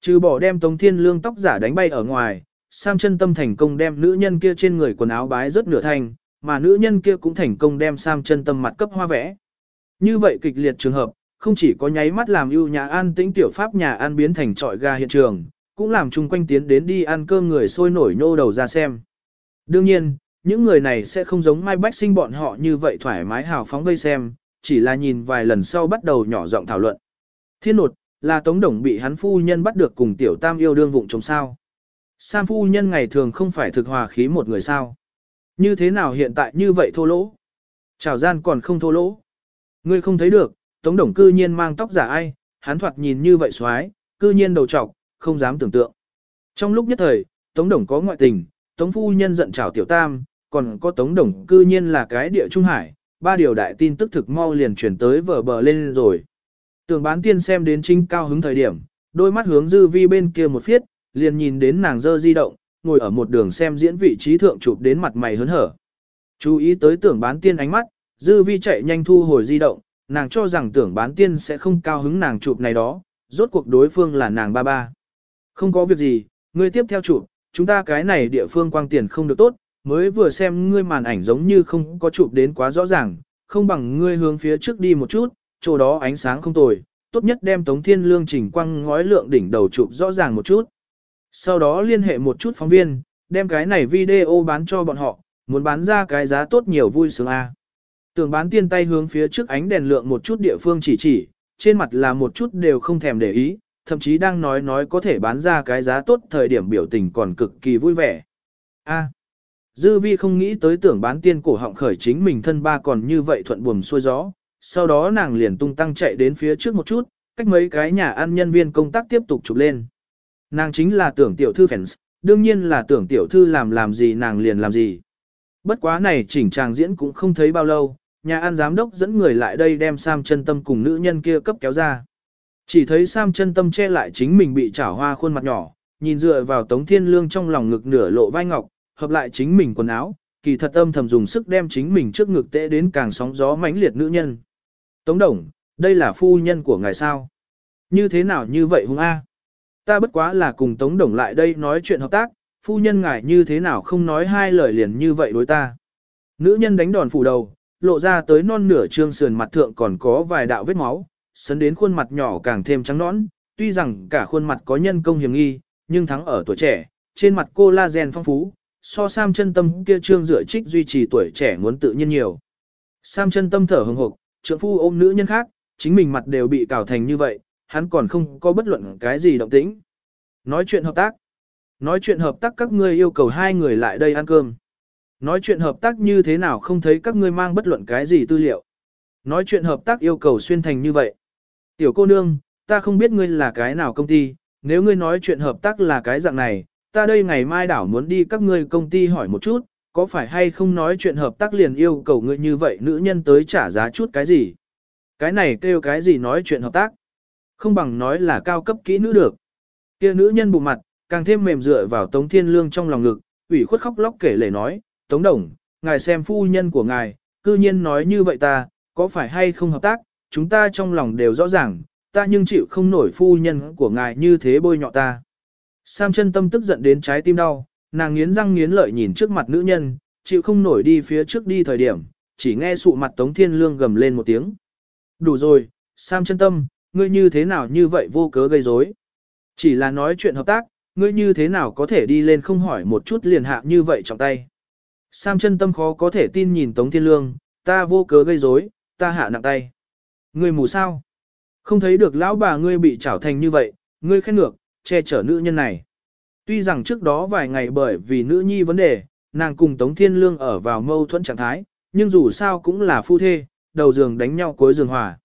Trừ bỏ đem Tống Thiên Lương tóc giả đánh bay ở ngoài, Sam chân tâm thành công đem nữ nhân kia trên người quần áo bái rất nửa thành, mà nữ nhân kia cũng thành công đem Sam chân tâm mặt cấp hoa vẽ. Như vậy kịch liệt trường hợp, không chỉ có nháy mắt làm ưu nhà an tĩnh tiểu pháp nhà an biến thành trọi ga hiện trường, cũng làm chung quanh tiến đến đi ăn cơm người sôi nổi nhô đầu ra xem. Đương nhiên, những người này sẽ không giống Mai Bách Sinh bọn họ như vậy thoải mái hào phóng vây xem, chỉ là nhìn vài lần sau bắt đầu nhỏ giọng thảo luận. Thiên nột, là Tống Đồng bị hắn phu nhân bắt được cùng tiểu tam yêu đương vụng chống sao. Sam phu nhân ngày thường không phải thực hòa khí một người sao. Như thế nào hiện tại như vậy thô lỗ? Chào gian còn không thô lỗ. Ngươi không thấy được, Tống Đồng cư nhiên mang tóc giả ai, hắn thoạt nhìn như vậy xoái, cư nhiên đầu trọc, không dám tưởng tượng. Trong lúc nhất thời, Tống Đồng có ngoại tình, Tống Phu Nhân giận chào Tiểu Tam, còn có Tống Đồng cư nhiên là cái địa trung hải, ba điều đại tin tức thực mau liền chuyển tới vở bờ lên rồi. Tưởng bán tiên xem đến trinh cao hứng thời điểm, đôi mắt hướng dư vi bên kia một phiết, liền nhìn đến nàng dơ di động, ngồi ở một đường xem diễn vị trí thượng chụp đến mặt mày hớn hở. Chú ý tới tưởng bán tiên ánh mắt, dư vi chạy nhanh thu hồi di động, nàng cho rằng tưởng bán tiên sẽ không cao hứng nàng chụp này đó, rốt cuộc đối phương là nàng ba ba. Không có việc gì, ngươi tiếp theo chụp, chúng ta cái này địa phương quang tiền không được tốt, mới vừa xem ngươi màn ảnh giống như không có chụp đến quá rõ ràng, không bằng ngươi hướng phía trước đi một chút, chỗ đó ánh sáng không tồi, tốt nhất đem Tống Thiên Lương chỉnh quang ngói lượng đỉnh đầu chụp rõ ràng một chút. Sau đó liên hệ một chút phóng viên, đem cái này video bán cho bọn họ, muốn bán ra cái giá tốt nhiều vui sướng a. Tưởng bán tiên tay hướng phía trước ánh đèn lượng một chút địa phương chỉ chỉ, trên mặt là một chút đều không thèm để ý, thậm chí đang nói nói có thể bán ra cái giá tốt thời điểm biểu tình còn cực kỳ vui vẻ. A. Dư vi không nghĩ tới tưởng bán tiên cổ họng khởi chính mình thân ba còn như vậy thuận buồm xuôi gió, sau đó nàng liền tung tăng chạy đến phía trước một chút, cách mấy cái nhà ăn nhân viên công tác tiếp tục chụp lên. Nàng chính là tưởng tiểu thư fans, đương nhiên là tưởng tiểu thư làm làm gì nàng liền làm gì. Bất quá này chỉnh tràng diễn cũng không thấy bao lâu, nhà ăn giám đốc dẫn người lại đây đem Sam chân tâm cùng nữ nhân kia cấp kéo ra. Chỉ thấy Sam chân tâm che lại chính mình bị trả hoa khuôn mặt nhỏ, nhìn dựa vào Tống Thiên Lương trong lòng ngực nửa lộ vai ngọc, hợp lại chính mình quần áo, kỳ thật âm thầm dùng sức đem chính mình trước ngực tệ đến càng sóng gió mãnh liệt nữ nhân. Tống Đồng, đây là phu nhân của ngài sao? Như thế nào như vậy hung a? Ta bất quá là cùng Tống Đồng lại đây nói chuyện hợp tác, phu nhân ngài như thế nào không nói hai lời liền như vậy đối ta. Nữ nhân đánh đòn phủ đầu, lộ ra tới non nửa trương sườn mặt thượng còn có vài đạo vết máu, sấn đến khuôn mặt nhỏ càng thêm trắng nõn, tuy rằng cả khuôn mặt có nhân công hiểm nghi, nhưng thắng ở tuổi trẻ, trên mặt cô la gen phong phú, so Sam chân tâm kia trương rửa trích duy trì tuổi trẻ muốn tự nhiên nhiều. Sam chân tâm thở hừng hực, trượng phu ôm nữ nhân khác, chính mình mặt đều bị cào thành như vậy, hắn còn không có bất luận cái gì động tĩnh. Nói chuyện hợp tác. Nói chuyện hợp tác các ngươi yêu cầu hai người lại đây ăn cơm. Nói chuyện hợp tác như thế nào không thấy các ngươi mang bất luận cái gì tư liệu. Nói chuyện hợp tác yêu cầu xuyên thành như vậy. Tiểu cô nương, ta không biết ngươi là cái nào công ty, nếu ngươi nói chuyện hợp tác là cái dạng này, ta đây ngày mai đảo muốn đi các ngươi công ty hỏi một chút, có phải hay không nói chuyện hợp tác liền yêu cầu ngươi như vậy nữ nhân tới trả giá chút cái gì. Cái này kêu cái gì nói chuyện hợp tác. Không bằng nói là cao cấp kỹ nữ được. Kia nữ nhân bụng mặt, càng thêm mềm dựa vào Tống Thiên Lương trong lòng ngực, ủy khuất khóc lóc kể lể nói, Tống Đồng, ngài xem phu nhân của ngài, cư nhiên nói như vậy ta, có phải hay không hợp tác, chúng ta trong lòng đều rõ ràng, ta nhưng chịu không nổi phu nhân của ngài như thế bôi nhọ ta. Sam chân tâm tức giận đến trái tim đau, nàng nghiến răng nghiến lợi nhìn trước mặt nữ nhân, chịu không nổi đi phía trước đi thời điểm, chỉ nghe sụ mặt Tống Thiên Lương gầm lên một tiếng. Đủ rồi, Sam chân tâm, ngươi như thế nào như vậy vô cớ gây rối? Chỉ là nói chuyện hợp tác, ngươi như thế nào có thể đi lên không hỏi một chút liền hạ như vậy trong tay. Sam chân tâm khó có thể tin nhìn Tống Thiên Lương, ta vô cớ gây rối, ta hạ nặng tay. Ngươi mù sao? Không thấy được lão bà ngươi bị trảo thành như vậy, ngươi khen ngược, che chở nữ nhân này. Tuy rằng trước đó vài ngày bởi vì nữ nhi vấn đề, nàng cùng Tống Thiên Lương ở vào mâu thuẫn trạng thái, nhưng dù sao cũng là phu thê, đầu giường đánh nhau cuối giường hòa.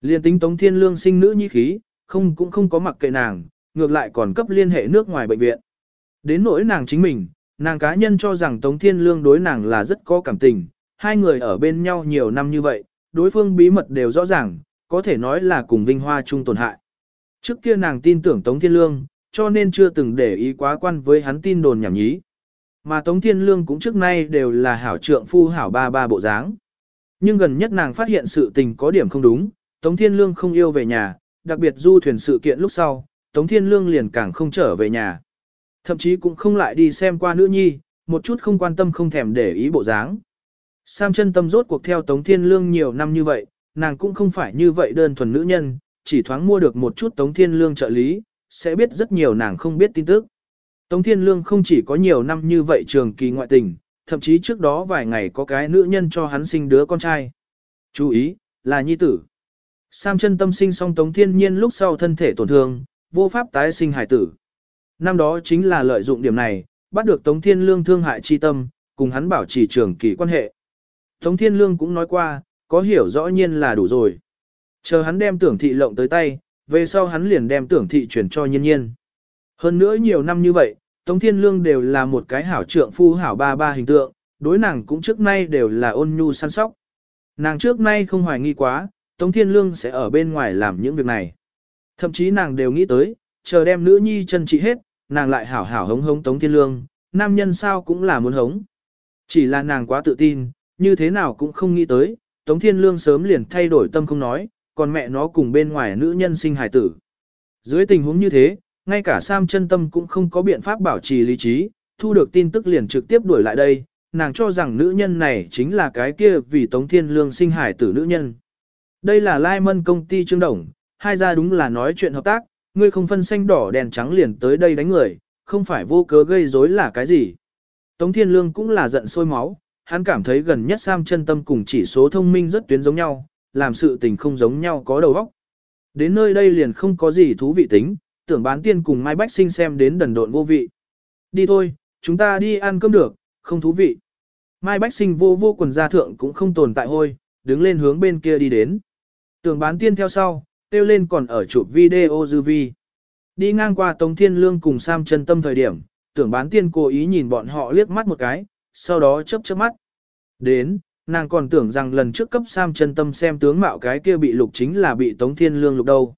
Liên tính Tống Thiên Lương sinh nữ nhi khí, không cũng không có mặc kệ nàng, ngược lại còn cấp liên hệ nước ngoài bệnh viện. Đến nỗi nàng chính mình, nàng cá nhân cho rằng Tống Thiên Lương đối nàng là rất có cảm tình, hai người ở bên nhau nhiều năm như vậy, đối phương bí mật đều rõ ràng, có thể nói là cùng vinh hoa chung tổn hại. Trước kia nàng tin tưởng Tống Thiên Lương, cho nên chưa từng để ý quá quan với hắn tin đồn nhảm nhí. Mà Tống Thiên Lương cũng trước nay đều là hảo trượng phu hảo ba ba bộ dáng. Nhưng gần nhất nàng phát hiện sự tình có điểm không đúng, Tống Thiên Lương không yêu về nhà, đặc biệt du thuyền sự kiện lúc sau, Tống Thiên Lương liền càng không trở về nhà. Thậm chí cũng không lại đi xem qua nữ nhi, một chút không quan tâm không thèm để ý bộ dáng. Sam chân tâm rốt cuộc theo Tống Thiên Lương nhiều năm như vậy, nàng cũng không phải như vậy đơn thuần nữ nhân, chỉ thoáng mua được một chút Tống Thiên Lương trợ lý, sẽ biết rất nhiều nàng không biết tin tức. Tống Thiên Lương không chỉ có nhiều năm như vậy trường kỳ ngoại tình, thậm chí trước đó vài ngày có cái nữ nhân cho hắn sinh đứa con trai. Chú ý, là nhi tử. Sam chân tâm sinh song Tống Thiên Nhiên lúc sau thân thể tổn thương, vô pháp tái sinh hải tử. Năm đó chính là lợi dụng điểm này, bắt được Tống Thiên Lương thương hại chi tâm, cùng hắn bảo trì trường kỳ quan hệ. Tống Thiên Lương cũng nói qua, có hiểu rõ nhiên là đủ rồi. Chờ hắn đem tưởng thị lộng tới tay, về sau hắn liền đem tưởng thị chuyển cho nhiên nhiên. Hơn nữa nhiều năm như vậy, Tống Thiên Lương đều là một cái hảo trượng phu hảo ba ba hình tượng, đối nàng cũng trước nay đều là ôn nhu săn sóc. Nàng trước nay không hoài nghi quá, Tống Thiên Lương sẽ ở bên ngoài làm những việc này. Thậm chí nàng đều nghĩ tới, chờ đem nữ nhi chân trị hết, nàng lại hảo hảo hống hống Tống Thiên Lương, nam nhân sao cũng là muốn hống. Chỉ là nàng quá tự tin, như thế nào cũng không nghĩ tới, Tống Thiên Lương sớm liền thay đổi tâm không nói, còn mẹ nó cùng bên ngoài nữ nhân sinh hài tử. Dưới tình huống như thế, ngay cả Sam chân tâm cũng không có biện pháp bảo trì lý trí, thu được tin tức liền trực tiếp đuổi lại đây, nàng cho rằng nữ nhân này chính là cái kia vì Tống Thiên Lương sinh hải tử nữ nhân. Đây là Lai Mân công ty Trương Đồng, hai gia đúng là nói chuyện hợp tác, ngươi không phân xanh đỏ đèn trắng liền tới đây đánh người, không phải vô cớ gây rối là cái gì. Tống Thiên Lương cũng là giận sôi máu, hắn cảm thấy gần nhất Sam chân tâm cùng chỉ số thông minh rất tuyến giống nhau, làm sự tình không giống nhau có đầu óc. Đến nơi đây liền không có gì thú vị tính, tưởng bán tiên cùng Mai Bách Sinh xem đến đần độn vô vị. Đi thôi, chúng ta đi ăn cơm được, không thú vị. Mai Bách Sinh vô vô quần gia thượng cũng không tồn tại hôi, đứng lên hướng bên kia đi đến. Tưởng bán tiên theo sau, tiêu lên còn ở chụp video dư vi. Đi ngang qua Tống Thiên Lương cùng Sam chân tâm thời điểm, tưởng bán tiên cố ý nhìn bọn họ liếc mắt một cái, sau đó chớp chớp mắt. Đến, nàng còn tưởng rằng lần trước cấp Sam chân tâm xem tướng mạo cái kia bị lục chính là bị Tống Thiên Lương lục đâu.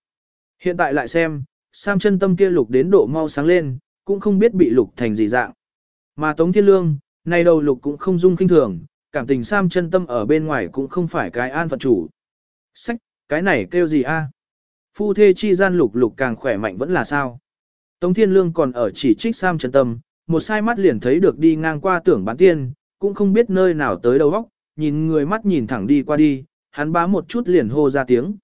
Hiện tại lại xem, Sam chân tâm kia lục đến độ mau sáng lên, cũng không biết bị lục thành gì dạng. Mà Tống Thiên Lương, nay đầu lục cũng không dung kinh thường, cảm tình Sam chân tâm ở bên ngoài cũng không phải cái an phận chủ. Sách, cái này kêu gì a? Phu thê chi gian lục lục càng khỏe mạnh vẫn là sao? Tống Thiên Lương còn ở chỉ trích Sam chân tâm, một sai mắt liền thấy được đi ngang qua tưởng bán tiên, cũng không biết nơi nào tới đầu óc, nhìn người mắt nhìn thẳng đi qua đi, hắn bá một chút liền hô ra tiếng.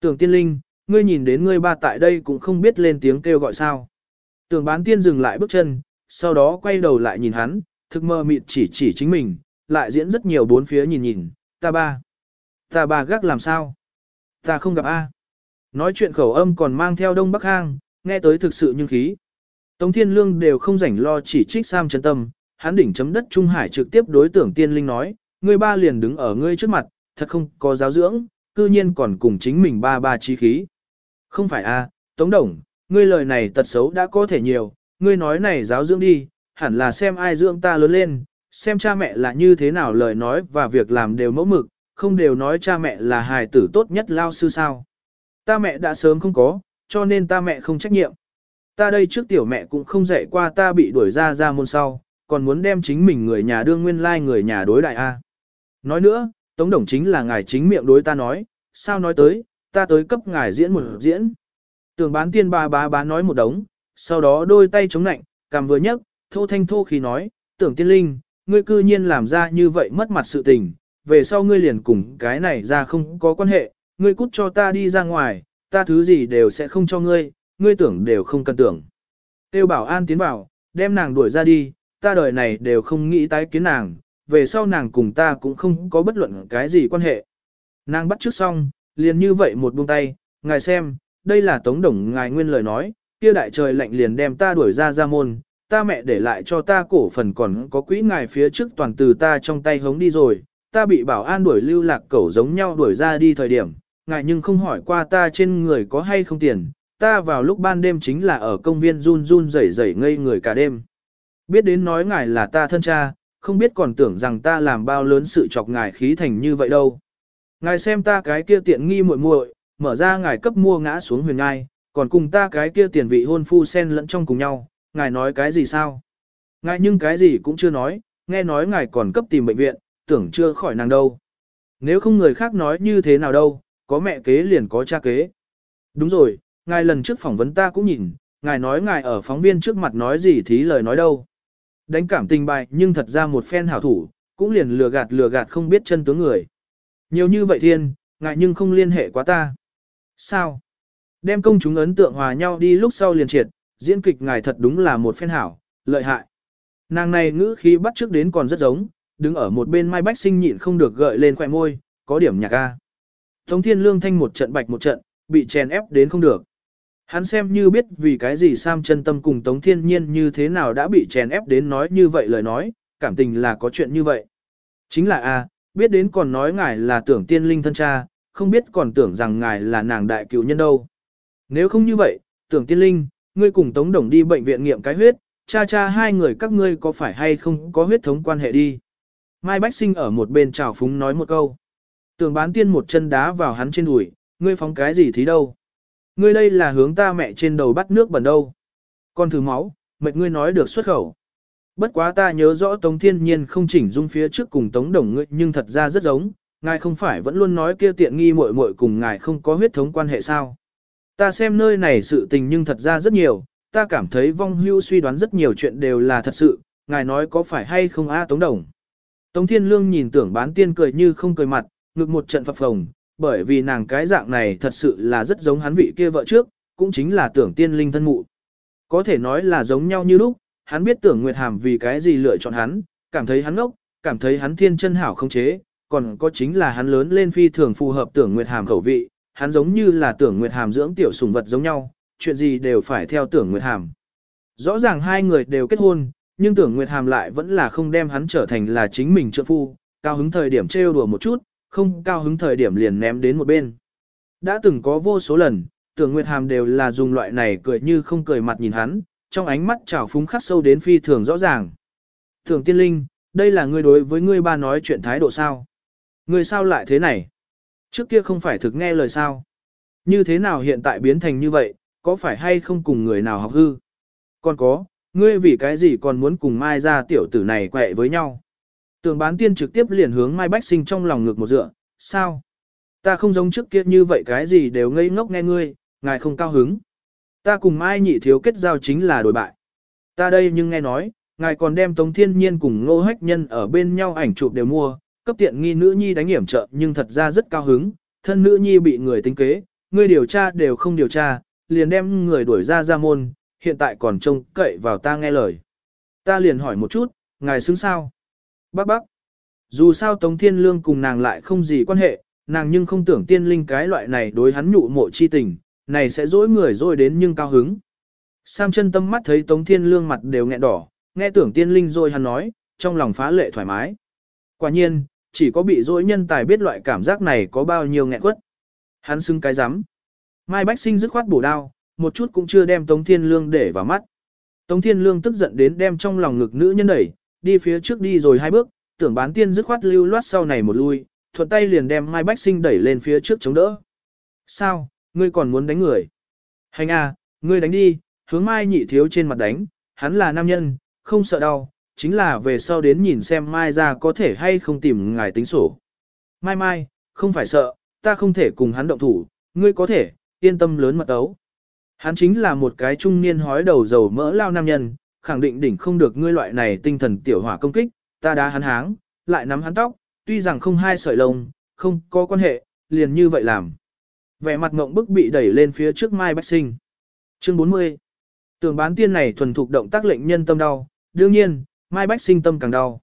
Tưởng tiên linh, ngươi nhìn đến ngươi ba tại đây cũng không biết lên tiếng kêu gọi sao. Tưởng bán tiên dừng lại bước chân, sau đó quay đầu lại nhìn hắn, thực mơ mịt chỉ chỉ chính mình, lại diễn rất nhiều bốn phía nhìn nhìn, ta ba. Ta ba gác làm sao? Ta không gặp A. Nói chuyện khẩu âm còn mang theo đông bắc hang, nghe tới thực sự nhưng khí. Tống Thiên Lương đều không rảnh lo chỉ trích Sam chân tâm, hắn đỉnh chấm đất Trung Hải trực tiếp đối tưởng tiên linh nói, ngươi ba liền đứng ở ngươi trước mặt, thật không có giáo dưỡng, cư nhiên còn cùng chính mình ba ba trí khí. Không phải a, Tống Đồng, ngươi lời này tật xấu đã có thể nhiều, ngươi nói này giáo dưỡng đi, hẳn là xem ai dưỡng ta lớn lên, xem cha mẹ là như thế nào lời nói và việc làm đều mẫu mực, không đều nói cha mẹ là hài tử tốt nhất lao sư sao. Ta mẹ đã sớm không có, cho nên ta mẹ không trách nhiệm. Ta đây trước tiểu mẹ cũng không dạy qua ta bị đuổi ra ra môn sau, còn muốn đem chính mình người nhà đương nguyên lai like người nhà đối đại A. Nói nữa, Tống Đồng chính là ngài chính miệng đối ta nói, sao nói tới, ta tới cấp ngài diễn một diễn. Tường bán tiên ba bá bá nói một đống, sau đó đôi tay chống nạnh, cầm vừa nhấc, thô thanh thô khi nói, tưởng tiên linh, ngươi cư nhiên làm ra như vậy mất mặt sự tình, về sau ngươi liền cùng cái này ra không có quan hệ, ngươi cút cho ta đi ra ngoài, ta thứ gì đều sẽ không cho ngươi, ngươi tưởng đều không cần tưởng. Tiêu bảo an tiến vào, đem nàng đuổi ra đi, ta đời này đều không nghĩ tái kiến nàng, về sau nàng cùng ta cũng không có bất luận cái gì quan hệ. Nàng bắt trước xong, liền như vậy một buông tay, ngài xem, đây là tống đồng ngài nguyên lời nói, kia đại trời lạnh liền đem ta đuổi ra ra môn, ta mẹ để lại cho ta cổ phần còn có quỹ ngài phía trước toàn từ ta trong tay hống đi rồi, ta bị bảo an đuổi lưu lạc cẩu giống nhau đuổi ra đi thời điểm, ngài nhưng không hỏi qua ta trên người có hay không tiền, ta vào lúc ban đêm chính là ở công viên run run rẩy rẩy ngây người cả đêm. Biết đến nói ngài là ta thân cha, không biết còn tưởng rằng ta làm bao lớn sự chọc ngài khí thành như vậy đâu. Ngài xem ta cái kia tiện nghi muội muội, mở ra ngài cấp mua ngã xuống huyền ngai, còn cùng ta cái kia tiền vị hôn phu sen lẫn trong cùng nhau, ngài nói cái gì sao? Ngài nhưng cái gì cũng chưa nói, nghe nói ngài còn cấp tìm bệnh viện, tưởng chưa khỏi nàng đâu. Nếu không người khác nói như thế nào đâu, có mẹ kế liền có cha kế. Đúng rồi, ngài lần trước phỏng vấn ta cũng nhìn, ngài nói ngài ở phóng viên trước mặt nói gì thí lời nói đâu. Đánh cảm tình bài nhưng thật ra một phen hảo thủ, cũng liền lừa gạt lừa gạt không biết chân tướng người. Nhiều như vậy thiên, ngài nhưng không liên hệ quá ta. Sao? Đem công chúng ấn tượng hòa nhau đi lúc sau liền triệt, diễn kịch ngài thật đúng là một phen hảo, lợi hại. Nàng này ngữ khí bắt trước đến còn rất giống, đứng ở một bên Mai Bách Sinh nhịn không được gợi lên khỏe môi, có điểm nhạc a. Tống Thiên Lương thanh một trận bạch một trận, bị chèn ép đến không được. Hắn xem như biết vì cái gì Sam chân tâm cùng Tống Thiên Nhiên như thế nào đã bị chèn ép đến nói như vậy lời nói, cảm tình là có chuyện như vậy. Chính là a, biết đến còn nói ngài là tưởng tiên linh thân cha, không biết còn tưởng rằng ngài là nàng đại cựu nhân đâu. Nếu không như vậy, tưởng tiên linh, ngươi cùng Tống Đồng đi bệnh viện nghiệm cái huyết, cha cha hai người các ngươi có phải hay không có huyết thống quan hệ đi. Mai Bách Sinh ở một bên trào phúng nói một câu. Tưởng bán tiên một chân đá vào hắn trên đùi, ngươi phóng cái gì thí đâu. Ngươi đây là hướng ta mẹ trên đầu bắt nước bẩn đâu. Con thử máu, mệt ngươi nói được xuất khẩu. Bất quá ta nhớ rõ Tống Thiên Nhiên không chỉnh dung phía trước cùng Tống Đồng ngươi nhưng thật ra rất giống, ngài không phải vẫn luôn nói kia tiện nghi muội muội cùng ngài không có huyết thống quan hệ sao. Ta xem nơi này sự tình nhưng thật ra rất nhiều, ta cảm thấy vong hưu suy đoán rất nhiều chuyện đều là thật sự, ngài nói có phải hay không a Tống Đồng. Tống Thiên Lương nhìn tưởng bán tiên cười như không cười mặt, ngực một trận phập phồng, bởi vì nàng cái dạng này thật sự là rất giống hắn vị kia vợ trước, cũng chính là tưởng tiên linh thân mụ. Có thể nói là giống nhau như lúc, hắn biết tưởng Nguyệt Hàm vì cái gì lựa chọn hắn, cảm thấy hắn ngốc, cảm thấy hắn thiên chân hảo không chế, còn có chính là hắn lớn lên phi thường phù hợp tưởng Nguyệt Hàm khẩu vị, hắn giống như là tưởng Nguyệt Hàm dưỡng tiểu sùng vật giống nhau, chuyện gì đều phải theo tưởng Nguyệt Hàm. Rõ ràng hai người đều kết hôn, nhưng tưởng Nguyệt Hàm lại vẫn là không đem hắn trở thành là chính mình trợ phu, cao hứng thời điểm trêu đùa một chút, không cao hứng thời điểm liền ném đến một bên. Đã từng có vô số lần, tưởng Nguyệt Hàm đều là dùng loại này cười như không cười mặt nhìn hắn, trong ánh mắt trào phúng khắc sâu đến phi thường rõ ràng. Tưởng tiên linh, đây là ngươi đối với ngươi ba nói chuyện thái độ sao? Ngươi sao lại thế này? Trước kia không phải thực nghe lời sao? Như thế nào hiện tại biến thành như vậy, có phải hay không cùng người nào học hư? Còn có, ngươi vì cái gì còn muốn cùng Mai ra tiểu tử này quẹ với nhau? Tưởng bán tiên trực tiếp liền hướng Mai Bách Sinh trong lòng ngược một dựa, sao? Ta không giống trước kia như vậy cái gì đều ngây ngốc nghe ngươi, ngài không cao hứng. Ta cùng Mai nhị thiếu kết giao chính là đổi bại. Ta đây nhưng nghe nói, ngài còn đem Tống Thiên Nhiên cùng Ngô Hách Nhân ở bên nhau ảnh chụp đều mua, cấp tiện nghi nữ nhi đánh hiểm trợ nhưng thật ra rất cao hứng, thân nữ nhi bị người tính kế, ngươi điều tra đều không điều tra, liền đem người đuổi ra ra môn, hiện tại còn trông cậy vào ta nghe lời. Ta liền hỏi một chút, ngài xứng sao? Bác bác. Dù sao Tống Thiên Lương cùng nàng lại không gì quan hệ, nàng nhưng không tưởng tiên linh cái loại này đối hắn nhụ mộ chi tình, này sẽ dối người dối đến nhưng cao hứng. Sam chân tâm mắt thấy Tống Thiên Lương mặt đều nghẹn đỏ, nghe tưởng tiên linh rồi hắn nói, trong lòng phá lệ thoải mái. Quả nhiên, chỉ có bị dối nhân tài biết loại cảm giác này có bao nhiêu nghẹn quất. Hắn xưng cái rắm Mai Bách Sinh dứt khoát bổ đao, một chút cũng chưa đem Tống Thiên Lương để vào mắt. Tống Thiên Lương tức giận đến đem trong lòng ngực nữ nhân đẩy, đi phía trước đi rồi hai bước, tưởng bán tiên dứt khoát lưu loát sau này một lui, thuận tay liền đem Mai Bách Sinh đẩy lên phía trước chống đỡ. Sao, ngươi còn muốn đánh người? Hành à, ngươi đánh đi, hướng Mai nhị thiếu trên mặt đánh, hắn là nam nhân, không sợ đau, chính là về sau đến nhìn xem Mai ra có thể hay không tìm ngài tính sổ. Mai Mai, không phải sợ, ta không thể cùng hắn động thủ, ngươi có thể, yên tâm lớn mật ấu. Hắn chính là một cái trung niên hói đầu dầu mỡ lao nam nhân, khẳng định đỉnh không được ngươi loại này tinh thần tiểu hỏa công kích, ta đá hắn háng, lại nắm hắn tóc, tuy rằng không hai sợi lông, không có quan hệ, liền như vậy làm. Vẻ mặt ngộng bức bị đẩy lên phía trước Mai Bách Sinh. Chương 40 tường bán tiên này thuần thục động tác lệnh nhân tâm đau, đương nhiên, Mai Bách Sinh tâm càng đau.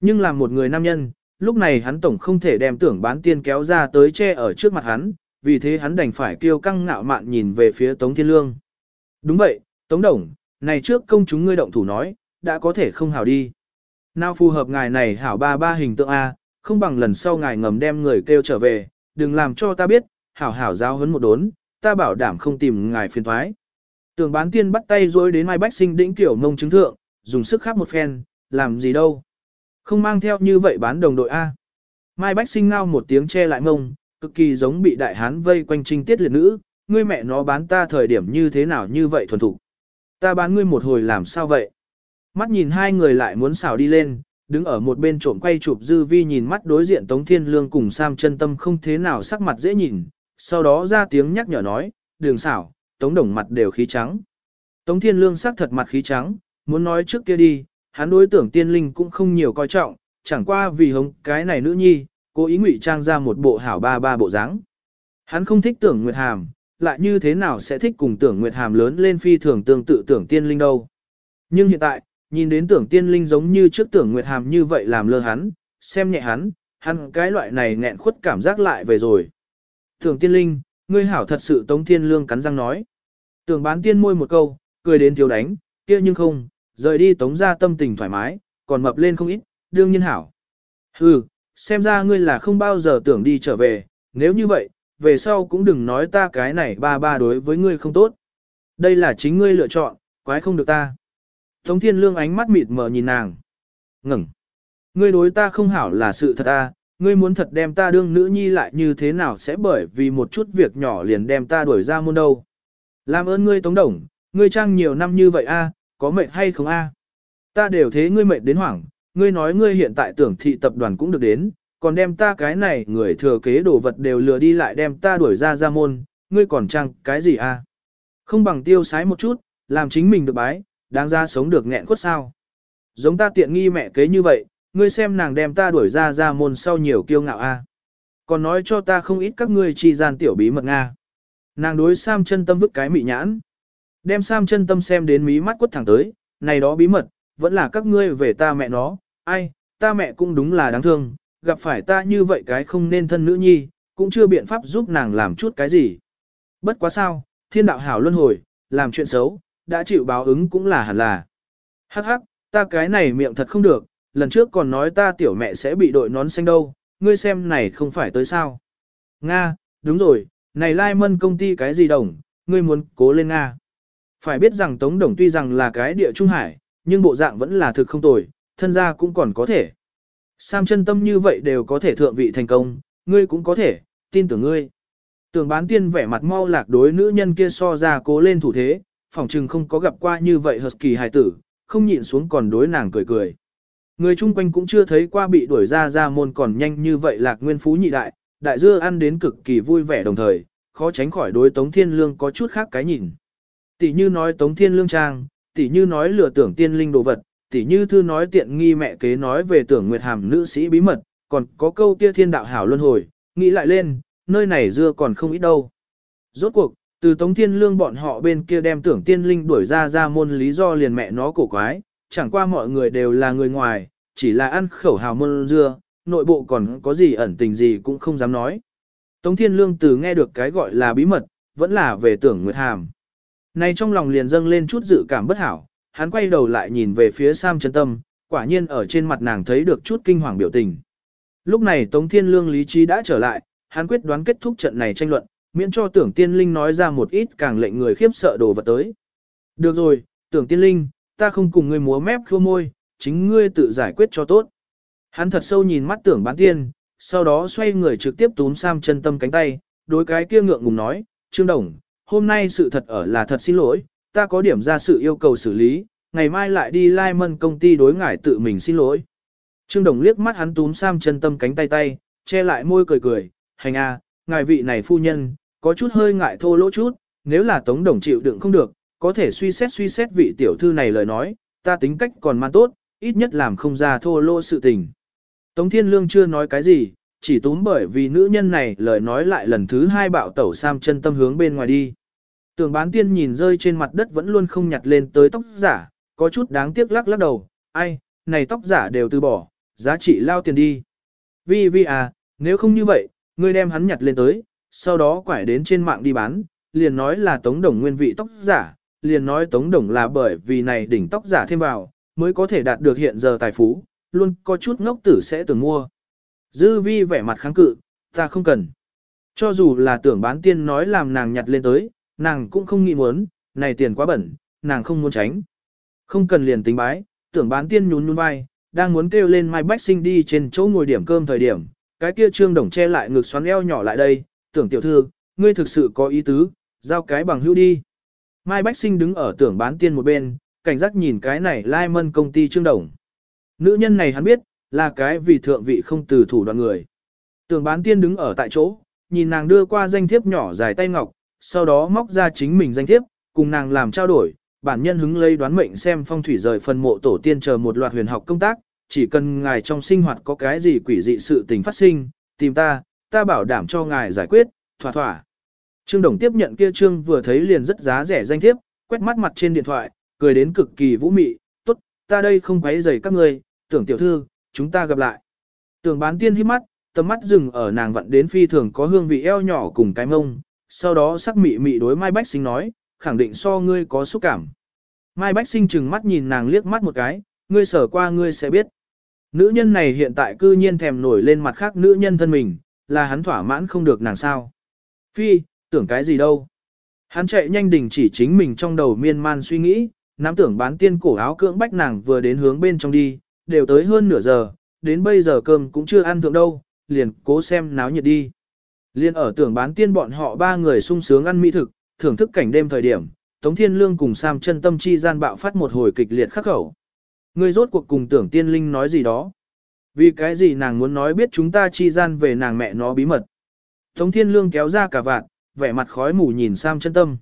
Nhưng làm một người nam nhân, lúc này hắn tổng không thể đem tưởng bán tiên kéo ra tới che ở trước mặt hắn, vì thế hắn đành phải kêu căng ngạo mạn nhìn về phía Tống Thiên Lương. Đúng vậy, Tống Đồng, này trước công chúng ngươi động thủ nói, đã có thể không hảo đi. Nào phù hợp ngài này hảo ba ba hình tượng A, không bằng lần sau ngài ngầm đem người kêu trở về, đừng làm cho ta biết, hảo hảo giao hấn một đốn, ta bảo đảm không tìm ngài phiền thoái. Tường bán tiên bắt tay dối đến Mai Bách Sinh đĩnh kiểu mông chứng thượng, dùng sức khắp một phen, làm gì đâu. Không mang theo như vậy bán đồng đội A. Mai Bách Sinh ngao một tiếng che lại mông, cực kỳ giống bị đại hán vây quanh trinh tiết liệt nữ, ngươi mẹ nó bán ta thời điểm như thế nào như vậy thuần thủ. Ta bán ngươi một hồi làm sao vậy? Mắt nhìn hai người lại muốn xảo đi lên, đứng ở một bên trộm quay chụp dư vi nhìn mắt đối diện Tống Thiên Lương cùng Sam chân tâm không thế nào sắc mặt dễ nhìn, sau đó ra tiếng nhắc nhở nói, đường xảo, Tống Đồng mặt đều khí trắng. Tống Thiên Lương sắc thật mặt khí trắng, muốn nói trước kia đi, hắn đối tưởng tiên linh cũng không nhiều coi trọng, chẳng qua vì hống cái này nữ nhi, cố ý ngụy trang ra một bộ hảo ba ba bộ dáng. Hắn không thích tưởng Nguyệt Hàm, lại như thế nào sẽ thích cùng tưởng Nguyệt Hàm lớn lên phi thường tương tự tưởng tiên linh đâu. Nhưng hiện tại, nhìn đến tưởng tiên linh giống như trước tưởng Nguyệt Hàm như vậy làm lơ hắn, xem nhẹ hắn, hắn cái loại này nghẹn khuất cảm giác lại về rồi. Tưởng tiên linh, ngươi hảo thật sự Tống Thiên Lương cắn răng nói. Tưởng bán tiên môi một câu, cười đến thiếu đánh, kia nhưng không, rời đi Tống ra tâm tình thoải mái, còn mập lên không ít, đương nhiên hảo. Hừ, xem ra ngươi là không bao giờ tưởng đi trở về, nếu như vậy, về sau cũng đừng nói ta cái này ba ba đối với ngươi không tốt. Đây là chính ngươi lựa chọn, quái không được ta. Tống Thiên Lương ánh mắt mịt mờ nhìn nàng. Ngừng. Ngươi đối ta không hảo là sự thật ta, ngươi muốn thật đem ta đương nữ nhi lại như thế nào sẽ bởi vì một chút việc nhỏ liền đem ta đuổi ra môn đâu. Làm ơn ngươi Tống Đồng, ngươi trang nhiều năm như vậy a, có mệt hay không a? Ta đều thế ngươi mệt đến hoảng, ngươi nói ngươi hiện tại tưởng thị tập đoàn cũng được đến, còn đem ta cái này người thừa kế đồ vật đều lừa đi lại đem ta đuổi ra ra môn, ngươi còn chăng cái gì a? Không bằng tiêu sái một chút, làm chính mình được bái, đáng ra sống được nghẹn khuất sao. Giống ta tiện nghi mẹ kế như vậy, ngươi xem nàng đem ta đuổi ra ra môn sau nhiều kiêu ngạo a. Còn nói cho ta không ít các ngươi chi gian tiểu bí mật Nga. Nàng đối Sam chân tâm vứt cái mị nhãn. Đem Sam chân tâm xem đến mí mắt quất thẳng tới, này đó bí mật, vẫn là các ngươi về ta mẹ nó, ai, ta mẹ cũng đúng là đáng thương, gặp phải ta như vậy cái không nên thân nữ nhi, cũng chưa biện pháp giúp nàng làm chút cái gì. Bất quá sao, thiên đạo hảo luân hồi, làm chuyện xấu, đã chịu báo ứng cũng là hẳn là. Hắc hắc, ta cái này miệng thật không được, lần trước còn nói ta tiểu mẹ sẽ bị đội nón xanh đâu, ngươi xem này không phải tới sao. Nga, đúng rồi, này Lai Mân công ty cái gì đồng, ngươi muốn cố lên Nga. Phải biết rằng Tống Đồng tuy rằng là cái địa trung hải, nhưng bộ dạng vẫn là thực không tồi, thân gia cũng còn có thể. Sam chân tâm như vậy đều có thể thượng vị thành công, ngươi cũng có thể, tin tưởng ngươi. Tưởng bán tiên vẻ mặt mau lạc đối nữ nhân kia so ra cố lên thủ thế, phỏng chừng không có gặp qua như vậy hợp kỳ hài tử, không nhịn xuống còn đối nàng cười cười. Người chung quanh cũng chưa thấy qua bị đuổi ra ra môn còn nhanh như vậy lạc nguyên phú nhị đại, đại dưa ăn đến cực kỳ vui vẻ đồng thời, khó tránh khỏi đối Tống Thiên Lương có chút khác cái nhìn. Tỷ như nói Tống Thiên Lương trang, tỷ như nói lừa tưởng tiên linh đồ vật, tỷ như thư nói tiện nghi mẹ kế nói về tưởng nguyệt hàm nữ sĩ bí mật, còn có câu kia thiên đạo hảo luân hồi, nghĩ lại lên, nơi này dưa còn không ít đâu. Rốt cuộc, từ Tống Thiên Lương bọn họ bên kia đem tưởng tiên linh đuổi ra ra môn lý do liền mẹ nó cổ quái, chẳng qua mọi người đều là người ngoài, chỉ là ăn khẩu hào môn dưa, nội bộ còn có gì ẩn tình gì cũng không dám nói. Tống Thiên Lương từ nghe được cái gọi là bí mật, vẫn là về tưởng Nguyệt Hàm. Này trong lòng liền dâng lên chút dự cảm bất hảo, hắn quay đầu lại nhìn về phía Sam chân tâm, quả nhiên ở trên mặt nàng thấy được chút kinh hoàng biểu tình. Lúc này Tống Thiên Lương lý trí đã trở lại, hắn quyết đoán kết thúc trận này tranh luận, miễn cho tưởng tiên linh nói ra một ít càng lệnh người khiếp sợ đồ vật tới. Được rồi, tưởng tiên linh, ta không cùng ngươi múa mép khô môi, chính ngươi tự giải quyết cho tốt. Hắn thật sâu nhìn mắt tưởng bán tiên, sau đó xoay người trực tiếp túm Sam chân tâm cánh tay, đối cái kia ngượng ngùng nói, Trương Đồng, hôm nay sự thật ở là thật xin lỗi, ta có điểm ra sự yêu cầu xử lý, ngày mai lại đi lai mân công ty đối ngải tự mình xin lỗi. Trương Đồng liếc mắt hắn túm Sam chân tâm cánh tay tay, che lại môi cười cười, hành a, à, ngài vị này phu nhân, có chút hơi ngại thô lỗ chút, nếu là Tống Đồng chịu đựng không được, có thể suy xét suy xét vị tiểu thư này lời nói, ta tính cách còn man tốt, ít nhất làm không ra thô lỗ sự tình. Tống Thiên Lương chưa nói cái gì, chỉ túm bởi vì nữ nhân này lời nói lại lần thứ hai bạo tẩu Sam chân tâm hướng bên ngoài đi. Tưởng bán tiên nhìn rơi trên mặt đất vẫn luôn không nhặt lên tới tóc giả, có chút đáng tiếc lắc lắc đầu, ai, này tóc giả đều từ bỏ, giá trị lao tiền đi. Vi Vi à, nếu không như vậy, ngươi đem hắn nhặt lên tới, sau đó quải đến trên mạng đi bán, liền nói là tống đồng nguyên vị tóc giả, liền nói tống đồng là bởi vì này đỉnh tóc giả thêm vào, mới có thể đạt được hiện giờ tài phú, luôn có chút ngốc tử sẽ tưởng mua. Dư vi vẻ mặt kháng cự, ta không cần. Cho dù là tưởng bán tiên nói làm nàng nhặt lên tới, nàng cũng không nghĩ muốn, này tiền quá bẩn, nàng không muốn tránh. Không cần liền tính bái, tưởng bán tiên nhún nhún vai, đang muốn kêu lên Mai Bách Sinh đi trên chỗ ngồi điểm cơm thời điểm, cái kia trương đồng che lại ngực xoắn eo nhỏ lại đây, tưởng tiểu thư, ngươi thực sự có ý tứ, giao cái bằng hữu đi. Mai Bách Sinh đứng ở tưởng bán tiên một bên, cảnh giác nhìn cái này lai mân công ty trương đồng. Nữ nhân này hắn biết, là cái vì thượng vị không từ thủ đoạn người. Tưởng bán tiên đứng ở tại chỗ, nhìn nàng đưa qua danh thiếp nhỏ dài tay ngọc, sau đó móc ra chính mình danh thiếp, cùng nàng làm trao đổi, bản nhân hứng lấy đoán mệnh xem phong thủy rời phần mộ tổ tiên chờ một loạt huyền học công tác, chỉ cần ngài trong sinh hoạt có cái gì quỷ dị sự tình phát sinh, tìm ta, ta bảo đảm cho ngài giải quyết, thỏa thỏa. Trương Đồng tiếp nhận kia trương vừa thấy liền rất giá rẻ danh thiếp, quét mắt mặt trên điện thoại, cười đến cực kỳ vũ mị, tốt, ta đây không quấy rầy các ngươi, tưởng tiểu thư, chúng ta gặp lại. Tưởng bán tiên hít mắt, tầm mắt dừng ở nàng vận đến phi thường có hương vị eo nhỏ cùng cái mông, sau đó sắc mị mị đối Mai Bách Sinh nói, khẳng định so ngươi có xúc cảm. Mai Bách Sinh chừng mắt nhìn nàng liếc mắt một cái, ngươi sở qua ngươi sẽ biết. Nữ nhân này hiện tại cư nhiên thèm nổi lên mặt khác nữ nhân thân mình, là hắn thỏa mãn không được nàng sao. Phi, tưởng cái gì đâu. Hắn chạy nhanh đình chỉ chính mình trong đầu miên man suy nghĩ, nắm tưởng bán tiên cổ áo cưỡng bách nàng vừa đến hướng bên trong đi, đều tới hơn nửa giờ, đến bây giờ cơm cũng chưa ăn thượng đâu, liền cố xem náo nhiệt đi. Liên ở tưởng bán tiên bọn họ ba người sung sướng ăn mỹ thực, thưởng thức cảnh đêm thời điểm, Tống Thiên Lương cùng Sam chân tâm chi gian bạo phát một hồi kịch liệt khắc khẩu. Người rốt cuộc cùng tưởng tiên linh nói gì đó. Vì cái gì nàng muốn nói biết chúng ta chi gian về nàng mẹ nó bí mật. Tống Thiên Lương kéo ra cả vạn, vẻ mặt khói mù nhìn Sam chân tâm.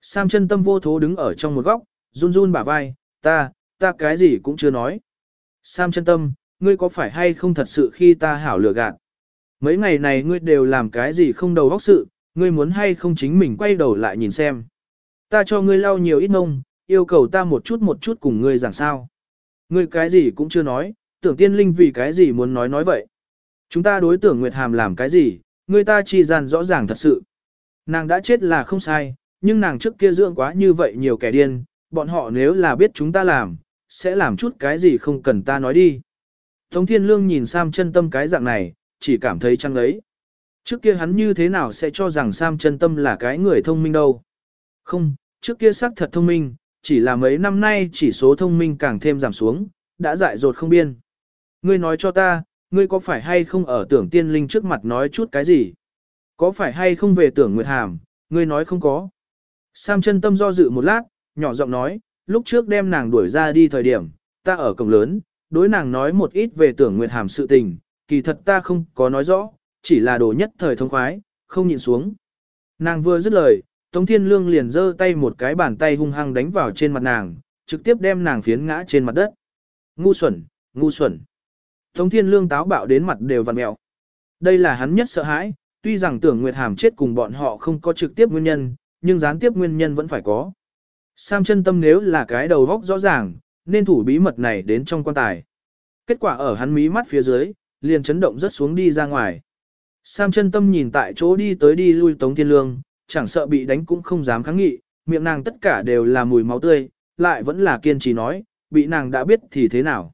Sam chân tâm vô thố đứng ở trong một góc, run run bả vai, ta, ta cái gì cũng chưa nói. Sam chân tâm, ngươi có phải hay không thật sự khi ta hảo lừa gạt? Mấy ngày này ngươi đều làm cái gì không đầu óc sự, ngươi muốn hay không chính mình quay đầu lại nhìn xem. Ta cho ngươi lau nhiều ít nông, yêu cầu ta một chút một chút cùng ngươi giảng sao. Ngươi cái gì cũng chưa nói, tưởng tiên linh vì cái gì muốn nói nói vậy. Chúng ta đối tưởng Nguyệt Hàm làm cái gì, ngươi ta chỉ dàn rõ ràng thật sự. Nàng đã chết là không sai, nhưng nàng trước kia dưỡng quá như vậy nhiều kẻ điên, bọn họ nếu là biết chúng ta làm, sẽ làm chút cái gì không cần ta nói đi. Tống Thiên Lương nhìn Sam chân tâm cái dạng này, chỉ cảm thấy chăng ấy. Trước kia hắn như thế nào sẽ cho rằng Sam chân tâm là cái người thông minh đâu. Không, trước kia xác thật thông minh, chỉ là mấy năm nay chỉ số thông minh càng thêm giảm xuống, đã dại dột không biên. Ngươi nói cho ta, ngươi có phải hay không ở tưởng tiên linh trước mặt nói chút cái gì? Có phải hay không về tưởng Nguyệt Hàm, ngươi nói không có. Sam chân tâm do dự một lát, nhỏ giọng nói, lúc trước đem nàng đuổi ra đi thời điểm, ta ở cổng lớn, đối nàng nói một ít về tưởng Nguyệt Hàm sự tình, kỳ thật ta không có nói rõ, chỉ là đồ nhất thời thông khoái, không nhịn xuống. Nàng vừa dứt lời, Tống Thiên Lương liền giơ tay một cái bàn tay hung hăng đánh vào trên mặt nàng, trực tiếp đem nàng phiến ngã trên mặt đất. Ngu xuẩn, ngu xuẩn. Tống Thiên Lương táo bạo đến mặt đều vặn mẹo. Đây là hắn nhất sợ hãi, tuy rằng tưởng Nguyệt Hàm chết cùng bọn họ không có trực tiếp nguyên nhân, nhưng gián tiếp nguyên nhân vẫn phải có. Sam chân tâm nếu là cái đầu góc rõ ràng, nên thủ bí mật này đến trong quan tài. Kết quả ở hắn mí mắt phía dưới, liền chấn động rất xuống đi ra ngoài. Sam chân tâm nhìn tại chỗ đi tới đi lui Tống Thiên Lương, chẳng sợ bị đánh cũng không dám kháng nghị, miệng nàng tất cả đều là mùi máu tươi, lại vẫn là kiên trì nói, bị nàng đã biết thì thế nào.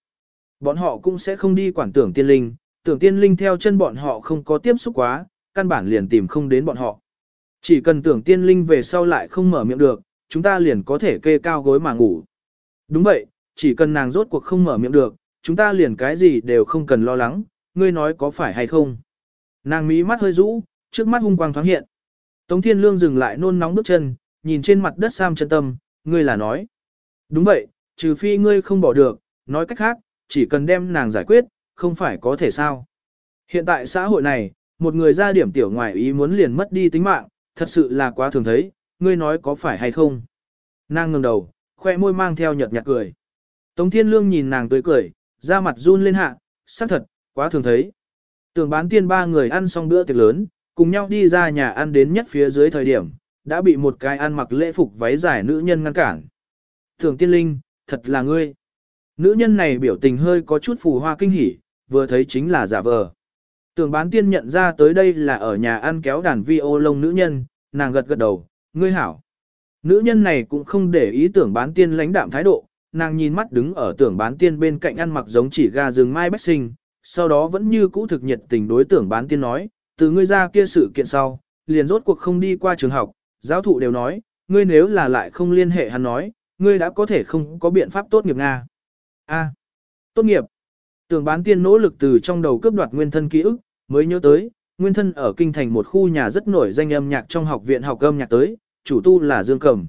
Bọn họ cũng sẽ không đi quản tưởng tiên linh, tưởng tiên linh theo chân bọn họ không có tiếp xúc quá, căn bản liền tìm không đến bọn họ. Chỉ cần tưởng tiên linh về sau lại không mở miệng được, chúng ta liền có thể kê cao gối mà ngủ. Đúng vậy, chỉ cần nàng rốt cuộc không mở miệng được, chúng ta liền cái gì đều không cần lo lắng, ngươi nói có phải hay không. Nàng mí mắt hơi rũ, trước mắt hung quang thoáng hiện. Tống Thiên Lương dừng lại nôn nóng bước chân, nhìn trên mặt đất Sam chân tâm, ngươi là nói. Đúng vậy, trừ phi ngươi không bỏ được, nói cách khác, chỉ cần đem nàng giải quyết, không phải có thể sao. Hiện tại xã hội này, một người ra điểm tiểu ngoài ý muốn liền mất đi tính mạng, thật sự là quá thường thấy, ngươi nói có phải hay không. Nàng ngừng đầu, khoe môi mang theo nhợt nhạt cười. Tống Thiên Lương nhìn nàng tươi cười, da mặt run lên hạ, xác thật, quá thường thấy. Tưởng bán tiên ba người ăn xong bữa tiệc lớn, cùng nhau đi ra nhà ăn đến nhất phía dưới thời điểm, đã bị một cái ăn mặc lễ phục váy dài nữ nhân ngăn cản. Tưởng tiên linh, thật là ngươi. Nữ nhân này biểu tình hơi có chút phù hoa kinh hỉ, vừa thấy chính là giả vờ. Tưởng bán tiên nhận ra tới đây là ở nhà ăn kéo đàn vi ô lông nữ nhân, nàng gật gật đầu, ngươi hảo. Nữ nhân này cũng không để ý tưởng bán tiên lãnh đạm thái độ, nàng nhìn mắt đứng ở tưởng bán tiên bên cạnh ăn mặc giống chỉ gà rừng mai bách sinh, sau đó vẫn như cũ thực nhiệt tình đối tưởng bán tiên nói, từ ngươi ra kia sự kiện sau, liền rốt cuộc không đi qua trường học, giáo thụ đều nói, ngươi nếu là lại không liên hệ hắn nói, ngươi đã có thể không có biện pháp tốt nghiệp Nga. A. tốt nghiệp. Tưởng bán tiên nỗ lực từ trong đầu cướp đoạt nguyên thân ký ức, mới nhớ tới, nguyên thân ở kinh thành một khu nhà rất nổi danh âm nhạc trong học viện học âm nhạc tới, chủ tu là Dương Cầm.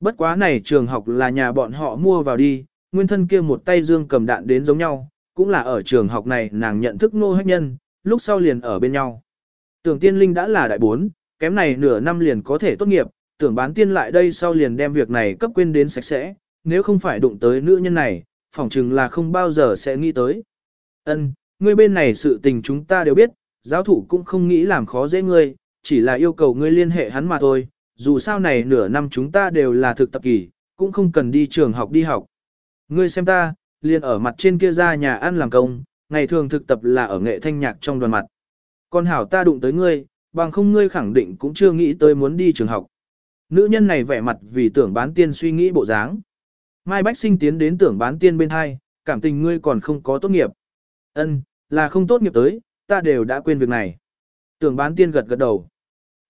Bất quá này trường học là nhà bọn họ mua vào đi, nguyên thân kia một tay Dương Cầm đạn đến giống nhau, cũng là ở trường học này nàng nhận thức nô hách nhân, lúc sau liền ở bên nhau. Tưởng tiên linh đã là đại bốn, kém này nửa năm liền có thể tốt nghiệp, tưởng bán tiên lại đây sau liền đem việc này cấp quên đến sạch sẽ, nếu không phải đụng tới nữ nhân này, phỏng chừng là không bao giờ sẽ nghĩ tới. Ân, ngươi bên này sự tình chúng ta đều biết, giáo thủ cũng không nghĩ làm khó dễ ngươi, chỉ là yêu cầu ngươi liên hệ hắn mà thôi, dù sao này nửa năm chúng ta đều là thực tập kỳ, cũng không cần đi trường học đi học. Ngươi xem ta, liền ở mặt trên kia ra nhà ăn làm công, ngày thường thực tập là ở nghệ thanh nhạc trong đoàn mặt. Còn hảo ta đụng tới ngươi, bằng không ngươi khẳng định cũng chưa nghĩ tới muốn đi trường học. Nữ nhân này vẻ mặt vì tưởng bán tiên suy nghĩ bộ dáng. Mai Bách Sinh tiến đến tưởng bán tiên bên hai, cảm tình ngươi còn không có tốt nghiệp. Ân, là không tốt nghiệp tới, ta đều đã quên việc này. Tưởng bán tiên gật gật đầu.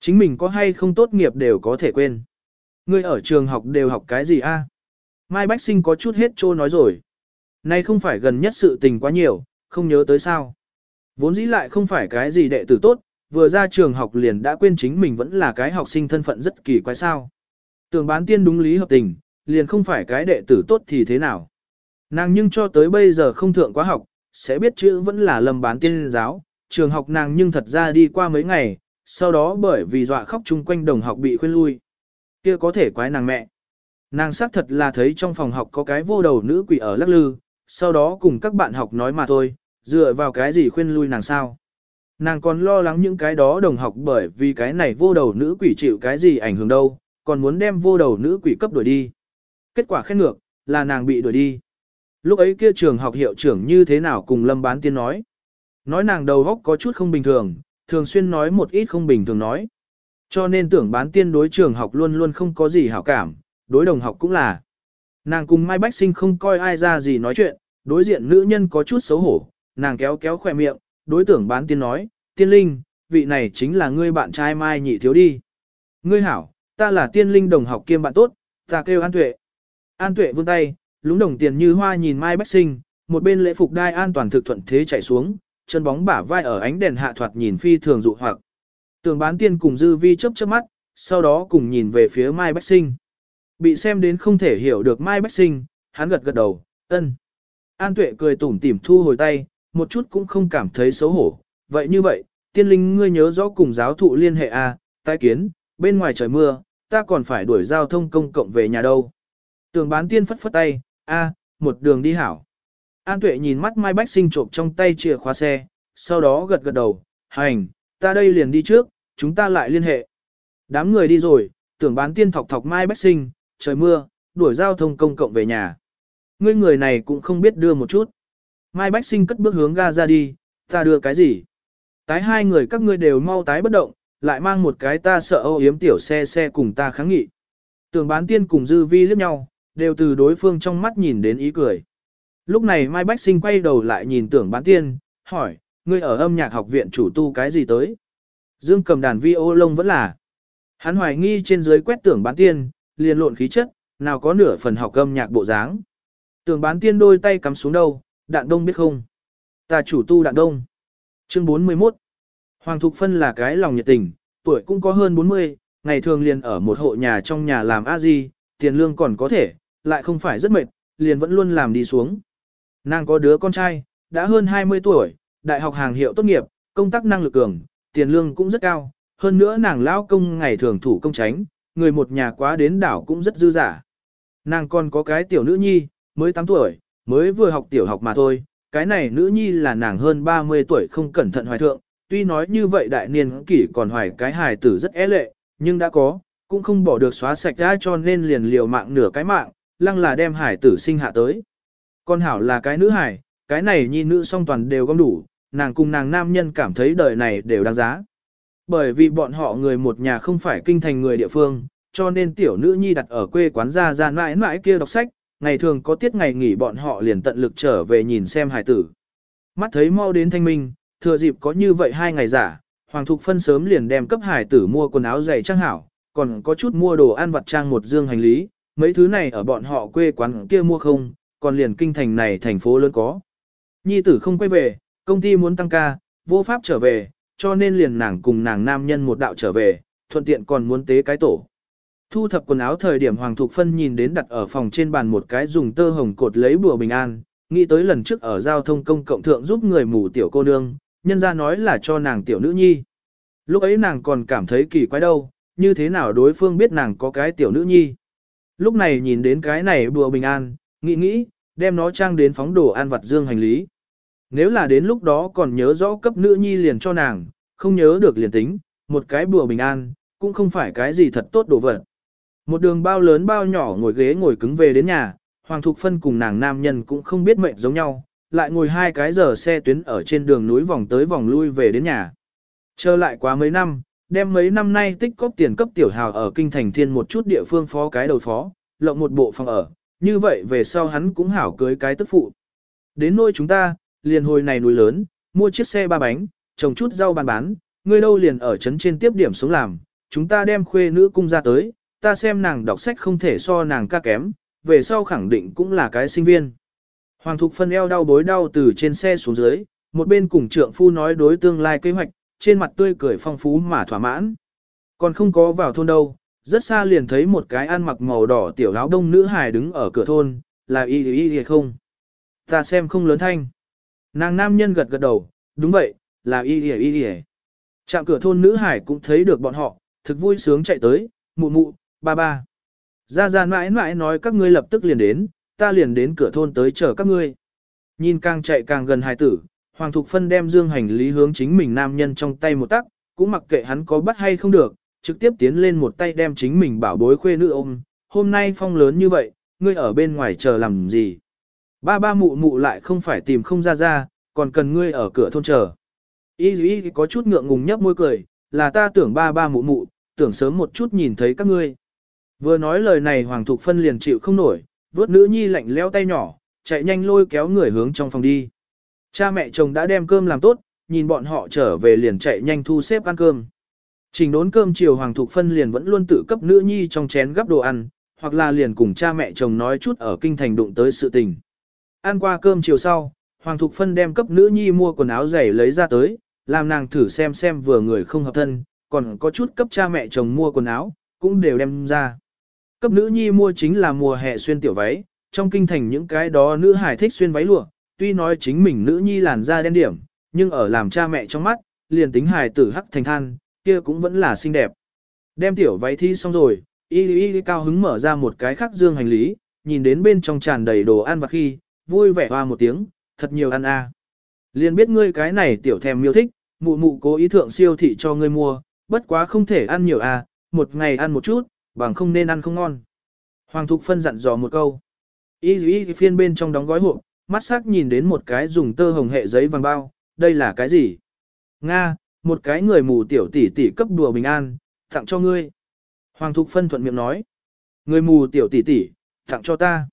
Chính mình có hay không tốt nghiệp đều có thể quên. Ngươi ở trường học đều học cái gì a? Mai Bách Sinh có chút hết trô nói rồi. Nay không phải gần nhất sự tình quá nhiều, không nhớ tới sao. Vốn dĩ lại không phải cái gì đệ tử tốt, vừa ra trường học liền đã quên chính mình vẫn là cái học sinh thân phận rất kỳ quái sao. Tưởng bán tiên đúng lý hợp tình, liền không phải cái đệ tử tốt thì thế nào. Nàng nhưng cho tới bây giờ không thượng quá học, sẽ biết chữ vẫn là lầm bán tiên giáo, trường học nàng nhưng thật ra đi qua mấy ngày, sau đó bởi vì dọa khóc chung quanh đồng học bị khuyên lui. kia có thể quái nàng mẹ. Nàng xác thật là thấy trong phòng học có cái vô đầu nữ quỷ ở lắc lư, sau đó cùng các bạn học nói mà thôi, dựa vào cái gì khuyên lui nàng sao. Nàng còn lo lắng những cái đó đồng học bởi vì cái này vô đầu nữ quỷ chịu cái gì ảnh hưởng đâu, còn muốn đem vô đầu nữ quỷ cấp đuổi đi. Kết quả khen ngược, là nàng bị đuổi đi. Lúc ấy kia trường học hiệu trưởng như thế nào cùng Lâm Bán Tiên nói. Nói nàng đầu góc có chút không bình thường, thường xuyên nói một ít không bình thường nói. Cho nên tưởng bán tiên đối trường học luôn luôn không có gì hảo cảm, đối đồng học cũng là. Nàng cùng Mai Bách Sinh không coi ai ra gì nói chuyện, đối diện nữ nhân có chút xấu hổ, nàng kéo kéo khỏe miệng, đối tưởng bán tiên nói, tiên linh, vị này chính là ngươi bạn trai Mai nhị thiếu đi. Ngươi hảo, ta là tiên linh đồng học kiêm bạn tốt, ta kêu An Tuệ. An Tuệ vươn tay, lúng đồng tiền như hoa nhìn Mai Bách Sinh, một bên lễ phục đai an toàn thực thuận thế chạy xuống, chân bóng bả vai ở ánh đèn hạ thoạt nhìn phi thường dụ hoặc. Tường bán tiên cùng dư vi chớp chớp mắt, sau đó cùng nhìn về phía Mai Bách Sinh. Bị xem đến không thể hiểu được Mai Bách Sinh, hắn gật gật đầu, ân. An tuệ cười tủm tỉm thu hồi tay, một chút cũng không cảm thấy xấu hổ. Vậy như vậy, tiên linh ngươi nhớ rõ cùng giáo thụ liên hệ a, à, tai kiến, bên ngoài trời mưa, ta còn phải đuổi giao thông công cộng về nhà đâu. Tường bán tiên phất phất tay, a, một đường đi hảo. An tuệ nhìn mắt Mai Bách Sinh trộm trong tay chìa khóa xe, sau đó gật gật đầu, hành, ta đây liền đi trước, chúng ta lại liên hệ. Đám người đi rồi, tưởng bán tiên thọc thọc Mai Bách Sinh, trời mưa, đuổi giao thông công cộng về nhà. Ngươi người này cũng không biết đưa một chút. Mai Bách Sinh cất bước hướng ga ra đi, ta đưa cái gì? Tái hai người các ngươi đều mau tái bất động, lại mang một cái ta sợ âu yếm tiểu xe xe cùng ta kháng nghị. Tưởng bán tiên cùng dư vi liếc nhau, đều từ đối phương trong mắt nhìn đến ý cười. Lúc này Mai Bách Sinh quay đầu lại nhìn tưởng bán tiên, hỏi, ngươi ở âm nhạc học viện chủ tu cái gì tới? Dương cầm đàn vi ô lông vẫn là. Hắn hoài nghi trên dưới quét tưởng bán tiên, liền lộn khí chất, nào có nửa phần học âm nhạc bộ dáng. tường bán tiên đôi tay cắm xuống đâu, đạn đông biết không? Ta chủ tu đạn đông. Chương 41 Hoàng Thục Phân là cái lòng nhiệt tình, tuổi cũng có hơn 40, ngày thường liền ở một hộ nhà trong nhà làm a di, tiền lương còn có thể, lại không phải rất mệt, liền vẫn luôn làm đi xuống. Nàng có đứa con trai, đã hơn 20 tuổi, đại học hàng hiệu tốt nghiệp, công tác năng lực cường, tiền lương cũng rất cao, hơn nữa nàng lao công ngày thường thủ công tránh, người một nhà quá đến đảo cũng rất dư giả. Nàng còn có cái tiểu nữ nhi, mới 8 tuổi, mới vừa học tiểu học mà thôi, cái này nữ nhi là nàng hơn 30 tuổi không cẩn thận hoài thượng, tuy nói như vậy đại niên kỷ còn hoài cái hài tử rất é lệ, nhưng đã có, cũng không bỏ được xóa sạch ra cho nên liền liều mạng nửa cái mạng, lăng là đem hải tử sinh hạ tới. Con hảo là cái nữ hải, cái này nhi nữ song toàn đều gom đủ, nàng cùng nàng nam nhân cảm thấy đời này đều đáng giá. Bởi vì bọn họ người một nhà không phải kinh thành người địa phương, cho nên tiểu nữ nhi đặt ở quê quán gia ra mãi mãi kia đọc sách, ngày thường có tiết ngày nghỉ bọn họ liền tận lực trở về nhìn xem hải tử. Mắt thấy mau đến thanh minh, thừa dịp có như vậy hai ngày giả, Hoàng Thục Phân sớm liền đem cấp hải tử mua quần áo giày trang hảo, còn có chút mua đồ ăn vặt trang một dương hành lý, mấy thứ này ở bọn họ quê quán kia mua không, còn liền kinh thành này thành phố lớn có. Nhi tử không quay về, công ty muốn tăng ca, vô pháp trở về, cho nên liền nàng cùng nàng nam nhân một đạo trở về, thuận tiện còn muốn tế cái tổ. Thu thập quần áo thời điểm Hoàng Thục Phân nhìn đến đặt ở phòng trên bàn một cái dùng tơ hồng cột lấy bùa bình an, nghĩ tới lần trước ở giao thông công cộng thượng giúp người mù tiểu cô nương, nhân ra nói là cho nàng tiểu nữ nhi. Lúc ấy nàng còn cảm thấy kỳ quái đâu, như thế nào đối phương biết nàng có cái tiểu nữ nhi. Lúc này nhìn đến cái này bùa bình an, nghĩ nghĩ, đem nó trang đến phóng đồ an vặt dương hành lý. Nếu là đến lúc đó còn nhớ rõ cấp nữ nhi liền cho nàng, không nhớ được liền tính, một cái bùa bình an, cũng không phải cái gì thật tốt đồ vật. Một đường bao lớn bao nhỏ ngồi ghế ngồi cứng về đến nhà, Hoàng Thục Phân cùng nàng nam nhân cũng không biết mệnh giống nhau, lại ngồi hai cái giờ xe tuyến ở trên đường núi vòng tới vòng lui về đến nhà. Chờ lại quá mấy năm, đem mấy năm nay tích cóp tiền cấp tiểu hào ở kinh thành thiên một chút địa phương phó cái đầu phó, lộng một bộ phòng ở, như vậy về sau hắn cũng hảo cưới cái tức phụ. Đến nôi chúng ta, liền hồi này núi lớn, mua chiếc xe ba bánh, trồng chút rau bán bán, ngươi đâu liền ở trấn trên tiếp điểm xuống làm, chúng ta đem khuê nữ cung ra tới, ta xem nàng đọc sách không thể so nàng ca kém, về sau khẳng định cũng là cái sinh viên. Hoàng Thục phân eo đau bối đau từ trên xe xuống dưới, một bên cùng trượng phu nói đối tương lai kế hoạch, trên mặt tươi cười phong phú mà thỏa mãn. Còn không có vào thôn đâu, rất xa liền thấy một cái ăn mặc màu đỏ tiểu áo đông nữ hài đứng ở cửa thôn, là y y y không? Ta xem không lớn thanh. Nàng nam nhân gật gật đầu, đúng vậy, là y y y y. Trạm cửa thôn nữ hải cũng thấy được bọn họ, thực vui sướng chạy tới, mụ mụ, ba ba. Ra ra mãi mãi nói các ngươi lập tức liền đến, ta liền đến cửa thôn tới chờ các ngươi. Nhìn càng chạy càng gần hài tử, Hoàng Thục Phân đem dương hành lý hướng chính mình nam nhân trong tay một tắc, cũng mặc kệ hắn có bắt hay không được, trực tiếp tiến lên một tay đem chính mình bảo bối khuê nữ ôm. Hôm nay phong lớn như vậy, ngươi ở bên ngoài chờ làm gì? Ba ba mụ mụ lại không phải tìm không ra ra, còn cần ngươi ở cửa thôn chờ. Y y có chút ngượng ngùng nhấp môi cười, là ta tưởng ba ba mụ mụ, tưởng sớm một chút nhìn thấy các ngươi. Vừa nói lời này Hoàng Thục Phân liền chịu không nổi, vớt nữ nhi lạnh leo tay nhỏ, chạy nhanh lôi kéo người hướng trong phòng đi. Cha mẹ chồng đã đem cơm làm tốt, nhìn bọn họ trở về liền chạy nhanh thu xếp ăn cơm. Trình đốn cơm chiều Hoàng Thục Phân liền vẫn luôn tự cấp nữ nhi trong chén gắp đồ ăn, hoặc là liền cùng cha mẹ chồng nói chút ở kinh thành đụng tới sự tình. Ăn qua cơm chiều sau, Hoàng Thục Phân đem cấp nữ nhi mua quần áo giày lấy ra tới, làm nàng thử xem xem vừa người không hợp thân, còn có chút cấp cha mẹ chồng mua quần áo, cũng đều đem ra. Cấp nữ nhi mua chính là mùa hè xuyên tiểu váy, trong kinh thành những cái đó nữ hải thích xuyên váy lụa, tuy nói chính mình nữ nhi làn da đen điểm, nhưng ở làm cha mẹ trong mắt, liền tính hài tử hắc thành than, kia cũng vẫn là xinh đẹp. Đem tiểu váy thi xong rồi, y y cao hứng mở ra một cái khắc dương hành lý, nhìn đến bên trong tràn đầy đồ ăn và khi, vui vẻ hoa một tiếng, thật nhiều ăn a. À. Liên biết ngươi cái này tiểu thèm miêu thích, mụ mụ cố ý thượng siêu thị cho ngươi mua, bất quá không thể ăn nhiều à, một ngày ăn một chút, bằng không nên ăn không ngon. Hoàng Thục Phân dặn dò một câu. Y y phiên bên trong đóng gói hộp, mắt sắc nhìn đến một cái dùng tơ hồng hệ giấy vàng bao, đây là cái gì? Nga, một cái người mù tiểu tỷ tỷ cấp đùa bình an, tặng cho ngươi. Hoàng Thục Phân thuận miệng nói. Người mù tiểu tỷ tỷ, tặng cho ta.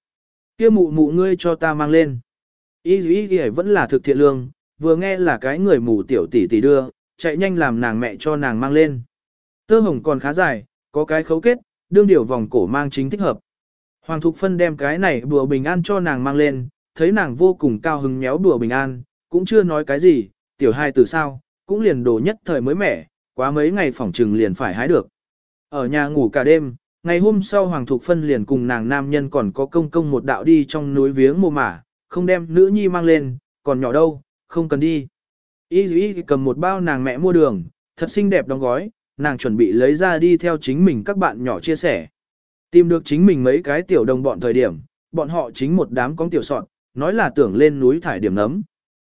Kia mụ mụ ngươi cho ta mang lên. Y dĩ y vẫn là thực thiện lương, vừa nghe là cái người mù tiểu tỷ tỷ đưa, chạy nhanh làm nàng mẹ cho nàng mang lên. Tơ hồng còn khá dài, có cái khấu kết, đương điều vòng cổ mang chính thích hợp. Hoàng Thục Phân đem cái này bùa bình an cho nàng mang lên, thấy nàng vô cùng cao hứng méo bùa bình an, cũng chưa nói cái gì, tiểu hai từ sao, cũng liền đồ nhất thời mới mẻ, quá mấy ngày phỏng trừng liền phải hái được. Ở nhà ngủ cả đêm, ngày hôm sau Hoàng Thục Phân liền cùng nàng nam nhân còn có công công một đạo đi trong núi viếng mồ mả, không đem nữ nhi mang lên, còn nhỏ đâu, không cần đi. Y Y cầm một bao nàng mẹ mua đường, thật xinh đẹp đóng gói, nàng chuẩn bị lấy ra đi theo chính mình các bạn nhỏ chia sẻ. Tìm được chính mình mấy cái tiểu đồng bọn thời điểm, bọn họ chính một đám con tiểu sọn, nói là tưởng lên núi thải điểm nấm.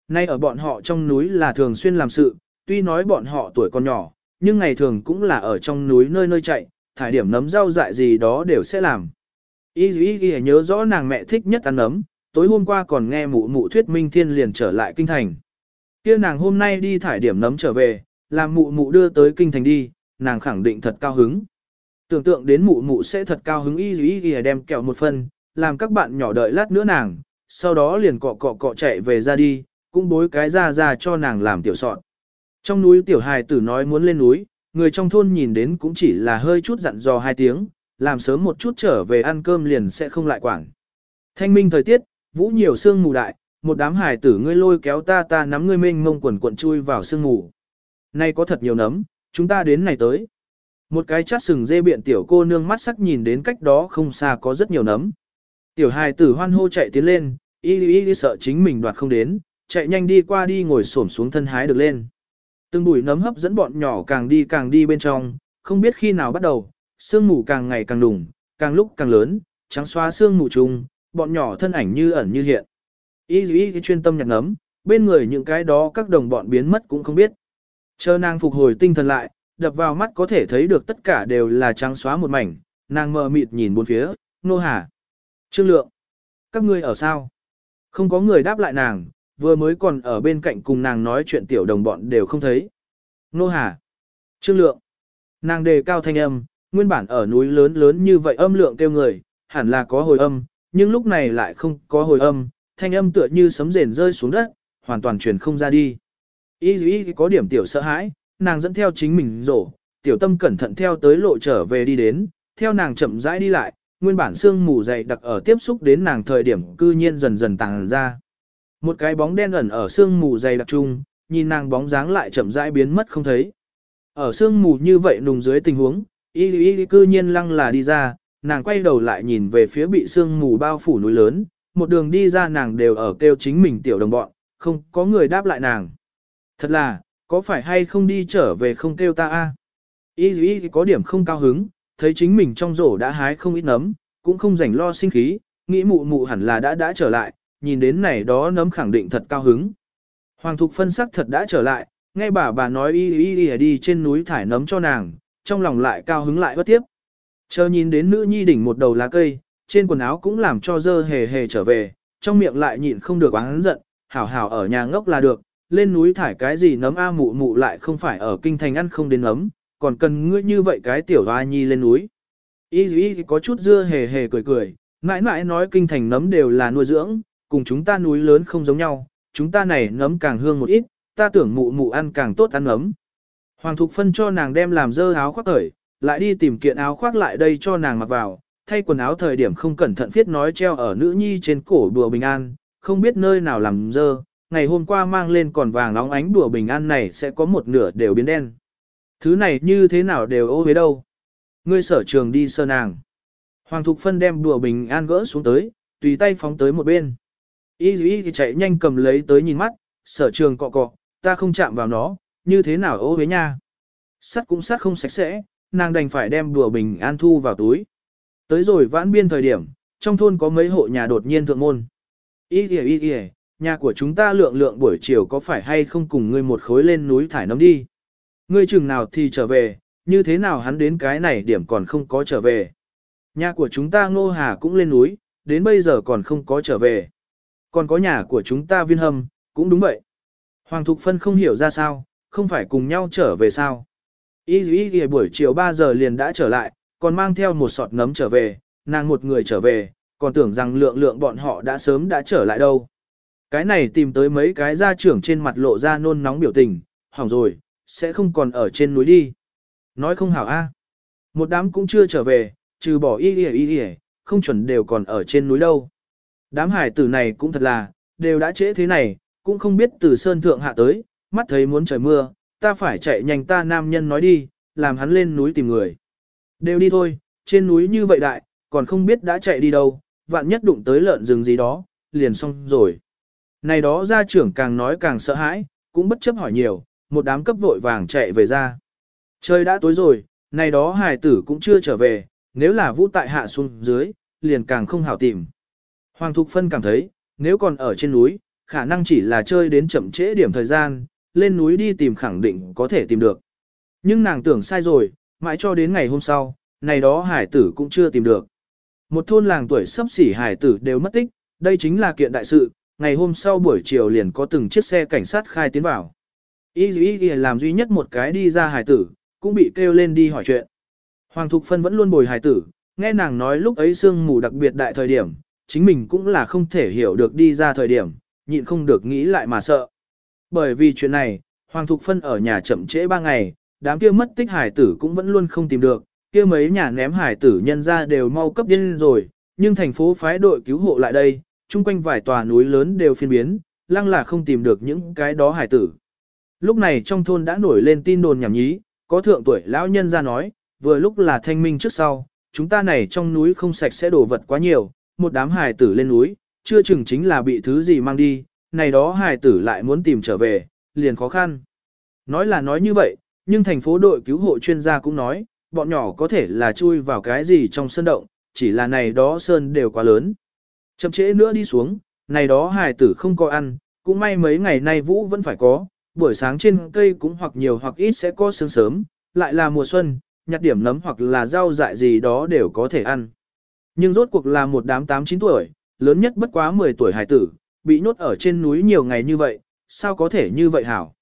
Nay ở bọn họ trong núi là thường xuyên làm sự, tuy nói bọn họ tuổi còn nhỏ, nhưng ngày thường cũng là ở trong núi nơi nơi chạy, thải điểm nấm rau dại gì đó đều sẽ làm. Y Y Y nhớ rõ nàng mẹ thích nhất ăn nấm, tối hôm qua còn nghe mụ mụ thuyết minh thiên liền trở lại kinh thành. kia nàng hôm nay đi thải điểm nấm trở về, làm mụ mụ đưa tới kinh thành đi, nàng khẳng định thật cao hứng. Tưởng tượng đến mụ mụ sẽ thật cao hứng y y y đem kẹo một phần, làm các bạn nhỏ đợi lát nữa nàng, sau đó liền cọ cọ cọ chạy về ra đi, cũng bối cái ra ra cho nàng làm tiểu sọt. Trong núi tiểu hài tử nói muốn lên núi, người trong thôn nhìn đến cũng chỉ là hơi chút dặn dò hai tiếng, làm sớm một chút trở về ăn cơm liền sẽ không lại quảng. Thanh minh thời tiết, vũ nhiều sương mù đại, một đám hài tử ngươi lôi kéo ta ta nắm ngươi mênh mông quần cuộn chui vào sương mù. Nay có thật nhiều nấm, chúng ta đến này tới. Một cái chát sừng dê biện tiểu cô nương mắt sắc nhìn đến cách đó không xa có rất nhiều nấm. Tiểu hài tử hoan hô chạy tiến lên, y y y sợ chính mình đoạt không đến, chạy nhanh đi qua đi ngồi xổm xuống thân hái được lên. Từng bụi nấm hấp dẫn bọn nhỏ càng đi càng đi bên trong, không biết khi nào bắt đầu, sương mù càng ngày càng đùng, càng lúc càng lớn, trắng xóa sương mù trùng, bọn nhỏ thân ảnh như ẩn như hiện. Y y chuyên tâm nhặt nấm, bên người những cái đó các đồng bọn biến mất cũng không biết. Chờ nàng phục hồi tinh thần lại, đập vào mắt có thể thấy được tất cả đều là trắng xóa một mảnh, nàng mờ mịt nhìn bốn phía, nô hà. Trương lượng, các ngươi ở sao? Không có người đáp lại nàng, vừa mới còn ở bên cạnh cùng nàng nói chuyện tiểu đồng bọn đều không thấy. Nô hà, trương lượng, nàng đề cao thanh âm, nguyên bản ở núi lớn lớn như vậy âm lượng kêu người, hẳn là có hồi âm, nhưng lúc này lại không có hồi âm, thanh âm tựa như sấm rền rơi xuống đất, hoàn toàn truyền không ra đi. Y y có điểm tiểu sợ hãi, nàng dẫn theo chính mình rổ, tiểu tâm cẩn thận theo tới lộ trở về đi đến, theo nàng chậm rãi đi lại, nguyên bản xương mù dày đặc ở tiếp xúc đến nàng thời điểm cư nhiên dần dần tàng ra. Một cái bóng đen ẩn ở xương mù dày đặc trung, nhìn nàng bóng dáng lại chậm rãi biến mất không thấy. Ở xương mù như vậy nùng dưới tình huống, y y cư nhiên lăng là đi ra, nàng quay đầu lại nhìn về phía bị xương mù bao phủ núi lớn, một đường đi ra nàng đều ở kêu chính mình tiểu đồng bọn, không có người đáp lại nàng. Thật là, có phải hay không đi trở về không kêu ta a? Y Y có điểm không cao hứng, thấy chính mình trong rổ đã hái không ít nấm, cũng không rảnh lo sinh khí, nghĩ mụ mụ hẳn là đã đã trở lại, nhìn đến này đó nấm khẳng định thật cao hứng. Hoàng thục phân sắc thật đã trở lại, nghe bà bà nói y y y đi trên núi thải nấm cho nàng, trong lòng lại cao hứng lại bất tiếp. Chờ nhìn đến nữ nhi đỉnh một đầu lá cây, trên quần áo cũng làm cho dơ hề hề trở về, trong miệng lại nhịn không được oán giận, hảo hảo ở nhà ngốc là được, lên núi thải cái gì nấm a mụ mụ lại không phải ở kinh thành ăn không đến nấm, còn cần ngươi như vậy cái tiểu hoa nhi lên núi. Y y có chút dưa hề hề cười cười, mãi mãi nói kinh thành nấm đều là nuôi dưỡng, cùng chúng ta núi lớn không giống nhau, chúng ta này nấm càng hương một ít, ta tưởng mụ mụ ăn càng tốt ăn nấm. Hoàng Thục Phân cho nàng đem làm dơ áo khoác khởi, lại đi tìm kiện áo khoác lại đây cho nàng mặc vào, thay quần áo thời điểm không cẩn thận viết nói treo ở nữ nhi trên cổ đùa bình an, không biết nơi nào làm dơ, ngày hôm qua mang lên còn vàng nóng ánh đùa bình an này sẽ có một nửa đều biến đen. Thứ này như thế nào đều ô với đâu. Ngươi sở trường đi sơ nàng. Hoàng Thục Phân đem đùa bình an gỡ xuống tới, tùy tay phóng tới một bên. Y Y thì chạy nhanh cầm lấy tới nhìn mắt, sở trường cọ cọ, ta không chạm vào nó, như thế nào ô với nha. Sắt cũng sắt không sạch sẽ, nàng đành phải đem đùa bình an thu vào túi. Tới rồi vãn biên thời điểm, trong thôn có mấy hộ nhà đột nhiên thượng môn. Y kìa y kìa, nhà của chúng ta lượng lượng buổi chiều có phải hay không cùng ngươi một khối lên núi thải nấm đi. Ngươi chừng nào thì trở về, như thế nào hắn đến cái này điểm còn không có trở về. Nhà của chúng ta ngô hà cũng lên núi, đến bây giờ còn không có trở về. Còn có nhà của chúng ta viên hâm, cũng đúng vậy. Hoàng Thục Phân không hiểu ra sao, không phải cùng nhau trở về sao. Y Y Y buổi chiều 3 giờ liền đã trở lại, còn mang theo một sọt nấm trở về, nàng một người trở về, còn tưởng rằng lượng lượng bọn họ đã sớm đã trở lại đâu. Cái này tìm tới mấy cái gia trưởng trên mặt lộ ra nôn nóng biểu tình, hỏng rồi, sẽ không còn ở trên núi đi. Nói không hảo a. Một đám cũng chưa trở về, trừ bỏ y y y y, không chuẩn đều còn ở trên núi đâu. Đám hải tử này cũng thật là, đều đã trễ thế này, cũng không biết từ sơn thượng hạ tới, mắt thấy muốn trời mưa, ta phải chạy nhanh ta nam nhân nói đi, làm hắn lên núi tìm người. Đều đi thôi, trên núi như vậy đại, còn không biết đã chạy đi đâu, vạn nhất đụng tới lợn rừng gì đó, liền xong rồi. Này đó gia trưởng càng nói càng sợ hãi, cũng bất chấp hỏi nhiều, một đám cấp vội vàng chạy về ra. Trời đã tối rồi, này đó hài tử cũng chưa trở về, nếu là vũ tại hạ xuống dưới, liền càng không hảo tìm. Hoàng Thục Phân cảm thấy, nếu còn ở trên núi, khả năng chỉ là chơi đến chậm trễ điểm thời gian, lên núi đi tìm khẳng định có thể tìm được. Nhưng nàng tưởng sai rồi, mãi cho đến ngày hôm sau, này đó hải tử cũng chưa tìm được. Một thôn làng tuổi sắp xỉ hải tử đều mất tích, đây chính là kiện đại sự, ngày hôm sau buổi chiều liền có từng chiếc xe cảnh sát khai tiến vào. Y Y Y làm duy nhất một cái đi ra hải tử, cũng bị kêu lên đi hỏi chuyện. Hoàng Thục Phân vẫn luôn bồi hải tử, nghe nàng nói lúc ấy sương mù đặc biệt đại thời điểm, chính mình cũng là không thể hiểu được đi ra thời điểm, nhịn không được nghĩ lại mà sợ. Bởi vì chuyện này, Hoàng Thục Phân ở nhà chậm trễ ba ngày, đám kia mất tích hải tử cũng vẫn luôn không tìm được, kia mấy nhà ném hải tử nhân ra đều mau cấp điên rồi, nhưng thành phố phái đội cứu hộ lại đây, chung quanh vài tòa núi lớn đều phiên biến, lăng là không tìm được những cái đó hải tử. Lúc này trong thôn đã nổi lên tin đồn nhảm nhí, có thượng tuổi lão nhân ra nói, vừa lúc là thanh minh trước sau, chúng ta này trong núi không sạch sẽ đổ vật quá nhiều, một đám hài tử lên núi, chưa chừng chính là bị thứ gì mang đi, này đó hài tử lại muốn tìm trở về, liền khó khăn. Nói là nói như vậy, nhưng thành phố đội cứu hộ chuyên gia cũng nói, bọn nhỏ có thể là chui vào cái gì trong sơn động, chỉ là này đó sơn đều quá lớn. Chậm trễ nữa đi xuống, này đó hài tử không có ăn, cũng may mấy ngày nay vũ vẫn phải có, buổi sáng trên cây cũng hoặc nhiều hoặc ít sẽ có sương sớm, lại là mùa xuân, nhặt điểm nấm hoặc là rau dại gì đó đều có thể ăn. Nhưng rốt cuộc là một đám 8-9 tuổi, lớn nhất bất quá 10 tuổi hải tử, bị nhốt ở trên núi nhiều ngày như vậy, sao có thể như vậy hảo?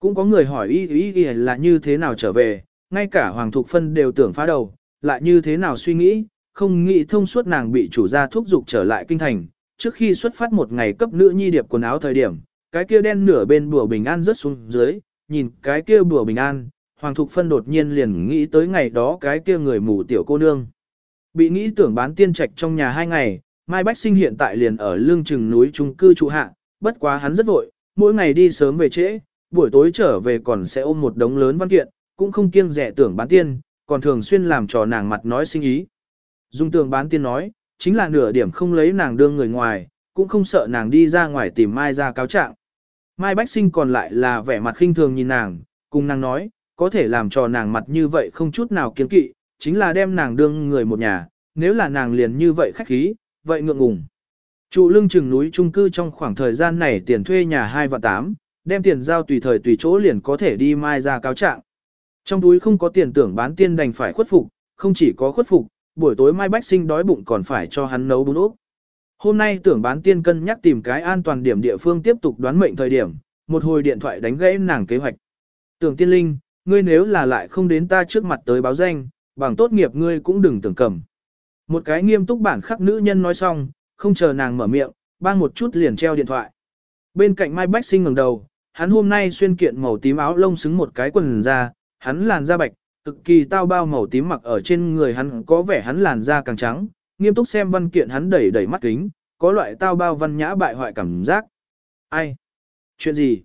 Cũng có người hỏi ý ý, ý là như thế nào trở về, ngay cả Hoàng Thục Phân đều tưởng phá đầu, lại như thế nào suy nghĩ, không nghĩ thông suốt nàng bị chủ gia thúc giục trở lại kinh thành, trước khi xuất phát một ngày cấp nữ nhi điệp quần áo thời điểm, cái kia đen nửa bên bùa bình an rớt xuống dưới, nhìn cái kia bùa bình an, Hoàng Thục Phân đột nhiên liền nghĩ tới ngày đó cái kia người mù tiểu cô nương. Bị nghĩ tưởng bán tiên trạch trong nhà hai ngày, Mai Bách Sinh hiện tại liền ở lương chừng núi trung cư trụ hạ, bất quá hắn rất vội, mỗi ngày đi sớm về trễ, buổi tối trở về còn sẽ ôm một đống lớn văn kiện, cũng không kiêng rẻ tưởng bán tiên, còn thường xuyên làm trò nàng mặt nói sinh ý. Dung tưởng bán tiên nói, chính là nửa điểm không lấy nàng đương người ngoài, cũng không sợ nàng đi ra ngoài tìm Mai ra cáo trạng. Mai Bách Sinh còn lại là vẻ mặt khinh thường nhìn nàng, cùng nàng nói, có thể làm trò nàng mặt như vậy không chút nào kiêng kỵ, chính là đem nàng đương người một nhà, nếu là nàng liền như vậy khách khí, vậy ngượng ngùng. Trụ lưng chừng núi trung cư trong khoảng thời gian này tiền thuê nhà 2 và 8, đem tiền giao tùy thời tùy chỗ liền có thể đi mai ra cáo trạng. Trong túi không có tiền tưởng bán tiên đành phải khuất phục, không chỉ có khuất phục, buổi tối mai bách sinh đói bụng còn phải cho hắn nấu bún ốc. Hôm nay tưởng bán tiên cân nhắc tìm cái an toàn điểm địa phương tiếp tục đoán mệnh thời điểm, một hồi điện thoại đánh gãy nàng kế hoạch. Tưởng tiên linh, ngươi nếu là lại không đến ta trước mặt tới báo danh, bằng tốt nghiệp ngươi cũng đừng tưởng cầm. Một cái nghiêm túc bản khắc nữ nhân nói xong, không chờ nàng mở miệng, bang một chút liền treo điện thoại. Bên cạnh Mai Bách Sinh ngẩng đầu, hắn hôm nay xuyên kiện màu tím áo lông xứng một cái quần da, hắn làn da bạch, cực kỳ tao bao màu tím mặc ở trên người hắn có vẻ hắn làn da càng trắng, nghiêm túc xem văn kiện hắn đẩy đẩy mắt kính, có loại tao bao văn nhã bại hoại cảm giác. Ai? Chuyện gì?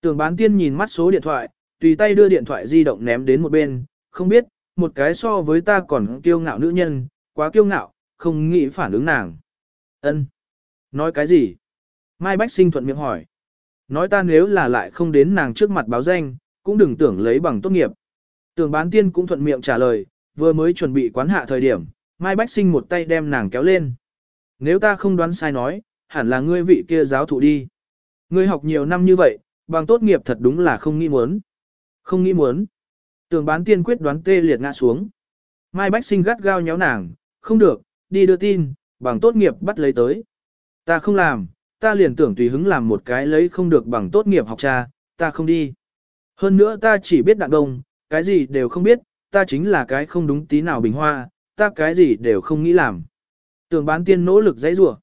Tường bán tiên nhìn mắt số điện thoại, tùy tay đưa điện thoại di động ném đến một bên, không biết, một cái so với ta còn kiêu ngạo nữ nhân, quá kiêu ngạo, không nghĩ phản ứng nàng. Ân, Nói cái gì? Mai Bách Sinh thuận miệng hỏi. Nói ta nếu là lại không đến nàng trước mặt báo danh, cũng đừng tưởng lấy bằng tốt nghiệp. Tưởng bán tiên cũng thuận miệng trả lời, vừa mới chuẩn bị quán hạ thời điểm, Mai Bách Sinh một tay đem nàng kéo lên. Nếu ta không đoán sai nói, hẳn là ngươi vị kia giáo thụ đi. Ngươi học nhiều năm như vậy, bằng tốt nghiệp thật đúng là không nghĩ muốn. Không nghĩ muốn. Tường bán tiên quyết đoán tê liệt ngã xuống. Mai Bách Sinh gắt gao nhéo nàng, không được, đi đưa tin, bằng tốt nghiệp bắt lấy tới. Ta không làm, ta liền tưởng tùy hứng làm một cái lấy không được bằng tốt nghiệp học cha, ta không đi. Hơn nữa ta chỉ biết đạn đông, cái gì đều không biết, ta chính là cái không đúng tí nào bình hoa, ta cái gì đều không nghĩ làm. Tường bán tiên nỗ lực dãy rủa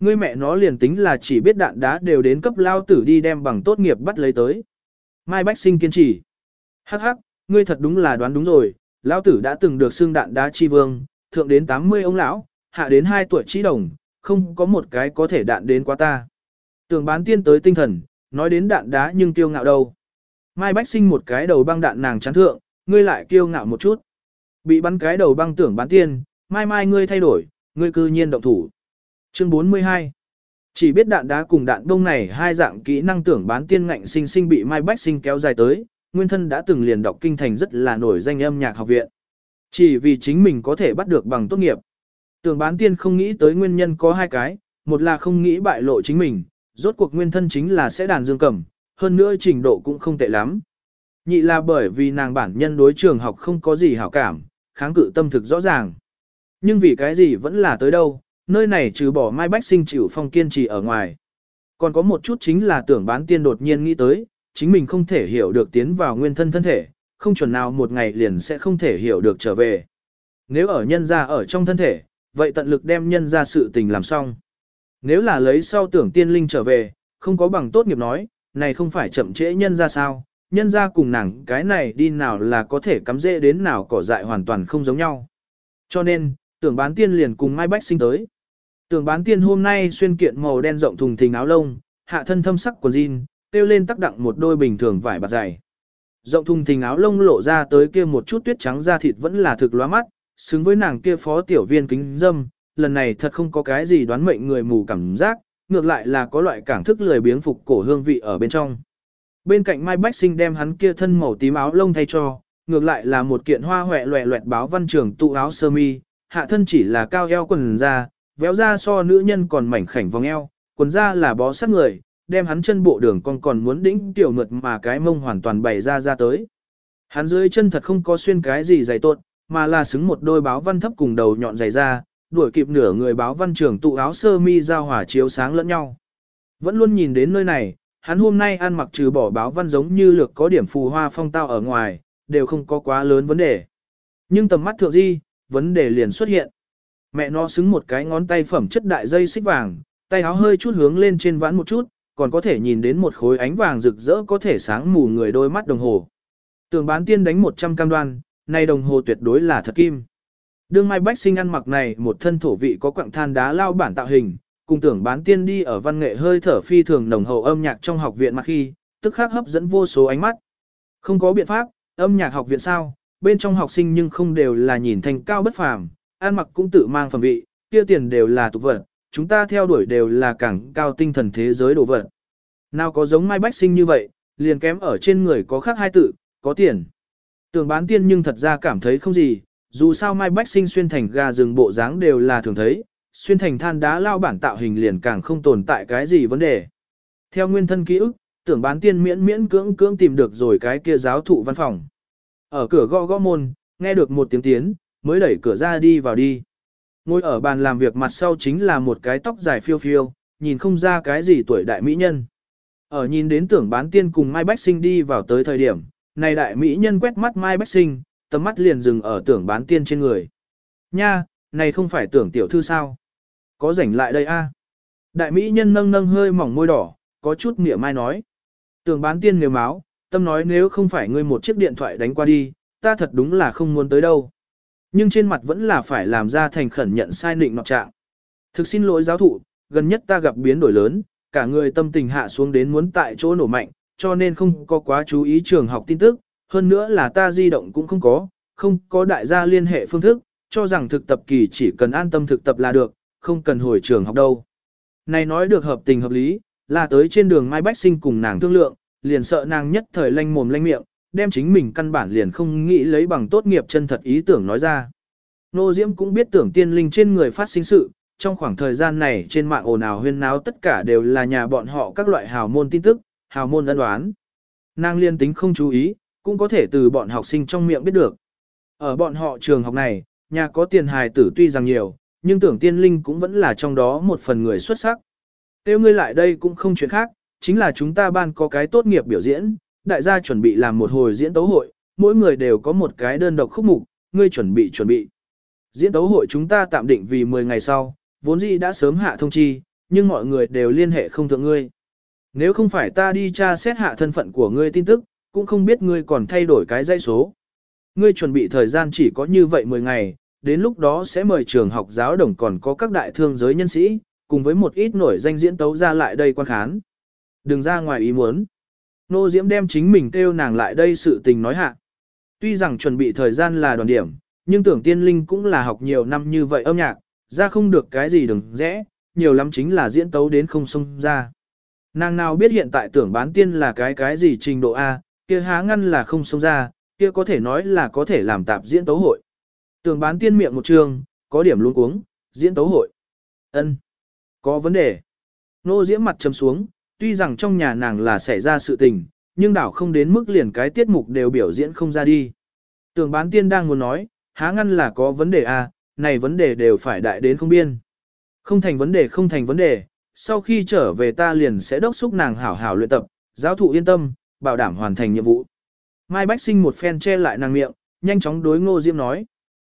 Ngươi mẹ nó liền tính là chỉ biết đạn đá đều đến cấp lao tử đi đem bằng tốt nghiệp bắt lấy tới. Mai Bách Sinh kiên trì. Hắc hắc, ngươi thật đúng là đoán đúng rồi, Lão tử đã từng được xưng đạn đá chi vương, thượng đến 80 ông lão, hạ đến 2 tuổi trí đồng, không có một cái có thể đạn đến quá ta. Tưởng bán tiên tới tinh thần, nói đến đạn đá nhưng kiêu ngạo đâu. Mai Bách sinh một cái đầu băng đạn nàng chán thượng, ngươi lại kiêu ngạo một chút. Bị bắn cái đầu băng tưởng bán tiên, mai mai ngươi thay đổi, ngươi cư nhiên động thủ. Chương 42 Chỉ biết đạn đá cùng đạn đông này hai dạng kỹ năng tưởng bán tiên ngạnh sinh sinh bị Mai Bách sinh kéo dài tới, nguyên thân đã từng liền đọc kinh thành rất là nổi danh âm nhạc học viện. Chỉ vì chính mình có thể bắt được bằng tốt nghiệp. Tưởng bán tiên không nghĩ tới nguyên nhân có hai cái, một là không nghĩ bại lộ chính mình, rốt cuộc nguyên thân chính là sẽ đàn dương cầm, hơn nữa trình độ cũng không tệ lắm. Nhị là bởi vì nàng bản nhân đối trường học không có gì hảo cảm, kháng cự tâm thực rõ ràng. Nhưng vì cái gì vẫn là tới đâu, nơi này trừ bỏ Mai Bách sinh chịu phong kiên trì ở ngoài. Còn có một chút chính là tưởng bán tiên đột nhiên nghĩ tới, chính mình không thể hiểu được tiến vào nguyên thân thân thể, không chuẩn nào một ngày liền sẽ không thể hiểu được trở về. Nếu ở nhân ra ở trong thân thể, vậy tận lực đem nhân ra sự tình làm xong. Nếu là lấy sau tưởng tiên linh trở về, không có bằng tốt nghiệp nói, này không phải chậm trễ nhân ra sao, nhân ra cùng nàng cái này đi nào là có thể cắm dễ đến nào cỏ dại hoàn toàn không giống nhau. Cho nên, tưởng bán tiên liền cùng Mai Bách sinh tới. Tưởng bán tiên hôm nay xuyên kiện màu đen rộng thùng thình áo lông, hạ thân thâm sắc quần jean, tiêu lên tắc đặng một đôi bình thường vải bạt dày. Rộng thùng thình áo lông lộ ra tới kia một chút tuyết trắng da thịt vẫn là thực lóa mắt, xứng với nàng kia phó tiểu viên kính dâm, lần này thật không có cái gì đoán mệnh người mù cảm giác, ngược lại là có loại cảng thức lười biếng phục cổ hương vị ở bên trong. bên cạnh Mai Bách Sinh đem hắn kia thân màu tím áo lông thay cho, ngược lại là một kiện hoa hoẹ loẹ loẹt báo văn trường tụ áo sơ mi, hạ thân chỉ là cao eo quần da, véo da so nữ nhân còn mảnh khảnh vòng eo, quần da là bó sát người, đem hắn chân bộ đường còn còn muốn đĩnh tiểu mượt mà cái mông hoàn toàn bày ra ra tới. Hắn dưới chân thật không có xuyên cái gì dày tốt, mà là xứng một đôi báo văn thấp cùng đầu nhọn dày ra, đuổi kịp nửa người báo văn trưởng tụ áo sơ mi giao hỏa chiếu sáng lẫn nhau. Vẫn luôn nhìn đến nơi này, hắn hôm nay ăn mặc trừ bỏ báo văn giống như lược có điểm phù hoa phong tao ở ngoài, đều không có quá lớn vấn đề. Nhưng tầm mắt thượng di, vấn đề liền xuất hiện. Mẹ nó xứng một cái ngón tay phẩm chất đại dây xích vàng, tay áo hơi chút hướng lên trên vãn một chút, còn có thể nhìn đến một khối ánh vàng rực rỡ có thể sáng mù người đôi mắt đồng hồ. Tường bán tiên đánh 100 cam đoan, này đồng hồ tuyệt đối là thật kim. Đương Mai Bách Sinh ăn mặc này một thân thổ vị có quặng than đá lao bản tạo hình, cùng tưởng bán tiên đi ở văn nghệ hơi thở phi thường nồng hậu âm nhạc trong học viện mà khi, tức khắc hấp dẫn vô số ánh mắt. Không có biện pháp, âm nhạc học viện sao, bên trong học sinh nhưng không đều là nhìn thành cao bất phàm, ăn mặc cũng tự mang phẩm vị, kia tiền đều là tục vật, chúng ta theo đuổi đều là càng cao tinh thần thế giới đồ vật. Nào có giống Mai Bách Sinh như vậy, liền kém ở trên người có khác hai tự, có tiền. Tưởng bán tiên nhưng thật ra cảm thấy không gì, dù sao Mai Bách Sinh xuyên thành gà rừng bộ dáng đều là thường thấy, xuyên thành than đá lao bản tạo hình liền càng không tồn tại cái gì vấn đề. Theo nguyên thân ký ức, tưởng bán tiên miễn miễn cưỡng cưỡng tìm được rồi cái kia giáo thụ văn phòng. Ở cửa gõ gõ môn, nghe được một tiếng tiến, mới đẩy cửa ra đi vào đi. Ngồi ở bàn làm việc mặt sau chính là một cái tóc dài phiêu phiêu, nhìn không ra cái gì tuổi đại mỹ nhân. Ở nhìn đến tưởng bán tiên cùng Mai Bách Sinh đi vào tới thời điểm, này đại mỹ nhân quét mắt Mai Bách Sinh, tầm mắt liền dừng ở tưởng bán tiên trên người. Nha, này không phải tưởng tiểu thư sao? Có rảnh lại đây a? Đại mỹ nhân nâng nâng hơi mỏng môi đỏ, có chút nghĩa mai nói. Tưởng bán tiên nếu máu, tâm nói nếu không phải ngươi một chiếc điện thoại đánh qua đi, ta thật đúng là không muốn tới đâu. Nhưng trên mặt vẫn là phải làm ra thành khẩn nhận sai định nọt trạng. Thực xin lỗi giáo thụ, gần nhất ta gặp biến đổi lớn, cả người tâm tình hạ xuống đến muốn tại chỗ nổ mạnh, cho nên không có quá chú ý trường học tin tức, hơn nữa là ta di động cũng không có, không có đại gia liên hệ phương thức, cho rằng thực tập kỳ chỉ cần an tâm thực tập là được, không cần hồi trường học đâu. Này nói được hợp tình hợp lý, là tới trên đường Mai Bách Sinh cùng nàng thương lượng, liền sợ nàng nhất thời lanh mồm lanh miệng, đem chính mình căn bản liền không nghĩ lấy bằng tốt nghiệp chân thật ý tưởng nói ra. Nô Diễm cũng biết tưởng tiên linh trên người phát sinh sự, trong khoảng thời gian này trên mạng ồn ào huyên náo tất cả đều là nhà bọn họ các loại hào môn tin tức, hào môn ân đoán. Nàng liên tính không chú ý, cũng có thể từ bọn học sinh trong miệng biết được. Ở bọn họ trường học này, nhà có tiền hài tử tuy rằng nhiều, nhưng tưởng tiên linh cũng vẫn là trong đó một phần người xuất sắc. Tiêu ngươi lại đây cũng không chuyện khác, chính là chúng ta ban có cái tốt nghiệp biểu diễn, đại gia chuẩn bị làm một hồi diễn tấu hội, mỗi người đều có một cái đơn độc khúc mục, ngươi chuẩn bị chuẩn bị. Diễn tấu hội chúng ta tạm định vì 10 ngày sau, vốn dĩ đã sớm hạ thông chi, nhưng mọi người đều liên hệ không thượng ngươi. Nếu không phải ta đi tra xét hạ thân phận của ngươi tin tức, cũng không biết ngươi còn thay đổi cái dây số. Ngươi chuẩn bị thời gian chỉ có như vậy 10 ngày, đến lúc đó sẽ mời trường học giáo đồng còn có các đại thương giới nhân sĩ, cùng với một ít nổi danh diễn tấu ra lại đây quan khán. Đừng ra ngoài ý muốn. Nô Diễm đem chính mình kêu nàng lại đây sự tình nói hạ. Tuy rằng chuẩn bị thời gian là đoàn điểm, nhưng tưởng tiên linh cũng là học nhiều năm như vậy âm nhạc, ra không được cái gì đừng rẽ, nhiều lắm chính là diễn tấu đến không xông ra. Nàng nào biết hiện tại tưởng bán tiên là cái cái gì trình độ A, kia há ngăn là không xông ra, kia có thể nói là có thể làm tạp diễn tấu hội. Tưởng bán tiên miệng một trường, có điểm luôn cuống, diễn tấu hội. ân có vấn đề. Nô diễm mặt chấm xuống, tuy rằng trong nhà nàng là xảy ra sự tình, nhưng đảo không đến mức liền cái tiết mục đều biểu diễn không ra đi. Tưởng bán tiên đang muốn nói, há ngăn là có vấn đề à, này vấn đề đều phải đại đến không biên. Không thành vấn đề không thành vấn đề, sau khi trở về ta liền sẽ đốc xúc nàng hảo hảo luyện tập, giáo thụ yên tâm, bảo đảm hoàn thành nhiệm vụ. Mai Bách Sinh một phen che lại nàng miệng, nhanh chóng đối Ngô Diễm nói.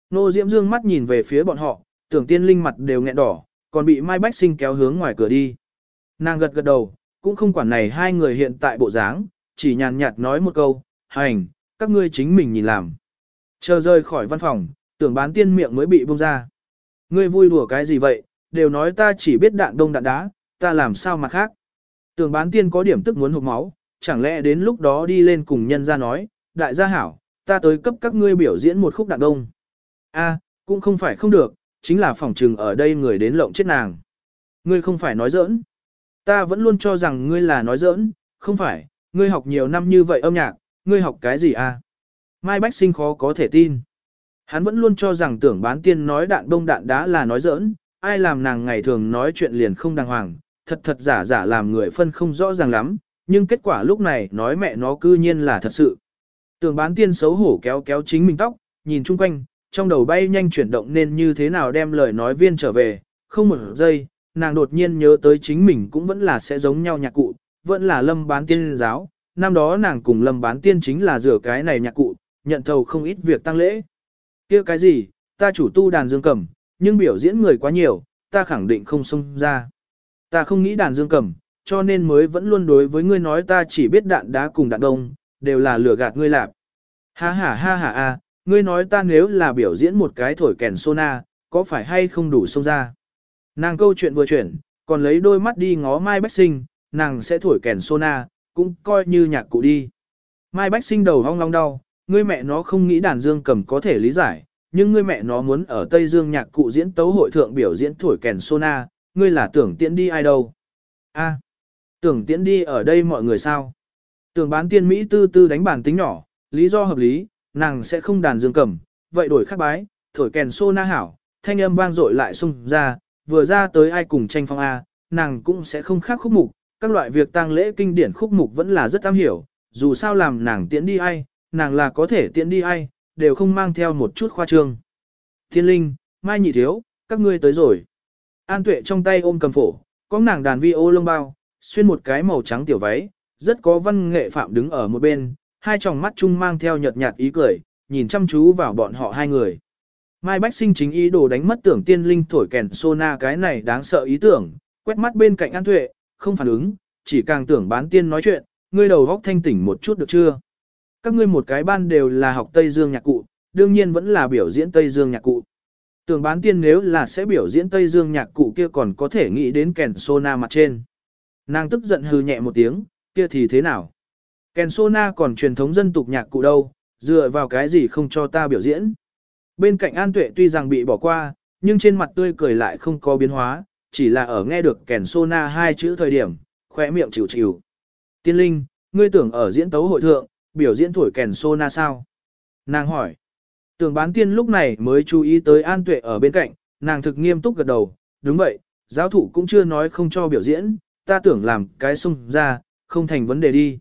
Ngô Diễm dương mắt nhìn về phía bọn họ, tưởng tiên linh mặt đều nghẹn đỏ, còn bị Mai Bách Sinh kéo hướng ngoài cửa đi. Nàng gật gật đầu, cũng không quản này hai người hiện tại bộ dáng, chỉ nhàn nhạt nói một câu, hành, các ngươi chính mình nhìn làm. Chờ rời khỏi văn phòng, tưởng bán tiên miệng mới bị bung ra. Ngươi vui đùa cái gì vậy, đều nói ta chỉ biết đạn đông đạn đá, ta làm sao mà khác. Tưởng bán tiên có điểm tức muốn hụt máu, chẳng lẽ đến lúc đó đi lên cùng nhân ra nói, đại gia hảo, ta tới cấp các ngươi biểu diễn một khúc đạn đông. A, cũng không phải không được, chính là phòng trừng ở đây người đến lộng chết nàng. Ngươi không phải nói giỡn. Ta vẫn luôn cho rằng ngươi là nói giỡn, không phải, ngươi học nhiều năm như vậy âm nhạc, ngươi học cái gì à? Mai Bách Sinh khó có thể tin. Hắn vẫn luôn cho rằng tưởng bán tiên nói đạn bông đạn đá là nói giỡn, ai làm nàng ngày thường nói chuyện liền không đàng hoàng, thật thật giả giả làm người phân không rõ ràng lắm, nhưng kết quả lúc này nói mẹ nó cư nhiên là thật sự. Tưởng bán tiên xấu hổ kéo kéo chính mình tóc, nhìn chung quanh, trong đầu bay nhanh chuyển động nên như thế nào đem lời nói viên trở về, không một giây, nàng đột nhiên nhớ tới chính mình cũng vẫn là sẽ giống nhau nhạc cụ, vẫn là lâm bán tiên giáo, năm đó nàng cùng lâm bán tiên chính là rửa cái này nhạc cụ, nhận thầu không ít việc tăng lễ. kia cái gì, ta chủ tu đàn dương cầm, nhưng biểu diễn người quá nhiều, ta khẳng định không xông ra. Ta không nghĩ đàn dương cầm, cho nên mới vẫn luôn đối với ngươi nói ta chỉ biết đạn đá cùng đạn đông, đều là lừa gạt ngươi lạp. Ha ha ha ha a, ngươi nói ta nếu là biểu diễn một cái thổi kèn sona, có phải hay không đủ xông ra. Nàng câu chuyện vừa chuyển, còn lấy đôi mắt đi ngó Mai Bách Sinh, nàng sẽ thổi kèn sona, cũng coi như nhạc cụ đi. Mai Bách Sinh đầu hong long đau, ngươi mẹ nó không nghĩ đàn dương cầm có thể lý giải, nhưng ngươi mẹ nó muốn ở Tây Dương nhạc cụ diễn tấu hội thượng biểu diễn thổi kèn sona, ngươi là tưởng tiễn đi ai đâu. A, tưởng tiễn đi ở đây mọi người sao? Tưởng bán tiên Mỹ tư tư đánh bàn tính nhỏ, lý do hợp lý, nàng sẽ không đàn dương cầm, vậy đổi khác bái, thổi kèn sona hảo, thanh âm vang dội lại xung ra, vừa ra tới ai cùng tranh phong A, nàng cũng sẽ không khác khúc mục, các loại việc tang lễ kinh điển khúc mục vẫn là rất am hiểu, dù sao làm nàng tiễn đi ai, nàng là có thể tiễn đi ai, đều không mang theo một chút khoa trương. Thiên linh, mai nhị thiếu, các ngươi tới rồi. An tuệ trong tay ôm cầm phổ, có nàng đàn vi ô lông bao, xuyên một cái màu trắng tiểu váy, rất có văn nghệ phạm đứng ở một bên, hai tròng mắt chung mang theo nhợt nhạt ý cười, nhìn chăm chú vào bọn họ hai người. Mai Bách Sinh chính ý đồ đánh mất tưởng tiên linh thổi kèn sona cái này đáng sợ ý tưởng, quét mắt bên cạnh An Tuệ, không phản ứng, chỉ càng tưởng bán tiên nói chuyện, ngươi đầu góc thanh tỉnh một chút được chưa? Các ngươi một cái ban đều là học Tây Dương nhạc cụ, đương nhiên vẫn là biểu diễn Tây Dương nhạc cụ. Tưởng bán tiên nếu là sẽ biểu diễn Tây Dương nhạc cụ kia còn có thể nghĩ đến kèn sona mặt trên. Nàng tức giận hừ nhẹ một tiếng, kia thì thế nào? Kèn sona còn truyền thống dân tục nhạc cụ đâu, dựa vào cái gì không cho ta biểu diễn? Bên cạnh An Tuệ tuy rằng bị bỏ qua, nhưng trên mặt tươi cười lại không có biến hóa, chỉ là ở nghe được kèn sona hai chữ thời điểm, khỏe miệng chịu chịu. Tiên linh, ngươi tưởng ở diễn tấu hội thượng, biểu diễn thổi kèn sona sao? Nàng hỏi. Tưởng bán tiên lúc này mới chú ý tới An Tuệ ở bên cạnh, nàng thực nghiêm túc gật đầu, đúng vậy, giáo thủ cũng chưa nói không cho biểu diễn, ta tưởng làm cái sung ra, không thành vấn đề đi.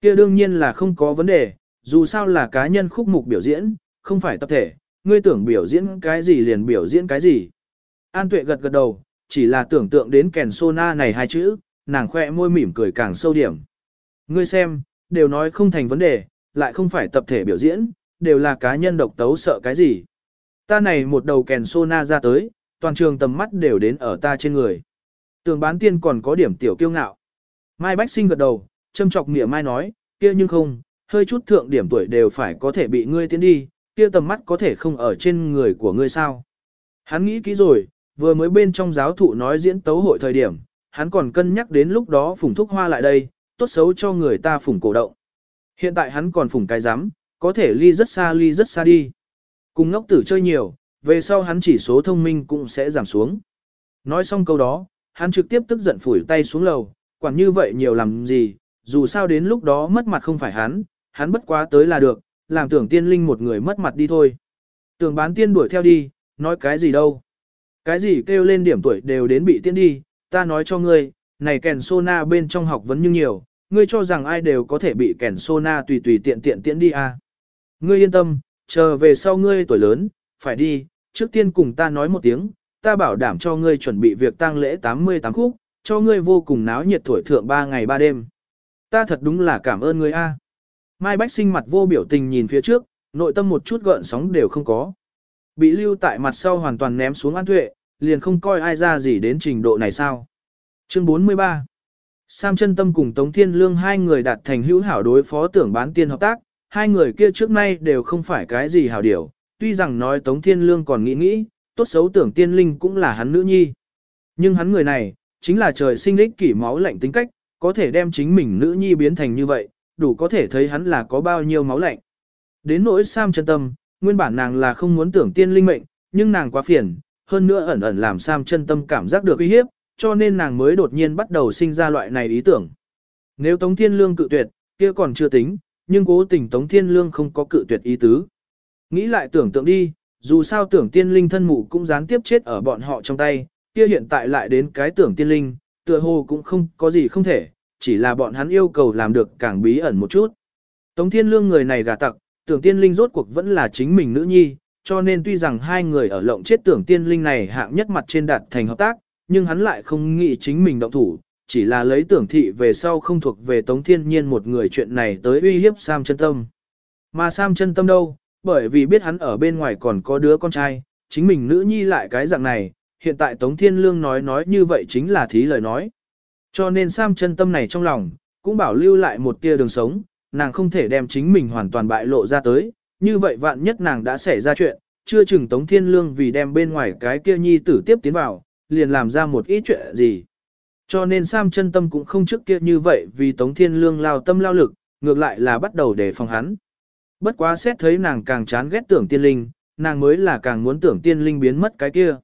kia đương nhiên là không có vấn đề, dù sao là cá nhân khúc mục biểu diễn, không phải tập thể, ngươi tưởng biểu diễn cái gì liền biểu diễn cái gì. An Tuệ gật gật đầu, chỉ là tưởng tượng đến kèn sona này hai chữ, nàng khoe môi mỉm cười càng sâu điểm. Ngươi xem, đều nói không thành vấn đề, lại không phải tập thể biểu diễn, đều là cá nhân độc tấu sợ cái gì. Ta này một đầu kèn sona ra tới, toàn trường tầm mắt đều đến ở ta trên người. Tường bán tiên còn có điểm tiểu kiêu ngạo. Mai Bách Sinh gật đầu, châm chọc nghĩa Mai nói, kia nhưng không, hơi chút thượng điểm tuổi đều phải có thể bị ngươi tiến đi, kia tầm mắt có thể không ở trên người của ngươi sao. Hắn nghĩ kỹ rồi, vừa mới bên trong giáo thụ nói diễn tấu hội thời điểm, hắn còn cân nhắc đến lúc đó phùng thúc hoa lại đây, tốt xấu cho người ta phùng cổ động. Hiện tại hắn còn phùng cái giám, có thể ly rất xa ly rất xa đi. Cùng ngốc tử chơi nhiều, về sau hắn chỉ số thông minh cũng sẽ giảm xuống. Nói xong câu đó, hắn trực tiếp tức giận phủi tay xuống lầu, quản như vậy nhiều làm gì, dù sao đến lúc đó mất mặt không phải hắn, hắn bất quá tới là được, làm tưởng tiên linh một người mất mặt đi thôi. Tưởng bán tiên đuổi theo đi, nói cái gì đâu. Cái gì kêu lên điểm tuổi đều đến bị tiên đi, ta nói cho ngươi, này kèn sona bên trong học vấn như nhiều, ngươi cho rằng ai đều có thể bị kèn sona tùy tùy tiện tiện tiện đi à. Ngươi yên tâm, chờ về sau ngươi tuổi lớn, phải đi, trước tiên cùng ta nói một tiếng, ta bảo đảm cho ngươi chuẩn bị việc tang lễ 88 khúc, cho ngươi vô cùng náo nhiệt tuổi thượng 3 ngày 3 đêm. Ta thật đúng là cảm ơn ngươi a. Mai Bách sinh mặt vô biểu tình nhìn phía trước, nội tâm một chút gợn sóng đều không có. Bị lưu tại mặt sau hoàn toàn ném xuống an tuệ, liền không coi ai ra gì đến trình độ này sao. Chương 43 Sam chân tâm cùng Tống Thiên Lương hai người đạt thành hữu hảo đối phó tưởng bán tiên hợp tác, hai người kia trước nay đều không phải cái gì hảo điều, tuy rằng nói Tống Thiên Lương còn nghĩ nghĩ, tốt xấu tưởng tiên linh cũng là hắn nữ nhi. Nhưng hắn người này, chính là trời sinh lích kỷ máu lạnh tính cách, có thể đem chính mình nữ nhi biến thành như vậy, đủ có thể thấy hắn là có bao nhiêu máu lạnh. Đến nỗi Sam chân tâm, nguyên bản nàng là không muốn tưởng tiên linh mệnh, nhưng nàng quá phiền, hơn nữa ẩn ẩn làm Sam chân tâm cảm giác được uy hiếp, cho nên nàng mới đột nhiên bắt đầu sinh ra loại này ý tưởng. Nếu Tống Thiên Lương cự tuyệt, kia còn chưa tính, nhưng cố tình Tống Thiên Lương không có cự tuyệt ý tứ. Nghĩ lại tưởng tượng đi, dù sao tưởng tiên linh thân mụ cũng gián tiếp chết ở bọn họ trong tay, kia hiện tại lại đến cái tưởng tiên linh, tựa hồ cũng không có gì không thể, chỉ là bọn hắn yêu cầu làm được càng bí ẩn một chút. Tống Thiên Lương người này gà tặc, tưởng tiên linh rốt cuộc vẫn là chính mình nữ nhi, cho nên tuy rằng hai người ở lộng chết tưởng tiên linh này hạng nhất mặt trên đạt thành hợp tác, nhưng hắn lại không nghĩ chính mình động thủ, chỉ là lấy tưởng thị về sau không thuộc về Tống Thiên Nhiên một người chuyện này tới uy hiếp Sam chân tâm. Mà Sam chân tâm đâu, bởi vì biết hắn ở bên ngoài còn có đứa con trai, chính mình nữ nhi lại cái dạng này, hiện tại Tống Thiên Lương nói nói như vậy chính là thí lời nói. Cho nên Sam chân tâm này trong lòng, cũng bảo lưu lại một tia đường sống, nàng không thể đem chính mình hoàn toàn bại lộ ra tới, như vậy vạn nhất nàng đã xảy ra chuyện, chưa chừng Tống Thiên Lương vì đem bên ngoài cái kia nhi tử tiếp tiến vào, liền làm ra một ít chuyện gì. Cho nên Sam chân tâm cũng không trước kia như vậy vì Tống Thiên Lương lao tâm lao lực, ngược lại là bắt đầu để phòng hắn. Bất quá xét thấy nàng càng chán ghét tưởng tiên linh, nàng mới là càng muốn tưởng tiên linh biến mất cái kia.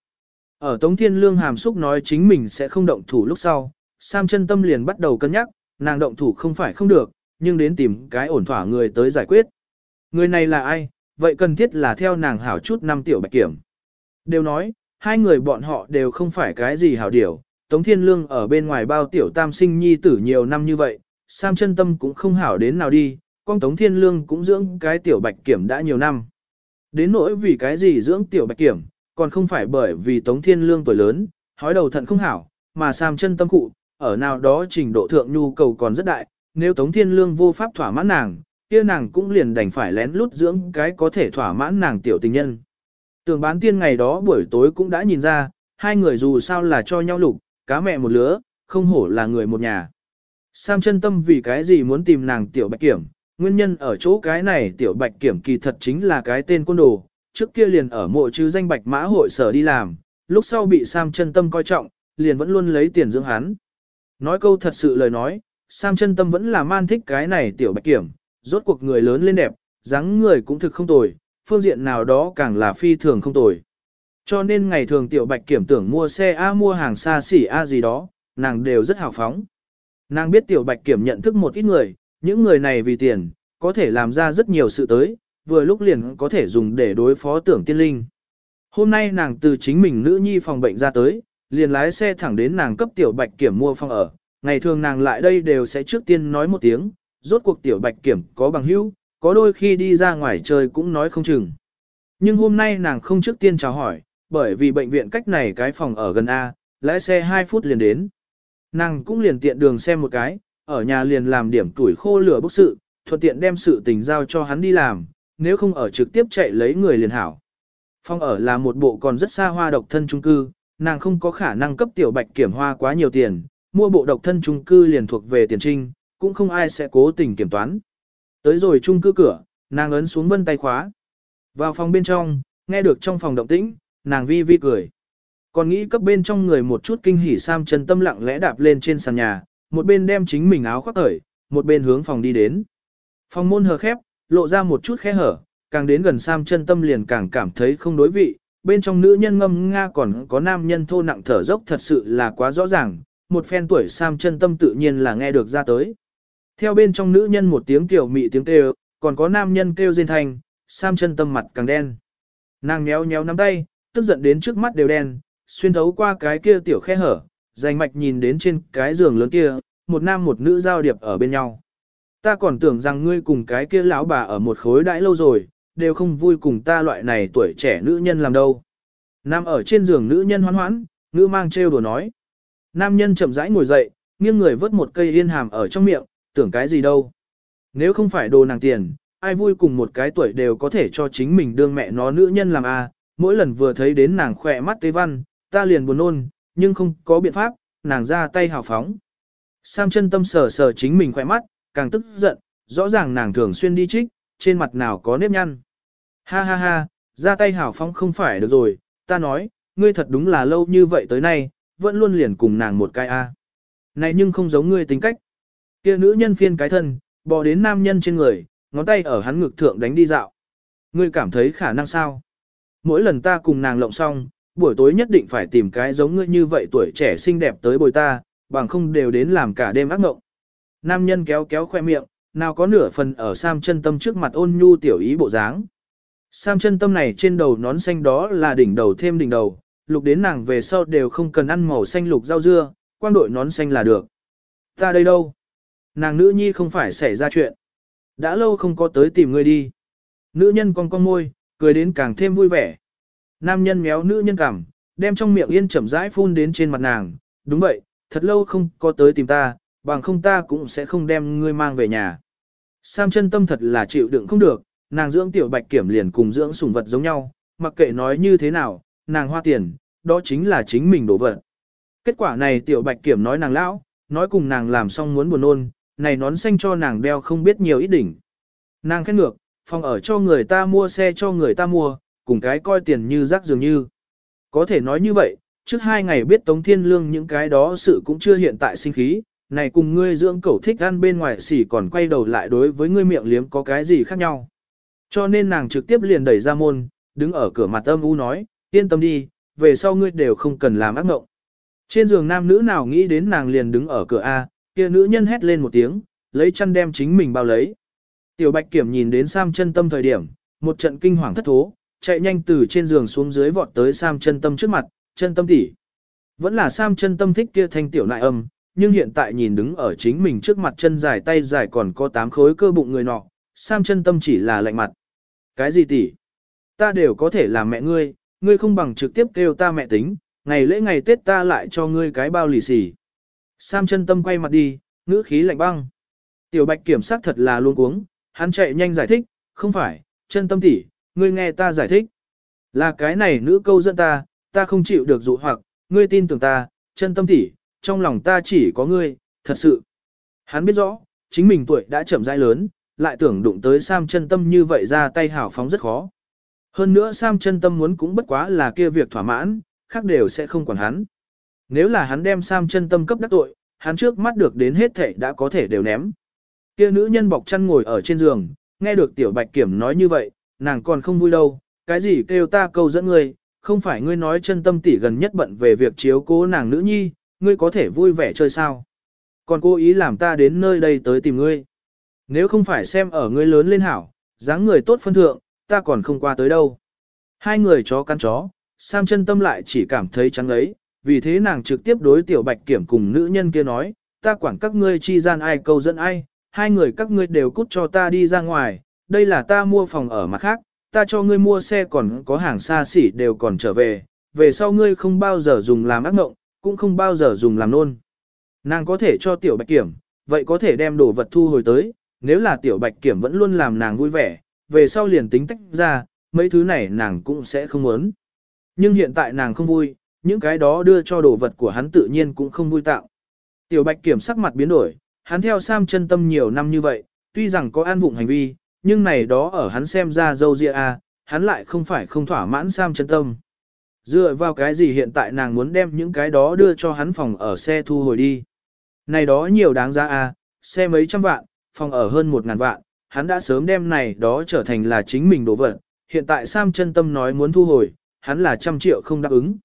Ở Tống Thiên Lương hàm xúc nói chính mình sẽ không động thủ lúc sau, Sam chân tâm liền bắt đầu cân nhắc, nàng động thủ không phải không được, nhưng đến tìm cái ổn thỏa người tới giải quyết. Người này là ai, vậy cần thiết là theo nàng hảo chút năm tiểu bạch kiểm. Đều nói, hai người bọn họ đều không phải cái gì hảo điểu, Tống Thiên Lương ở bên ngoài bao tiểu tam sinh nhi tử nhiều năm như vậy, Sam chân tâm cũng không hảo đến nào đi, con Tống Thiên Lương cũng dưỡng cái tiểu bạch kiểm đã nhiều năm. Đến nỗi vì cái gì dưỡng tiểu bạch kiểm, còn không phải bởi vì Tống Thiên Lương tuổi lớn, hói đầu thận không hảo, mà Sam chân tâm cụ, ở nào đó trình độ thượng nhu cầu còn rất đại, nếu Tống Thiên Lương vô pháp thỏa mãn nàng, kia nàng cũng liền đành phải lén lút dưỡng cái có thể thỏa mãn nàng tiểu tình nhân. Tường bán tiên ngày đó buổi tối cũng đã nhìn ra, hai người dù sao là cho nhau lục, cá mẹ một lứa, không hổ là người một nhà. Sam chân tâm vì cái gì muốn tìm nàng tiểu bạch kiểm, nguyên nhân ở chỗ cái này tiểu bạch kiểm kỳ thật chính là cái tên côn đồ, trước kia liền ở mộ chứ danh bạch mã hội sở đi làm, lúc sau bị Sam chân tâm coi trọng, liền vẫn luôn lấy tiền dưỡng hắn. Nói câu thật sự lời nói, Sam chân tâm vẫn là man thích cái này tiểu bạch kiểm, rốt cuộc người lớn lên đẹp, dáng người cũng thực không tồi, phương diện nào đó càng là phi thường không tồi. Cho nên ngày thường tiểu bạch kiểm tưởng mua xe A mua hàng xa xỉ A gì đó, nàng đều rất hào phóng. Nàng biết tiểu bạch kiểm nhận thức một ít người, những người này vì tiền, có thể làm ra rất nhiều sự tới, vừa lúc liền có thể dùng để đối phó tưởng tiên linh. Hôm nay nàng từ chính mình nữ nhi phòng bệnh ra tới, liền lái xe thẳng đến nàng cấp tiểu bạch kiểm mua phòng ở. Ngày thường nàng lại đây đều sẽ trước tiên nói một tiếng, rốt cuộc tiểu bạch kiểm có bằng hữu, có đôi khi đi ra ngoài chơi cũng nói không chừng. Nhưng hôm nay nàng không trước tiên chào hỏi, bởi vì bệnh viện cách này cái phòng ở gần A, lái xe 2 phút liền đến. Nàng cũng liền tiện đường xem một cái, ở nhà liền làm điểm tuổi khô lửa bốc sự, thuận tiện đem sự tình giao cho hắn đi làm, nếu không ở trực tiếp chạy lấy người liền hảo. Phòng ở là một bộ còn rất xa hoa độc thân trung cư, nàng không có khả năng cấp tiểu bạch kiểm hoa quá nhiều tiền, mua bộ độc thân trung cư liền thuộc về tiền trinh, cũng không ai sẽ cố tình kiểm toán. Tới rồi trung cư cửa, nàng ấn xuống vân tay khóa. Vào phòng bên trong, nghe được trong phòng động tĩnh, nàng vi vi cười. Còn nghĩ cấp bên trong người một chút kinh hỉ Sam chân tâm lặng lẽ đạp lên trên sàn nhà, một bên đem chính mình áo khoác cởi, một bên hướng phòng đi đến. Phòng môn hờ khép, lộ ra một chút khe hở, càng đến gần Sam chân tâm liền càng cảm thấy không đối vị, bên trong nữ nhân ngâm nga còn có nam nhân thô nặng thở dốc thật sự là quá rõ ràng, một phen tuổi Sam chân tâm tự nhiên là nghe được ra tới. Theo bên trong nữ nhân một tiếng tiểu mị tiếng kêu, còn có nam nhân kêu rên thành, Sam chân tâm mặt càng đen. Nàng nhéo nhéo nắm tay, tức giận đến trước mắt đều đen, xuyên thấu qua cái kia tiểu khe hở, dành mạch nhìn đến trên cái giường lớn kia, một nam một nữ giao điệp ở bên nhau. Ta còn tưởng rằng ngươi cùng cái kia lão bà ở một khối đãi lâu rồi, đều không vui cùng ta loại này tuổi trẻ nữ nhân làm đâu. Nam ở trên giường nữ nhân hoan hoãn, ngữ mang trêu đùa nói. Nam nhân chậm rãi ngồi dậy, nghiêng người vớt một cây yên hàm ở trong miệng, tưởng cái gì đâu. Nếu không phải đồ nàng tiền, ai vui cùng một cái tuổi đều có thể cho chính mình đương mẹ nó nữ nhân làm a à, mỗi lần vừa thấy đến nàng khỏe mắt tế văn, ta liền buồn nôn, nhưng không có biện pháp, nàng ra tay hào phóng. Sam chân tâm sờ sờ chính mình khỏe mắt, càng tức giận, rõ ràng nàng thường xuyên đi trích, trên mặt nào có nếp nhăn. Ha ha ha, ra tay hảo phóng không phải được rồi, ta nói, ngươi thật đúng là lâu như vậy tới nay, vẫn luôn liền cùng nàng một cái a. Này nhưng không giống ngươi tính cách. Kia nữ nhân phiên cái thân, bò đến nam nhân trên người, ngón tay ở hắn ngực thượng đánh đi dạo. Ngươi cảm thấy khả năng sao? Mỗi lần ta cùng nàng lộng xong, buổi tối nhất định phải tìm cái giống ngươi như vậy tuổi trẻ xinh đẹp tới bồi ta, bằng không đều đến làm cả đêm ác mộng. Nam nhân kéo kéo khoe miệng, nào có nửa phần ở Sam chân tâm trước mặt ôn nhu tiểu ý bộ dáng. Sam chân tâm này trên đầu nón xanh đó là đỉnh đầu thêm đỉnh đầu, lục đến nàng về sau đều không cần ăn màu xanh lục rau dưa, quang đội nón xanh là được. Ta đây đâu? Nàng nữ nhi không phải xảy ra chuyện. Đã lâu không có tới tìm ngươi đi. Nữ nhân con con môi, cười đến càng thêm vui vẻ. Nam nhân méo nữ nhân cảm, đem trong miệng yên chậm rãi phun đến trên mặt nàng. Đúng vậy, thật lâu không có tới tìm ta, bằng không ta cũng sẽ không đem ngươi mang về nhà. Sam chân tâm thật là chịu đựng không được, nàng dưỡng tiểu bạch kiểm liền cùng dưỡng sủng vật giống nhau, mặc kệ nói như thế nào, nàng hoa tiền, đó chính là chính mình đổ vật. Kết quả này tiểu bạch kiểm nói nàng lão, nói cùng nàng làm xong muốn buồn nôn, này nón xanh cho nàng đeo không biết nhiều ít đỉnh. Nàng khét ngược, phòng ở cho người ta mua xe cho người ta mua, cùng cái coi tiền như rác dường như. Có thể nói như vậy, trước hai ngày biết Tống Thiên Lương những cái đó sự cũng chưa hiện tại sinh khí, này cùng ngươi dưỡng cẩu thích ăn bên ngoài xỉ còn quay đầu lại đối với ngươi miệng liếm có cái gì khác nhau. Cho nên nàng trực tiếp liền đẩy ra môn, đứng ở cửa mặt âm u nói, yên tâm đi, về sau ngươi đều không cần làm ác mộng. Trên giường nam nữ nào nghĩ đến nàng liền đứng ở cửa A, kia nữ nhân hét lên một tiếng, lấy chăn đem chính mình bao lấy. Tiểu bạch kiểm nhìn đến Sam chân tâm thời điểm, một trận kinh hoàng thất thố, chạy nhanh từ trên giường xuống dưới vọt tới Sam chân tâm trước mặt, chân tâm tỉ. Vẫn là Sam chân tâm thích kia thanh tiểu nại âm, nhưng hiện tại nhìn đứng ở chính mình trước mặt chân dài tay dài còn có tám khối cơ bụng người nọ, Sam chân tâm chỉ là lạnh mặt. Cái gì tỷ, Ta đều có thể làm mẹ ngươi, ngươi không bằng trực tiếp kêu ta mẹ tính, ngày lễ ngày Tết ta lại cho ngươi cái bao lì xì. Sam chân tâm quay mặt đi, ngữ khí lạnh băng. Tiểu bạch kiểm sát thật là luôn cuống, hắn chạy nhanh giải thích, không phải, chân tâm tỷ, ngươi nghe ta giải thích. Là cái này nữ câu dẫn ta, ta không chịu được dụ hoặc, ngươi tin tưởng ta, chân tâm tỷ trong lòng ta chỉ có ngươi, thật sự. Hắn biết rõ, chính mình tuổi đã chậm rãi lớn, lại tưởng đụng tới Sam chân tâm như vậy ra tay hào phóng rất khó. Hơn nữa Sam chân tâm muốn cũng bất quá là kia việc thỏa mãn, khác đều sẽ không quản hắn. Nếu là hắn đem Sam chân tâm cấp đắc tội, hắn trước mắt được đến hết thể đã có thể đều ném. Kia nữ nhân bọc chăn ngồi ở trên giường, nghe được tiểu bạch kiểm nói như vậy, nàng còn không vui đâu, cái gì kêu ta câu dẫn ngươi, không phải ngươi nói chân tâm tỷ gần nhất bận về việc chiếu cố nàng nữ nhi, ngươi có thể vui vẻ chơi sao. Còn cố ý làm ta đến nơi đây tới tìm ngươi. Nếu không phải xem ở ngươi lớn lên hảo, dáng người tốt phân thượng, ta còn không qua tới đâu. Hai người chó cắn chó, Sam chân tâm lại chỉ cảm thấy trắng ấy, vì thế nàng trực tiếp đối tiểu bạch kiểm cùng nữ nhân kia nói, ta quản các ngươi chi gian ai câu dẫn ai, hai người các ngươi đều cút cho ta đi ra ngoài, đây là ta mua phòng ở mặt khác, ta cho ngươi mua xe còn có hàng xa xỉ đều còn trở về, về sau ngươi không bao giờ dùng làm ác mộng, cũng không bao giờ dùng làm nôn. Nàng có thể cho tiểu bạch kiểm, vậy có thể đem đồ vật thu hồi tới, nếu là tiểu bạch kiểm vẫn luôn làm nàng vui vẻ, về sau liền tính tách ra, mấy thứ này nàng cũng sẽ không muốn. Nhưng hiện tại nàng không vui, những cái đó đưa cho đồ vật của hắn tự nhiên cũng không vui tạo. Tiểu bạch kiểm sắc mặt biến đổi, hắn theo Sam chân tâm nhiều năm như vậy, tuy rằng có an vụng hành vi, nhưng này đó ở hắn xem ra dâu dịa à, hắn lại không phải không thỏa mãn Sam chân tâm. Dựa vào cái gì hiện tại nàng muốn đem những cái đó đưa cho hắn phòng ở xe thu hồi đi. Này đó nhiều đáng giá a, xe mấy trăm vạn, phòng ở hơn một ngàn vạn, hắn đã sớm đem này đó trở thành là chính mình đồ vật. Hiện tại Sam chân tâm nói muốn thu hồi, hắn là trăm triệu không đáp ứng.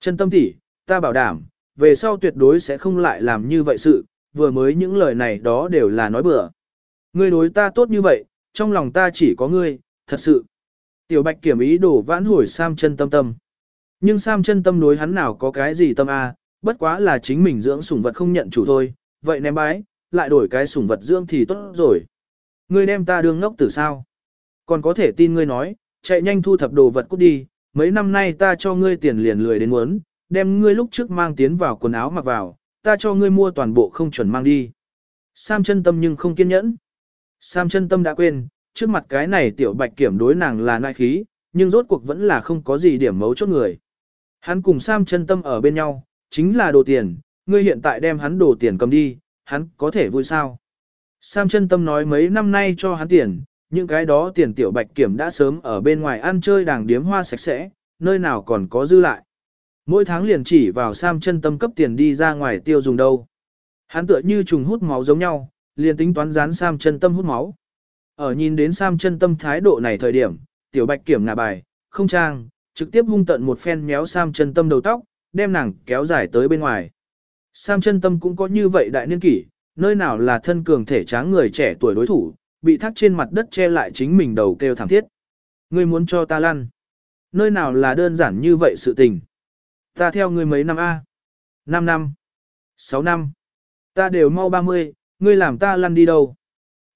Chân tâm tỷ, ta bảo đảm, về sau tuyệt đối sẽ không lại làm như vậy sự, vừa mới những lời này đó đều là nói bừa. Ngươi đối ta tốt như vậy, trong lòng ta chỉ có ngươi, thật sự. Tiểu bạch kiểm ý đổ vãn hồi Sam chân tâm tâm. Nhưng Sam chân tâm đối hắn nào có cái gì tâm a, bất quá là chính mình dưỡng sủng vật không nhận chủ thôi, vậy ném bái, lại đổi cái sủng vật dưỡng thì tốt rồi. Ngươi đem ta đương ngốc từ sao? Còn có thể tin ngươi nói, chạy nhanh thu thập đồ vật cút đi, mấy năm nay ta cho ngươi tiền liền lười đến muốn, đem ngươi lúc trước mang tiến vào quần áo mặc vào, ta cho ngươi mua toàn bộ không chuẩn mang đi. Sam chân tâm nhưng không kiên nhẫn. Sam chân tâm đã quên, trước mặt cái này tiểu bạch kiểm đối nàng là nai khí, nhưng rốt cuộc vẫn là không có gì điểm mấu chốt người. Hắn cùng Sam chân tâm ở bên nhau, chính là đồ tiền, ngươi hiện tại đem hắn đồ tiền cầm đi, hắn có thể vui sao. Sam chân tâm nói mấy năm nay cho hắn tiền, những cái đó tiền tiểu bạch kiểm đã sớm ở bên ngoài ăn chơi đàng điếm hoa sạch sẽ, nơi nào còn có dư lại. Mỗi tháng liền chỉ vào Sam chân tâm cấp tiền đi ra ngoài tiêu dùng đâu. Hắn tựa như trùng hút máu giống nhau, liền tính toán dán Sam chân tâm hút máu. Ở nhìn đến Sam chân tâm thái độ này thời điểm, tiểu bạch kiểm ngả bài, không trang, trực tiếp hung tận một phen méo Sam chân tâm đầu tóc, đem nàng kéo dài tới bên ngoài. Sam chân tâm cũng có như vậy đại niên kỷ, nơi nào là thân cường thể tráng người trẻ tuổi đối thủ, bị thắt trên mặt đất che lại chính mình đầu kêu thảm thiết. Ngươi muốn cho ta lăn. Nơi nào là đơn giản như vậy sự tình. Ta theo ngươi mấy năm A. 5 năm. 6 năm. Ta đều mau 30, ngươi làm ta lăn đi đâu.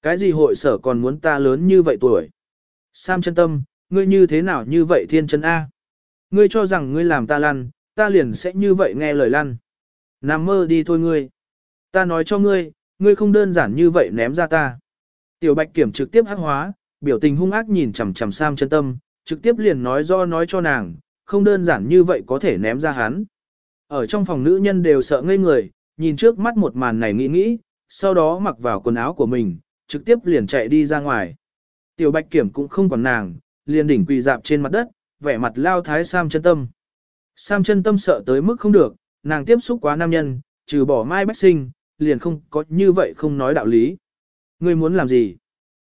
Cái gì hội sở còn muốn ta lớn như vậy tuổi. Sam chân tâm, ngươi như thế nào như vậy thiên chân A. Ngươi cho rằng ngươi làm ta lăn, ta liền sẽ như vậy nghe lời lăn. Nằm mơ đi thôi ngươi. Ta nói cho ngươi, ngươi không đơn giản như vậy ném ra ta. Tiểu bạch kiểm trực tiếp hắc hóa, biểu tình hung ác nhìn chằm chằm Sam chân tâm, trực tiếp liền nói do nói cho nàng, không đơn giản như vậy có thể ném ra hắn. Ở trong phòng nữ nhân đều sợ ngây người, nhìn trước mắt một màn này nghĩ nghĩ, sau đó mặc vào quần áo của mình, trực tiếp liền chạy đi ra ngoài. Tiểu bạch kiểm cũng không còn nàng, liền đỉnh quỳ dạp trên mặt đất, vẻ mặt lao thái Sam chân tâm. Sam chân tâm sợ tới mức không được, nàng tiếp xúc quá nam nhân, trừ bỏ mai bách sinh, liền không có như vậy không nói đạo lý. Ngươi muốn làm gì?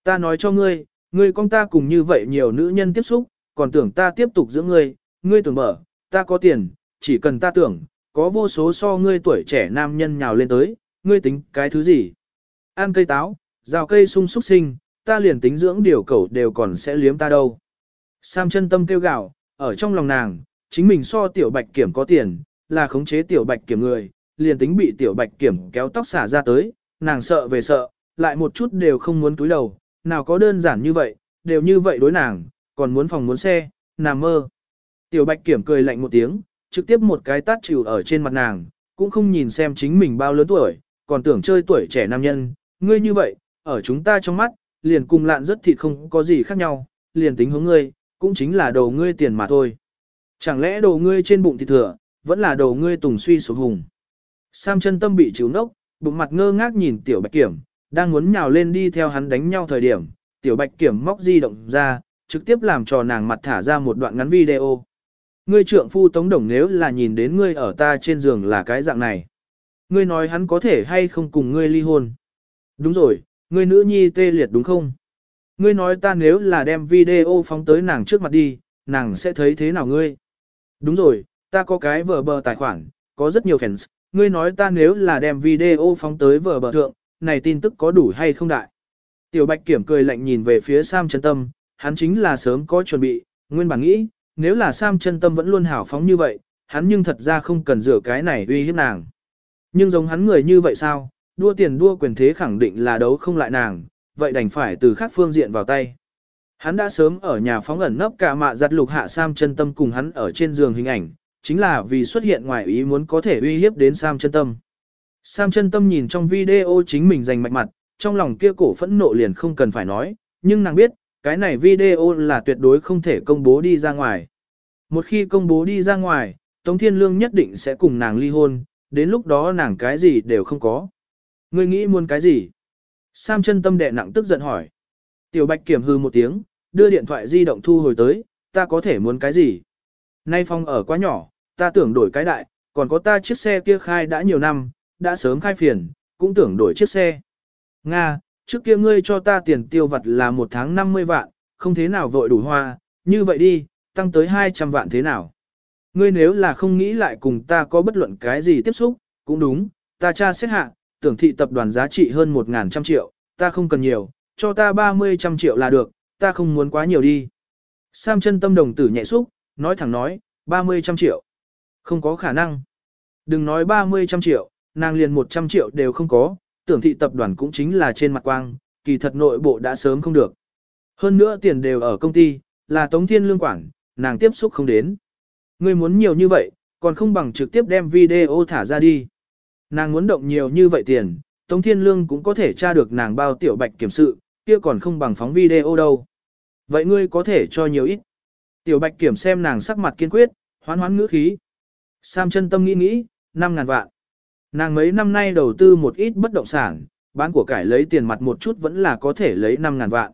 Ta nói cho ngươi, ngươi con ta cùng như vậy nhiều nữ nhân tiếp xúc, còn tưởng ta tiếp tục giữ ngươi, ngươi tưởng mở, ta có tiền, chỉ cần ta tưởng, có vô số so ngươi tuổi trẻ nam nhân nhào lên tới, ngươi tính cái thứ gì? Ăn cây táo, rào cây sung súc sinh, ta liền tính dưỡng điều cẩu đều còn sẽ liếm ta đâu. Sam chân tâm kêu gạo, ở trong lòng nàng, chính mình so tiểu bạch kiểm có tiền, là khống chế tiểu bạch kiểm người, liền tính bị tiểu bạch kiểm kéo tóc xả ra tới, nàng sợ về sợ, lại một chút đều không muốn túi đầu, nào có đơn giản như vậy, đều như vậy đối nàng, còn muốn phòng muốn xe, nằm mơ. Tiểu bạch kiểm cười lạnh một tiếng, trực tiếp một cái tát chịu ở trên mặt nàng, cũng không nhìn xem chính mình bao lớn tuổi, còn tưởng chơi tuổi trẻ nam nhân, ngươi như vậy, ở chúng ta trong mắt, liền cùng lạn rất thịt không có gì khác nhau, liền tính hướng ngươi, cũng chính là đầu ngươi tiền mà thôi. Chẳng lẽ đầu ngươi trên bụng thịt thừa, vẫn là đầu ngươi tùng suy sụp hùng. Sam chân tâm bị chịu nốc, bụng mặt ngơ ngác nhìn tiểu bạch kiểm, đang muốn nhào lên đi theo hắn đánh nhau thời điểm, tiểu bạch kiểm móc di động ra, trực tiếp làm cho nàng mặt thả ra một đoạn ngắn video. Ngươi trượng phu tống đồng nếu là nhìn đến ngươi ở ta trên giường là cái dạng này. Ngươi nói hắn có thể hay không cùng ngươi ly hôn. Đúng rồi, ngươi nữ nhi tê liệt đúng không? Ngươi nói ta nếu là đem video phóng tới nàng trước mặt đi, nàng sẽ thấy thế nào ngươi? Đúng rồi, ta có cái vở bờ tài khoản, có rất nhiều fans, ngươi nói ta nếu là đem video phóng tới vở bờ thượng, này tin tức có đủ hay không đại? Tiểu Bạch Kiểm cười lạnh nhìn về phía Sam chân tâm, hắn chính là sớm có chuẩn bị, nguyên bản nghĩ, nếu là Sam chân tâm vẫn luôn hảo phóng như vậy, hắn nhưng thật ra không cần rửa cái này uy hiếp nàng. Nhưng giống hắn người như vậy sao, đua tiền đua quyền thế khẳng định là đấu không lại nàng, vậy đành phải từ khác phương diện vào tay. Hắn đã sớm ở nhà phóng ẩn nấp cả mạ giặt lục hạ Sam chân tâm cùng hắn ở trên giường hình ảnh, chính là vì xuất hiện ngoài ý muốn có thể uy hiếp đến Sam chân tâm. Sam chân tâm nhìn trong video chính mình giành mạch mặt, trong lòng kia cổ phẫn nộ liền không cần phải nói, nhưng nàng biết, cái này video là tuyệt đối không thể công bố đi ra ngoài. Một khi công bố đi ra ngoài, Tống Thiên Lương nhất định sẽ cùng nàng ly hôn, đến lúc đó nàng cái gì đều không có. Ngươi nghĩ muốn cái gì? Sam chân tâm đệ nặng tức giận hỏi. Tiểu Bạch kiểm hư một tiếng, đưa điện thoại di động thu hồi tới, ta có thể muốn cái gì? Nay phòng ở quá nhỏ, ta tưởng đổi cái đại, còn có ta chiếc xe kia khai đã nhiều năm, đã sớm khai phiền, cũng tưởng đổi chiếc xe. Nga, trước kia ngươi cho ta tiền tiêu vặt là một tháng 50 vạn, không thế nào vội đủ hoa, như vậy đi, tăng tới 200 vạn thế nào? Ngươi nếu là không nghĩ lại cùng ta có bất luận cái gì tiếp xúc, cũng đúng, ta tra xét hạ, tưởng thị tập đoàn giá trị hơn 1.000 trăm triệu, ta không cần nhiều, cho ta 30 trăm triệu là được, ta không muốn quá nhiều đi. Sam chân tâm đồng tử nhẹ xúc, nói thẳng nói, 30 trăm triệu. Không có khả năng. Đừng nói 30 trăm triệu, nàng liền 100 triệu đều không có, tưởng thị tập đoàn cũng chính là trên mặt quang, kỳ thật nội bộ đã sớm không được. Hơn nữa tiền đều ở công ty, là Tống Thiên Lương quản, nàng tiếp xúc không đến. Ngươi muốn nhiều như vậy, còn không bằng trực tiếp đem video thả ra đi. Nàng muốn động nhiều như vậy tiền, Tống Thiên Lương cũng có thể tra được nàng bao tiểu bạch kiểm sự, kia còn không bằng phóng video đâu. Vậy ngươi có thể cho nhiều ít. Tiểu bạch kiểm xem nàng sắc mặt kiên quyết, hoán hoán ngữ khí. Sam chân tâm nghĩ nghĩ, 5.000 vạn. Nàng mấy năm nay đầu tư một ít bất động sản, bán của cải lấy tiền mặt một chút vẫn là có thể lấy 5.000 vạn.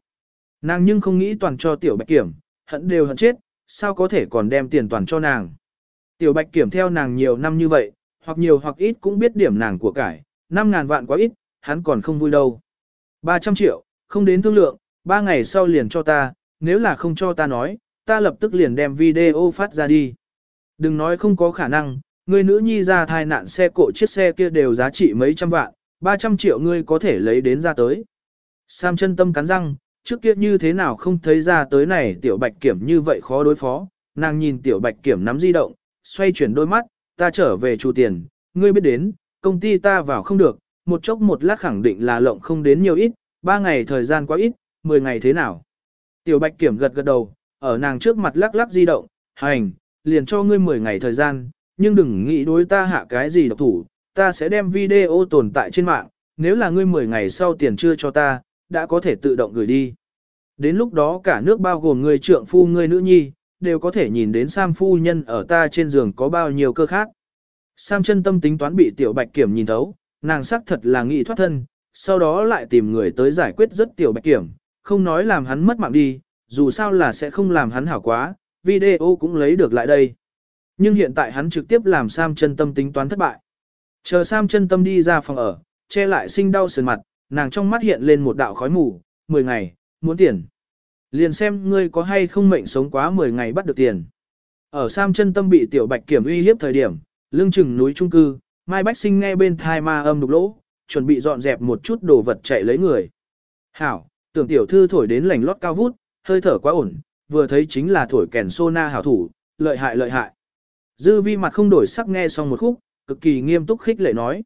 Nàng nhưng không nghĩ toàn cho tiểu bạch kiểm, hận đều hận chết, sao có thể còn đem tiền toàn cho nàng. Tiểu bạch kiểm theo nàng nhiều năm như vậy, hoặc nhiều hoặc ít cũng biết điểm nàng của cải, 5.000 vạn quá ít, hắn còn không vui đâu. 300 triệu, không đến thương lượng, 3 ngày sau liền cho ta, nếu là không cho ta nói, ta lập tức liền đem video phát ra đi. Đừng nói không có khả năng, người nữ nhi ra thai nạn xe cộ chiếc xe kia đều giá trị mấy trăm vạn, 300 triệu ngươi có thể lấy đến ra tới. Sam chân tâm cắn răng, trước kia như thế nào không thấy ra tới này tiểu bạch kiểm như vậy khó đối phó, nàng nhìn tiểu bạch kiểm nắm di động, xoay chuyển đôi mắt, ta trở về chủ tiền, ngươi biết đến, công ty ta vào không được, một chốc một lát khẳng định là lộng không đến nhiều ít, ba ngày thời gian quá ít, 10 ngày thế nào. Tiểu bạch kiểm gật gật đầu, ở nàng trước mặt lắc lắc di động, hành, liền cho ngươi 10 ngày thời gian, nhưng đừng nghĩ đối ta hạ cái gì độc thủ, ta sẽ đem video tồn tại trên mạng, nếu là ngươi 10 ngày sau tiền chưa cho ta, đã có thể tự động gửi đi. Đến lúc đó cả nước bao gồm người trượng phu người nữ nhi, đều có thể nhìn đến Sam phu nhân ở ta trên giường có bao nhiêu cơ khác. Sam chân tâm tính toán bị tiểu bạch kiểm nhìn thấu, nàng sắc thật là nghị thoát thân, sau đó lại tìm người tới giải quyết rất tiểu bạch kiểm, không nói làm hắn mất mạng đi, dù sao là sẽ không làm hắn hảo quá, video cũng lấy được lại đây. Nhưng hiện tại hắn trực tiếp làm Sam chân tâm tính toán thất bại. Chờ Sam chân tâm đi ra phòng ở, che lại sinh đau sườn mặt, nàng trong mắt hiện lên một đạo khói mù, 10 ngày, muốn tiền. Liền xem ngươi có hay không mệnh sống quá 10 ngày bắt được tiền. Ở Sam chân tâm bị tiểu bạch kiểm uy hiếp thời điểm, lưng chừng núi trung cư, Mai Bách Sinh nghe bên thai ma âm đục lỗ, chuẩn bị dọn dẹp một chút đồ vật chạy lấy người. Hảo, tưởng tiểu thư thổi đến lành lót cao vút, hơi thở quá ổn, vừa thấy chính là thổi kèn sona hảo thủ, lợi hại lợi hại. Dư vi mặt không đổi sắc nghe xong một khúc, cực kỳ nghiêm túc khích lệ nói.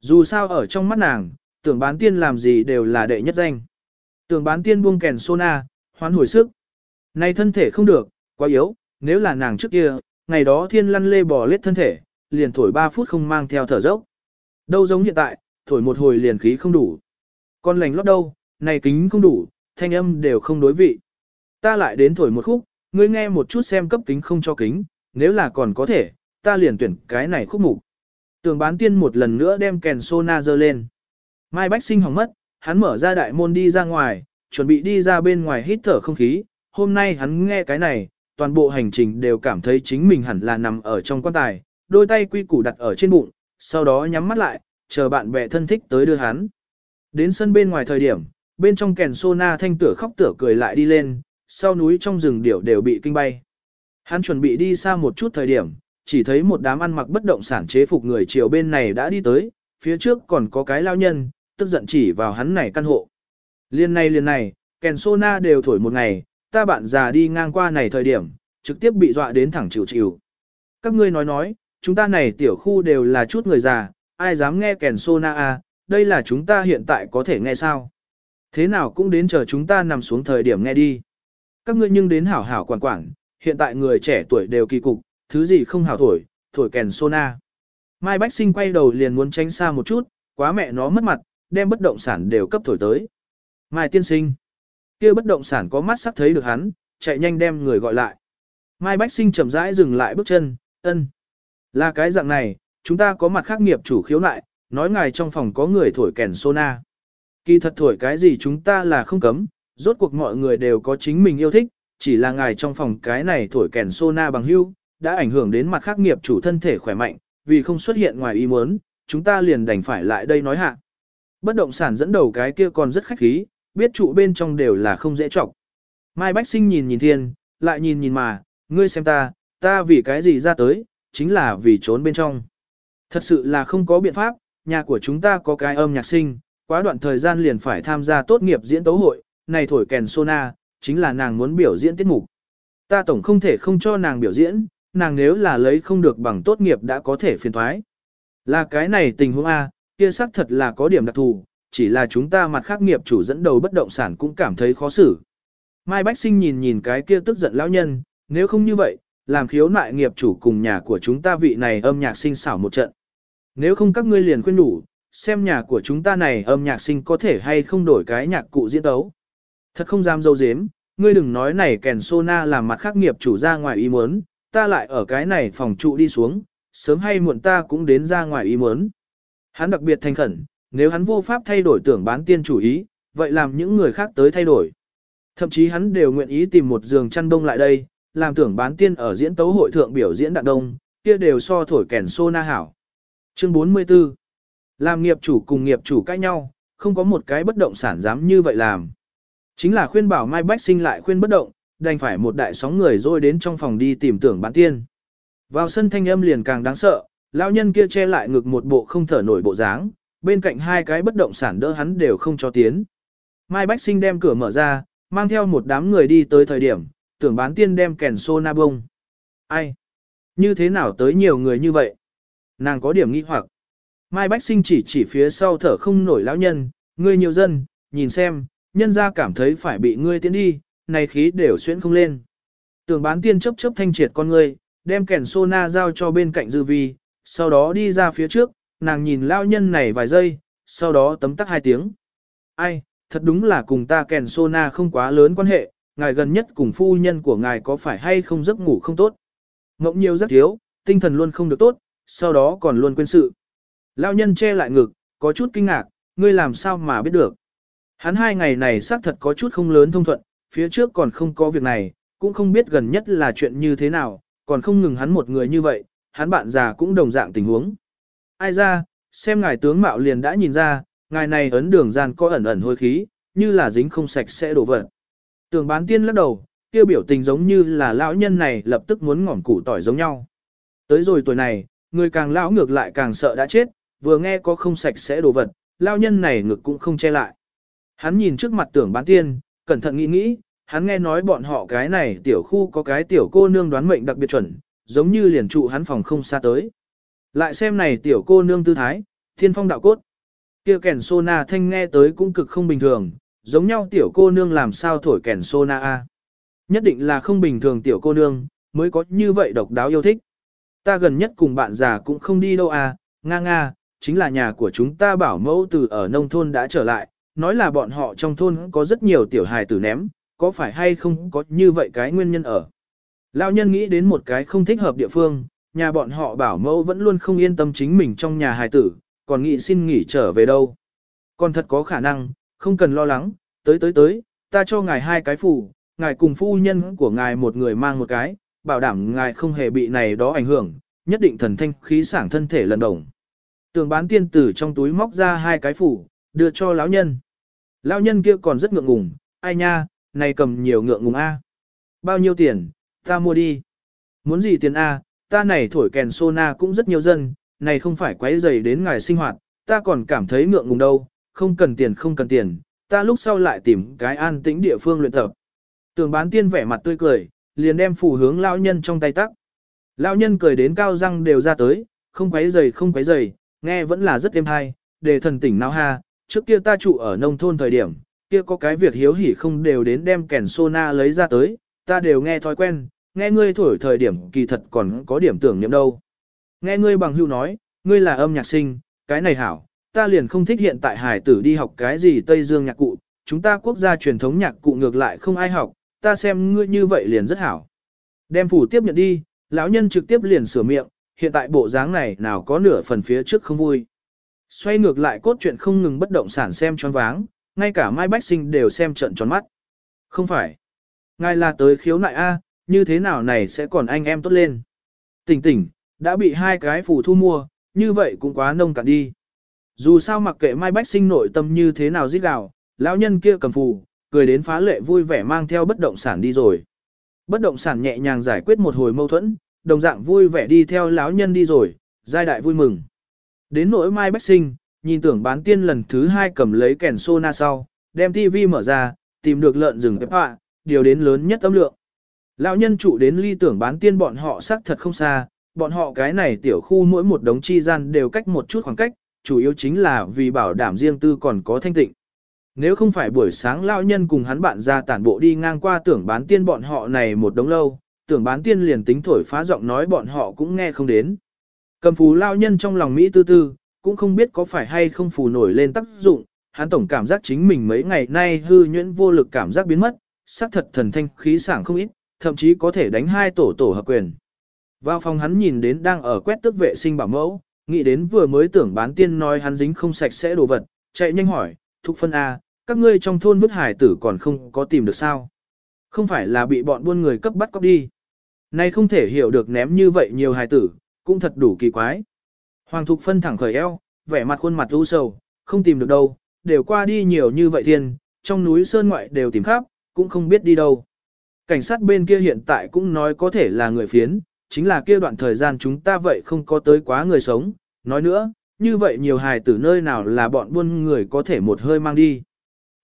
Dù sao ở trong mắt nàng, tưởng bán tiên làm gì đều là đệ nhất danh. Tưởng bán tiên buông kèn sona, hoán hồi sức. Này thân thể không được, quá yếu, nếu là nàng trước kia, ngày đó thiên lăn lê bò lết thân thể, liền thổi 3 phút không mang theo thở dốc. Đâu giống hiện tại, thổi một hồi liền khí không đủ. Còn lành lót đâu, này kính không đủ, thanh âm đều không đối vị. Ta lại đến thổi một khúc, ngươi nghe một chút xem cấp kính không cho kính, nếu là còn có thể, ta liền tuyển cái này khúc mục. Tường bán tiên một lần nữa đem kèn sona dơ lên. Mai Bách sinh hỏng mất, hắn mở ra đại môn đi ra ngoài, chuẩn bị đi ra bên ngoài hít thở không khí. Hôm nay hắn nghe cái này, toàn bộ hành trình đều cảm thấy chính mình hẳn là nằm ở trong quan tài, đôi tay quy củ đặt ở trên bụng, sau đó nhắm mắt lại, chờ bạn bè thân thích tới đưa hắn. Đến sân bên ngoài thời điểm, bên trong kèn sona thanh tửa khóc tửa cười lại đi lên, sau núi trong rừng điểu đều bị kinh bay. Hắn chuẩn bị đi xa một chút thời điểm, chỉ thấy một đám ăn mặc bất động sản chế phục người chiều bên này đã đi tới, phía trước còn có cái lao nhân, tức giận chỉ vào hắn này căn hộ. Liên này liên này, kèn sona đều thổi một ngày, ta bạn già đi ngang qua này thời điểm, trực tiếp bị dọa đến thẳng chịu chịu. Các ngươi nói nói, chúng ta này tiểu khu đều là chút người già, ai dám nghe kèn sona à, đây là chúng ta hiện tại có thể nghe sao. Thế nào cũng đến chờ chúng ta nằm xuống thời điểm nghe đi. Các ngươi nhưng đến hảo hảo quản quản, hiện tại người trẻ tuổi đều kỳ cục, thứ gì không hảo thổi, thổi kèn sona. Mai Bách Sinh quay đầu liền muốn tránh xa một chút, quá mẹ nó mất mặt, đem bất động sản đều cấp thổi tới. Mai tiên sinh, kia bất động sản có mắt sắp thấy được hắn, chạy nhanh đem người gọi lại. Mai Bách Sinh chậm rãi dừng lại bước chân, ân. Là cái dạng này, chúng ta có mặt khác nghiệp chủ khiếu nại, nói ngài trong phòng có người thổi kèn sona. Kỳ thật thổi cái gì chúng ta là không cấm, rốt cuộc mọi người đều có chính mình yêu thích, chỉ là ngài trong phòng cái này thổi kèn sona bằng hưu, đã ảnh hưởng đến mặt khác nghiệp chủ thân thể khỏe mạnh, vì không xuất hiện ngoài ý muốn, chúng ta liền đành phải lại đây nói hạ. Bất động sản dẫn đầu cái kia còn rất khách khí, biết trụ bên trong đều là không dễ trọng. Mai Bách Sinh nhìn nhìn thiên, lại nhìn nhìn mà, ngươi xem ta, ta vì cái gì ra tới, chính là vì trốn bên trong. Thật sự là không có biện pháp, nhà của chúng ta có cái âm nhạc sinh, quá đoạn thời gian liền phải tham gia tốt nghiệp diễn tấu hội, này thổi kèn sona, chính là nàng muốn biểu diễn tiết mục. Ta tổng không thể không cho nàng biểu diễn, nàng nếu là lấy không được bằng tốt nghiệp đã có thể phiền thoái. Là cái này tình huống A, kia xác thật là có điểm đặc thù, chỉ là chúng ta mặt khác nghiệp chủ dẫn đầu bất động sản cũng cảm thấy khó xử. Mai Bách Sinh nhìn nhìn cái kia tức giận lão nhân, nếu không như vậy, làm khiếu nại nghiệp chủ cùng nhà của chúng ta vị này âm nhạc sinh xảo một trận. Nếu không các ngươi liền khuyên đủ, xem nhà của chúng ta này âm nhạc sinh có thể hay không đổi cái nhạc cụ diễn tấu. Thật không dám dâu dếm, ngươi đừng nói này kèn sona làm mặt khác nghiệp chủ ra ngoài ý muốn, ta lại ở cái này phòng trụ đi xuống, sớm hay muộn ta cũng đến ra ngoài ý muốn. Hắn đặc biệt thành khẩn, nếu hắn vô pháp thay đổi tưởng bán tiên chủ ý, vậy làm những người khác tới thay đổi. Thậm chí hắn đều nguyện ý tìm một giường chăn đông lại đây, làm tưởng bán tiên ở diễn tấu hội thượng biểu diễn đạn đông, kia đều so thổi kèn sô na hảo. Chương 44 Làm nghiệp chủ cùng nghiệp chủ cãi nhau, không có một cái bất động sản dám như vậy làm. Chính là khuyên bảo Mai Bách sinh lại khuyên bất động, đành phải một đại sóng người rồi đến trong phòng đi tìm tưởng bán tiên. Vào sân thanh âm liền càng đáng sợ, lão nhân kia che lại ngực một bộ không thở nổi bộ dáng, bên cạnh hai cái bất động sản đỡ hắn đều không cho tiến. Mai Bách Sinh đem cửa mở ra, mang theo một đám người đi tới thời điểm, tưởng bán tiên đem kèn xô na bông. Ai? Như thế nào tới nhiều người như vậy? Nàng có điểm nghi hoặc. Mai Bách Sinh chỉ chỉ phía sau thở không nổi lão nhân, ngươi nhiều dân, nhìn xem, nhân ra cảm thấy phải bị ngươi tiến đi, này khí đều xuyễn không lên. Tưởng bán tiên chấp chấp thanh triệt con ngươi, đem kèn xô na giao cho bên cạnh dư vi, sau đó đi ra phía trước, nàng nhìn lão nhân này vài giây, sau đó tấm tắc hai tiếng. Ai, thật đúng là cùng ta kèn sô na không quá lớn quan hệ, ngài gần nhất cùng phu nhân của ngài có phải hay không giấc ngủ không tốt. Ngộng nhiều rất thiếu, tinh thần luôn không được tốt, sau đó còn luôn quên sự. Lão nhân che lại ngực, có chút kinh ngạc, ngươi làm sao mà biết được. Hắn hai ngày này xác thật có chút không lớn thông thuận, phía trước còn không có việc này, cũng không biết gần nhất là chuyện như thế nào, còn không ngừng hắn một người như vậy, hắn bạn già cũng đồng dạng tình huống. Ai ra, xem ngài tướng mạo liền đã nhìn ra, ngài này ấn đường gian có ẩn ẩn hôi khí, như là dính không sạch sẽ đổ vật. Tưởng bán tiên lắc đầu, kêu biểu tình giống như là lão nhân này lập tức muốn ngỏm củ tỏi giống nhau. Tới rồi tuổi này, người càng lão ngược lại càng sợ đã chết, vừa nghe có không sạch sẽ đồ vật, lão nhân này ngực cũng không che lại. Hắn nhìn trước mặt tưởng bán tiên, cẩn thận nghĩ nghĩ, hắn nghe nói bọn họ cái này tiểu khu có cái tiểu cô nương đoán mệnh đặc biệt chuẩn, giống như liền trụ hắn phòng không xa tới. Lại xem này tiểu cô nương tư thái, thiên phong đạo cốt. kia kèn sô na thanh nghe tới cũng cực không bình thường, giống nhau tiểu cô nương làm sao thổi kèn sô na a. Nhất định là không bình thường tiểu cô nương, mới có như vậy độc đáo yêu thích. Ta gần nhất cùng bạn già cũng không đi đâu à, nga nga, chính là nhà của chúng ta bảo mẫu từ ở nông thôn đã trở lại, nói là bọn họ trong thôn có rất nhiều tiểu hài tử ném, có phải hay không có như vậy cái nguyên nhân ở. Lão nhân nghĩ đến một cái không thích hợp địa phương, nhà bọn họ bảo mẫu vẫn luôn không yên tâm chính mình trong nhà hài tử, còn nghĩ xin nghỉ trở về đâu. Còn thật có khả năng, không cần lo lắng, tới tới tới, ta cho ngài hai cái phủ, ngài cùng phu nhân của ngài một người mang một cái, bảo đảm ngài không hề bị này đó ảnh hưởng, nhất định thần thanh khí sảng thân thể lần đồng. Tường bán tiên tử trong túi móc ra hai cái phủ, đưa cho lão nhân. Lão nhân kia còn rất ngượng ngùng, ai nha, này cầm nhiều ngượng ngùng a. Bao nhiêu tiền, ta mua đi. Muốn gì tiền a, ta này thổi kèn sona cũng rất nhiều dân, này không phải quấy rầy đến ngài sinh hoạt, ta còn cảm thấy ngượng ngùng đâu, không cần tiền không cần tiền, ta lúc sau lại tìm cái an tĩnh địa phương luyện tập. Tường bán tiên vẻ mặt tươi cười, liền đem phủ hướng lão nhân trong tay tắc. Lão nhân cười đến cao răng đều ra tới, không quấy rầy không quấy rầy, nghe vẫn là rất êm hay, để thần tỉnh nào ha, trước kia ta trụ ở nông thôn thời điểm, kia có cái việc hiếu hỉ không đều đến đem kèn sona lấy ra tới, ta đều nghe thói quen, nghe ngươi thổi thời điểm kỳ thật còn có điểm tưởng niệm đâu. Nghe ngươi bằng hưu nói, ngươi là âm nhạc sinh, cái này hảo, ta liền không thích hiện tại hải tử đi học cái gì Tây Dương nhạc cụ, chúng ta quốc gia truyền thống nhạc cụ ngược lại không ai học, ta xem ngươi như vậy liền rất hảo. Đem phủ tiếp nhận đi, lão nhân trực tiếp liền sửa miệng, hiện tại bộ dáng này nào có nửa phần phía trước không vui. Xoay ngược lại cốt truyện không ngừng bất động sản xem choáng váng, ngay cả Mai Bách Sinh đều xem trận tròn mắt. Không phải. Ngài là tới khiếu nại A, như thế nào này sẽ còn anh em tốt lên. Tỉnh tỉnh, đã bị hai cái phủ thu mua, như vậy cũng quá nông cạn đi. Dù sao mặc kệ Mai Bách Sinh nội tâm như thế nào giết gào, lão nhân kia cầm phù, cười đến phá lệ vui vẻ mang theo bất động sản đi rồi. Bất động sản nhẹ nhàng giải quyết một hồi mâu thuẫn, đồng dạng vui vẻ đi theo lão nhân đi rồi, giai đại vui mừng. Đến nỗi Mai Bách Sinh, nhìn tưởng bán tiên lần thứ hai cầm lấy kèn sona sau, đem TV mở ra, tìm được lợn rừng pep họa, điều đến lớn nhất âm lượng. Lão nhân trụ đến ly tưởng bán tiên bọn họ xác thật không xa, bọn họ cái này tiểu khu mỗi một đống chi gian đều cách một chút khoảng cách, chủ yếu chính là vì bảo đảm riêng tư còn có thanh tịnh. Nếu không phải buổi sáng lão nhân cùng hắn bạn ra tản bộ đi ngang qua tưởng bán tiên bọn họ này một đống lâu, tưởng bán tiên liền tính thổi phá giọng nói bọn họ cũng nghe không đến. Cầm phù lão nhân trong lòng Mỹ tư tư, cũng không biết có phải hay không phù nổi lên tác dụng, hắn tổng cảm giác chính mình mấy ngày nay hư nhuyễn vô lực cảm giác biến mất, xác thật thần thanh khí sảng không ít, thậm chí có thể đánh hai tổ tổ hợp quyền. Vào phòng hắn nhìn đến đang ở quét tức vệ sinh bảo mẫu, nghĩ đến vừa mới tưởng bán tiên nói hắn dính không sạch sẽ đồ vật, chạy nhanh hỏi, thục phân A, các ngươi trong thôn vứt hải tử còn không có tìm được sao? Không phải là bị bọn buôn người cấp bắt cóc đi. Này không thể hiểu được ném như vậy nhiều hải tử, cũng thật đủ kỳ quái. Hoàng Thục Phân thẳng khởi eo, vẻ mặt khuôn mặt u sầu, không tìm được đâu, đều qua đi nhiều như vậy thiên, trong núi sơn ngoại đều tìm khắp, cũng không biết đi đâu. Cảnh sát bên kia hiện tại cũng nói có thể là người phiến, chính là kia đoạn thời gian chúng ta vậy không có tới quá người sống. Nói nữa, như vậy nhiều hài tử nơi nào là bọn buôn người có thể một hơi mang đi.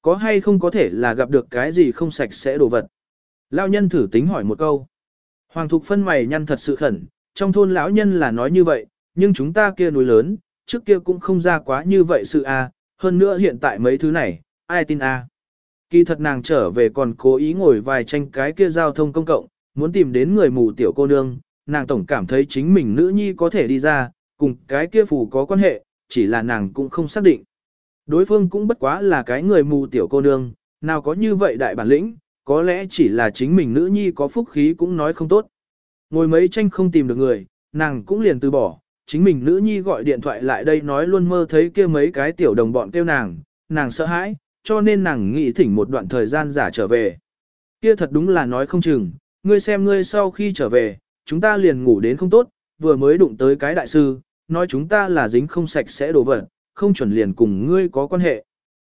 Có hay không có thể là gặp được cái gì không sạch sẽ đồ vật. Lao nhân thử tính hỏi một câu. Hoàng thục phân mày nhăn thật sự khẩn, trong thôn lão nhân là nói như vậy, nhưng chúng ta kia núi lớn, trước kia cũng không ra quá như vậy sự a. hơn nữa hiện tại mấy thứ này, ai tin a? Kỳ thật nàng trở về còn cố ý ngồi vài tranh cái kia giao thông công cộng, muốn tìm đến người mù tiểu cô nương, nàng tổng cảm thấy chính mình nữ nhi có thể đi ra, cùng cái kia phù có quan hệ, chỉ là nàng cũng không xác định. Đối phương cũng bất quá là cái người mù tiểu cô nương, nào có như vậy đại bản lĩnh, có lẽ chỉ là chính mình nữ nhi có phúc khí cũng nói không tốt. Ngồi mấy tranh không tìm được người, nàng cũng liền từ bỏ, chính mình nữ nhi gọi điện thoại lại đây nói luôn mơ thấy kia mấy cái tiểu đồng bọn kêu nàng, nàng sợ hãi, cho nên nàng nghĩ thỉnh một đoạn thời gian giả trở về. Kia thật đúng là nói không chừng, ngươi xem ngươi sau khi trở về, chúng ta liền ngủ đến không tốt, vừa mới đụng tới cái đại sư, nói chúng ta là dính không sạch sẽ đổ vật, không chuẩn liền cùng ngươi có quan hệ.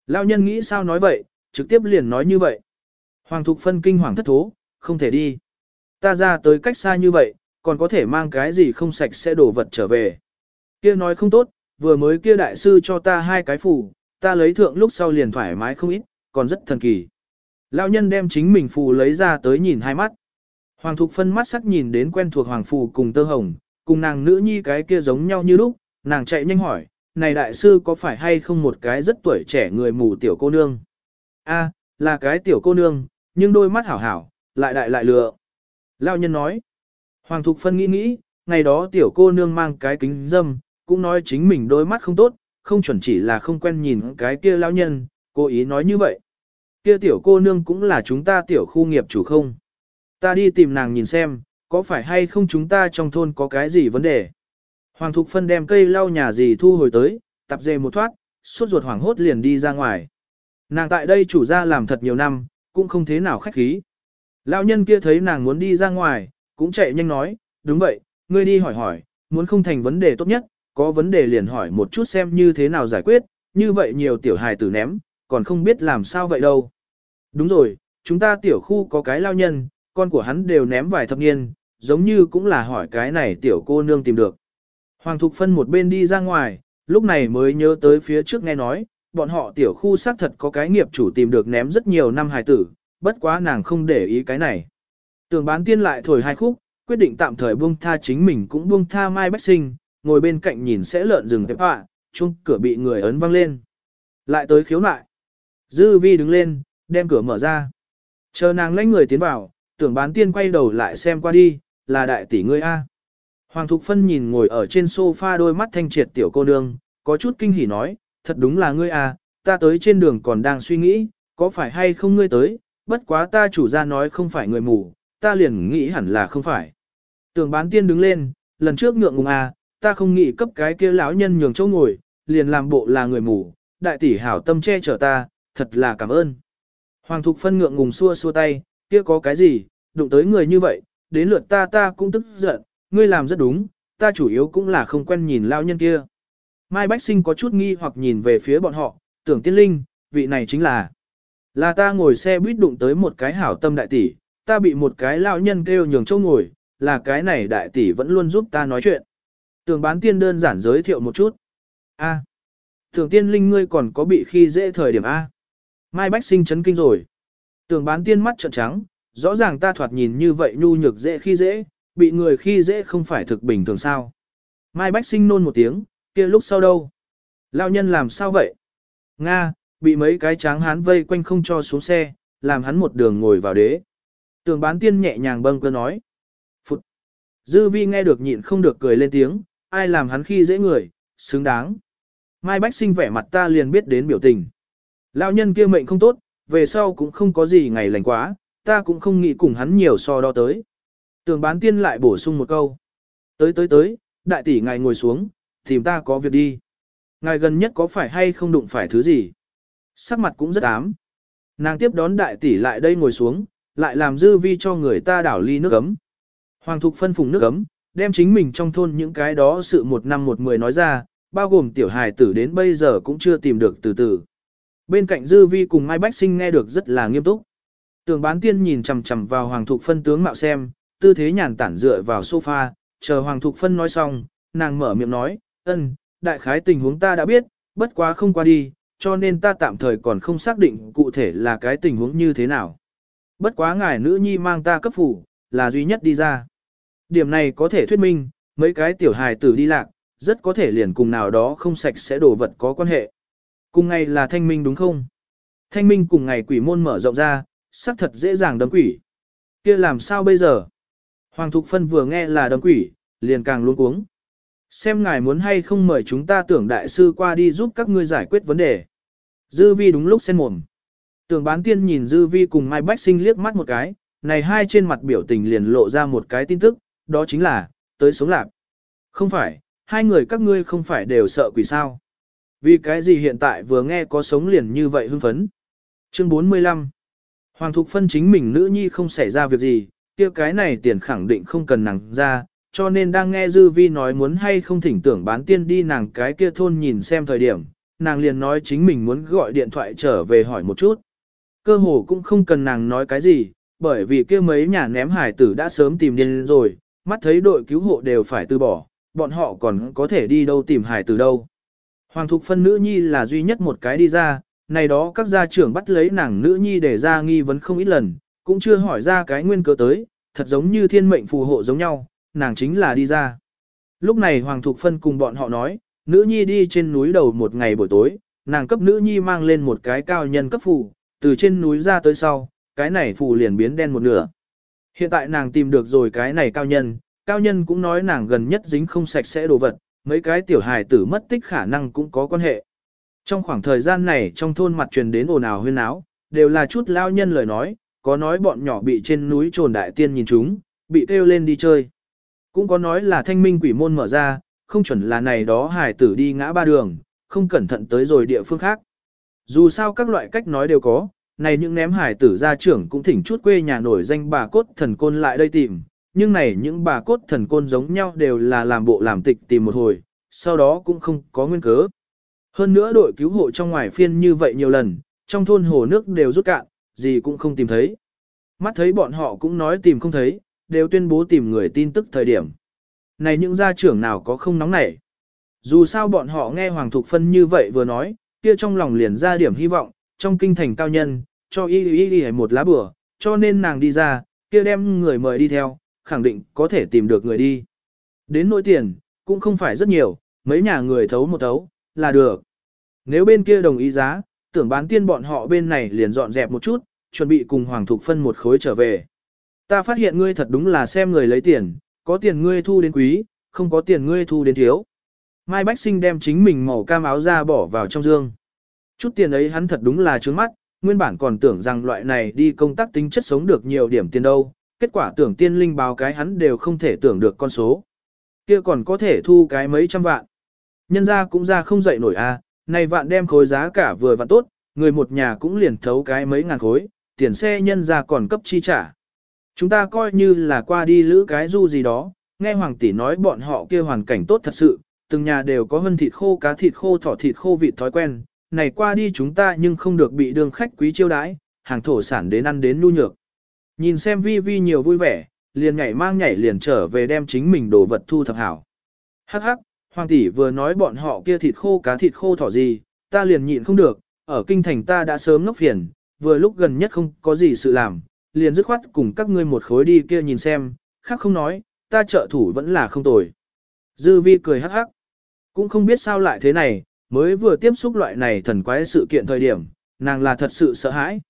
Lão nhân nghĩ sao nói vậy, trực tiếp liền nói như vậy. Hoàng thục phân kinh hoàng thất thố, không thể đi. Ta ra tới cách xa như vậy, còn có thể mang cái gì không sạch sẽ đổ vật trở về. Kia nói không tốt, vừa mới kia đại sư cho ta hai cái phủ ta lấy thượng lúc sau liền thoải mái không ít, còn rất thần kỳ. Lão nhân đem chính mình phù lấy ra tới nhìn hai mắt. Hoàng thục phân mắt sắc nhìn đến quen thuộc hoàng phù cùng tơ hồng, cùng nàng nữ nhi cái kia giống nhau như lúc, nàng chạy nhanh hỏi, này đại sư có phải hay không một cái rất tuổi trẻ người mù tiểu cô nương? A, là cái tiểu cô nương, nhưng đôi mắt hảo hảo, lại đại lại lựa. Lão nhân nói, Hoàng Thục Phân nghĩ nghĩ, ngày đó tiểu cô nương mang cái kính dâm, cũng nói chính mình đôi mắt không tốt, không chuẩn chỉ là không quen nhìn cái kia lão nhân, cố ý nói như vậy. Kia tiểu cô nương cũng là chúng ta tiểu khu nghiệp chủ không? Ta đi tìm nàng nhìn xem, có phải hay không chúng ta trong thôn có cái gì vấn đề? Hoàng Thục Phân đem cây lau nhà gì thu hồi tới, tập dề một thoát, suốt ruột hoảng hốt liền đi ra ngoài. Nàng tại đây chủ gia làm thật nhiều năm, cũng không thế nào khách khí. Lão nhân kia thấy nàng muốn đi ra ngoài, cũng chạy nhanh nói, đúng vậy, ngươi đi hỏi hỏi, muốn không thành vấn đề tốt nhất, có vấn đề liền hỏi một chút xem như thế nào giải quyết, như vậy nhiều tiểu hài tử ném, còn không biết làm sao vậy đâu. Đúng rồi, chúng ta tiểu khu có cái lao nhân, con của hắn đều ném vài thập niên, giống như cũng là hỏi cái này tiểu cô nương tìm được. Hoàng Thục Phân một bên đi ra ngoài, lúc này mới nhớ tới phía trước nghe nói, bọn họ tiểu khu xác thật có cái nghiệp chủ tìm được ném rất nhiều năm hài tử, bất quá nàng không để ý cái này. tường bán tiên lại thổi hai khúc, quyết định tạm thời buông tha chính mình cũng buông tha Mai Bách Sinh, ngồi bên cạnh nhìn sẽ lợn rừng tệp họa, chung cửa bị người ấn văng lên. Lại tới khiếu nại. Dư vi đứng lên, đem cửa mở ra. Chờ nàng lãnh người tiến vào, tưởng bán tiên quay đầu lại xem qua đi, là đại tỷ ngươi A. Hoàng Thục Phân nhìn ngồi ở trên sofa đôi mắt thanh triệt tiểu cô nương, có chút kinh hỉ nói, thật đúng là ngươi A, ta tới trên đường còn đang suy nghĩ, có phải hay không ngươi tới, bất quá ta chủ ra nói không phải người mù, ta liền nghĩ hẳn là không phải. Tưởng bán tiên đứng lên, lần trước ngượng ngùng à, ta không nghĩ cấp cái kia lão nhân nhường chỗ ngồi, liền làm bộ là người mù, đại tỷ hảo tâm che chở ta, thật là cảm ơn. Hoàng Thục Phân ngượng ngùng xua xua tay, kia có cái gì, đụng tới người như vậy, đến lượt ta ta cũng tức giận, ngươi làm rất đúng, ta chủ yếu cũng là không quen nhìn lão nhân kia. Mai Bách Sinh có chút nghi hoặc nhìn về phía bọn họ, tưởng tiên linh, vị này chính là. Là ta ngồi xe buýt đụng tới một cái hảo tâm đại tỷ, ta bị một cái lão nhân kêu nhường châu ngồi, là cái này đại tỷ vẫn luôn giúp ta nói chuyện. Tường bán tiên đơn giản giới thiệu một chút. A. À. Tưởng tiên linh ngươi còn có bị khi dễ thời điểm A. Mai Bách sinh chấn kinh rồi. Tường bán tiên mắt trợn trắng, rõ ràng ta thoạt nhìn như vậy nhu nhược dễ khi dễ, bị người khi dễ không phải thực bình thường sao. Mai Bách sinh nôn một tiếng, kia lúc sau đâu? Lão nhân làm sao vậy? Nga, bị mấy cái tráng hán vây quanh không cho xuống xe, làm hắn một đường ngồi vào đế. Tường bán tiên nhẹ nhàng bâng cơ nói. Phụt. Dư vi nghe được nhịn không được cười lên tiếng, ai làm hắn khi dễ người, xứng đáng. Mai Bách sinh vẻ mặt ta liền biết đến biểu tình. Lão nhân kia mệnh không tốt, về sau cũng không có gì ngày lành quá, ta cũng không nghĩ cùng hắn nhiều so đo tới. Tường bán tiên lại bổ sung một câu. Tới tới tới, đại tỷ ngài ngồi xuống, tìm ta có việc đi. Ngài gần nhất có phải hay không đụng phải thứ gì? Sắc mặt cũng rất ám. Nàng tiếp đón đại tỷ lại đây ngồi xuống, lại làm dư vi cho người ta đảo ly nước ấm. Hoàng thục phân phùng nước ấm, đem chính mình trong thôn những cái đó sự một năm một mười nói ra, bao gồm tiểu hài tử đến bây giờ cũng chưa tìm được từ từ. Bên cạnh dư vi cùng Mai Bách Sinh nghe được rất là nghiêm túc. Tường bán tiên nhìn chằm chằm vào Hoàng thục phân tướng mạo xem, tư thế nhàn tản dựa vào sofa, chờ Hoàng thục phân nói xong, nàng mở miệng nói, ân, đại khái tình huống ta đã biết, bất quá không qua đi, cho nên ta tạm thời còn không xác định cụ thể là cái tình huống như thế nào. Bất quá ngài nữ nhi mang ta cấp phủ, là duy nhất đi ra. Điểm này có thể thuyết minh, mấy cái tiểu hài tử đi lạc, rất có thể liền cùng nào đó không sạch sẽ đổ vật có quan hệ. Cùng ngày là thanh minh đúng không? Thanh minh cùng ngày quỷ môn mở rộng ra, xác thật dễ dàng đấm quỷ. kia làm sao bây giờ? Hoàng Thục Phân vừa nghe là đấm quỷ, liền càng luôn cuống. Xem ngài muốn hay không mời chúng ta tưởng đại sư qua đi giúp các ngươi giải quyết vấn đề. Dư vi đúng lúc sen mồm. Tưởng bán tiên nhìn Dư vi cùng Mai Bách Sinh liếc mắt một cái, này hai trên mặt biểu tình liền lộ ra một cái tin tức, đó chính là, tới sống lạc. Không phải, hai người các ngươi không phải đều sợ quỷ sao. Vì cái gì hiện tại vừa nghe có sống liền như vậy hưng phấn. Chương 45 Hoàng Thục phân chính mình nữ nhi không xảy ra việc gì, kia cái này tiền khẳng định không cần nàng ra, cho nên đang nghe Dư Vi nói muốn hay không thỉnh tưởng bán tiên đi nàng cái kia thôn nhìn xem thời điểm, nàng liền nói chính mình muốn gọi điện thoại trở về hỏi một chút. Cơ hồ cũng không cần nàng nói cái gì, bởi vì kia mấy nhà ném hải tử đã sớm tìm điên rồi, mắt thấy đội cứu hộ đều phải từ bỏ, bọn họ còn có thể đi đâu tìm hải từ đâu. Hoàng Thục Phân nữ nhi là duy nhất một cái đi ra, này đó các gia trưởng bắt lấy nàng nữ nhi để ra nghi vấn không ít lần, cũng chưa hỏi ra cái nguyên cớ tới, thật giống như thiên mệnh phù hộ giống nhau, nàng chính là đi ra. Lúc này Hoàng Thục Phân cùng bọn họ nói, nữ nhi đi trên núi đầu một ngày buổi tối, nàng cấp nữ nhi mang lên một cái cao nhân cấp phù, từ trên núi ra tới sau, cái này phù liền biến đen một nửa. Hiện tại nàng tìm được rồi cái này cao nhân, cao nhân cũng nói nàng gần nhất dính không sạch sẽ đồ vật, mấy cái tiểu hài tử mất tích khả năng cũng có quan hệ. Trong khoảng thời gian này trong thôn mặt truyền đến ồn ào huyên áo, đều là chút lao nhân lời nói, có nói bọn nhỏ bị trên núi trồn đại tiên nhìn chúng, bị kêu lên đi chơi. Cũng có nói là thanh minh quỷ môn mở ra, không chuẩn là này đó hài tử đi ngã ba đường, không cẩn thận tới rồi địa phương khác. Dù sao các loại cách nói đều có, này những ném hải tử gia trưởng cũng thỉnh chút quê nhà nổi danh bà cốt thần côn lại đây tìm, nhưng này những bà cốt thần côn giống nhau đều là làm bộ làm tịch tìm một hồi, sau đó cũng không có nguyên cớ. Hơn nữa đội cứu hộ trong ngoài phiên như vậy nhiều lần, trong thôn hồ nước đều rút cạn, gì cũng không tìm thấy. Mắt thấy bọn họ cũng nói tìm không thấy, đều tuyên bố tìm người tin tức thời điểm. Này những gia trưởng nào có không nóng nảy. Dù sao bọn họ nghe Hoàng Thục Phân như vậy vừa nói, kia trong lòng liền ra điểm hy vọng, trong kinh thành cao nhân, cho y y y một lá bừa, cho nên nàng đi ra, kia đem người mời đi theo, khẳng định có thể tìm được người đi. Đến nỗi tiền, cũng không phải rất nhiều, mấy nhà người thấu một thấu, là được. Nếu bên kia đồng ý giá, tưởng bán tiên bọn họ bên này liền dọn dẹp một chút, chuẩn bị cùng Hoàng Thục phân một khối trở về. Ta phát hiện ngươi thật đúng là xem người lấy tiền, có tiền ngươi thu đến quý, không có tiền ngươi thu đến thiếu. Mai Bách Sinh đem chính mình màu cam áo ra bỏ vào trong dương. Chút tiền ấy hắn thật đúng là trướng mắt, nguyên bản còn tưởng rằng loại này đi công tác tính chất sống được nhiều điểm tiền đâu, kết quả tưởng tiên linh báo cái hắn đều không thể tưởng được con số. Kia còn có thể thu cái mấy trăm vạn. Nhân ra cũng ra không dậy nổi a, à, này vạn đem khối giá cả vừa vặn tốt, người một nhà cũng liền thấu cái mấy ngàn khối, tiền xe nhân ra còn cấp chi trả. Chúng ta coi như là qua đi lữ cái du gì đó, nghe Hoàng tỷ nói bọn họ kia hoàn cảnh tốt thật sự, từng nhà đều có hơn thịt khô cá thịt khô thỏ thịt khô vịt thói quen, này qua đi chúng ta nhưng không được bị đương khách quý chiêu đãi, hàng thổ sản đến ăn đến nu nhược. Nhìn xem vi vi nhiều vui vẻ, liền nhảy mang nhảy liền trở về đem chính mình đồ vật thu thập hảo. Hắc hắc, Hoàng tỷ vừa nói bọn họ kia thịt khô cá thịt khô thỏ gì, ta liền nhịn không được, ở kinh thành ta đã sớm ngốc phiền, vừa lúc gần nhất không có gì sự làm, liền dứt khoát cùng các ngươi một khối đi kia nhìn xem, khác không nói, ta trợ thủ vẫn là không tồi. Dư vi cười hắc hắc, cũng không biết sao lại thế này, mới vừa tiếp xúc loại này thần quái sự kiện thời điểm, nàng là thật sự sợ hãi.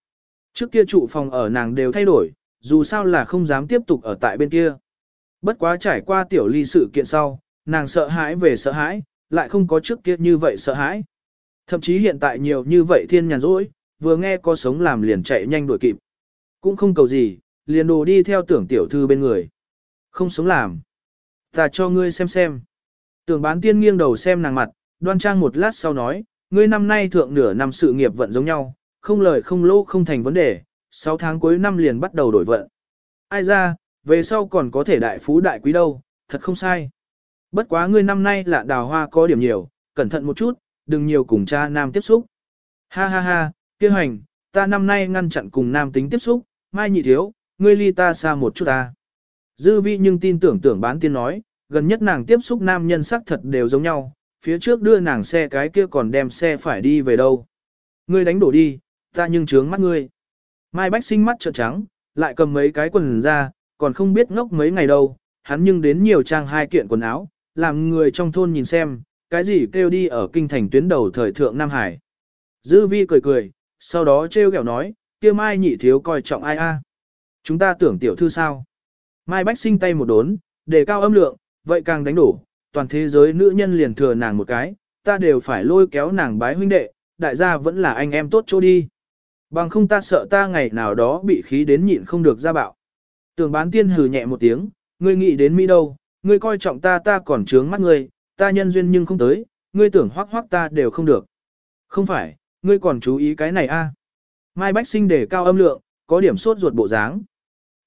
Trước kia trụ phòng ở nàng đều thay đổi, dù sao là không dám tiếp tục ở tại bên kia. Bất quá trải qua tiểu ly sự kiện sau, nàng sợ hãi về sợ hãi, lại không có trước kia như vậy sợ hãi. Thậm chí hiện tại nhiều như vậy thiên nhàn rỗi, vừa nghe có sống làm liền chạy nhanh đuổi kịp. Cũng không cầu gì, liền đồ đi theo tưởng tiểu thư bên người. Không sống làm. Ta cho ngươi xem xem. Tưởng bán tiên nghiêng đầu xem nàng mặt, đoan trang một lát sau nói, ngươi năm nay thượng nửa năm sự nghiệp vận giống nhau, không lời không lỗ không thành vấn đề, 6 tháng cuối năm liền bắt đầu đổi vận. Ai ra, về sau còn có thể đại phú đại quý đâu, thật không sai. Bất quá ngươi năm nay là đào hoa có điểm nhiều, cẩn thận một chút, đừng nhiều cùng cha nam tiếp xúc. Ha ha ha, kia hành, ta năm nay ngăn chặn cùng nam tính tiếp xúc, mai nhị thiếu, ngươi ly ta xa một chút ta. Dư vi nhưng tin tưởng tưởng bán tiên nói, gần nhất nàng tiếp xúc nam nhân sắc thật đều giống nhau, phía trước đưa nàng xe cái kia còn đem xe phải đi về đâu. Ngươi đánh đổ đi, ta nhưng trướng mắt ngươi. Mai Bách sinh mắt trợn trắng, lại cầm mấy cái quần ra, còn không biết ngốc mấy ngày đâu, hắn nhưng đến nhiều trang hai kiện quần áo, làm người trong thôn nhìn xem, cái gì kêu đi ở kinh thành tuyến đầu thời thượng Nam Hải. Dư vi cười cười, sau đó trêu ghẹo nói, kia Mai nhị thiếu coi trọng ai a? Chúng ta tưởng tiểu thư sao? Mai Bách sinh tay một đốn, để cao âm lượng, vậy càng đánh đổ, toàn thế giới nữ nhân liền thừa nàng một cái, ta đều phải lôi kéo nàng bái huynh đệ, đại gia vẫn là anh em tốt chỗ đi. Bằng không ta sợ ta ngày nào đó bị khí đến nhịn không được ra bạo. Tưởng bán tiên hừ nhẹ một tiếng, ngươi nghĩ đến Mỹ đâu, ngươi coi trọng ta ta còn trướng mắt ngươi, ta nhân duyên nhưng không tới, ngươi tưởng hoác hoác ta đều không được. Không phải, ngươi còn chú ý cái này a? Mai Bách Sinh để cao âm lượng, có điểm sốt ruột bộ dáng.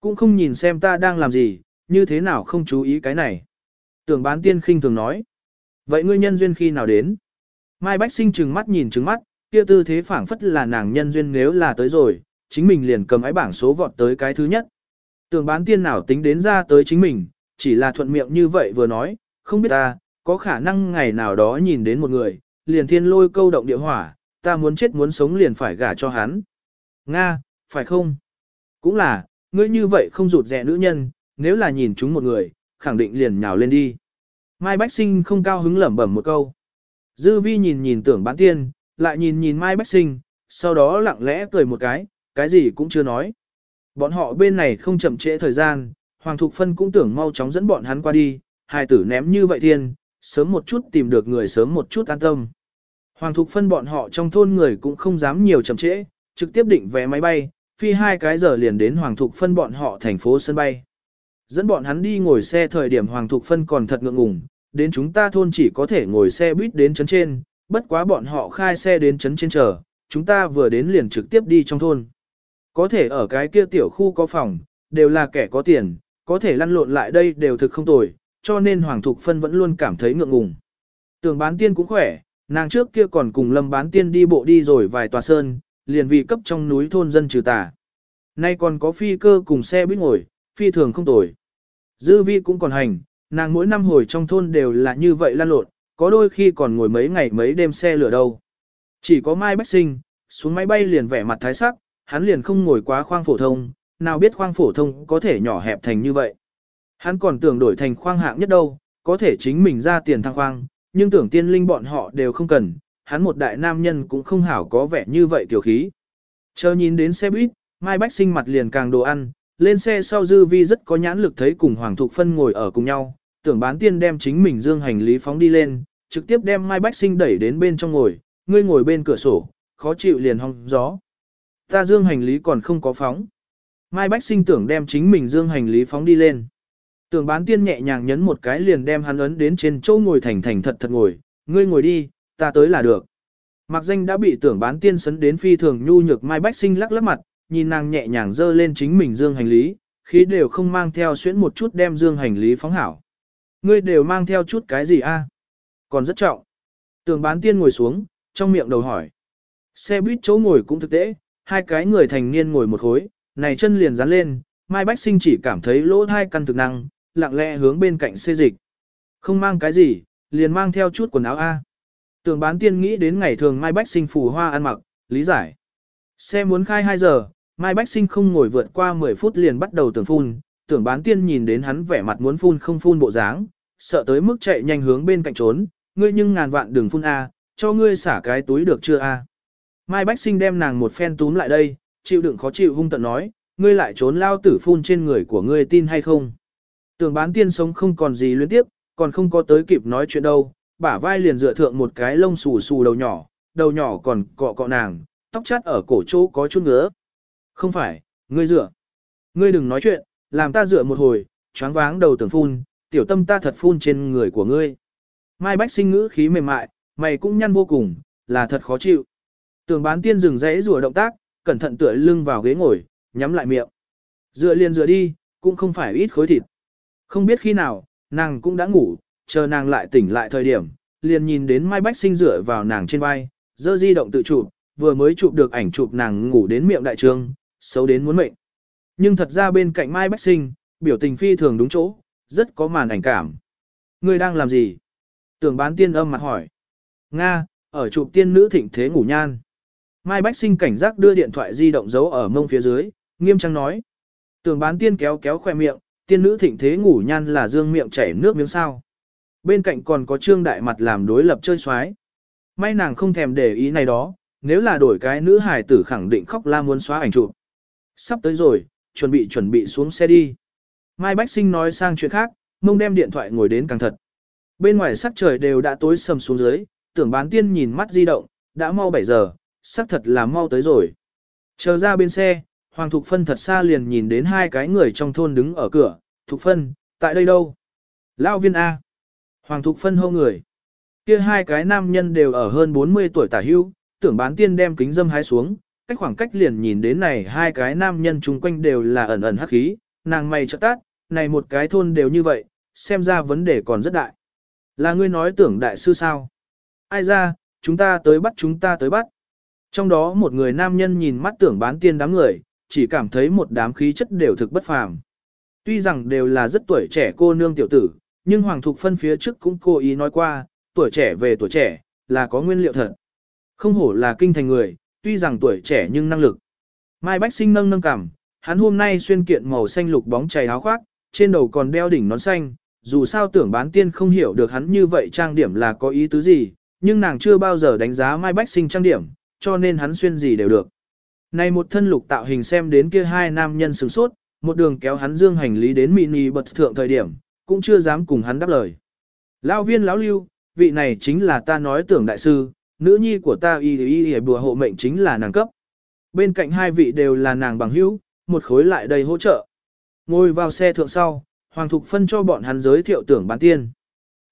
Cũng không nhìn xem ta đang làm gì, như thế nào không chú ý cái này. Tưởng bán tiên khinh thường nói. Vậy ngươi nhân duyên khi nào đến? Mai Bách Sinh trừng mắt nhìn trừng mắt, kia tư thế phảng phất là nàng nhân duyên nếu là tới rồi, chính mình liền cầm ái bảng số vọt tới cái thứ nhất. Tưởng bán tiên nào tính đến ra tới chính mình, chỉ là thuận miệng như vậy vừa nói, không biết ta, có khả năng ngày nào đó nhìn đến một người, liền thiên lôi câu động địa hỏa, ta muốn chết muốn sống liền phải gả cho hắn. Nga, phải không? Cũng là, ngươi như vậy không rụt rẻ nữ nhân, nếu là nhìn chúng một người, khẳng định liền nhào lên đi. Mai Bách Sinh không cao hứng lẩm bẩm một câu. Dư vi nhìn nhìn tưởng bán tiên, lại nhìn nhìn Mai Bách Sinh, sau đó lặng lẽ cười một cái, cái gì cũng chưa nói. Bọn họ bên này không chậm trễ thời gian, Hoàng Thục Phân cũng tưởng mau chóng dẫn bọn hắn qua đi, hai tử ném như vậy thiên, sớm một chút tìm được người sớm một chút an tâm. Hoàng Thục Phân bọn họ trong thôn người cũng không dám nhiều chậm trễ, trực tiếp định vé máy bay, phi hai cái giờ liền đến Hoàng Thục Phân bọn họ thành phố sân bay. Dẫn bọn hắn đi ngồi xe thời điểm Hoàng Thục Phân còn thật ngượng ngùng, đến chúng ta thôn chỉ có thể ngồi xe buýt đến chấn trên, bất quá bọn họ khai xe đến chấn trên chờ, chúng ta vừa đến liền trực tiếp đi trong thôn. Có thể ở cái kia tiểu khu có phòng, đều là kẻ có tiền, có thể lăn lộn lại đây đều thực không tồi, cho nên Hoàng Thục Phân vẫn luôn cảm thấy ngượng ngùng. Tưởng bán tiên cũng khỏe, nàng trước kia còn cùng lâm bán tiên đi bộ đi rồi vài tòa sơn, liền vì cấp trong núi thôn dân trừ tà. Nay còn có phi cơ cùng xe buýt ngồi, phi thường không tồi. Dư vi cũng còn hành, nàng mỗi năm hồi trong thôn đều là như vậy lan lộn, có đôi khi còn ngồi mấy ngày mấy đêm xe lửa đâu. Chỉ có Mai Bách Sinh, xuống máy bay liền vẻ mặt thái sắc, hắn liền không ngồi quá khoang phổ thông, nào biết khoang phổ thông có thể nhỏ hẹp thành như vậy. Hắn còn tưởng đổi thành khoang hạng nhất đâu, có thể chính mình ra tiền thăng khoang, nhưng tưởng tiên linh bọn họ đều không cần, hắn một đại nam nhân cũng không hảo có vẻ như vậy tiểu khí. Chờ nhìn đến xe buýt, Mai Bách sinh mặt liền càng đồ ăn, lên xe sau dư vi rất có nhãn lực thấy cùng Hoàng Thục Phân ngồi ở cùng nhau, tưởng bán tiên đem chính mình dương hành lý phóng đi lên, trực tiếp đem Mai Bách sinh đẩy đến bên trong ngồi, ngươi ngồi bên cửa sổ, khó chịu liền hong gió. Ta dương hành lý còn không có phóng. Mai Bách sinh tưởng đem chính mình dương hành lý phóng đi lên. Tưởng bán tiên nhẹ nhàng nhấn một cái liền đem hắn ấn đến trên chỗ ngồi thành thành thật thật ngồi, ngươi ngồi đi, ta tới là được. Mặc danh đã bị tưởng bán tiên sấn đến phi thường nhu nhược Mai Bách sinh lắc lắc mặt, nhìn nàng nhẹ nhàng dơ lên chính mình dương hành lý, khí đều không mang theo xuyễn một chút đem dương hành lý phóng hảo. Ngươi đều mang theo chút cái gì a? Còn rất trọng. tường bán tiên ngồi xuống, trong miệng đầu hỏi. Xe buýt chỗ ngồi cũng thực tế, hai cái người thành niên ngồi một khối, này chân liền dán lên, Mai Bách Sinh chỉ cảm thấy lỗ hai căn thực năng, lặng lẽ hướng bên cạnh xê dịch. Không mang cái gì, liền mang theo chút quần áo A. tường bán tiên nghĩ đến ngày thường Mai Bách Sinh phù hoa ăn mặc, lý giải. Xe muốn khai 2 giờ, Mai Bách Sinh không ngồi vượt qua 10 phút liền bắt đầu tưởng phun, tưởng bán tiên nhìn đến hắn vẻ mặt muốn phun không phun bộ dáng, sợ tới mức chạy nhanh hướng bên cạnh trốn, ngươi nhưng ngàn vạn đừng phun A, cho ngươi xả cái túi được chưa A. Mai Bách Sinh đem nàng một phen túm lại đây, chịu đựng khó chịu hung tận nói, ngươi lại trốn lao tử phun trên người của ngươi tin hay không. Tưởng bán tiên sống không còn gì luyến tiếp, còn không có tới kịp nói chuyện đâu, bả vai liền dựa thượng một cái lông xù xù đầu nhỏ, đầu nhỏ còn cọ cọ nàng, tóc chát ở cổ chỗ có chút ngứa. Không phải, ngươi dựa. Ngươi đừng nói chuyện, làm ta dựa một hồi, choáng váng đầu tưởng phun, tiểu tâm ta thật phun trên người của ngươi. Mai Bách sinh ngữ khí mềm mại, mày cũng nhăn vô cùng, là thật khó chịu. Tường bán tiên dừng rẽ rùa động tác, cẩn thận tựa lưng vào ghế ngồi, nhắm lại miệng. Dựa liền dựa đi, cũng không phải ít khối thịt. Không biết khi nào, nàng cũng đã ngủ, chờ nàng lại tỉnh lại thời điểm, liền nhìn đến Mai Bách sinh dựa vào nàng trên vai, dơ di động tự chụp, vừa mới chụp được ảnh chụp nàng ngủ đến miệng đại trương, xấu đến muốn mệnh. Nhưng thật ra bên cạnh Mai Bách sinh, biểu tình phi thường đúng chỗ, rất có màn ảnh cảm. Ngươi đang làm gì? Tưởng bán tiên âm mặt hỏi. Nga, ở chụp tiên nữ thịnh thế ngủ nhan. Mai Bách Sinh cảnh giác đưa điện thoại di động giấu ở mông phía dưới, nghiêm trang nói. Tưởng bán tiên kéo kéo khoe miệng, tiên nữ thịnh thế ngủ nhan là dương miệng chảy nước miếng sao. Bên cạnh còn có trương đại mặt làm đối lập chơi xoái. May nàng không thèm để ý này đó, nếu là đổi cái nữ hài tử khẳng định khóc la muốn xóa ảnh chụp. Sắp tới rồi, chuẩn bị chuẩn bị xuống xe đi. Mai Bách Sinh nói sang chuyện khác, mông đem điện thoại ngồi đến càng thật. Bên ngoài sắc trời đều đã tối sầm xuống dưới, tưởng bán tiên nhìn mắt di động, đã mau 7 giờ, sắc thật là mau tới rồi. Chờ ra bên xe, Hoàng Thục Phân thật xa liền nhìn đến hai cái người trong thôn đứng ở cửa, Thục Phân, tại đây đâu? Lao viên A. Hoàng Thục Phân hô người. Kia hai cái nam nhân đều ở hơn 40 tuổi tả hưu, tưởng bán tiên đem kính dâm hái xuống, cách khoảng cách liền nhìn đến này hai cái nam nhân chung quanh đều là ẩn ẩn hắc khí, nàng mày chợt tát, này một cái thôn đều như vậy, xem ra vấn đề còn rất đại. Là ngươi nói tưởng đại sư sao? Ai ra, chúng ta tới bắt chúng ta tới bắt. Trong đó một người nam nhân nhìn mắt tưởng bán tiên đám người, chỉ cảm thấy một đám khí chất đều thực bất phàm. Tuy rằng đều là rất tuổi trẻ cô nương tiểu tử, nhưng Hoàng Thục Phân phía trước cũng cố ý nói qua, tuổi trẻ về tuổi trẻ, là có nguyên liệu thật. Không hổ là kinh thành người, tuy rằng tuổi trẻ nhưng năng lực. Mai Bách Sinh nâng nâng cảm, hắn hôm nay xuyên kiện màu xanh lục bóng chảy áo khoác, trên đầu còn đeo đỉnh nón xanh, dù sao tưởng bán tiên không hiểu được hắn như vậy trang điểm là có ý tứ gì, nhưng nàng chưa bao giờ đánh giá Mai Bách Sinh trang điểm, cho nên hắn xuyên gì đều được. Này một thân lục tạo hình xem đến kia hai nam nhân sửng sốt, một đường kéo hắn dương hành lý đến mini bật thượng thời điểm, cũng chưa dám cùng hắn đáp lời. Lão viên lão lưu, vị này chính là ta nói tưởng đại sư, nữ nhi của ta y y y bùa hộ mệnh chính là nàng cấp. Bên cạnh hai vị đều là nàng bằng hữu, một khối lại đầy hỗ trợ. Ngồi vào xe thượng sau, Hoàng Thục phân cho bọn hắn giới thiệu tưởng bán tiên.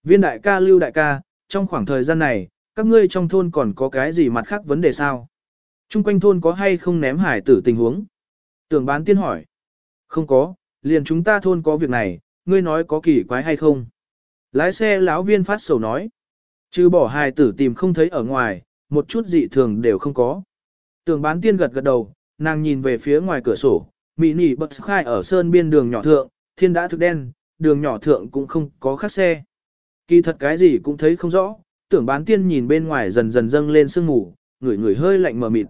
Viên đại ca lưu đại ca, trong khoảng thời gian này, các ngươi trong thôn còn có cái gì mặt khác vấn đề sao? Trung quanh thôn có hay không ném hải tử tình huống? Tưởng bán tiên hỏi. Không có, liền chúng ta thôn có việc này, ngươi nói có kỳ quái hay không? Lái xe lão viên phát sầu nói. Trừ bỏ hài tử tìm không thấy ở ngoài, một chút dị thường đều không có. Tưởng bán tiên gật gật đầu, nàng nhìn về phía ngoài cửa sổ, mỹ nỉ bật khai ở sơn biên đường nhỏ thượng, thiên đã thực đen, đường nhỏ thượng cũng không có khác xe. Kỳ thật cái gì cũng thấy không rõ, tưởng bán tiên nhìn bên ngoài dần dần dâng lên sương mù, người người hơi lạnh mờ mịt.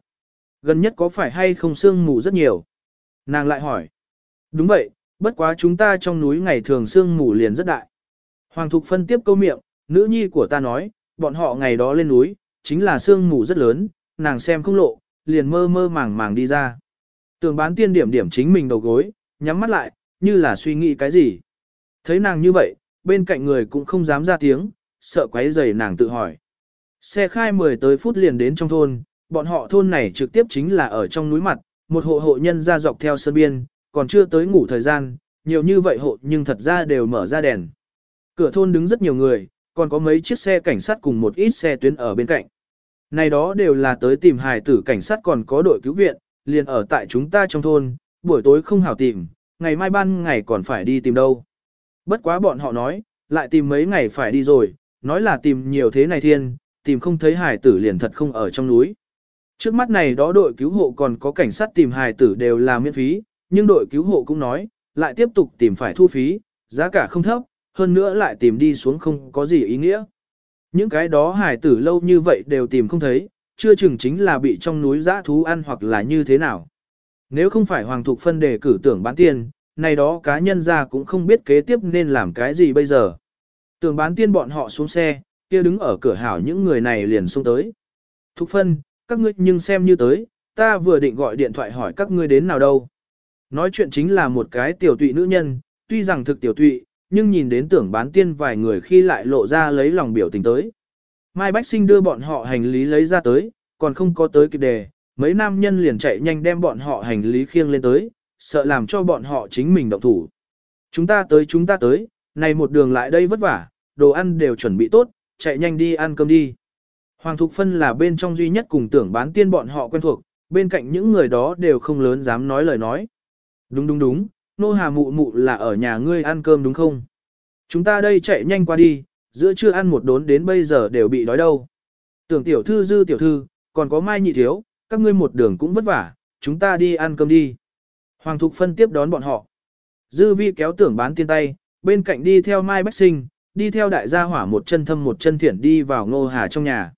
Gần nhất có phải hay không sương mù rất nhiều? Nàng lại hỏi. Đúng vậy, bất quá chúng ta trong núi ngày thường sương mù liền rất đại. Hoàng Thục phân tiếp câu miệng, nữ nhi của ta nói, bọn họ ngày đó lên núi, chính là sương mù rất lớn, nàng xem không lộ, liền mơ mơ màng màng đi ra. Tưởng bán tiên điểm điểm chính mình đầu gối, nhắm mắt lại, như là suy nghĩ cái gì. Thấy nàng như vậy, bên cạnh người cũng không dám ra tiếng, sợ quấy rầy nàng tự hỏi. Xe khai 10 tới phút liền đến trong thôn, bọn họ thôn này trực tiếp chính là ở trong núi mặt, một hộ hộ nhân ra dọc theo sân biên, còn chưa tới ngủ thời gian, nhiều như vậy hộ nhưng thật ra đều mở ra đèn. Cửa thôn đứng rất nhiều người, còn có mấy chiếc xe cảnh sát cùng một ít xe tuyến ở bên cạnh. Này đó đều là tới tìm hài tử cảnh sát còn có đội cứu viện, liền ở tại chúng ta trong thôn, buổi tối không hảo tìm, ngày mai ban ngày còn phải đi tìm đâu. Bất quá bọn họ nói, lại tìm mấy ngày phải đi rồi, nói là tìm nhiều thế này thiên, tìm không thấy hài tử liền thật không ở trong núi. Trước mắt này đó đội cứu hộ còn có cảnh sát tìm hài tử đều là miễn phí, nhưng đội cứu hộ cũng nói, lại tiếp tục tìm phải thu phí, giá cả không thấp, hơn nữa lại tìm đi xuống không có gì ý nghĩa. Những cái đó hài tử lâu như vậy đều tìm không thấy, chưa chừng chính là bị trong núi dã thú ăn hoặc là như thế nào. Nếu không phải Hoàng Thục Phân đề cử tưởng bán tiền, này đó cá nhân ra cũng không biết kế tiếp nên làm cái gì bây giờ. Tưởng bán tiên bọn họ xuống xe, kia đứng ở cửa hảo những người này liền xuống tới. Thục Phân, các ngươi nhưng xem như tới, ta vừa định gọi điện thoại hỏi các ngươi đến nào đâu. Nói chuyện chính là một cái tiểu tụy nữ nhân, tuy rằng thực tiểu tụy, nhưng nhìn đến tưởng bán tiên vài người khi lại lộ ra lấy lòng biểu tình tới. Mai Bách Sinh đưa bọn họ hành lý lấy ra tới, còn không có tới kịp đề, mấy nam nhân liền chạy nhanh đem bọn họ hành lý khiêng lên tới, sợ làm cho bọn họ chính mình động thủ. Chúng ta tới chúng ta tới, này một đường lại đây vất vả, đồ ăn đều chuẩn bị tốt, chạy nhanh đi ăn cơm đi. Hoàng Thục Phân là bên trong duy nhất cùng tưởng bán tiên bọn họ quen thuộc, bên cạnh những người đó đều không lớn dám nói lời nói. Đúng đúng đúng, nô hà mụ mụ là ở nhà ngươi ăn cơm đúng không? Chúng ta đây chạy nhanh qua đi, giữa trưa ăn một đốn đến bây giờ đều bị đói đâu. Tưởng tiểu thư dư tiểu thư, còn có mai nhị thiếu, các ngươi một đường cũng vất vả, chúng ta đi ăn cơm đi. Hoàng Thục Phân tiếp đón bọn họ. Dư vi kéo tưởng bán tiên tay, bên cạnh đi theo Mai Bách Sinh, đi theo đại gia hỏa một chân thâm một chân thiện đi vào ngô hà trong nhà.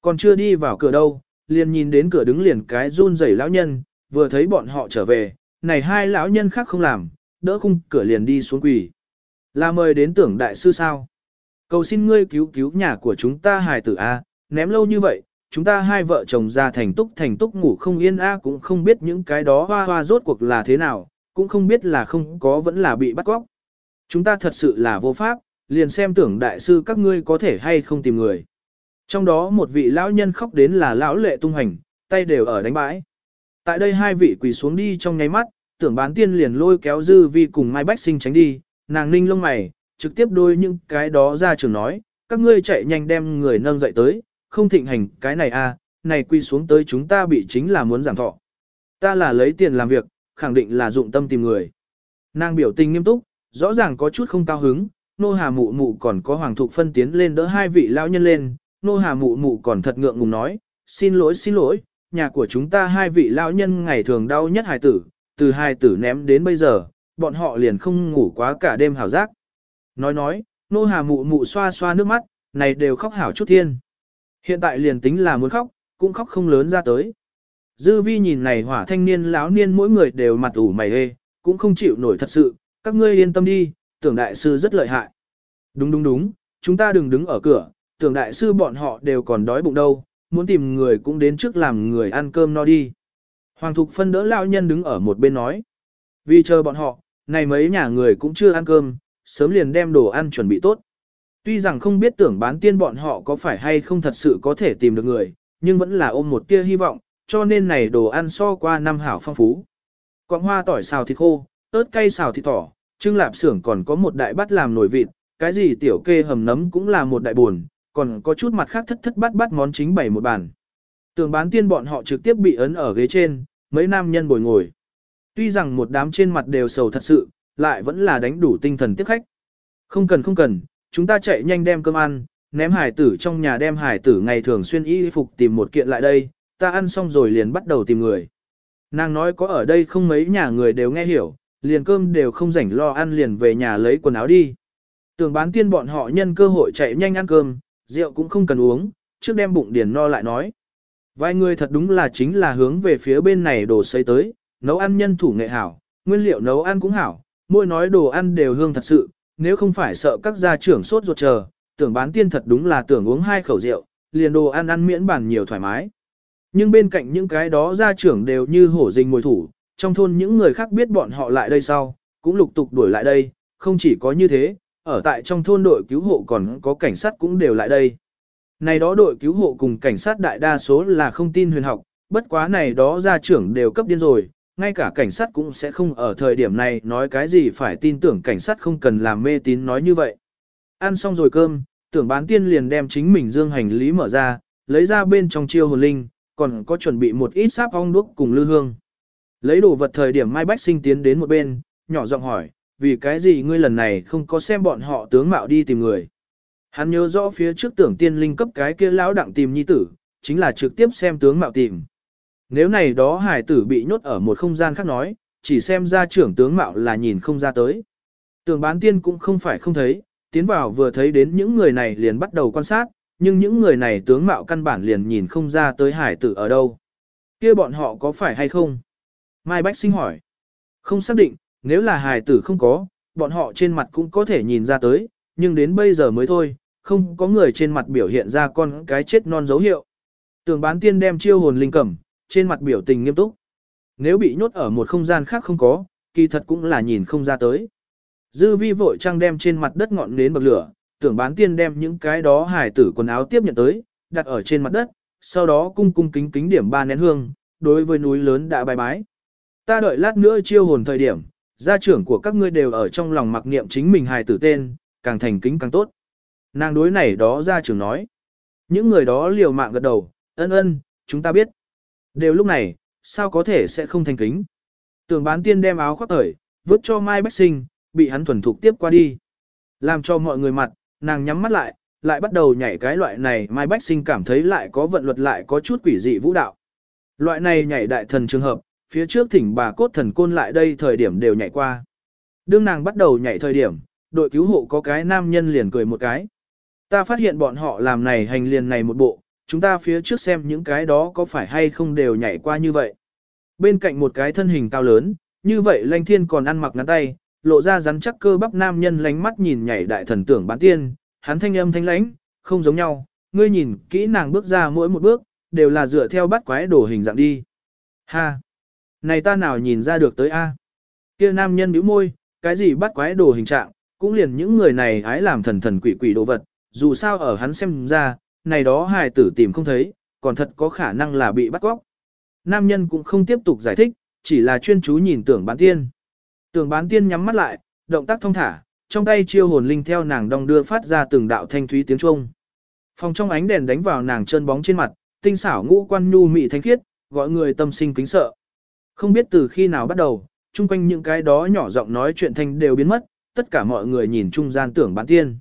Còn chưa đi vào cửa đâu, liền nhìn đến cửa đứng liền cái run rẩy lão nhân, vừa thấy bọn họ trở về, này hai lão nhân khác không làm, đỡ khung cửa liền đi xuống quỳ. Là mời đến tưởng đại sư sao? Cầu xin ngươi cứu cứu nhà của chúng ta hài tử A, ném lâu như vậy, chúng ta hai vợ chồng ra thành túc thành túc ngủ không yên A cũng không biết những cái đó hoa hoa rốt cuộc là thế nào, cũng không biết là không có vẫn là bị bắt cóc. Chúng ta thật sự là vô pháp, liền xem tưởng đại sư các ngươi có thể hay không tìm người. Trong đó một vị lão nhân khóc đến là lão lệ tung hành, tay đều ở đánh bãi. Tại đây hai vị quỳ xuống đi trong nháy mắt, tưởng bán tiên liền lôi kéo dư vi cùng Mai Bách Sinh tránh đi, nàng ninh lông mày, trực tiếp đôi những cái đó ra trường nói, các ngươi chạy nhanh đem người nâng dậy tới, không thịnh hành cái này a, à, này quỳ xuống tới chúng ta bị chính là muốn giảm thọ. Ta là lấy tiền làm việc, khẳng định là dụng tâm tìm người. Nàng biểu tình nghiêm túc, rõ ràng có chút không cao hứng, nô hà mụ mụ còn có hoàng thục phân tiến lên đỡ hai vị lão nhân lên, nô hà mụ mụ còn thật ngượng ngùng nói, xin lỗi xin lỗi, nhà của chúng ta hai vị lão nhân ngày thường đau nhất hài tử, từ hai tử ném đến bây giờ, bọn họ liền không ngủ quá cả đêm hảo giác. Nói nói, nô hà mụ mụ xoa xoa nước mắt, này đều khóc hảo chút thiên. Hiện tại liền tính là muốn khóc, cũng khóc không lớn ra tới. Dư vi nhìn này hỏa thanh niên lão niên mỗi người đều mặt ủ mày hê, cũng không chịu nổi thật sự, các ngươi yên tâm đi, tưởng đại sư rất lợi hại. Đúng đúng đúng, chúng ta đừng đứng ở cửa, tưởng đại sư bọn họ đều còn đói bụng đâu, muốn tìm người cũng đến trước làm người ăn cơm no đi. Hoàng Thục phân đỡ lão nhân đứng ở một bên nói. Vì chờ bọn họ, này mấy nhà người cũng chưa ăn cơm, sớm liền đem đồ ăn chuẩn bị tốt. Tuy rằng không biết tưởng bán tiên bọn họ có phải hay không thật sự có thể tìm được người, nhưng vẫn là ôm một tia hy vọng, cho nên này đồ ăn so qua năm hảo phong phú. Còn hoa tỏi xào thịt khô, ớt cay xào thịt tỏ, trưng lạp xưởng còn có một đại bát làm nổi vịt, cái gì tiểu kê hầm nấm cũng là một đại buồn, còn có chút mặt khác thất thất bát bát món chính bày một bàn. Tưởng bán tiên bọn họ trực tiếp bị ấn ở ghế trên, mấy nam nhân bồi ngồi. Tuy rằng một đám trên mặt đều sầu thật sự, lại vẫn là đánh đủ tinh thần tiếp khách. Không cần không cần, chúng ta chạy nhanh đem cơm ăn, ném hải tử trong nhà đem hải tử ngày thường xuyên y phục tìm một kiện lại đây, ta ăn xong rồi liền bắt đầu tìm người. Nàng nói có ở đây không mấy nhà người đều nghe hiểu, liền cơm đều không rảnh lo ăn liền về nhà lấy quần áo đi. Tưởng bán tiên bọn họ nhân cơ hội chạy nhanh ăn cơm, rượu cũng không cần uống, trước đem bụng điền no lại nói. Vài người thật đúng là chính là hướng về phía bên này đồ xây tới, nấu ăn nhân thủ nghệ hảo, nguyên liệu nấu ăn cũng hảo, mỗi nói đồ ăn đều hương thật sự, nếu không phải sợ các gia trưởng sốt ruột chờ, tưởng bán tiên thật đúng là tưởng uống hai khẩu rượu, liền đồ ăn ăn miễn bản nhiều thoải mái. Nhưng bên cạnh những cái đó gia trưởng đều như hổ rình mồi thủ, trong thôn những người khác biết bọn họ lại đây sau, cũng lục tục đuổi lại đây, không chỉ có như thế, ở tại trong thôn đội cứu hộ còn có cảnh sát cũng đều lại đây. Này đó đội cứu hộ cùng cảnh sát đại đa số là không tin huyền học, bất quá này đó gia trưởng đều cấp điên rồi, ngay cả cảnh sát cũng sẽ không ở thời điểm này nói cái gì phải tin tưởng cảnh sát không cần làm mê tín nói như vậy. Ăn xong rồi cơm, tưởng bán tiên liền đem chính mình dương hành lý mở ra, lấy ra bên trong chiêu hồn linh, còn có chuẩn bị một ít sáp ong đuốc cùng lư hương. Lấy đồ vật thời điểm Mai Bách Sinh tiến đến một bên, nhỏ giọng hỏi, vì cái gì ngươi lần này không có xem bọn họ tướng mạo đi tìm người. Hắn nhớ rõ phía trước tưởng tiên linh cấp cái kia lão đặng tìm nhi tử, chính là trực tiếp xem tướng mạo tìm. Nếu này đó hải tử bị nhốt ở một không gian khác nói, chỉ xem ra trưởng tướng mạo là nhìn không ra tới. Tưởng bán tiên cũng không phải không thấy, tiến vào vừa thấy đến những người này liền bắt đầu quan sát, nhưng những người này tướng mạo căn bản liền nhìn không ra tới hải tử ở đâu. kia bọn họ có phải hay không? Mai Bách sinh hỏi. Không xác định, nếu là hải tử không có, bọn họ trên mặt cũng có thể nhìn ra tới, nhưng đến bây giờ mới thôi, không có người trên mặt biểu hiện ra con cái chết non dấu hiệu. Tưởng bán tiên đem chiêu hồn linh cẩm, trên mặt biểu tình nghiêm túc. Nếu bị nhốt ở một không gian khác không có, kỳ thật cũng là nhìn không ra tới. Dư vi vội trang đem trên mặt đất ngọn nến bậc lửa, tưởng bán tiên đem những cái đó hải tử quần áo tiếp nhận tới, đặt ở trên mặt đất, sau đó cung cung kính kính điểm ba nén hương, đối với núi lớn đã bài bái. Ta đợi lát nữa chiêu hồn thời điểm, gia trưởng của các ngươi đều ở trong lòng mặc niệm chính mình hài tử tên, càng thành kính càng tốt. Nàng đối này đó ra trường nói. Những người đó liều mạng gật đầu, ân ân, chúng ta biết. Đều lúc này, sao có thể sẽ không thành kính. Tưởng bán tiên đem áo khoác thời, vứt cho Mai Bách Sinh, bị hắn thuần thục tiếp qua đi. Làm cho mọi người mặt, nàng nhắm mắt lại, lại bắt đầu nhảy cái loại này Mai Bách Sinh cảm thấy lại có vận luật lại có chút quỷ dị vũ đạo. Loại này nhảy đại thần trường hợp, phía trước thỉnh bà cốt thần côn lại đây thời điểm đều nhảy qua. Đương nàng bắt đầu nhảy thời điểm, đội cứu hộ có cái nam nhân liền cười một cái. Ta phát hiện bọn họ làm này hành liền này một bộ, chúng ta phía trước xem những cái đó có phải hay không đều nhảy qua như vậy. Bên cạnh một cái thân hình cao lớn, như vậy lanh thiên còn ăn mặc ngắn tay, lộ ra rắn chắc cơ bắp nam nhân lánh mắt nhìn nhảy đại thần tưởng bán tiên, hắn thanh âm thanh lãnh, không giống nhau, ngươi nhìn kỹ nàng bước ra mỗi một bước, đều là dựa theo bắt quái đổ hình dạng đi. Ha! Này ta nào nhìn ra được tới a? Kia nam nhân bĩu môi, cái gì bắt quái đồ hình trạng, cũng liền những người này hái làm thần thần quỷ quỷ đồ vật, dù sao ở hắn xem ra, này đó hài tử tìm không thấy, còn thật có khả năng là bị bắt cóc. Nam nhân cũng không tiếp tục giải thích, chỉ là chuyên chú nhìn tưởng bán tiên. Tưởng bán tiên nhắm mắt lại, động tác thông thả, trong tay chiêu hồn linh theo nàng đong đưa phát ra từng đạo thanh thúy tiếng chuông. Phòng trong ánh đèn đánh vào nàng chân bóng trên mặt, tinh xảo ngũ quan nhu mị thanh khiết, gọi người tâm sinh kính sợ. Không biết từ khi nào bắt đầu, chung quanh những cái đó nhỏ giọng nói chuyện thanh đều biến mất, tất cả mọi người nhìn trung gian tưởng bán tiên.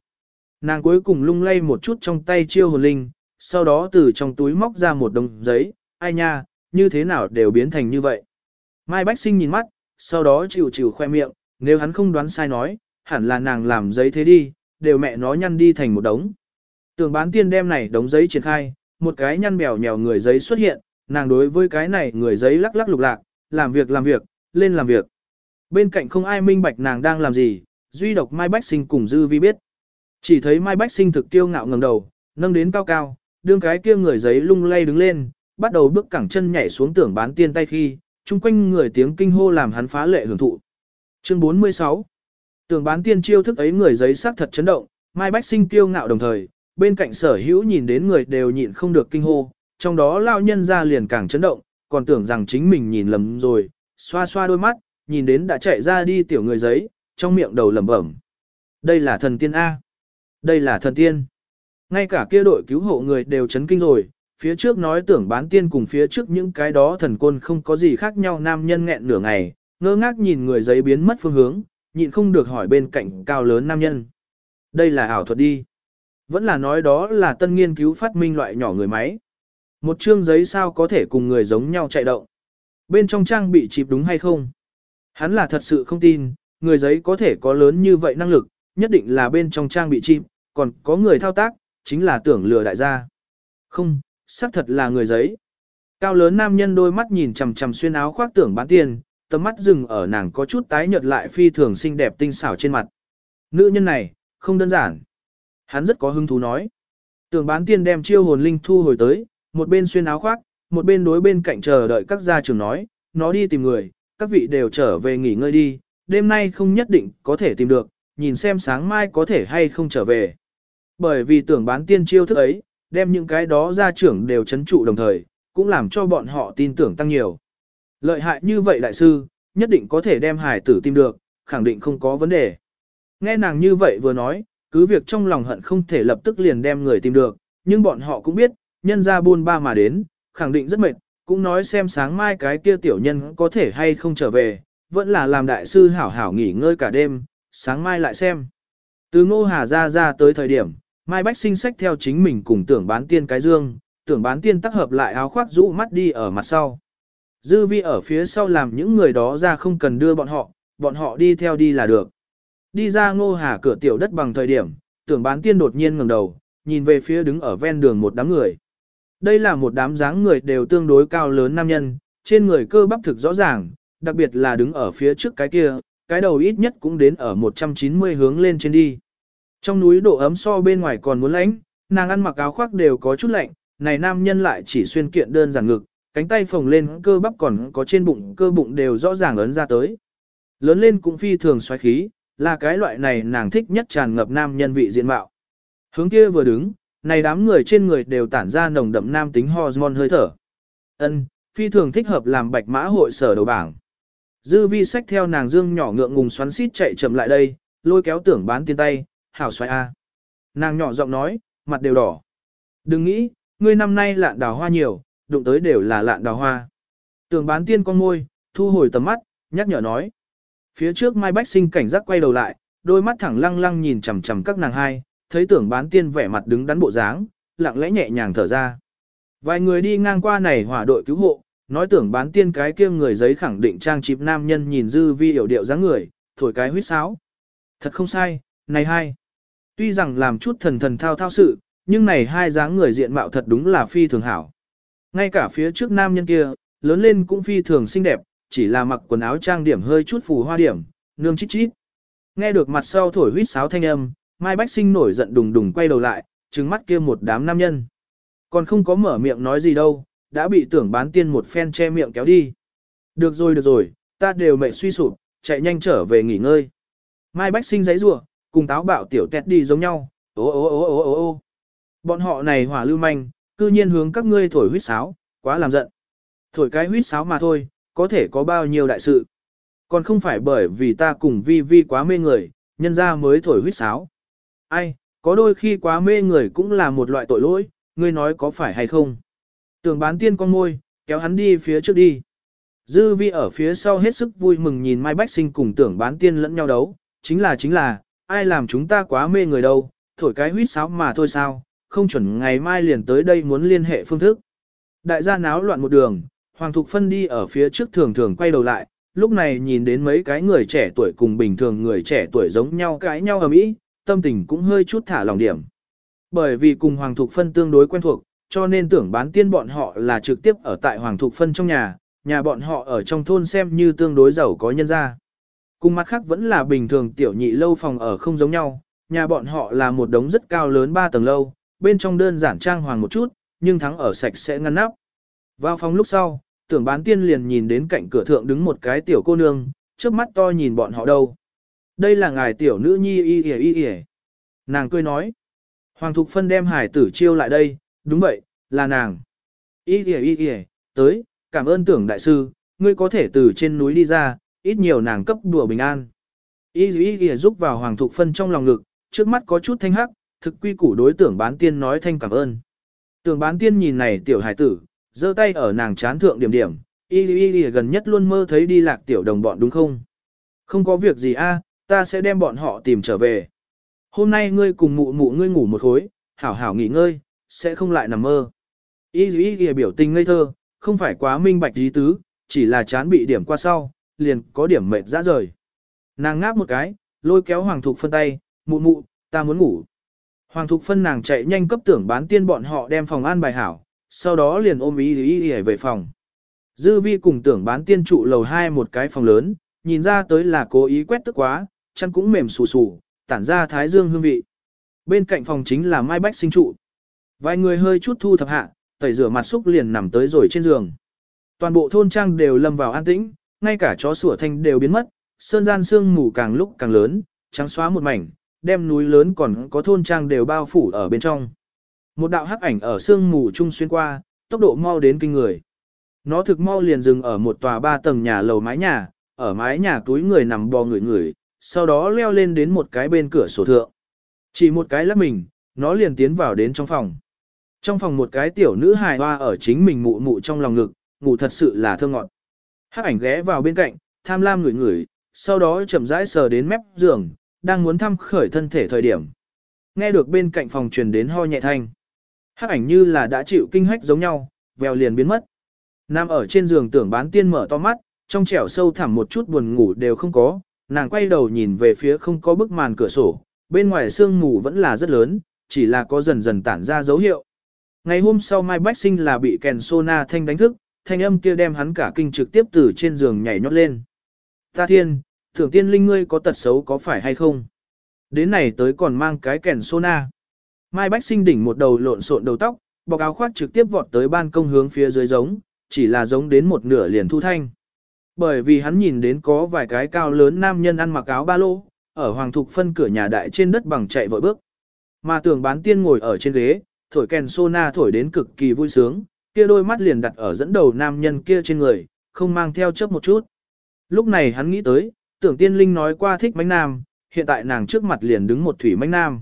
Nàng cuối cùng lung lay một chút trong tay chiêu hồn linh, sau đó từ trong túi móc ra một đồng giấy, ai nha, như thế nào đều biến thành như vậy. Mai Bách Sinh nhìn mắt, sau đó chịu chịu khoe miệng, nếu hắn không đoán sai nói, hẳn là nàng làm giấy thế đi, đều mẹ nó nhăn đi thành một đống. tường bán tiên đem này đống giấy triển khai, một cái nhăn bèo nhèo người giấy xuất hiện, nàng đối với cái này người giấy lắc lắc lục lạc, làm việc làm việc, lên làm việc. Bên cạnh không ai minh bạch nàng đang làm gì, duy độc Mai Bách Sinh cùng Dư Vi biết. Chỉ thấy Mai Bách Sinh thực kiêu ngạo ngẩng đầu, nâng đến cao cao, đương cái kia người giấy lung lay đứng lên, bắt đầu bước cẳng chân nhảy xuống tưởng bán tiên tay khi, chung quanh người tiếng kinh hô làm hắn phá lệ hưởng thụ. Chương 46 Tưởng bán tiên chiêu thức ấy người giấy sắc thật chấn động, Mai Bách Sinh kiêu ngạo đồng thời, bên cạnh sở hữu nhìn đến người đều nhịn không được kinh hô, trong đó lao nhân ra liền càng chấn động, còn tưởng rằng chính mình nhìn lầm rồi, xoa xoa đôi mắt, nhìn đến đã chạy ra đi tiểu người giấy, trong miệng đầu lẩm bẩm. Đây là thần tiên A. Đây là thần tiên. Ngay cả kia đội cứu hộ người đều chấn kinh rồi, phía trước nói tưởng bán tiên cùng phía trước những cái đó thần côn không có gì khác nhau nam nhân nghẹn nửa ngày, ngơ ngác nhìn người giấy biến mất phương hướng, nhịn không được hỏi bên cạnh cao lớn nam nhân. Đây là ảo thuật đi. Vẫn là nói đó là tân nghiên cứu phát minh loại nhỏ người máy. Một chương giấy sao có thể cùng người giống nhau chạy động. Bên trong trang bị chịp đúng hay không? Hắn là thật sự không tin, người giấy có thể có lớn như vậy năng lực, nhất định là bên trong trang bị chịp, còn có người thao tác, chính là tưởng lừa đại gia. Không, xác thật là người giấy. Cao lớn nam nhân đôi mắt nhìn chằm chằm xuyên áo khoác tưởng bán tiền, tầm mắt dừng ở nàng có chút tái nhợt lại phi thường xinh đẹp tinh xảo trên mặt. Nữ nhân này, không đơn giản. Hắn rất có hứng thú nói. Tưởng bán tiên đem chiêu hồn linh thu hồi tới, một bên xuyên áo khoác, một bên đối bên cạnh chờ đợi các gia trưởng nói, nó đi tìm người, các vị đều trở về nghỉ ngơi đi, đêm nay không nhất định có thể tìm được, nhìn xem sáng mai có thể hay không trở về. Bởi vì tưởng bán tiên chiêu thức ấy, đem những cái đó gia trưởng đều chấn trụ đồng thời, cũng làm cho bọn họ tin tưởng tăng nhiều. Lợi hại như vậy đại sư, nhất định có thể đem hải tử tìm được, khẳng định không có vấn đề. Nghe nàng như vậy vừa nói, cứ việc trong lòng hận không thể lập tức liền đem người tìm được, nhưng bọn họ cũng biết, nhân ra buôn ba mà đến, khẳng định rất mệt, cũng nói xem sáng mai cái kia tiểu nhân có thể hay không trở về, vẫn là làm đại sư hảo hảo nghỉ ngơi cả đêm, sáng mai lại xem. Từ ngô hà ra ra tới thời điểm, Mai Bách sinh sách theo chính mình cùng tưởng bán tiên cái dương, tưởng bán tiên tác hợp lại áo khoác rũ mắt đi ở mặt sau. Dư vi ở phía sau làm những người đó ra không cần đưa bọn họ, bọn họ đi theo đi là được. Đi ra ngô hà cửa tiểu đất bằng thời điểm, tưởng bán tiên đột nhiên ngẩng đầu, nhìn về phía đứng ở ven đường một đám người. Đây là một đám dáng người đều tương đối cao lớn nam nhân, trên người cơ bắp thực rõ ràng, đặc biệt là đứng ở phía trước cái kia, cái đầu ít nhất cũng đến ở 190 hướng lên trên đi. Trong núi độ ấm so bên ngoài còn muốn lạnh, nàng ăn mặc áo khoác đều có chút lạnh, này nam nhân lại chỉ xuyên kiện đơn giản ngực, cánh tay phồng lên cơ bắp còn có trên bụng cơ bụng đều rõ ràng ấn ra tới. Lớn lên cũng phi thường xoáy khí, là cái loại này nàng thích nhất tràn ngập nam nhân vị diện mạo. Hướng kia vừa đứng, này đám người trên người đều tản ra nồng đậm nam tính hormone hơi thở. Ân, phi thường thích hợp làm bạch mã hội sở đầu bảng. Dư vi sách theo nàng dương nhỏ ngượng ngùng xoắn xít chạy chậm lại đây, lôi kéo tưởng bán tiên tay, hảo xoay a. Nàng nhỏ giọng nói, mặt đều đỏ. Đừng nghĩ, ngươi năm nay lạn đào hoa nhiều, đụng tới đều là lạn đào hoa. Tưởng bán tiên con môi, thu hồi tầm mắt, nhắc nhở nói. Phía trước Mai Bách sinh cảnh giác quay đầu lại, đôi mắt thẳng lăng lăng nhìn chằm chằm các nàng hai, thấy tưởng bán tiên vẻ mặt đứng đắn bộ dáng, lặng lẽ nhẹ nhàng thở ra. Vài người đi ngang qua này hỏa đội cứu hộ, nói tưởng bán tiên cái kia người giấy khẳng định trang chịp nam nhân nhìn dư vi hiểu điệu dáng người, thổi cái huyết sáo. Thật không sai, này hai. Tuy rằng làm chút thần thần thao thao sự, nhưng này hai dáng người diện mạo thật đúng là phi thường hảo. Ngay cả phía trước nam nhân kia, lớn lên cũng phi thường xinh đẹp, chỉ là mặc quần áo trang điểm hơi chút phù hoa điểm, nương chít chít. Nghe được mặt sau thổi huýt sáo thanh âm, Mai Bách Sinh nổi giận đùng đùng quay đầu lại, trừng mắt kia một đám nam nhân. Còn không có mở miệng nói gì đâu, đã bị tưởng bán tiên một phen che miệng kéo đi. Được rồi được rồi, ta đều mệt suy sụp, chạy nhanh trở về nghỉ ngơi. Mai Bách Sinh giấy rủa cùng táo bạo tiểu tẹt đi giống nhau, ô ô ô ô ô ô Bọn họ này hỏa lưu manh, cư nhiên hướng các ngươi thổi huýt sáo, quá làm giận. Thổi cái huýt sáo mà thôi, có thể có bao nhiêu đại sự. Còn không phải bởi vì ta cùng vi vi quá mê người, nhân ra mới thổi huýt sáo. Ai, có đôi khi quá mê người cũng là một loại tội lỗi, ngươi nói có phải hay không. Tưởng bán tiên con môi, kéo hắn đi phía trước đi. Dư vi ở phía sau hết sức vui mừng nhìn Mai Bách Sinh cùng tưởng bán tiên lẫn nhau đấu, chính là chính là, ai làm chúng ta quá mê người đâu, thổi cái huýt sáo mà thôi sao, không chuẩn ngày mai liền tới đây muốn liên hệ phương thức. Đại gia náo loạn một đường, Hoàng Thục Phân đi ở phía trước thường thường quay đầu lại, lúc này nhìn đến mấy cái người trẻ tuổi cùng bình thường người trẻ tuổi giống nhau cãi nhau ở mỹ, tâm tình cũng hơi chút thả lòng điểm. Bởi vì cùng Hoàng Thục Phân tương đối quen thuộc, cho nên tưởng bán tiên bọn họ là trực tiếp ở tại Hoàng Thục Phân trong nhà, nhà bọn họ ở trong thôn xem như tương đối giàu có nhân gia. Cùng mặt khác vẫn là bình thường tiểu nhị lâu phòng ở không giống nhau, nhà bọn họ là một đống rất cao lớn 3 tầng lâu, bên trong đơn giản trang hoàng một chút, nhưng thắng ở sạch sẽ ngăn nắp. Vào phòng lúc sau, tưởng bán tiên liền nhìn đến cạnh cửa thượng đứng một cái tiểu cô nương, trước mắt to nhìn bọn họ đâu. Đây là ngài tiểu nữ nhi y y y y. Nàng cười nói. Hoàng Thục Phân đem hải tử chiêu lại đây, đúng vậy, là nàng. Y y y y, tới, cảm ơn tưởng đại sư, ngươi có thể từ trên núi đi ra, ít nhiều nàng cấp đùa bình an. Y y y giúp vào Hoàng Thục Phân trong lòng ngực, trước mắt có chút thanh hắc, thực quy củ đối tưởng bán tiên nói thanh cảm ơn. Tưởng bán tiên nhìn này tiểu hải tử, giơ tay ở nàng chán thượng điểm điểm, y y y gần nhất luôn mơ thấy đi lạc tiểu đồng bọn đúng không? Không có việc gì a, ta sẽ đem bọn họ tìm trở về. Hôm nay ngươi cùng mụ mụ ngươi ngủ một khối, hảo hảo nghỉ ngơi, sẽ không lại nằm mơ. Y y y biểu tình ngây thơ, không phải quá minh bạch ý tứ, chỉ là chán bị điểm qua sau, liền có điểm mệt ra rời. Nàng ngáp một cái, lôi kéo Hoàng Thục phân tay, mụ mụ, ta muốn ngủ. Hoàng Thục phân nàng chạy nhanh cấp tưởng bán tiên bọn họ đem phòng an bài hảo, sau đó liền ôm ý ý ý về phòng. Dư vi cùng tưởng bán tiên trụ lầu hai một cái phòng lớn, nhìn ra tới là cố ý quét tức quá, chân cũng mềm xù xù, tản ra thái dương hương vị. Bên cạnh phòng chính là Mai Bách sinh trụ. Vài người hơi chút thu thập hạ, tẩy rửa mặt xúc liền nằm tới rồi trên giường. Toàn bộ thôn trang đều lâm vào an tĩnh, ngay cả chó sủa thanh đều biến mất, sơn gian sương mù càng lúc càng lớn, trắng xóa một mảnh, đem núi lớn còn có thôn trang đều bao phủ ở bên trong. Một đạo hắc ảnh ở sương mù trung xuyên qua, tốc độ mau đến kinh người. Nó thực mau liền dừng ở một tòa ba tầng nhà lầu mái nhà, ở mái nhà túi người nằm bò người người, sau đó leo lên đến một cái bên cửa sổ thượng. Chỉ một cái lắp mình, nó liền tiến vào đến trong phòng. Trong phòng một cái tiểu nữ hài hoa ở chính mình mụ mụ trong lòng ngực, ngủ thật sự là thơ ngọt. Hắc ảnh ghé vào bên cạnh, tham lam ngửi ngửi, sau đó chậm rãi sờ đến mép giường, đang muốn thăm khởi thân thể thời điểm. Nghe được bên cạnh phòng truyền đến ho nhẹ thanh. Hắc ảnh như là đã chịu kinh hách giống nhau, vèo liền biến mất. Nam ở trên giường tưởng bán tiên mở to mắt, trong trẻo sâu thẳm một chút buồn ngủ đều không có, nàng quay đầu nhìn về phía không có bức màn cửa sổ, bên ngoài sương mù vẫn là rất lớn, chỉ là có dần dần tản ra dấu hiệu. Ngày hôm sau Mai Bách Sinh là bị kèn sona thanh đánh thức, thanh âm kia đem hắn cả kinh trực tiếp từ trên giường nhảy nhót lên. Ta thiên, thưởng tiên linh ngươi có tật xấu có phải hay không? Đến này tới còn mang cái kèn sona. Mai Bách Sinh đỉnh một đầu lộn xộn đầu tóc, bọc áo khoác trực tiếp vọt tới ban công hướng phía dưới giống, chỉ là giống đến một nửa liền thu thanh. Bởi vì hắn nhìn đến có vài cái cao lớn nam nhân ăn mặc áo ba lô, ở hoàng thục phân cửa nhà đại trên đất bằng chạy vội bước. Mà tưởng bán tiên ngồi ở trên ghế, thổi kèn sona thổi đến cực kỳ vui sướng, kia đôi mắt liền đặt ở dẫn đầu nam nhân kia trên người, không mang theo chấp một chút. Lúc này hắn nghĩ tới, tưởng tiên linh nói qua thích mánh nam, hiện tại nàng trước mặt liền đứng một thủy mánh nam.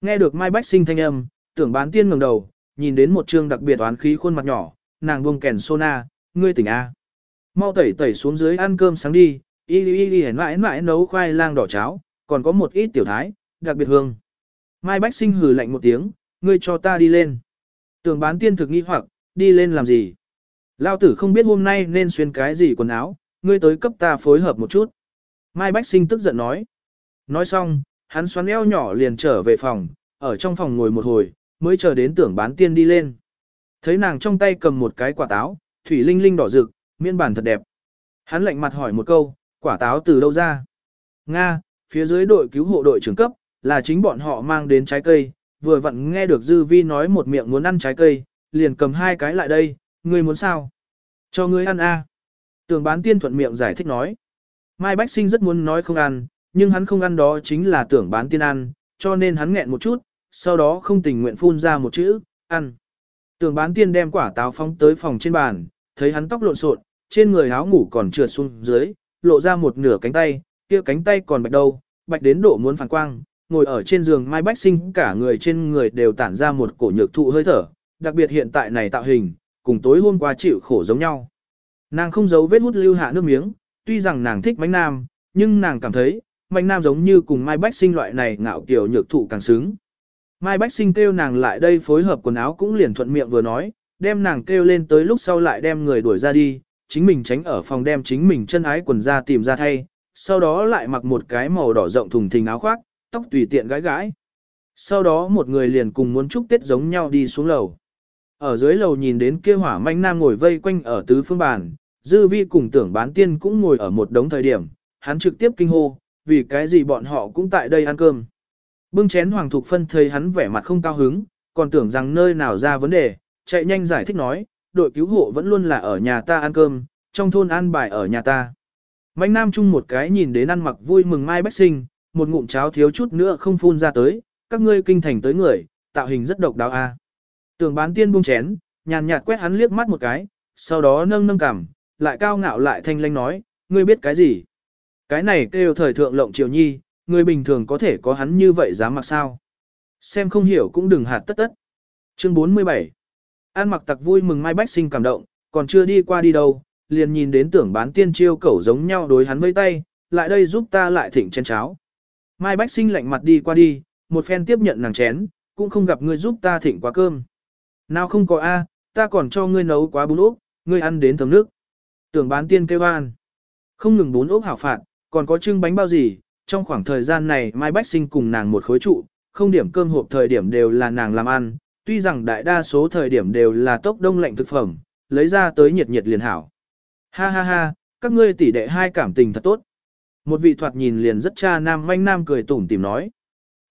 Nghe được Mai Bách sinh thanh âm, tưởng bán tiên ngẩng đầu, nhìn đến một trương đặc biệt oán khí khuôn mặt nhỏ, nàng buông kèn sona, ngươi tỉnh A. Mau tẩy tẩy xuống dưới ăn cơm sáng đi, y y y mãi mãi nấu khoai lang đỏ cháo, còn có một ít tiểu thái, đặc biệt hương. Mai Bách sinh hừ lạnh một tiếng, ngươi cho ta đi lên. Tưởng bán tiên thực nghi hoặc, đi lên làm gì? Lao tử không biết hôm nay nên xuyên cái gì quần áo, ngươi tới cấp ta phối hợp một chút. Mai Bách sinh tức giận nói. Nói xong, hắn xoắn eo nhỏ liền trở về phòng, ở trong phòng ngồi một hồi, mới chờ đến tưởng bán tiên đi lên. Thấy nàng trong tay cầm một cái quả táo, thủy linh linh đỏ rực, miên bản thật đẹp. Hắn lạnh mặt hỏi một câu, quả táo từ đâu ra? Nga, phía dưới đội cứu hộ đội trưởng cấp, là chính bọn họ mang đến trái cây, vừa vặn nghe được Dư Vi nói một miệng muốn ăn trái cây, liền cầm hai cái lại đây, ngươi muốn sao? Cho ngươi ăn a. À. Tưởng bán tiên thuận miệng giải thích nói. Mai Bách Sinh rất muốn nói không ăn, nhưng hắn không ăn đó chính là tưởng bán tiên ăn, cho nên hắn nghẹn một chút, sau đó không tình nguyện phun ra một chữ, ăn. Tưởng bán tiên đem quả táo phóng tới phòng trên bàn, thấy hắn tóc lộn xộn, trên người áo ngủ còn trượt xuống dưới, lộ ra một nửa cánh tay, kia cánh tay còn bạch đâu, bạch đến độ muốn phản quang, ngồi ở trên giường Mai Bách Sinh cả người trên người đều tản ra một cổ nhược thụ hơi thở, đặc biệt hiện tại này tạo hình, cùng tối hôm qua chịu khổ giống nhau. Nàng không giấu vết hút lưu hạ nước miếng, tuy rằng nàng thích bánh nam, nhưng nàng cảm thấy, bánh nam giống như cùng Mai Bách Sinh loại này ngạo kiểu nhược thụ càng xứng. Mai Bách Sinh kêu nàng lại đây phối hợp quần áo cũng liền thuận miệng vừa nói, đem nàng kêu lên tới lúc sau lại đem người đuổi ra đi, chính mình tránh ở phòng đem chính mình chân ái quần ra tìm ra thay, sau đó lại mặc một cái màu đỏ rộng thùng thình áo khoác, tóc tùy tiện gái gái. Sau đó một người liền cùng muốn chúc Tết giống nhau đi xuống lầu. Ở dưới lầu nhìn đến kia hỏa manh nam ngồi vây quanh ở tứ phương bàn, dư vi cùng tưởng bán tiên cũng ngồi ở một đống thời điểm, hắn trực tiếp kinh hô, vì cái gì bọn họ cũng tại đây ăn cơm. Bưng chén hoàng thục phân thấy hắn vẻ mặt không cao hứng, còn tưởng rằng nơi nào ra vấn đề, chạy nhanh giải thích nói, đội cứu hộ vẫn luôn là ở nhà ta ăn cơm, trong thôn ăn bài ở nhà ta. Mạnh nam chung một cái nhìn đến ăn mặc vui mừng mai bách sinh, một ngụm cháo thiếu chút nữa không phun ra tới, các ngươi kinh thành tới người, tạo hình rất độc đáo a. Tưởng bán tiên buông chén, nhàn nhạt quét hắn liếc mắt một cái, sau đó nâng nâng cằm, lại cao ngạo lại thanh lanh nói, ngươi biết cái gì? Cái này kêu thời thượng lộng triều nhi, người bình thường có thể có hắn như vậy dám mặc sao? Xem không hiểu cũng đừng hạt tất tất. Chương 47 An mặc tặc vui mừng Mai Bách Sinh cảm động, còn chưa đi qua đi đâu, liền nhìn đến tưởng bán tiên chiêu cẩu giống nhau đối hắn vây tay, lại đây giúp ta lại thỉnh chén cháo. Mai Bách Sinh lạnh mặt đi qua đi, một phen tiếp nhận nàng chén, cũng không gặp ngươi giúp ta thỉnh quá cơm. Nào không có A, ta còn cho ngươi nấu quá bún ốc, ngươi ăn đến thấm nước. Tưởng bán tiên kêu an. Không ngừng bún ốc hảo phạt, còn có trưng bánh bao gì, trong khoảng thời gian này Mai Bách Sinh cùng nàng một khối trụ, không điểm cơm hộp thời điểm đều là nàng làm ăn, tuy rằng đại đa số thời điểm đều là tốc đông lạnh thực phẩm, lấy ra tới nhiệt nhiệt liền hảo. Ha ha ha, các ngươi tỷ đệ hai cảm tình thật tốt. Một vị thoạt nhìn liền rất cha nam manh nam cười tủm tìm nói.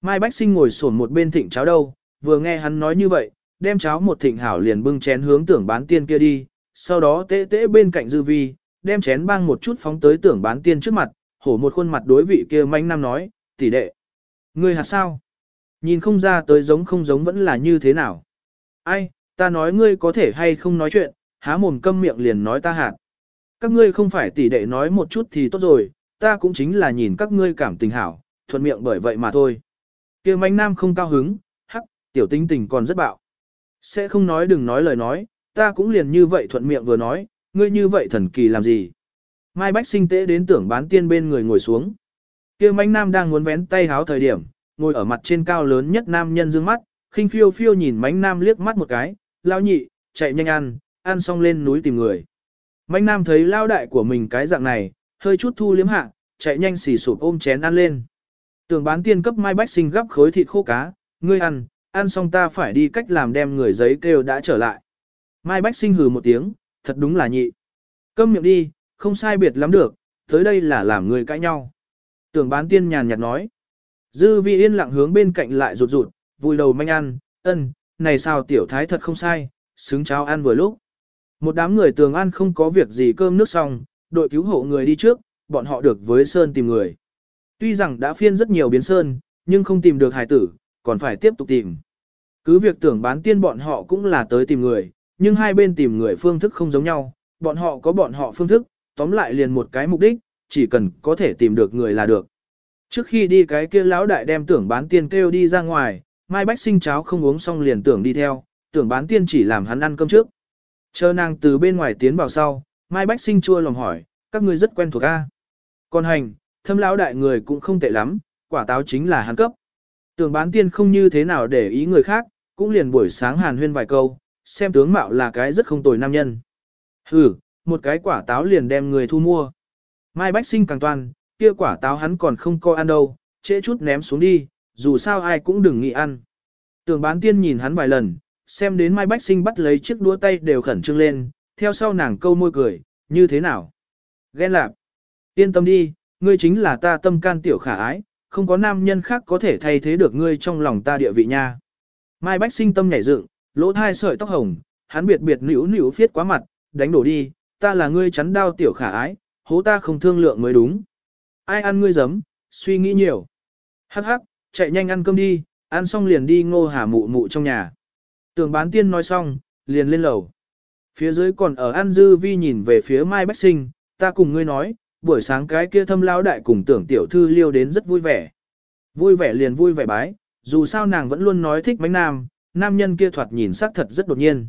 Mai Bách Sinh ngồi sổn một bên thịnh cháo đâu, vừa nghe hắn nói như vậy, đem cháo một thịnh hảo liền bưng chén hướng tưởng bán tiên kia đi, sau đó tễ tễ bên cạnh dư vi, đem chén băng một chút phóng tới tưởng bán tiên trước mặt, hổ một khuôn mặt đối vị kia manh nam nói, tỷ đệ. Ngươi hạt sao? Nhìn không ra tới giống không giống vẫn là như thế nào. Ai, ta nói ngươi có thể hay không nói chuyện, há mồm câm miệng liền nói ta hạt. Các ngươi không phải tỷ đệ nói một chút thì tốt rồi, ta cũng chính là nhìn các ngươi cảm tình hảo, thuận miệng bởi vậy mà thôi. kia manh nam không cao hứng, hắc, tiểu tinh tình còn rất bạo. Sẽ không nói đừng nói lời nói, ta cũng liền như vậy thuận miệng vừa nói, ngươi như vậy thần kỳ làm gì. Mai Bách sinh tế đến tưởng bán tiên bên người ngồi xuống. kia mánh nam đang muốn vén tay háo thời điểm, ngồi ở mặt trên cao lớn nhất nam nhân dương mắt, khinh phiêu phiêu nhìn mánh nam liếc mắt một cái, lao nhị, chạy nhanh ăn, ăn xong lên núi tìm người. Mánh nam thấy lao đại của mình cái dạng này, hơi chút thu liếm hạ, chạy nhanh xì sụp ôm chén ăn lên. Tưởng bán tiên cấp mai bách sinh gấp khối thịt khô cá, ngươi ăn, ăn xong ta phải đi cách làm đem người giấy kêu đã trở lại. Mai bách sinh hừ một tiếng, thật đúng là nhị. Câm miệng đi, không sai biệt lắm được, tới đây là làm người cãi nhau. Tưởng bán tiên nhàn nhạt nói. Dư vi yên lặng hướng bên cạnh lại rụt rụt, vui đầu manh ăn, ân, này sao tiểu thái thật không sai, xứng cháo ăn vừa lúc. Một đám người tường ăn không có việc gì cơm nước xong, đội cứu hộ người đi trước, bọn họ được với Sơn tìm người. Tuy rằng đã phiên rất nhiều biến Sơn, nhưng không tìm được hải tử, còn phải tiếp tục tìm. Cứ việc tưởng bán tiên bọn họ cũng là tới tìm người, nhưng hai bên tìm người phương thức không giống nhau, bọn họ có bọn họ phương thức, tóm lại liền một cái mục đích, chỉ cần có thể tìm được người là được. Trước khi đi cái kia lão đại đem tưởng bán tiên kêu đi ra ngoài, Mai Bách sinh cháo không uống xong liền tưởng đi theo, tưởng bán tiên chỉ làm hắn ăn cơm trước. Chờ nàng từ bên ngoài tiến vào sau, Mai Bách sinh chua lòng hỏi, các ngươi rất quen thuộc a. Còn hành, thâm lão đại người cũng không tệ lắm, quả táo chính là hắn cấp. Tưởng bán tiên không như thế nào để ý người khác, cũng liền buổi sáng hàn huyên vài câu, xem tướng mạo là cái rất không tồi nam nhân. Hừ, một cái quả táo liền đem người thu mua. Mai Bách sinh càng toan, kia quả táo hắn còn không coi ăn đâu, trễ chút ném xuống đi, dù sao ai cũng đừng nghĩ ăn. Tưởng bán tiên nhìn hắn vài lần, xem đến Mai Bách Sinh bắt lấy chiếc đũa tay đều khẩn trương lên, theo sau nàng câu môi cười, như thế nào? Ghen lạc. Yên tâm đi, ngươi chính là ta tâm can tiểu khả ái, không có nam nhân khác có thể thay thế được ngươi trong lòng ta địa vị nha. Mai Bách Sinh tâm nhảy dựng, lỗ thai sợi tóc hồng, hắn biệt biệt nữu nữu phiết quá mặt, đánh đổ đi, ta là ngươi chắn đao tiểu khả ái, hố ta không thương lượng mới đúng. Ai ăn ngươi giấm, suy nghĩ nhiều. Hắc hắc, chạy nhanh ăn cơm đi, ăn xong liền đi ngô hà mụ mụ trong nhà. Tưởng bán tiên nói xong, liền lên lầu. Phía dưới còn ở An Dư Vi nhìn về phía Mai Bách Sinh, ta cùng ngươi nói, buổi sáng cái kia thâm lão đại cùng tưởng tiểu thư liêu đến rất vui vẻ. Vui vẻ liền vui vẻ bái, dù sao nàng vẫn luôn nói thích bánh nam, nam nhân kia thoạt nhìn sắc thật rất đột nhiên.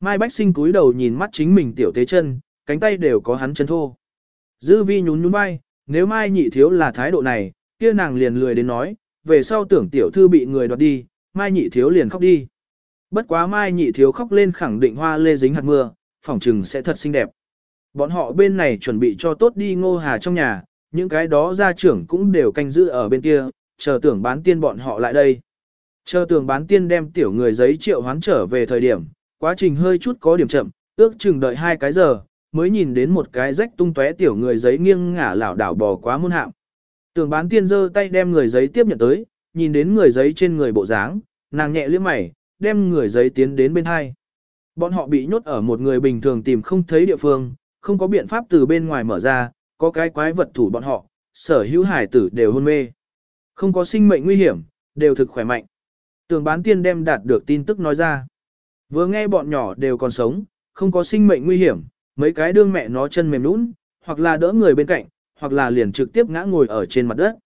Mai Bách Sinh cúi đầu nhìn mắt chính mình tiểu tế chân, cánh tay đều có hắn chân thô. Dư vi nhún nhún vai, nếu Mai nhị thiếu là thái độ này, kia nàng liền lười đến nói, về sau tưởng tiểu thư bị người đoạt đi, Mai nhị thiếu liền khóc đi. Bất quá Mai nhị thiếu khóc lên khẳng định hoa lê dính hạt mưa, phỏng trừng sẽ thật xinh đẹp. Bọn họ bên này chuẩn bị cho tốt đi ngô hà trong nhà, những cái đó gia trưởng cũng đều canh giữ ở bên kia, chờ tưởng bán tiên bọn họ lại đây. Chờ tưởng bán tiên đem tiểu người giấy triệu hoán trở về thời điểm, quá trình hơi chút có điểm chậm, ước chừng đợi hai cái giờ, mới nhìn đến một cái rách tung tóe tiểu người giấy nghiêng ngả lảo đảo bò quá muôn hạm. Tưởng bán tiên giơ tay đem người giấy tiếp nhận tới, nhìn đến người giấy trên người bộ dáng, nàng nhẹ liếc mày, đem người giấy tiến đến bên hai. Bọn họ bị nhốt ở một người bình thường tìm không thấy địa phương, không có biện pháp từ bên ngoài mở ra, có cái quái vật thủ bọn họ, sở hữu hải tử đều hôn mê. Không có sinh mệnh nguy hiểm, đều thực khỏe mạnh. Tường bán tiên đem đạt được tin tức nói ra. Vừa nghe bọn nhỏ đều còn sống, không có sinh mệnh nguy hiểm, mấy cái đương mẹ nó chân mềm nũng, hoặc là đỡ người bên cạnh, hoặc là liền trực tiếp ngã ngồi ở trên mặt đất.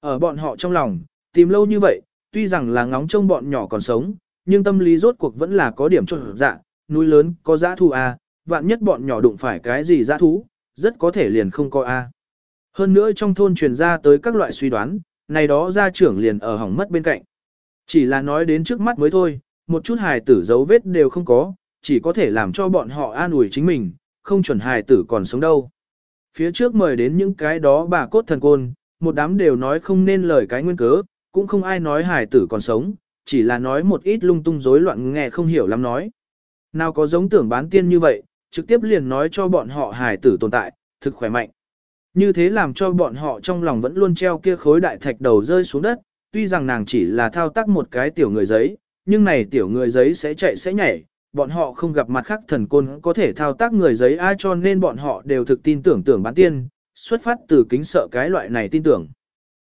Ở bọn họ trong lòng, tìm lâu như vậy, tuy rằng là ngóng trông bọn nhỏ còn sống, nhưng tâm lý rốt cuộc vẫn là có điểm trộn dạ, núi lớn có giã thu à, vạn nhất bọn nhỏ đụng phải cái gì giã thú, rất có thể liền không có A. Hơn nữa trong thôn truyền ra tới các loại suy đoán, này đó gia trưởng liền ở hỏng mất bên cạnh. Chỉ là nói đến trước mắt mới thôi, một chút hài tử dấu vết đều không có, chỉ có thể làm cho bọn họ an ủi chính mình, không chuẩn hài tử còn sống đâu. Phía trước mời đến những cái đó bà cốt thần côn, một đám đều nói không nên lời cái nguyên cớ, cũng không ai nói hài tử còn sống, chỉ là nói một ít lung tung rối loạn nghe không hiểu lắm nói. Nào có giống tưởng bán tiên như vậy, trực tiếp liền nói cho bọn họ hài tử tồn tại, thực khỏe mạnh. Như thế làm cho bọn họ trong lòng vẫn luôn treo kia khối đại thạch đầu rơi xuống đất, tuy rằng nàng chỉ là thao tác một cái tiểu người giấy, nhưng này tiểu người giấy sẽ chạy sẽ nhảy, bọn họ không gặp mặt khác thần côn có thể thao tác người giấy ai cho nên bọn họ đều thực tin tưởng tưởng bán tiên, xuất phát từ kính sợ cái loại này tin tưởng.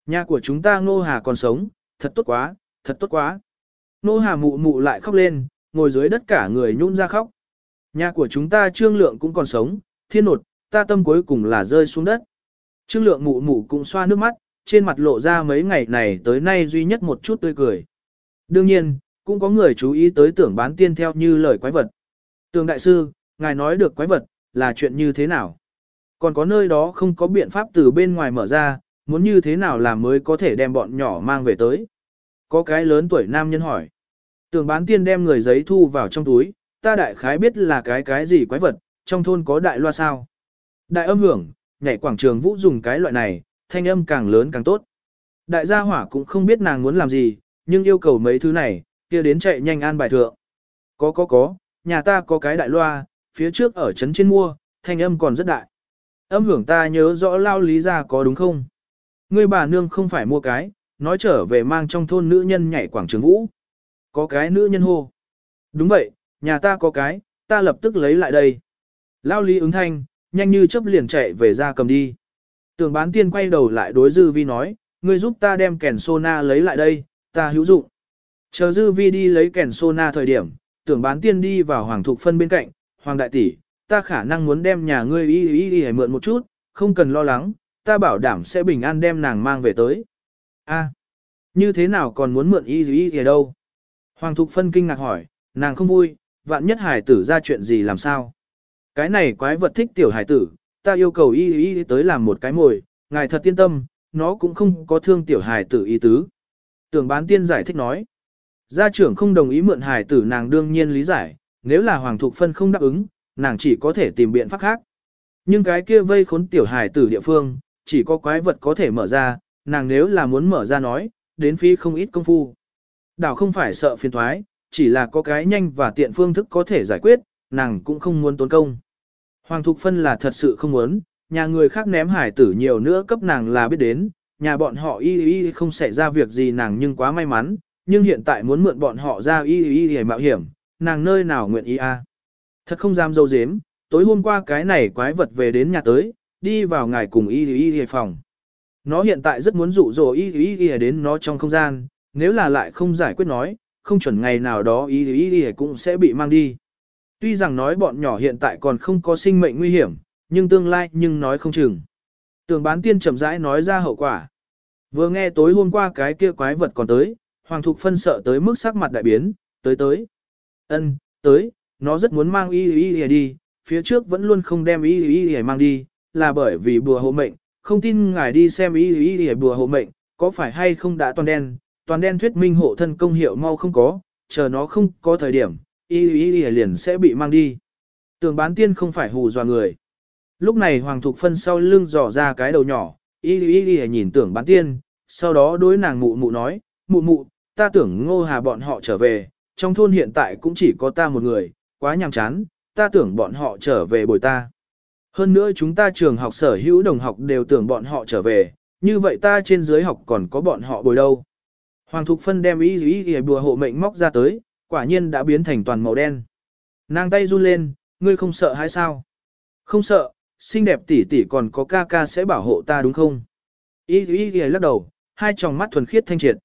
Nhà của chúng ta Ngô Hà còn sống, thật tốt quá, thật tốt quá. Ngô Hà mụ mụ lại khóc lên, ngồi dưới đất cả người nhún ra khóc. Nhà của chúng ta trương lượng cũng còn sống, thiên nột, ta tâm cuối cùng là rơi xuống đất. Trương lượng mụ mụ cũng xoa nước mắt, trên mặt lộ ra mấy ngày này tới nay duy nhất một chút tươi cười. Đương nhiên, cũng có người chú ý tới tưởng bán tiên theo như lời quái vật. Tường đại sư, ngài nói được quái vật, là chuyện như thế nào? Còn có nơi đó không có biện pháp từ bên ngoài mở ra, muốn như thế nào làm mới có thể đem bọn nhỏ mang về tới? Có cái lớn tuổi nam nhân hỏi. Tường bán tiên đem người giấy thu vào trong túi, ta đại khái biết là cái cái gì quái vật, trong thôn có đại loa sao. Đại âm hưởng, nhảy quảng trường vũ dùng cái loại này, thanh âm càng lớn càng tốt. Đại gia hỏa cũng không biết nàng muốn làm gì, nhưng yêu cầu mấy thứ này, kia đến chạy nhanh an bài thượng. Có có có, nhà ta có cái đại loa, phía trước ở trấn trên mua, thanh âm còn rất đại. Âm hưởng ta nhớ rõ lao lý ra có đúng không? Ngươi bà nương không phải mua cái, nói trở về mang trong thôn nữ nhân nhảy quảng trường vũ. Có cái nữ nhân hô. Đúng vậy, nhà ta có cái, ta lập tức lấy lại đây. Lao lý ứng thanh, nhanh như chớp liền chạy về ra cầm đi. Tường bán tiên quay đầu lại đối dư vi nói, ngươi giúp ta đem kèn sona lấy lại đây, ta hữu dụng. Chờ dư vi đi lấy kèn sona thời điểm, tưởng bán tiên đi vào hoàng thục phân bên cạnh, hoàng đại tỷ, ta khả năng muốn đem nhà ngươi y y y y mượn một chút, không cần lo lắng, ta bảo đảm sẽ bình an đem nàng mang về tới. A, như thế nào còn muốn mượn y y y đâu? Hoàng thục phân kinh ngạc hỏi, nàng không vui, vạn nhất hải tử ra chuyện gì làm sao? Cái này quái vật thích tiểu hải tử, ta yêu cầu y y tới làm một cái mồi, ngài thật tiên tâm, nó cũng không có thương tiểu hải tử ý tứ. Tưởng bán tiên giải thích nói. Gia trưởng không đồng ý mượn hải tử nàng đương nhiên lý giải, nếu là Hoàng Thục Phân không đáp ứng, nàng chỉ có thể tìm biện pháp khác. Nhưng cái kia vây khốn tiểu hải tử địa phương, chỉ có quái vật có thể mở ra, nàng nếu là muốn mở ra nói, đến phí không ít công phu. Đảo không phải sợ phiền thoái, chỉ là có cái nhanh và tiện phương thức có thể giải quyết, nàng cũng không muốn tốn công. Hoàng Thục Phân là thật sự không muốn, nhà người khác ném hải tử nhiều nữa cấp nàng là biết đến, nhà bọn họ y y không xảy ra việc gì nàng nhưng quá may mắn, nhưng hiện tại muốn mượn bọn họ ra y y để mạo hiểm, nàng nơi nào nguyện ý a? Thật không dám dâu dếm, tối hôm qua cái này quái vật về đến nhà tới, đi vào ngài cùng y y y phòng. Nó hiện tại rất muốn dụ dỗ y y y đến nó trong không gian, nếu là lại không giải quyết nói, không chuẩn ngày nào đó y y y cũng sẽ bị mang đi. Tuy rằng nói bọn nhỏ hiện tại còn không có sinh mệnh nguy hiểm, nhưng tương lai nhưng nói không chừng. Tường bán tiên chậm rãi nói ra hậu quả. Vừa nghe tối hôm qua cái kia quái vật còn tới, Hoàng Thục Phân sợ tới mức sắc mặt đại biến, tới tới. ân tới, nó rất muốn mang y y y đi, phía trước vẫn luôn không đem y y y mang đi, là bởi vì bùa hộ mệnh, không tin ngài đi xem y y y bùa hộ mệnh, có phải hay không đã toàn đen, toàn đen thuyết minh hộ thân công hiệu mau không có, chờ nó không có thời điểm, y y y liền sẽ bị mang đi. Tường bán tiên không phải hù dọa người. Lúc này Hoàng Thục Phân sau lưng dò ra cái đầu nhỏ, y y y nhìn tưởng bán tiên, sau đó đối nàng mụ mụ nói, mụ mụ, ta tưởng ngô hà bọn họ trở về, trong thôn hiện tại cũng chỉ có ta một người, quá nhàm chán, ta tưởng bọn họ trở về bồi ta. Hơn nữa chúng ta trường học sở hữu đồng học đều tưởng bọn họ trở về, như vậy ta trên dưới học còn có bọn họ bồi đâu. Hoàng Thục Phân đem y y y bùa hộ mệnh móc ra tới, quả nhiên đã biến thành toàn màu đen. Nàng tay run lên, ngươi không sợ hay sao? Không sợ, xinh đẹp tỷ tỷ còn có ca ca sẽ bảo hộ ta đúng không? Y y y lắc đầu, hai tròng mắt thuần khiết thanh triệt.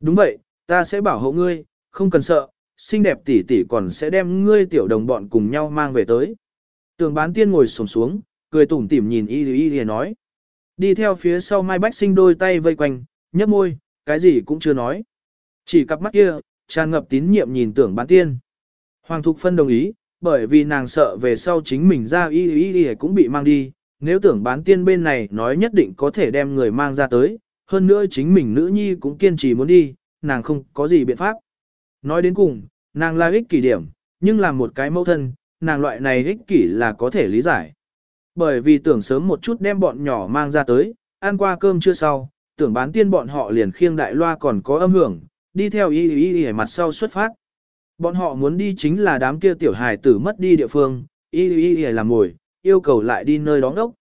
Đúng vậy, ta sẽ bảo hộ ngươi, không cần sợ, xinh đẹp tỷ tỷ còn sẽ đem ngươi tiểu đồng bọn cùng nhau mang về tới. Tường bán tiên ngồi sổng xuống, cười tủm tỉm nhìn y y y nói. Đi theo phía sau Mai Bách sinh đôi tay vây quanh, nhấp môi, cái gì cũng chưa nói. Chỉ cặp mắt kia, tràn ngập tín nhiệm nhìn tưởng bán tiên. Hoàng Thục Phân đồng ý, bởi vì nàng sợ về sau chính mình ra y y y cũng bị mang đi, nếu tưởng bán tiên bên này nói nhất định có thể đem người mang ra tới, hơn nữa chính mình nữ nhi cũng kiên trì muốn đi, nàng không có gì biện pháp. Nói đến cùng, nàng là ích kỷ điểm, nhưng là một cái mẫu thân, nàng loại này ích kỷ là có thể lý giải. Bởi vì tưởng sớm một chút đem bọn nhỏ mang ra tới, ăn qua cơm chưa sau, tưởng bán tiên bọn họ liền khiêng đại loa còn có âm hưởng, đi theo y y y mặt sau xuất phát. Bọn họ muốn đi chính là đám kia tiểu hài tử mất đi địa phương, y y y làm ngồi, yêu cầu lại đi nơi đóng đốc.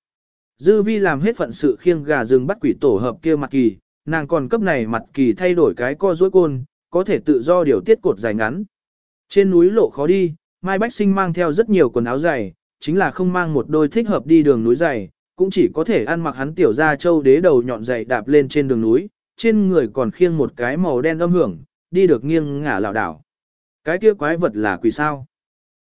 Dư vi làm hết phận sự khiêng gà rừng bắt quỷ tổ hợp kia mặt kỳ, nàng còn cấp này mặt kỳ thay đổi cái co duỗi côn, có thể tự do điều tiết cột dài ngắn. Trên núi lộ khó đi, Mai Bách Sinh mang theo rất nhiều quần áo dày, chính là không mang một đôi thích hợp đi đường núi dày, cũng chỉ có thể ăn mặc hắn tiểu ra châu đế đầu nhọn dày đạp lên trên đường núi, trên người còn khiêng một cái màu đen âm hưởng, đi được nghiêng ngả lảo đảo. Cái kia quái vật là quỷ sao?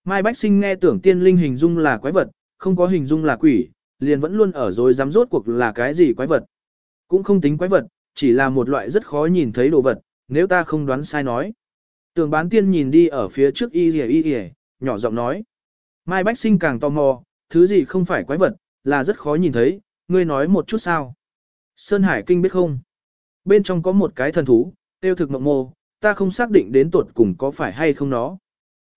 Mai Bách Sinh nghe tưởng tiên linh hình dung là quái vật, không có hình dung là quỷ, liền vẫn luôn ở rồi dám rốt cuộc là cái gì quái vật. Cũng không tính quái vật, chỉ là một loại rất khó nhìn thấy đồ vật, nếu ta không đoán sai nói. Tường bán tiên nhìn đi ở phía trước y y y y, nhỏ giọng nói. Mai Bách Sinh càng tò mò, thứ gì không phải quái vật, là rất khó nhìn thấy, ngươi nói một chút sao. Sơn Hải Kinh biết không? Bên trong có một cái thần thú, tiêu thực mộng mô, ta không xác định đến tuột cùng có phải hay không nó.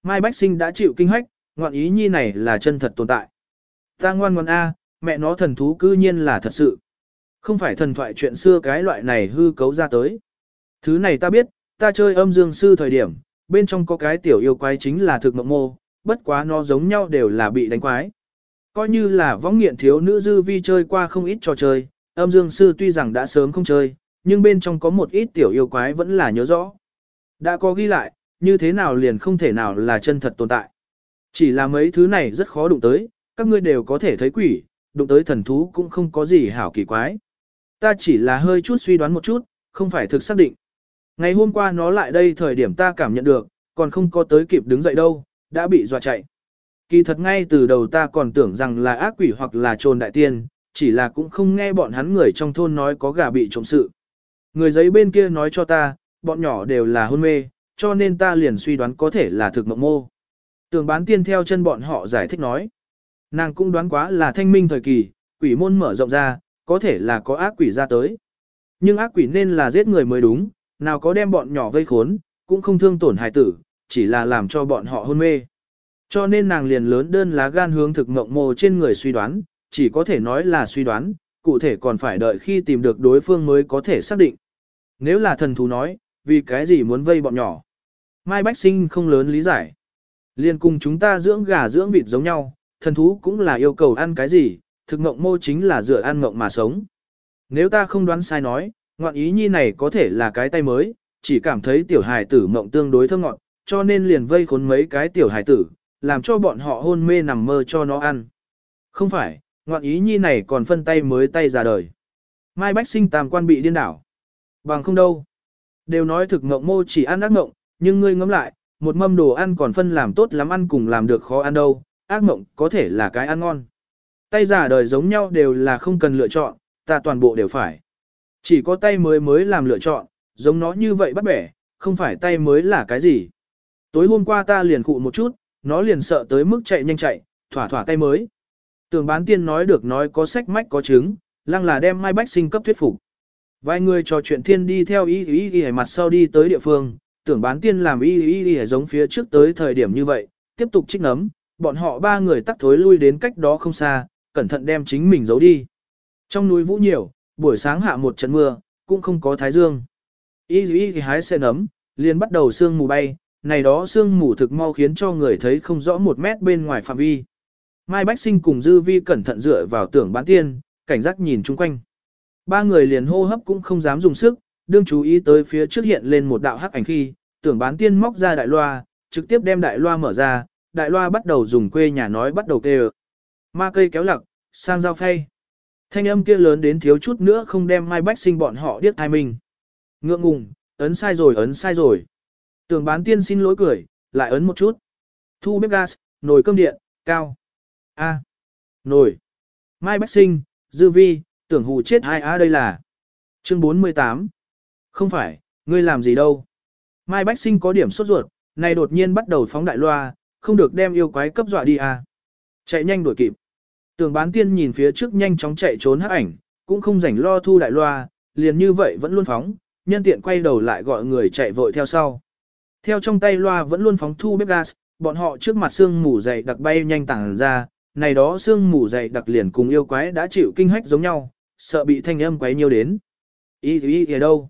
Mai Bách Sinh đã chịu kinh hách, ngoạn ý nhi này là chân thật tồn tại. Ta ngoan ngoan A, mẹ nó thần thú cư nhiên là thật sự. Không phải thần thoại chuyện xưa cái loại này hư cấu ra tới. Thứ này ta biết, ta chơi âm dương sư thời điểm, bên trong có cái tiểu yêu quái chính là thực mộng mô, bất quá nó giống nhau đều là bị đánh quái. Coi như là võng nghiện thiếu nữ dư vi chơi qua không ít trò chơi, âm dương sư tuy rằng đã sớm không chơi, nhưng bên trong có một ít tiểu yêu quái vẫn là nhớ rõ. Đã có ghi lại, như thế nào liền không thể nào là chân thật tồn tại. Chỉ là mấy thứ này rất khó đụng tới, các ngươi đều có thể thấy quỷ, đụng tới thần thú cũng không có gì hảo kỳ quái. Ta chỉ là hơi chút suy đoán một chút, không phải thực xác định. Ngày hôm qua nó lại đây thời điểm ta cảm nhận được, còn không có tới kịp đứng dậy đâu, đã bị dọa chạy. Kỳ thật ngay từ đầu ta còn tưởng rằng là ác quỷ hoặc là trồn đại tiên, chỉ là cũng không nghe bọn hắn người trong thôn nói có gà bị trộm sự. Người giấy bên kia nói cho ta, bọn nhỏ đều là hôn mê, cho nên ta liền suy đoán có thể là thực mộng mô. Tường bán tiên theo chân bọn họ giải thích nói. Nàng cũng đoán quá là thanh minh thời kỳ, quỷ môn mở rộng ra, có thể là có ác quỷ ra tới. Nhưng ác quỷ nên là giết người mới đúng, nào có đem bọn nhỏ vây khốn, cũng không thương tổn hài tử, chỉ là làm cho bọn họ hôn mê. Cho nên nàng liền lớn đơn lá gan hướng thực mộng mô trên người suy đoán, chỉ có thể nói là suy đoán, cụ thể còn phải đợi khi tìm được đối phương mới có thể xác định. Nếu là thần thú nói, vì cái gì muốn vây bọn nhỏ? Mai Bách Sinh không lớn lý giải. Liên cùng chúng ta dưỡng gà dưỡng vịt giống nhau, thần thú cũng là yêu cầu ăn cái gì, thực ngộng mô chính là dựa ăn ngộng mà sống. Nếu ta không đoán sai nói, ngọn ý nhi này có thể là cái tay mới, chỉ cảm thấy tiểu hài tử ngộng tương đối thơm ngọt, cho nên liền vây khốn mấy cái tiểu hài tử, làm cho bọn họ hôn mê nằm mơ cho nó ăn. Không phải, ngoạn ý nhi này còn phân tay mới tay ra đời. Mai Bách sinh tam quan bị điên đảo. Bằng không đâu. Đều nói thực ngộng mô chỉ ăn ác ngộng, nhưng ngươi ngẫm lại, một mâm đồ ăn còn phân làm tốt lắm ăn cùng làm được khó ăn đâu, ác ngộng có thể là cái ăn ngon. Tay giả đời giống nhau đều là không cần lựa chọn, ta toàn bộ đều phải. Chỉ có tay mới mới làm lựa chọn, giống nó như vậy bắt bẻ, không phải tay mới là cái gì. Tối hôm qua ta liền cụ một chút, nó liền sợ tới mức chạy nhanh chạy, thỏa thỏa tay mới. Tưởng bán tiên nói được nói có sách mách có chứng, lăng là đem Mai Bách sinh cấp thuyết phục. Vài người trò chuyện thiên đi theo y y y mặt sau đi tới địa phương, tưởng bán tiên làm y y y giống phía trước tới thời điểm như vậy, tiếp tục trích nấm, bọn họ ba người tắt thối lui đến cách đó không xa, cẩn thận đem chính mình giấu đi. Trong núi vũ nhiều, buổi sáng hạ một trận mưa, cũng không có thái dương. Y y y hái xe nấm, liền bắt đầu sương mù bay, này đó sương mù thực mau khiến cho người thấy không rõ một mét bên ngoài phạm vi. Mai Bách Sinh cùng Dư Vi cẩn thận dựa vào tưởng bán tiên, cảnh giác nhìn chung quanh. Ba người liền hô hấp cũng không dám dùng sức, đương chú ý tới phía trước hiện lên một đạo hắc ảnh khi, tưởng bán tiên móc ra đại loa, trực tiếp đem đại loa mở ra, đại loa bắt đầu dùng quê nhà nói bắt đầu kêu. Ma cây kéo lặc, sang giao phay. Thanh âm kia lớn đến thiếu chút nữa không đem Mai Bách Sinh bọn họ điếc thai mình. Ngượng ngùng, ấn sai rồi ấn sai rồi. Tưởng bán tiên xin lỗi cười, lại ấn một chút. Thu bếp gas, nồi cơm điện, cao. A. nổi Mai Bách Sinh, Dư Vi, tưởng hù chết ai a đây là. Chương 48. Không phải, ngươi làm gì đâu. Mai Bách Sinh có điểm sốt ruột, này đột nhiên bắt đầu phóng đại loa, không được đem yêu quái cấp dọa đi à. Chạy nhanh đuổi kịp. Tưởng bán tiên nhìn phía trước nhanh chóng chạy trốn hắc ảnh, cũng không rảnh lo thu đại loa, liền như vậy vẫn luôn phóng, nhân tiện quay đầu lại gọi người chạy vội theo sau. Theo trong tay loa vẫn luôn phóng thu bếp gas, bọn họ trước mặt xương mù dày đặc bay nhanh tàng ra, này đó xương mù dày đặc liền cùng yêu quái đã chịu kinh hách giống nhau, sợ bị thanh âm quấy nhiều đến. Ý ý ở đâu?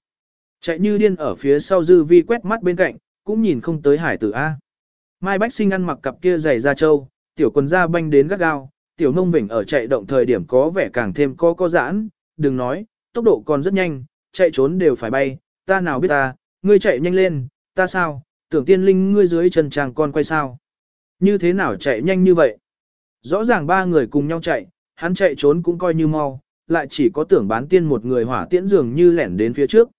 Chạy như điên ở phía sau dư vi quét mắt bên cạnh, cũng nhìn không tới hải tử A. Mai Bách Sinh ăn mặc cặp kia giày da trâu, tiểu quần da banh đến gắt gao, tiểu nông vỉnh ở chạy động thời điểm có vẻ càng thêm co co giãn, đừng nói, tốc độ còn rất nhanh, chạy trốn đều phải bay, ta nào biết ta, ngươi chạy nhanh lên, ta sao, tưởng tiên linh ngươi dưới chân chàng con quay sao. Như thế nào chạy nhanh như vậy? Rõ ràng ba người cùng nhau chạy, hắn chạy trốn cũng coi như mau, lại chỉ có tưởng bán tiên một người hỏa tiễn dường như lẻn đến phía trước.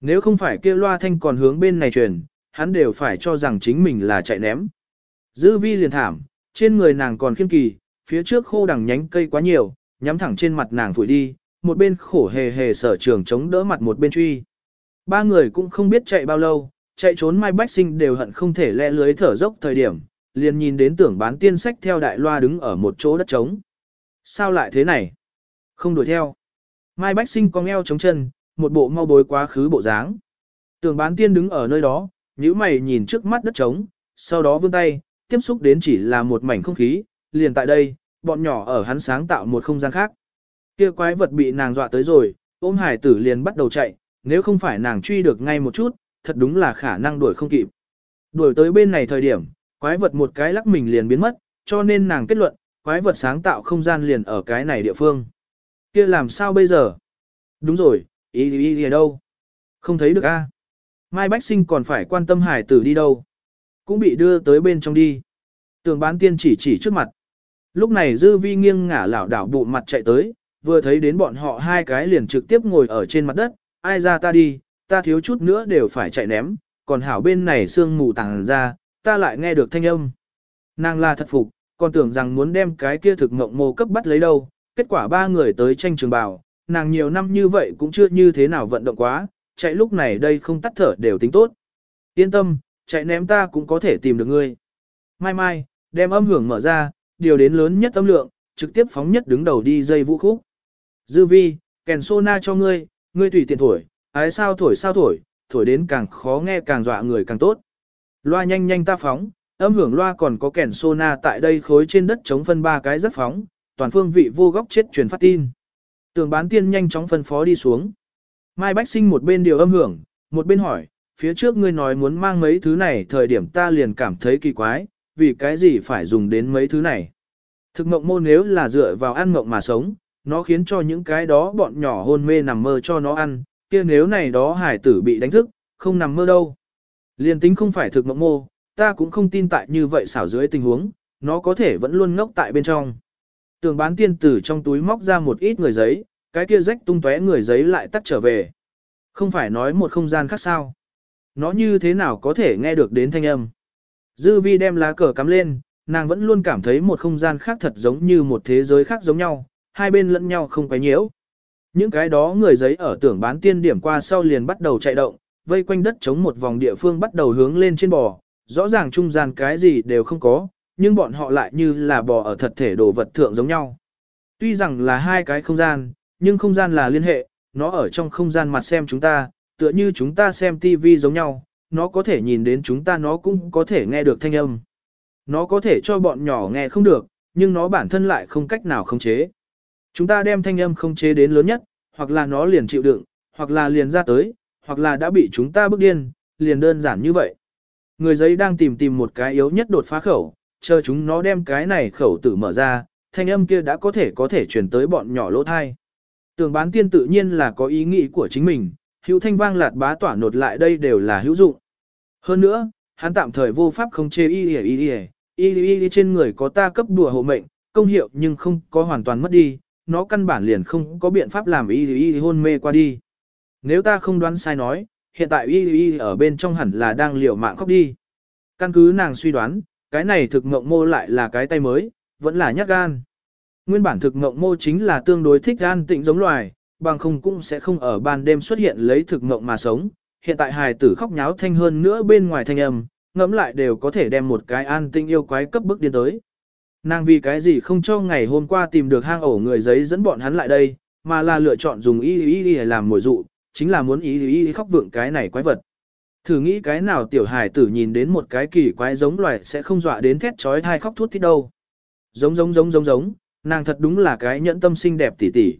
Nếu không phải kia loa thanh còn hướng bên này truyền, hắn đều phải cho rằng chính mình là chạy ném. Dư vi liền thảm, trên người nàng còn khiên kỳ, phía trước khô đằng nhánh cây quá nhiều, nhắm thẳng trên mặt nàng phủi đi, một bên khổ hề hề sở trường chống đỡ mặt một bên truy. Ba người cũng không biết chạy bao lâu, chạy trốn mai bách sinh đều hận không thể lẹ lưới thở dốc thời điểm, liền nhìn đến tưởng bán tiên sách theo đại loa đứng ở một chỗ đất trống. Sao lại thế này? Không đuổi theo. Mai bách sinh cong eo chống chân, một bộ mau bối quá khứ bộ dáng. Tưởng bán tiên đứng ở nơi đó, nhíu mày nhìn trước mắt đất trống, sau đó vươn tay, tiếp xúc đến chỉ là một mảnh không khí, liền tại đây, bọn nhỏ ở hắn sáng tạo một không gian khác. Kia quái vật bị nàng dọa tới rồi, ôm hải tử liền bắt đầu chạy, nếu không phải nàng truy được ngay một chút, thật đúng là khả năng đuổi không kịp. Đuổi tới bên này thời điểm, quái vật một cái lắc mình liền biến mất, cho nên nàng kết luận, quái vật sáng tạo không gian liền ở cái này địa phương. Kia làm sao bây giờ? Đúng rồi, ý ý ý đâu? Không thấy được a. Mai Bách Sinh còn phải quan tâm hải tử đi đâu. Cũng bị đưa tới bên trong đi. Tường bán tiên chỉ chỉ trước mặt. Lúc này dư vi nghiêng ngả lảo đảo bụ mặt chạy tới, vừa thấy đến bọn họ hai cái liền trực tiếp ngồi ở trên mặt đất, ai ra ta đi, ta thiếu chút nữa đều phải chạy ném, còn hảo bên này sương mù tàng ra, ta lại nghe được thanh âm. Nàng là thật phục, còn tưởng rằng muốn đem cái kia thực mộng mô cấp bắt lấy đâu, kết quả ba người tới tranh trường bào, nàng nhiều năm như vậy cũng chưa như thế nào vận động quá, chạy lúc này đây không tắt thở đều tính tốt. Yên tâm, chạy ném ta cũng có thể tìm được ngươi. Mai mai, đem âm hưởng mở ra, điều đến lớn nhất âm lượng, trực tiếp phóng nhất đứng đầu đi dây vũ khúc. Dư vi, kèn sô na cho ngươi, ngươi tùy tiện thổi, ái sao thổi sao thổi, thổi đến càng khó nghe càng dọa người càng tốt. Loa nhanh nhanh ta phóng, âm hưởng loa còn có kèn sona tại đây khối trên đất chống phân ba cái rất phóng, toàn phương vị vô góc chết truyền phát tin. Tường bán tiên nhanh chóng phân phó đi xuống. Mai Bách Sinh một bên điều âm hưởng, một bên hỏi, phía trước ngươi nói muốn mang mấy thứ này thời điểm ta liền cảm thấy kỳ quái, vì cái gì phải dùng đến mấy thứ này. Thực mộng môn nếu là dựa vào ăn mộng mà sống, nó khiến cho những cái đó bọn nhỏ hôn mê nằm mơ cho nó ăn, kia nếu này đó hải tử bị đánh thức, không nằm mơ đâu. Liên tính không phải thực mộng mô, ta cũng không tin tại như vậy xảo dưới tình huống, nó có thể vẫn luôn ngốc tại bên trong. Tường bán tiên tử trong túi móc ra một ít người giấy, cái kia rách tung tóe người giấy lại tắt trở về. Không phải nói một không gian khác sao. Nó như thế nào có thể nghe được đến thanh âm. Dư vi đem lá cờ cắm lên, nàng vẫn luôn cảm thấy một không gian khác thật giống như một thế giới khác giống nhau, hai bên lẫn nhau không quấy nhiễu. Những cái đó người giấy ở tưởng bán tiên điểm qua sau liền bắt đầu chạy động, vây quanh đất chống một vòng địa phương bắt đầu hướng lên trên bò, rõ ràng trung gian cái gì đều không có, nhưng bọn họ lại như là bò ở thật thể đồ vật thượng giống nhau. Tuy rằng là hai cái không gian, nhưng không gian là liên hệ, nó ở trong không gian mặt xem chúng ta, tựa như chúng ta xem TV giống nhau, nó có thể nhìn đến chúng ta nó cũng có thể nghe được thanh âm. Nó có thể cho bọn nhỏ nghe không được, nhưng nó bản thân lại không cách nào khống chế. Chúng ta đem thanh âm khống chế đến lớn nhất, hoặc là nó liền chịu đựng, hoặc là liền ra tới, hoặc là đã bị chúng ta bức điên, liền đơn giản như vậy. Người giấy đang tìm tìm một cái yếu nhất đột phá khẩu, chờ chúng nó đem cái này khẩu tử mở ra, thanh âm kia đã có thể có thể truyền tới bọn nhỏ lỗ thai. Tường bán tiên tự nhiên là có ý nghĩ của chính mình, hữu thanh vang lạt bá tỏa nột lại đây đều là hữu dụng. Hơn nữa, hắn tạm thời vô pháp không chê y y y y y y trên người có ta cấp đùa hộ mệnh, công hiệu nhưng không có hoàn toàn mất đi, nó căn bản liền không có biện pháp làm y y hôn mê qua đi. Nếu ta không đoán sai nói, hiện tại y y ở bên trong hẳn là đang liều mạng khóc đi. Căn cứ nàng suy đoán, cái này thực mộng mô lại là cái tay mới, vẫn là nhát gan. Nguyên bản thực mộng mô chính là tương đối thích gan tịnh giống loài, bằng không cũng sẽ không ở ban đêm xuất hiện lấy thực mộng mà sống. Hiện tại hài tử khóc nháo thanh hơn nữa bên ngoài thanh âm, ngẫm lại đều có thể đem một cái an tinh yêu quái cấp bức điên tới. Nàng vì cái gì không cho ngày hôm qua tìm được hang ổ người giấy dẫn bọn hắn lại đây, mà là lựa chọn dùng y y y làm mồi dụ, chính là muốn ý ý khóc vượng cái này quái vật. Thử nghĩ cái nào tiểu hải tử nhìn đến một cái kỳ quái giống loài sẽ không dọa đến thét trói thai khóc thút thít đâu. Giống giống giống giống giống, nàng thật đúng là cái nhẫn tâm xinh đẹp tỉ tỉ.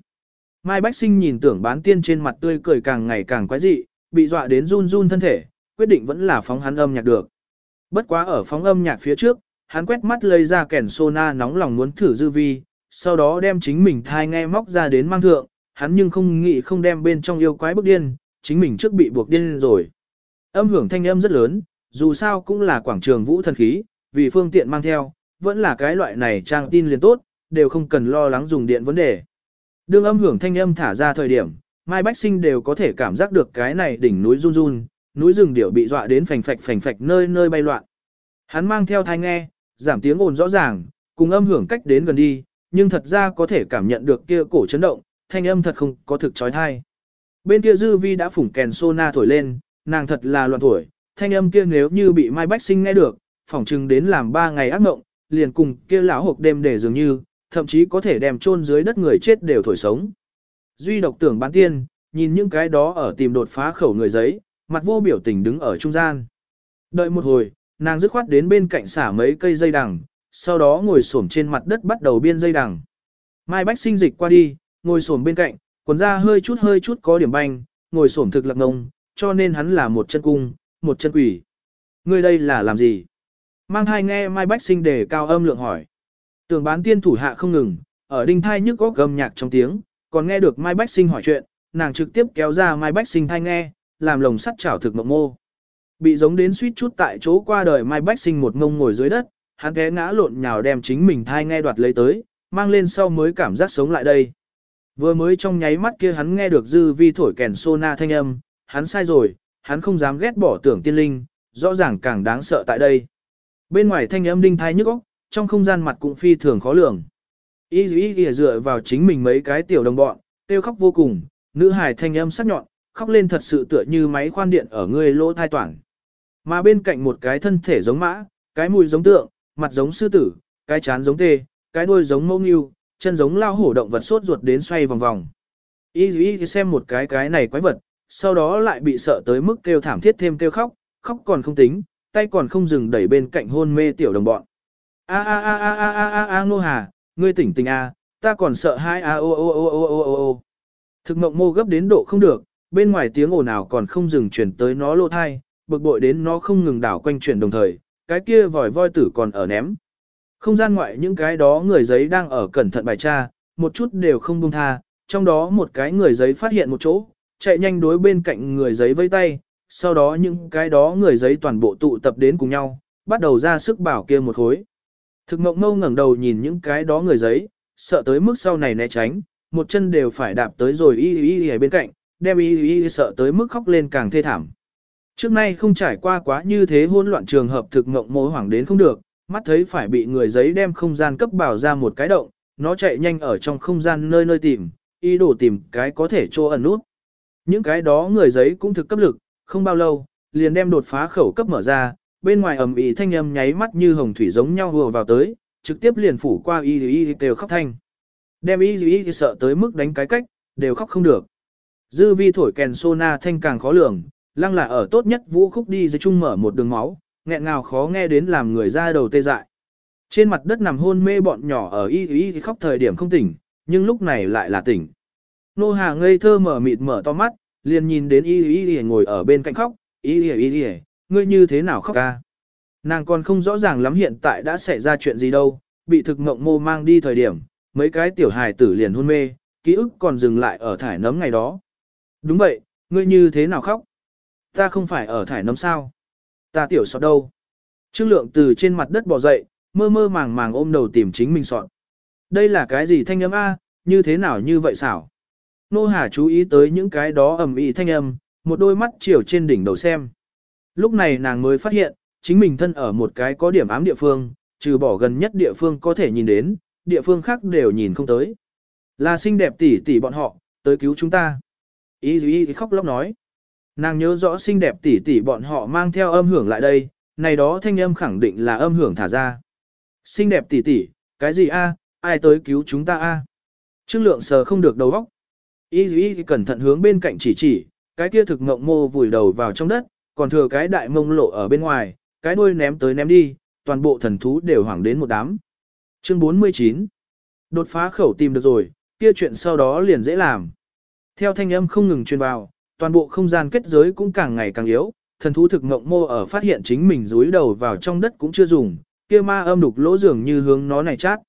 Mai Bách Sinh nhìn tưởng bán tiên trên mặt tươi cười càng ngày càng quái dị, bị dọa đến run run thân thể, quyết định vẫn là phóng hắn âm nhạc được. Bất quá ở phóng âm nhạc phía trước, hắn quét mắt lấy ra kèn sona nóng lòng muốn thử dư vi, sau đó đem chính mình thai nghe móc ra đến mang thượng, hắn nhưng không nghĩ không đem bên trong yêu quái bức điên, chính mình trước bị buộc điên rồi. Âm hưởng thanh âm rất lớn, dù sao cũng là quảng trường vũ thần khí, vì phương tiện mang theo, vẫn là cái loại này trang tin liền tốt, đều không cần lo lắng dùng điện vấn đề. Đương âm hưởng thanh âm thả ra thời điểm, Mai Bách Sinh đều có thể cảm giác được cái này đỉnh núi run run, núi rừng điểu bị dọa đến phành phạch phành phạch nơi nơi bay loạn. Hắn mang theo thai nghe, giảm tiếng ồn rõ ràng, cùng âm hưởng cách đến gần đi, nhưng thật ra có thể cảm nhận được kia cổ chấn động, thanh âm thật không có thực trói thai. Bên kia dư vi đã phủng kèn sona thổi lên, nàng thật là loạn thổi, thanh âm kia nếu như bị Mai Bách Sinh nghe được, phỏng chừng đến làm ba ngày ác mộng, liền cùng kia lão hộp đêm để dường như, thậm chí có thể đem chôn dưới đất người chết đều thổi sống. Duy độc tưởng bán tiên, nhìn những cái đó ở tìm đột phá khẩu người giấy, mặt vô biểu tình đứng ở trung gian. Đợi một hồi, nàng dứt khoát đến bên cạnh xả mấy cây dây đằng, sau đó ngồi xổm trên mặt đất bắt đầu biên dây đằng. Mai Bách sinh dịch qua đi, ngồi xổm bên cạnh, quần da hơi chút hơi chút có điểm banh, ngồi xổm thực lạc ngông, cho nên hắn là một chân cung, một chân quỷ. Ngươi đây là làm gì? Mang hai nghe Mai Bách sinh đề cao âm lượng hỏi. Tưởng bán tiên thủ hạ không ngừng, ở đinh thai nhức có gầm nhạc trong tiếng, còn nghe được Mai Bách sinh hỏi chuyện, nàng trực tiếp kéo ra Mai Bách sinh thai nghe, làm lồng sắt chảo thực mộng mô. Bị giống đến suýt chút tại chỗ qua đời Mai Bách sinh một ngông ngồi dưới đất, hắn té ngã lộn nhào đem chính mình thai nghe đoạt lấy tới, mang lên sau mới cảm giác sống lại đây. Vừa mới trong nháy mắt kia hắn nghe được dư vi thổi kèn sona thanh âm, hắn sai rồi, hắn không dám ghét bỏ tưởng tiên linh, rõ ràng càng đáng sợ tại đây. Bên ngoài thanh âm đinh thai nhức óc, trong không gian mặt cũng phi thường khó lường. Y dù Y dựa vào chính mình mấy cái tiểu đồng bọn, tiêu khóc vô cùng, nữ hài thanh âm sắc nhọn, khóc lên thật sự tựa như máy khoan điện ở người lỗ thai toản Mà bên cạnh một cái thân thể giống mã, cái mùi giống tượng, mặt giống sư tử, cái chán giống tê, cái đuôi giống mông yêu, chân giống lao hổ động vật sốt ruột đến xoay vòng vòng. Y Y xem một cái cái này quái vật, sau đó lại bị sợ tới mức kêu thảm thiết thêm kêu khóc, khóc còn không tính, tay còn không dừng đẩy bên cạnh hôn mê tiểu đồng bọn. A a a a a a a a Ngô Hà, ngươi tỉnh tỉnh a, ta còn sợ hai a o o o o o. Thực mộng mô gấp đến độ không được, bên ngoài tiếng ồn nào còn không dừng chuyển tới nó lô thai, bực bội đến nó không ngừng đảo quanh chuyển đồng thời, cái kia vòi voi tử còn ở ném. Không gian ngoại những cái đó người giấy đang ở cẩn thận bài tra, một chút đều không buông tha, trong đó một cái người giấy phát hiện một chỗ, chạy nhanh đối bên cạnh người giấy vây tay, sau đó những cái đó người giấy toàn bộ tụ tập đến cùng nhau, bắt đầu ra sức bảo kia một khối. Thực mộng mâu ngẩng đầu nhìn những cái đó người giấy, sợ tới mức sau này né tránh, một chân đều phải đạp tới rồi y y y bên cạnh, đem y y sợ tới mức khóc lên càng thê thảm. Trước nay không trải qua quá như thế hỗn loạn trường hợp thực mộng mô hoảng đến không được, mắt thấy phải bị người giấy đem không gian cấp bảo ra một cái động, nó chạy nhanh ở trong không gian nơi nơi tìm, ý đồ tìm cái có thể chỗ ẩn nút. Những cái đó người giấy cũng thực cấp lực, không bao lâu, liền đem đột phá khẩu cấp mở ra, bên ngoài ầm ĩ thanh âm nháy mắt như hồng thủy giống nhau vừa vào tới, trực tiếp liền phủ qua y y đều khóc thanh. Đem y y sợ tới mức đánh cái cách, đều khóc không được. Dư vi thổi kèn sona thanh càng khó lường, lăng là ở tốt nhất vũ khúc đi dưới chung mở một đường máu, nghẹn ngào khó nghe đến làm người ra đầu tê dại. Trên mặt đất nằm hôn mê bọn nhỏ ở y y khóc thời điểm không tỉnh, nhưng lúc này lại là tỉnh. Nô Hà ngây thơ mở mịt mở to mắt, liền nhìn đến y y y ngồi ở bên cạnh khóc, y y y y, ngươi như thế nào khóc ca. Nàng còn không rõ ràng lắm hiện tại đã xảy ra chuyện gì đâu, bị thực mộng mô mang đi thời điểm, mấy cái tiểu hài tử liền hôn mê, ký ức còn dừng lại ở thải nấm ngày đó. Đúng vậy, ngươi như thế nào khóc? Ta không phải ở thải nấm sao? Ta tiểu sọt đâu? Trương lượng từ trên mặt đất bò dậy, mơ mơ màng màng ôm đầu tìm chính mình sọt. Đây là cái gì thanh âm A, như thế nào như vậy xảo? Nô Hà chú ý tới những cái đó ầm ĩ thanh âm, một đôi mắt chiều trên đỉnh đầu xem. Lúc này nàng mới phát hiện, chính mình thân ở một cái có điểm ám địa phương, trừ bỏ gần nhất địa phương có thể nhìn đến, địa phương khác đều nhìn không tới. Là xinh đẹp tỷ tỷ bọn họ, tới cứu chúng ta. Ý ý khóc lóc nói. Nàng nhớ rõ xinh đẹp tỷ tỷ bọn họ mang theo âm hưởng lại đây, này đó thanh âm khẳng định là âm hưởng thả ra. Xinh đẹp tỷ tỷ, cái gì a? ai tới cứu chúng ta a? Trương lượng sờ không được đầu óc. Y y cẩn thận hướng bên cạnh chỉ chỉ, cái kia thực ngộng mô vùi đầu vào trong đất, còn thừa cái đại mông lộ ở bên ngoài, cái đuôi ném tới ném đi, toàn bộ thần thú đều hoảng đến một đám. Chương 49 Đột phá khẩu tìm được rồi, kia chuyện sau đó liền dễ làm. Theo thanh âm không ngừng truyền vào, toàn bộ không gian kết giới cũng càng ngày càng yếu, thần thú thực ngộng mô ở phát hiện chính mình rúi đầu vào trong đất cũng chưa dùng, kia ma âm đục lỗ dường như hướng nó này chát.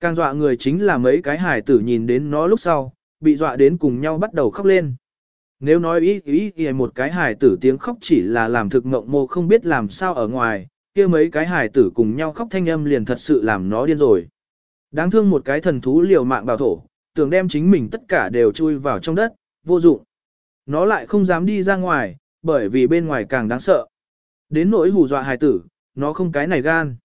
Càng dọa người chính là mấy cái hải tử nhìn đến nó lúc sau, bị dọa đến cùng nhau bắt đầu khóc lên. Nếu nói ý ý ý một cái hải tử tiếng khóc chỉ là làm thực ngộng mô không biết làm sao ở ngoài, kia mấy cái hải tử cùng nhau khóc thanh âm liền thật sự làm nó điên rồi. Đáng thương một cái thần thú liều mạng bảo thổ, tưởng đem chính mình tất cả đều chui vào trong đất, vô dụng. Nó lại không dám đi ra ngoài, bởi vì bên ngoài càng đáng sợ. Đến nỗi hù dọa hài tử, nó không cái này gan.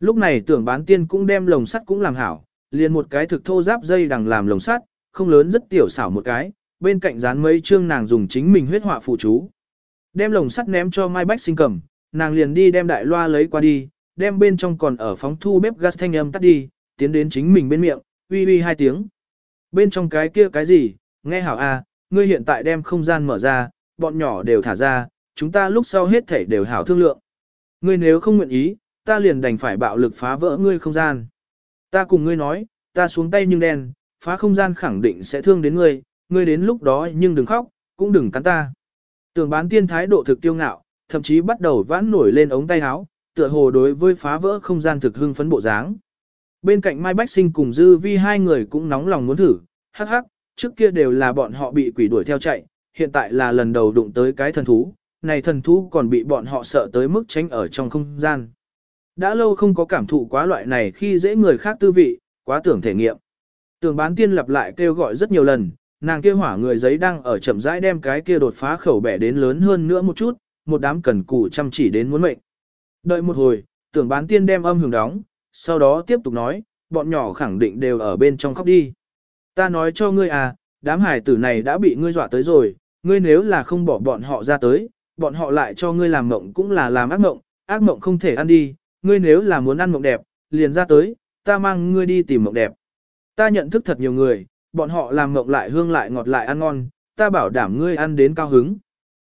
Lúc này tưởng bán tiên cũng đem lồng sắt cũng làm hảo, liền một cái thực thô giáp dây đằng làm lồng sắt, không lớn rất tiểu xảo một cái, bên cạnh dán mấy chương nàng dùng chính mình huyết họa phụ chú. Đem lồng sắt ném cho Mai Bách sinh cầm, nàng liền đi đem đại loa lấy qua đi, đem bên trong còn ở phóng thu bếp gas thanh âm tắt đi, tiến đến chính mình bên miệng, uy uy hai tiếng. Bên trong cái kia cái gì, nghe hảo a, à, ngươi hiện tại đem không gian mở ra, bọn nhỏ đều thả ra, chúng ta lúc sau hết thể đều hảo thương lượng. Ngươi nếu không nguyện ý, ta liền đành phải bạo lực phá vỡ ngươi không gian. Ta cùng ngươi nói, ta xuống tay nhưng đen, phá không gian khẳng định sẽ thương đến ngươi, ngươi đến lúc đó nhưng đừng khóc, cũng đừng cắn ta. Tưởng bán tiên thái độ thực tiêu ngạo, thậm chí bắt đầu vãn nổi lên ống tay áo, tựa hồ đối với phá vỡ không gian thực hưng phấn bộ dáng. Bên cạnh Mai Bách Sinh cùng Dư Vi hai người cũng nóng lòng muốn thử, hắc hắc, trước kia đều là bọn họ bị quỷ đuổi theo chạy, hiện tại là lần đầu đụng tới cái thần thú, này thần thú còn bị bọn họ sợ tới mức tránh ở trong không gian. Đã lâu không có cảm thụ quá loại này khi dễ người khác tư vị, quá tưởng thể nghiệm. Tường bán tiên lặp lại kêu gọi rất nhiều lần, nàng kia hỏa người giấy đang ở chậm rãi đem cái kia đột phá khẩu bẻ đến lớn hơn nữa một chút, một đám cần cù chăm chỉ đến muốn mệnh. Đợi một hồi, tưởng bán tiên đem âm hưởng đóng, sau đó tiếp tục nói, bọn nhỏ khẳng định đều ở bên trong khóc đi. Ta nói cho ngươi à, đám hải tử này đã bị ngươi dọa tới rồi, ngươi nếu là không bỏ bọn họ ra tới, bọn họ lại cho ngươi làm mộng cũng là làm ác mộng, ác mộng không thể ăn đi, ngươi nếu là muốn ăn mộng đẹp, liền ra tới, ta mang ngươi đi tìm mộng đẹp. Ta nhận thức thật nhiều người, bọn họ làm mộng lại hương lại ngọt lại ăn ngon, ta bảo đảm ngươi ăn đến cao hứng.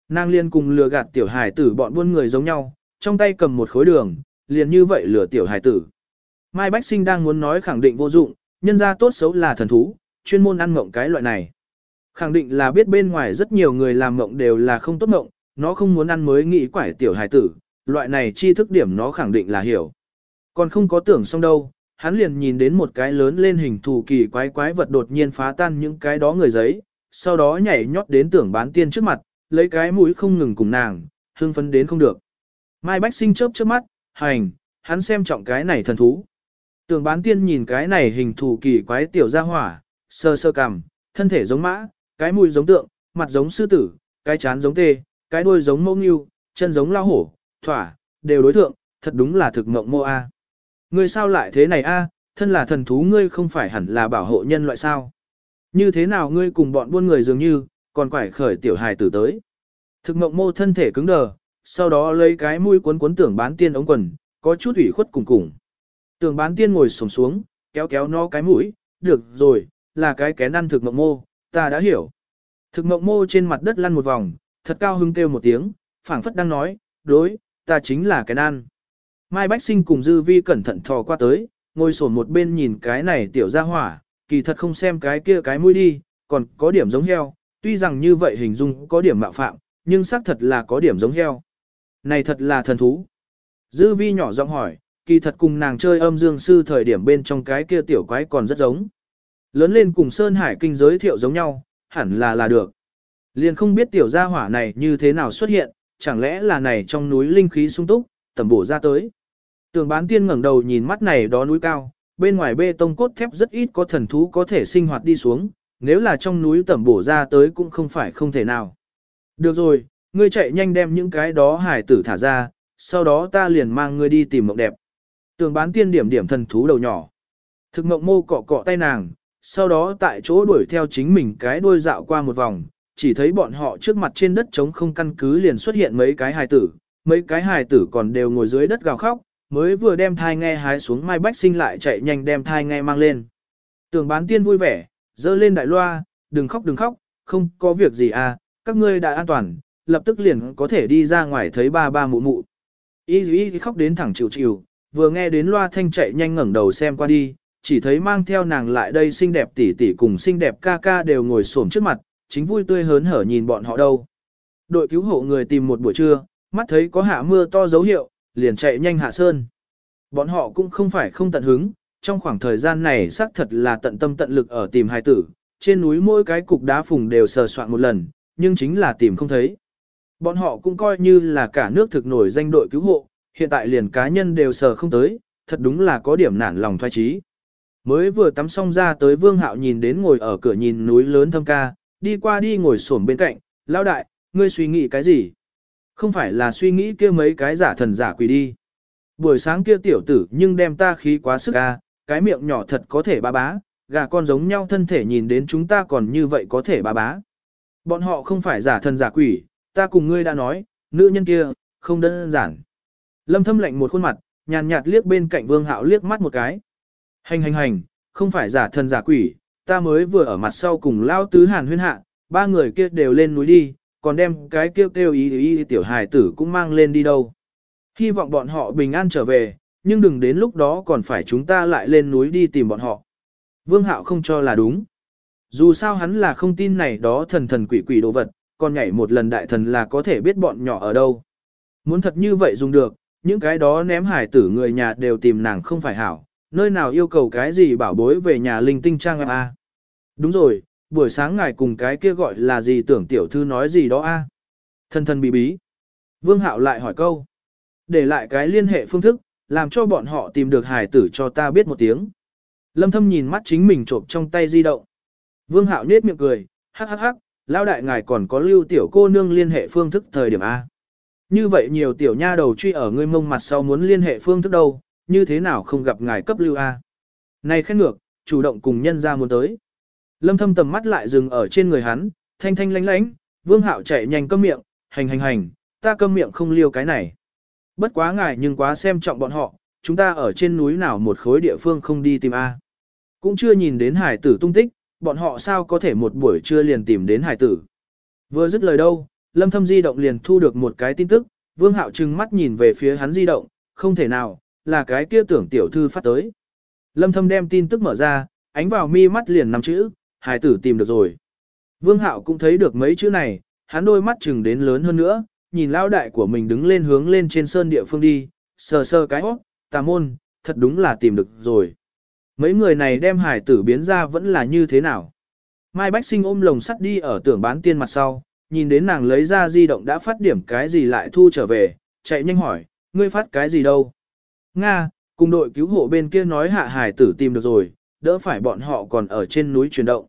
Nàng liên cùng lừa gạt tiểu hải tử bọn buôn người giống nhau, trong tay cầm một khối đường, liền như vậy lừa tiểu hải tử. Mai Bách Sinh đang muốn nói khẳng định vô dụng, nhân ra tốt xấu là thần thú, chuyên môn ăn mộng cái loại này. Khẳng định là biết bên ngoài rất nhiều người làm mộng đều là không tốt mộng, nó không muốn ăn mới nghĩ quải tiểu hài tử, loại này chi thức điểm nó khẳng định là hiểu. Còn không có tưởng xong đâu, hắn liền nhìn đến một cái lớn lên hình thù kỳ quái quái vật đột nhiên phá tan những cái đó người giấy, sau đó nhảy nhót đến tưởng bán tiên trước mặt, lấy cái mũi không ngừng cùng nàng, hưng phấn đến không được. Mai Bách Sinh chớp chớp mắt, hành, hắn xem trọng cái này thần thú. Tưởng bán tiên nhìn cái này hình thù kỳ quái tiểu gia hỏa, sơ sơ cằm, thân thể giống mã, cái mũi giống tượng, mặt giống sư tử, cái chán giống tê, cái đuôi giống mẫu nghiêu, chân giống lao hổ, thỏa, đều đối thượng, thật đúng là thực mộng mô a. Ngươi sao lại thế này a? thân là thần thú ngươi không phải hẳn là bảo hộ nhân loại sao? Như thế nào ngươi cùng bọn buôn người dường như, còn quải khởi tiểu hài tử tới. Thực mộng mô thân thể cứng đờ, sau đó lấy cái mũi cuốn cuốn tưởng bán tiên ống quần, có chút ủy khuất cùng cùng. Tưởng bán tiên ngồi xổm xuống, kéo kéo nó cái mũi, được rồi, là cái kén ăn thực mộng mô, ta đã hiểu. Thực mộng mô trên mặt đất lăn một vòng, thật cao hưng kêu một tiếng, phảng phất đang nói, đối, ta chính là kén ăn. Mai Bách Sinh cùng Dư Vi cẩn thận thò qua tới, ngồi sổn một bên nhìn cái này tiểu ra hỏa, kỳ thật không xem cái kia cái mũi đi, còn có điểm giống heo, tuy rằng như vậy hình dung có điểm mạo phạm, nhưng xác thật là có điểm giống heo. Này thật là thần thú. Dư Vi nhỏ giọng hỏi, kỳ thật cùng nàng chơi âm dương sư thời điểm bên trong cái kia tiểu quái còn rất giống. Lớn lên cùng Sơn Hải kinh giới thiệu giống nhau, hẳn là là được. Liền không biết tiểu gia hỏa này như thế nào xuất hiện, chẳng lẽ là này trong núi linh khí sung túc, tầm bổ ra tới. Tường bán tiên ngẩng đầu nhìn mắt này đó núi cao, bên ngoài bê tông cốt thép rất ít có thần thú có thể sinh hoạt đi xuống, nếu là trong núi tẩm bổ ra tới cũng không phải không thể nào. Được rồi, ngươi chạy nhanh đem những cái đó hải tử thả ra, sau đó ta liền mang ngươi đi tìm mộng đẹp. Tường bán tiên điểm điểm thần thú đầu nhỏ. Thực mộng mô cọ cọ tay nàng, sau đó tại chỗ đuổi theo chính mình cái đuôi dạo qua một vòng, chỉ thấy bọn họ trước mặt trên đất trống không căn cứ liền xuất hiện mấy cái hài tử, mấy cái hài tử còn đều ngồi dưới đất gào khóc, mới vừa đem thai nghe hái xuống mai bách sinh lại chạy nhanh đem thai nghe mang lên. Tường bán tiên vui vẻ, dơ lên đại loa, đừng khóc đừng khóc, không có việc gì à, các ngươi đã an toàn, lập tức liền có thể đi ra ngoài thấy ba ba mụ mụ. Y y khóc đến thẳng chịu chịu, vừa nghe đến loa thanh chạy nhanh ngẩng đầu xem qua đi, chỉ thấy mang theo nàng lại đây xinh đẹp tỷ tỷ cùng xinh đẹp ca ca đều ngồi xổm trước mặt, chính vui tươi hớn hở nhìn bọn họ đâu. Đội cứu hộ người tìm một buổi trưa, mắt thấy có hạ mưa to dấu hiệu, liền chạy nhanh hạ sơn. Bọn họ cũng không phải không tận hứng, trong khoảng thời gian này xác thật là tận tâm tận lực ở tìm hài tử, trên núi mỗi cái cục đá phùng đều sờ soạn một lần, nhưng chính là tìm không thấy. Bọn họ cũng coi như là cả nước thực nổi danh đội cứu hộ, hiện tại liền cá nhân đều sờ không tới, thật đúng là có điểm nản lòng thoái trí. Mới vừa tắm xong ra tới vương hạo nhìn đến ngồi ở cửa nhìn núi lớn thâm ca, đi qua đi ngồi xổm bên cạnh, lão đại, ngươi suy nghĩ cái gì? Không phải là suy nghĩ kia mấy cái giả thần giả quỷ đi. Buổi sáng kia tiểu tử nhưng đem ta khí quá sức a, cái miệng nhỏ thật có thể bá bá, gà con giống nhau thân thể nhìn đến chúng ta còn như vậy có thể bá bá. Bọn họ không phải giả thần giả quỷ, ta cùng ngươi đã nói, nữ nhân kia, không đơn giản. Lâm thâm lạnh một khuôn mặt, nhàn nhạt liếc bên cạnh vương hạo liếc mắt một cái. Hành hành hành, không phải giả thần giả quỷ, ta mới vừa ở mặt sau cùng lao tứ hàn huyên hạ, ba người kia đều lên núi đi, còn đem cái kêu kêu ý ý tiểu hài tử cũng mang lên đi đâu. Hy vọng bọn họ bình an trở về, nhưng đừng đến lúc đó còn phải chúng ta lại lên núi đi tìm bọn họ. Vương Hạo không cho là đúng. Dù sao hắn là không tin này đó thần thần quỷ quỷ đồ vật, còn nhảy một lần đại thần là có thể biết bọn nhỏ ở đâu. Muốn thật như vậy dùng được, những cái đó ném hải tử người nhà đều tìm nàng không phải hảo, nơi nào yêu cầu cái gì bảo bối về nhà linh tinh trang a. Đúng rồi, buổi sáng ngài cùng cái kia gọi là gì tưởng tiểu thư nói gì đó a? Thân thân bí bí. Vương Hạo lại hỏi câu. Để lại cái liên hệ phương thức, làm cho bọn họ tìm được hải tử cho ta biết một tiếng. Lâm thâm nhìn mắt chính mình trộm trong tay di động. Vương Hạo nết miệng cười, hắc hắc hắc, lão đại ngài còn có lưu tiểu cô nương liên hệ phương thức thời điểm A. Như vậy nhiều tiểu nha đầu truy ở ngươi mông mặt sau muốn liên hệ phương thức đâu, như thế nào không gặp ngài cấp lưu A. Này khét ngược, chủ động cùng nhân ra muốn tới. Lâm thâm tầm mắt lại dừng ở trên người hắn, thanh thanh lánh lánh, vương hạo chạy nhanh câm miệng, hành hành hành, ta câm miệng không liêu cái này. Bất quá ngài nhưng quá xem trọng bọn họ, chúng ta ở trên núi nào một khối địa phương không đi tìm A. Cũng chưa nhìn đến hải tử tung tích, bọn họ sao có thể một buổi trưa liền tìm đến hải tử. Vừa dứt lời đâu, lâm thâm di động liền thu được một cái tin tức, vương hạo trừng mắt nhìn về phía hắn di động, không thể nào, là cái kia tưởng tiểu thư phát tới. Lâm thâm đem tin tức mở ra, ánh vào mi mắt liền nằm chữ, hài tử tìm được rồi. Vương Hạo cũng thấy được mấy chữ này, hắn đôi mắt chừng đến lớn hơn nữa, nhìn lao đại của mình đứng lên hướng lên trên sơn địa phương đi, sờ sờ cái hót, tà môn, thật đúng là tìm được rồi. Mấy người này đem hải tử biến ra vẫn là như thế nào? Mai Bách Sinh ôm lồng sắt đi ở tưởng bán tiên mặt sau, nhìn đến nàng lấy ra di động đã phát điểm cái gì lại thu trở về, chạy nhanh hỏi, ngươi phát cái gì đâu? Nga, cùng đội cứu hộ bên kia nói hạ hải tử tìm được rồi, đỡ phải bọn họ còn ở trên núi chuyển động.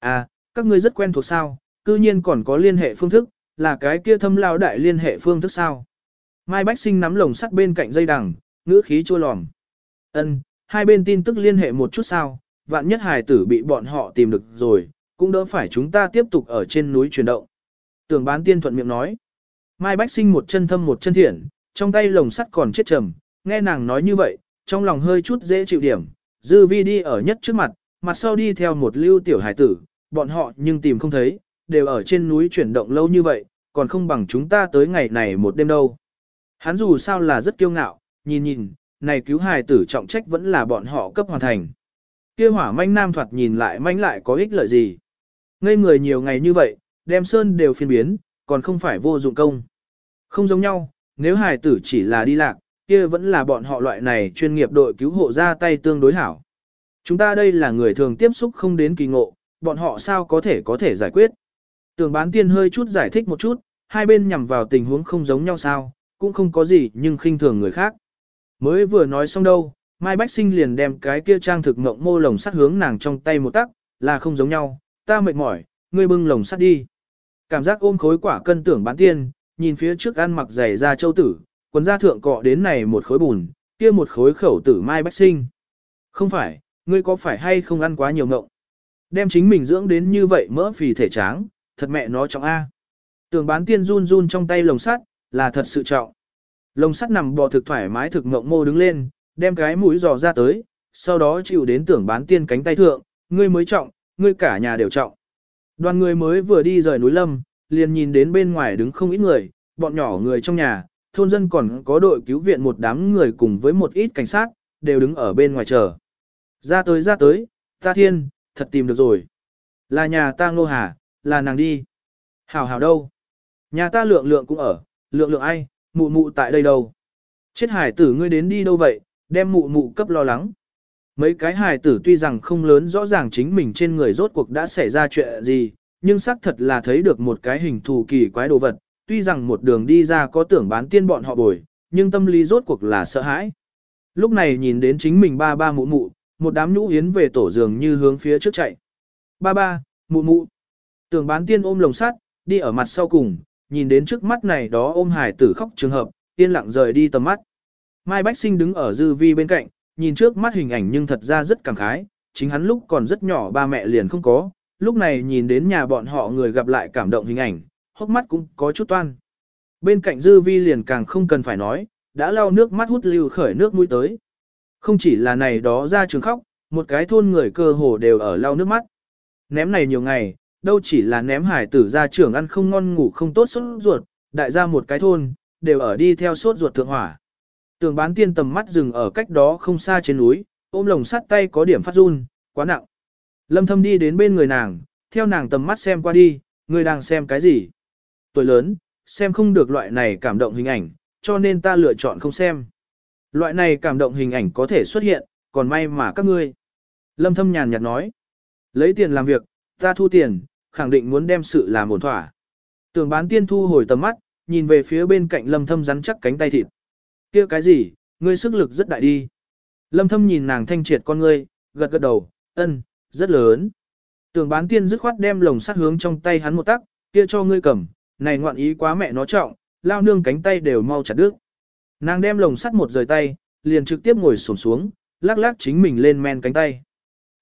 À, các ngươi rất quen thuộc sao, cư nhiên còn có liên hệ phương thức, là cái kia thâm lao đại liên hệ phương thức sao? Mai Bách Sinh nắm lồng sắt bên cạnh dây đằng, ngữ khí chua lòm. Ân, hai bên tin tức liên hệ một chút sao, vạn nhất hài tử bị bọn họ tìm được rồi, cũng đỡ phải chúng ta tiếp tục ở trên núi chuyển động. Tưởng bán tiên thuận miệng nói. Mai Bách Sinh một chân thâm một chân thiện, trong tay lồng sắt còn chết trầm, nghe nàng nói như vậy, trong lòng hơi chút dễ chịu điểm, dư vi đi ở nhất trước mặt, mặt sau đi theo một lưu tiểu hải tử, bọn họ nhưng tìm không thấy, đều ở trên núi chuyển động lâu như vậy, còn không bằng chúng ta tới ngày này một đêm đâu. Hắn dù sao là rất kiêu ngạo, nhìn nhìn, này cứu hài tử trọng trách vẫn là bọn họ cấp hoàn thành. Kia hỏa manh nam thoạt nhìn lại manh lại có ích lợi gì. Ngây người nhiều ngày như vậy, đem sơn đều phiên biến, còn không phải vô dụng công. Không giống nhau, nếu hài tử chỉ là đi lạc, kia vẫn là bọn họ loại này chuyên nghiệp đội cứu hộ ra tay tương đối hảo. Chúng ta đây là người thường tiếp xúc không đến kỳ ngộ, bọn họ sao có thể có thể giải quyết. Tưởng bán tiên hơi chút giải thích một chút, hai bên nhằm vào tình huống không giống nhau sao, cũng không có gì nhưng khinh thường người khác. Mới vừa nói xong đâu, Mai Bách Sinh liền đem cái kia trang thực ngộng mô lồng sắt hướng nàng trong tay một tắc, là không giống nhau, ta mệt mỏi, ngươi bưng lồng sắt đi. Cảm giác ôm khối quả cân tưởng bán tiên, nhìn phía trước ăn mặc giày ra châu tử, quần da thượng cọ đến này một khối bùn, kia một khối khẩu tử Mai Bách Sinh. Không phải, ngươi có phải hay không ăn quá nhiều ngộng? Đem chính mình dưỡng đến như vậy mỡ phì thể tráng, thật mẹ nó trọng A. Tưởng bán tiên run run trong tay lồng sắt, là thật sự trọng. Lồng sắt nằm bò thực thoải mái thực ngộng mô đứng lên, đem cái mũi dò ra tới, sau đó chịu đến tưởng bán tiên cánh tay thượng, ngươi mới trọng, ngươi cả nhà đều trọng. Đoàn người mới vừa đi rời núi lâm, liền nhìn đến bên ngoài đứng không ít người, bọn nhỏ người trong nhà, thôn dân còn có đội cứu viện một đám người cùng với một ít cảnh sát, đều đứng ở bên ngoài chờ. Ra tới ra tới, ta thiên, thật tìm được rồi. Là nhà ta ngô hà, là nàng đi. Hảo hảo đâu? Nhà ta lượng lượng cũng ở, lượng lượng ai, mụ mụ tại đây đâu? Chết hải tử ngươi đến đi đâu vậy, đem mụ mụ cấp lo lắng. Mấy cái hài tử tuy rằng không lớn rõ ràng chính mình trên người rốt cuộc đã xảy ra chuyện gì, nhưng xác thật là thấy được một cái hình thù kỳ quái đồ vật, tuy rằng một đường đi ra có tưởng bán tiên bọn họ bồi, nhưng tâm lý rốt cuộc là sợ hãi. Lúc này nhìn đến chính mình ba ba mụ mụ, một đám nhũ yến về tổ giường như hướng phía trước chạy. Ba ba, mụ mụ. Tưởng bán tiên ôm lồng sắt, đi ở mặt sau cùng, nhìn đến trước mắt này đó ôm hải tử khóc trường hợp, yên lặng rời đi tầm mắt. Mai Bách Sinh đứng ở dư vi bên cạnh, nhìn trước mắt hình ảnh nhưng thật ra rất cảm khái, chính hắn lúc còn rất nhỏ ba mẹ liền không có, lúc này nhìn đến nhà bọn họ người gặp lại cảm động hình ảnh, hốc mắt cũng có chút toan. Bên cạnh dư vi liền càng không cần phải nói, đã lau nước mắt hút lưu khởi nước mũi tới. Không chỉ là này đó ra trường khóc, một cái thôn người cơ hồ đều ở lau nước mắt. Ném này nhiều ngày, đâu chỉ là ném hải tử ra trường ăn không ngon ngủ không tốt sốt ruột, đại ra một cái thôn, đều ở đi theo sốt ruột thượng hỏa. Tường bán tiên tầm mắt dừng ở cách đó không xa trên núi, ôm lồng sắt tay có điểm phát run, quá nặng. Lâm thâm đi đến bên người nàng, theo nàng tầm mắt xem qua đi, người đang xem cái gì. Tuổi lớn, xem không được loại này cảm động hình ảnh, cho nên ta lựa chọn không xem. Loại này cảm động hình ảnh có thể xuất hiện, còn may mà các ngươi. Lâm thâm nhàn nhạt nói, lấy tiền làm việc, ta thu tiền, khẳng định muốn đem sự làm ổn thỏa. Tường bán tiên thu hồi tầm mắt, nhìn về phía bên cạnh lâm thâm rắn chắc cánh tay thịt kia cái gì, ngươi sức lực rất đại đi. Lâm thâm nhìn nàng thanh triệt con ngươi, gật gật đầu, ân, rất lớn. Tường bán tiên dứt khoát đem lồng sắt hướng trong tay hắn một tắc, kia cho ngươi cầm, này ngoạn ý quá mẹ nó trọng, lao nương cánh tay đều mau chặt đứt. Nàng đem lồng sắt một rời tay, liền trực tiếp ngồi xổm xuống, lắc lắc chính mình lên men cánh tay.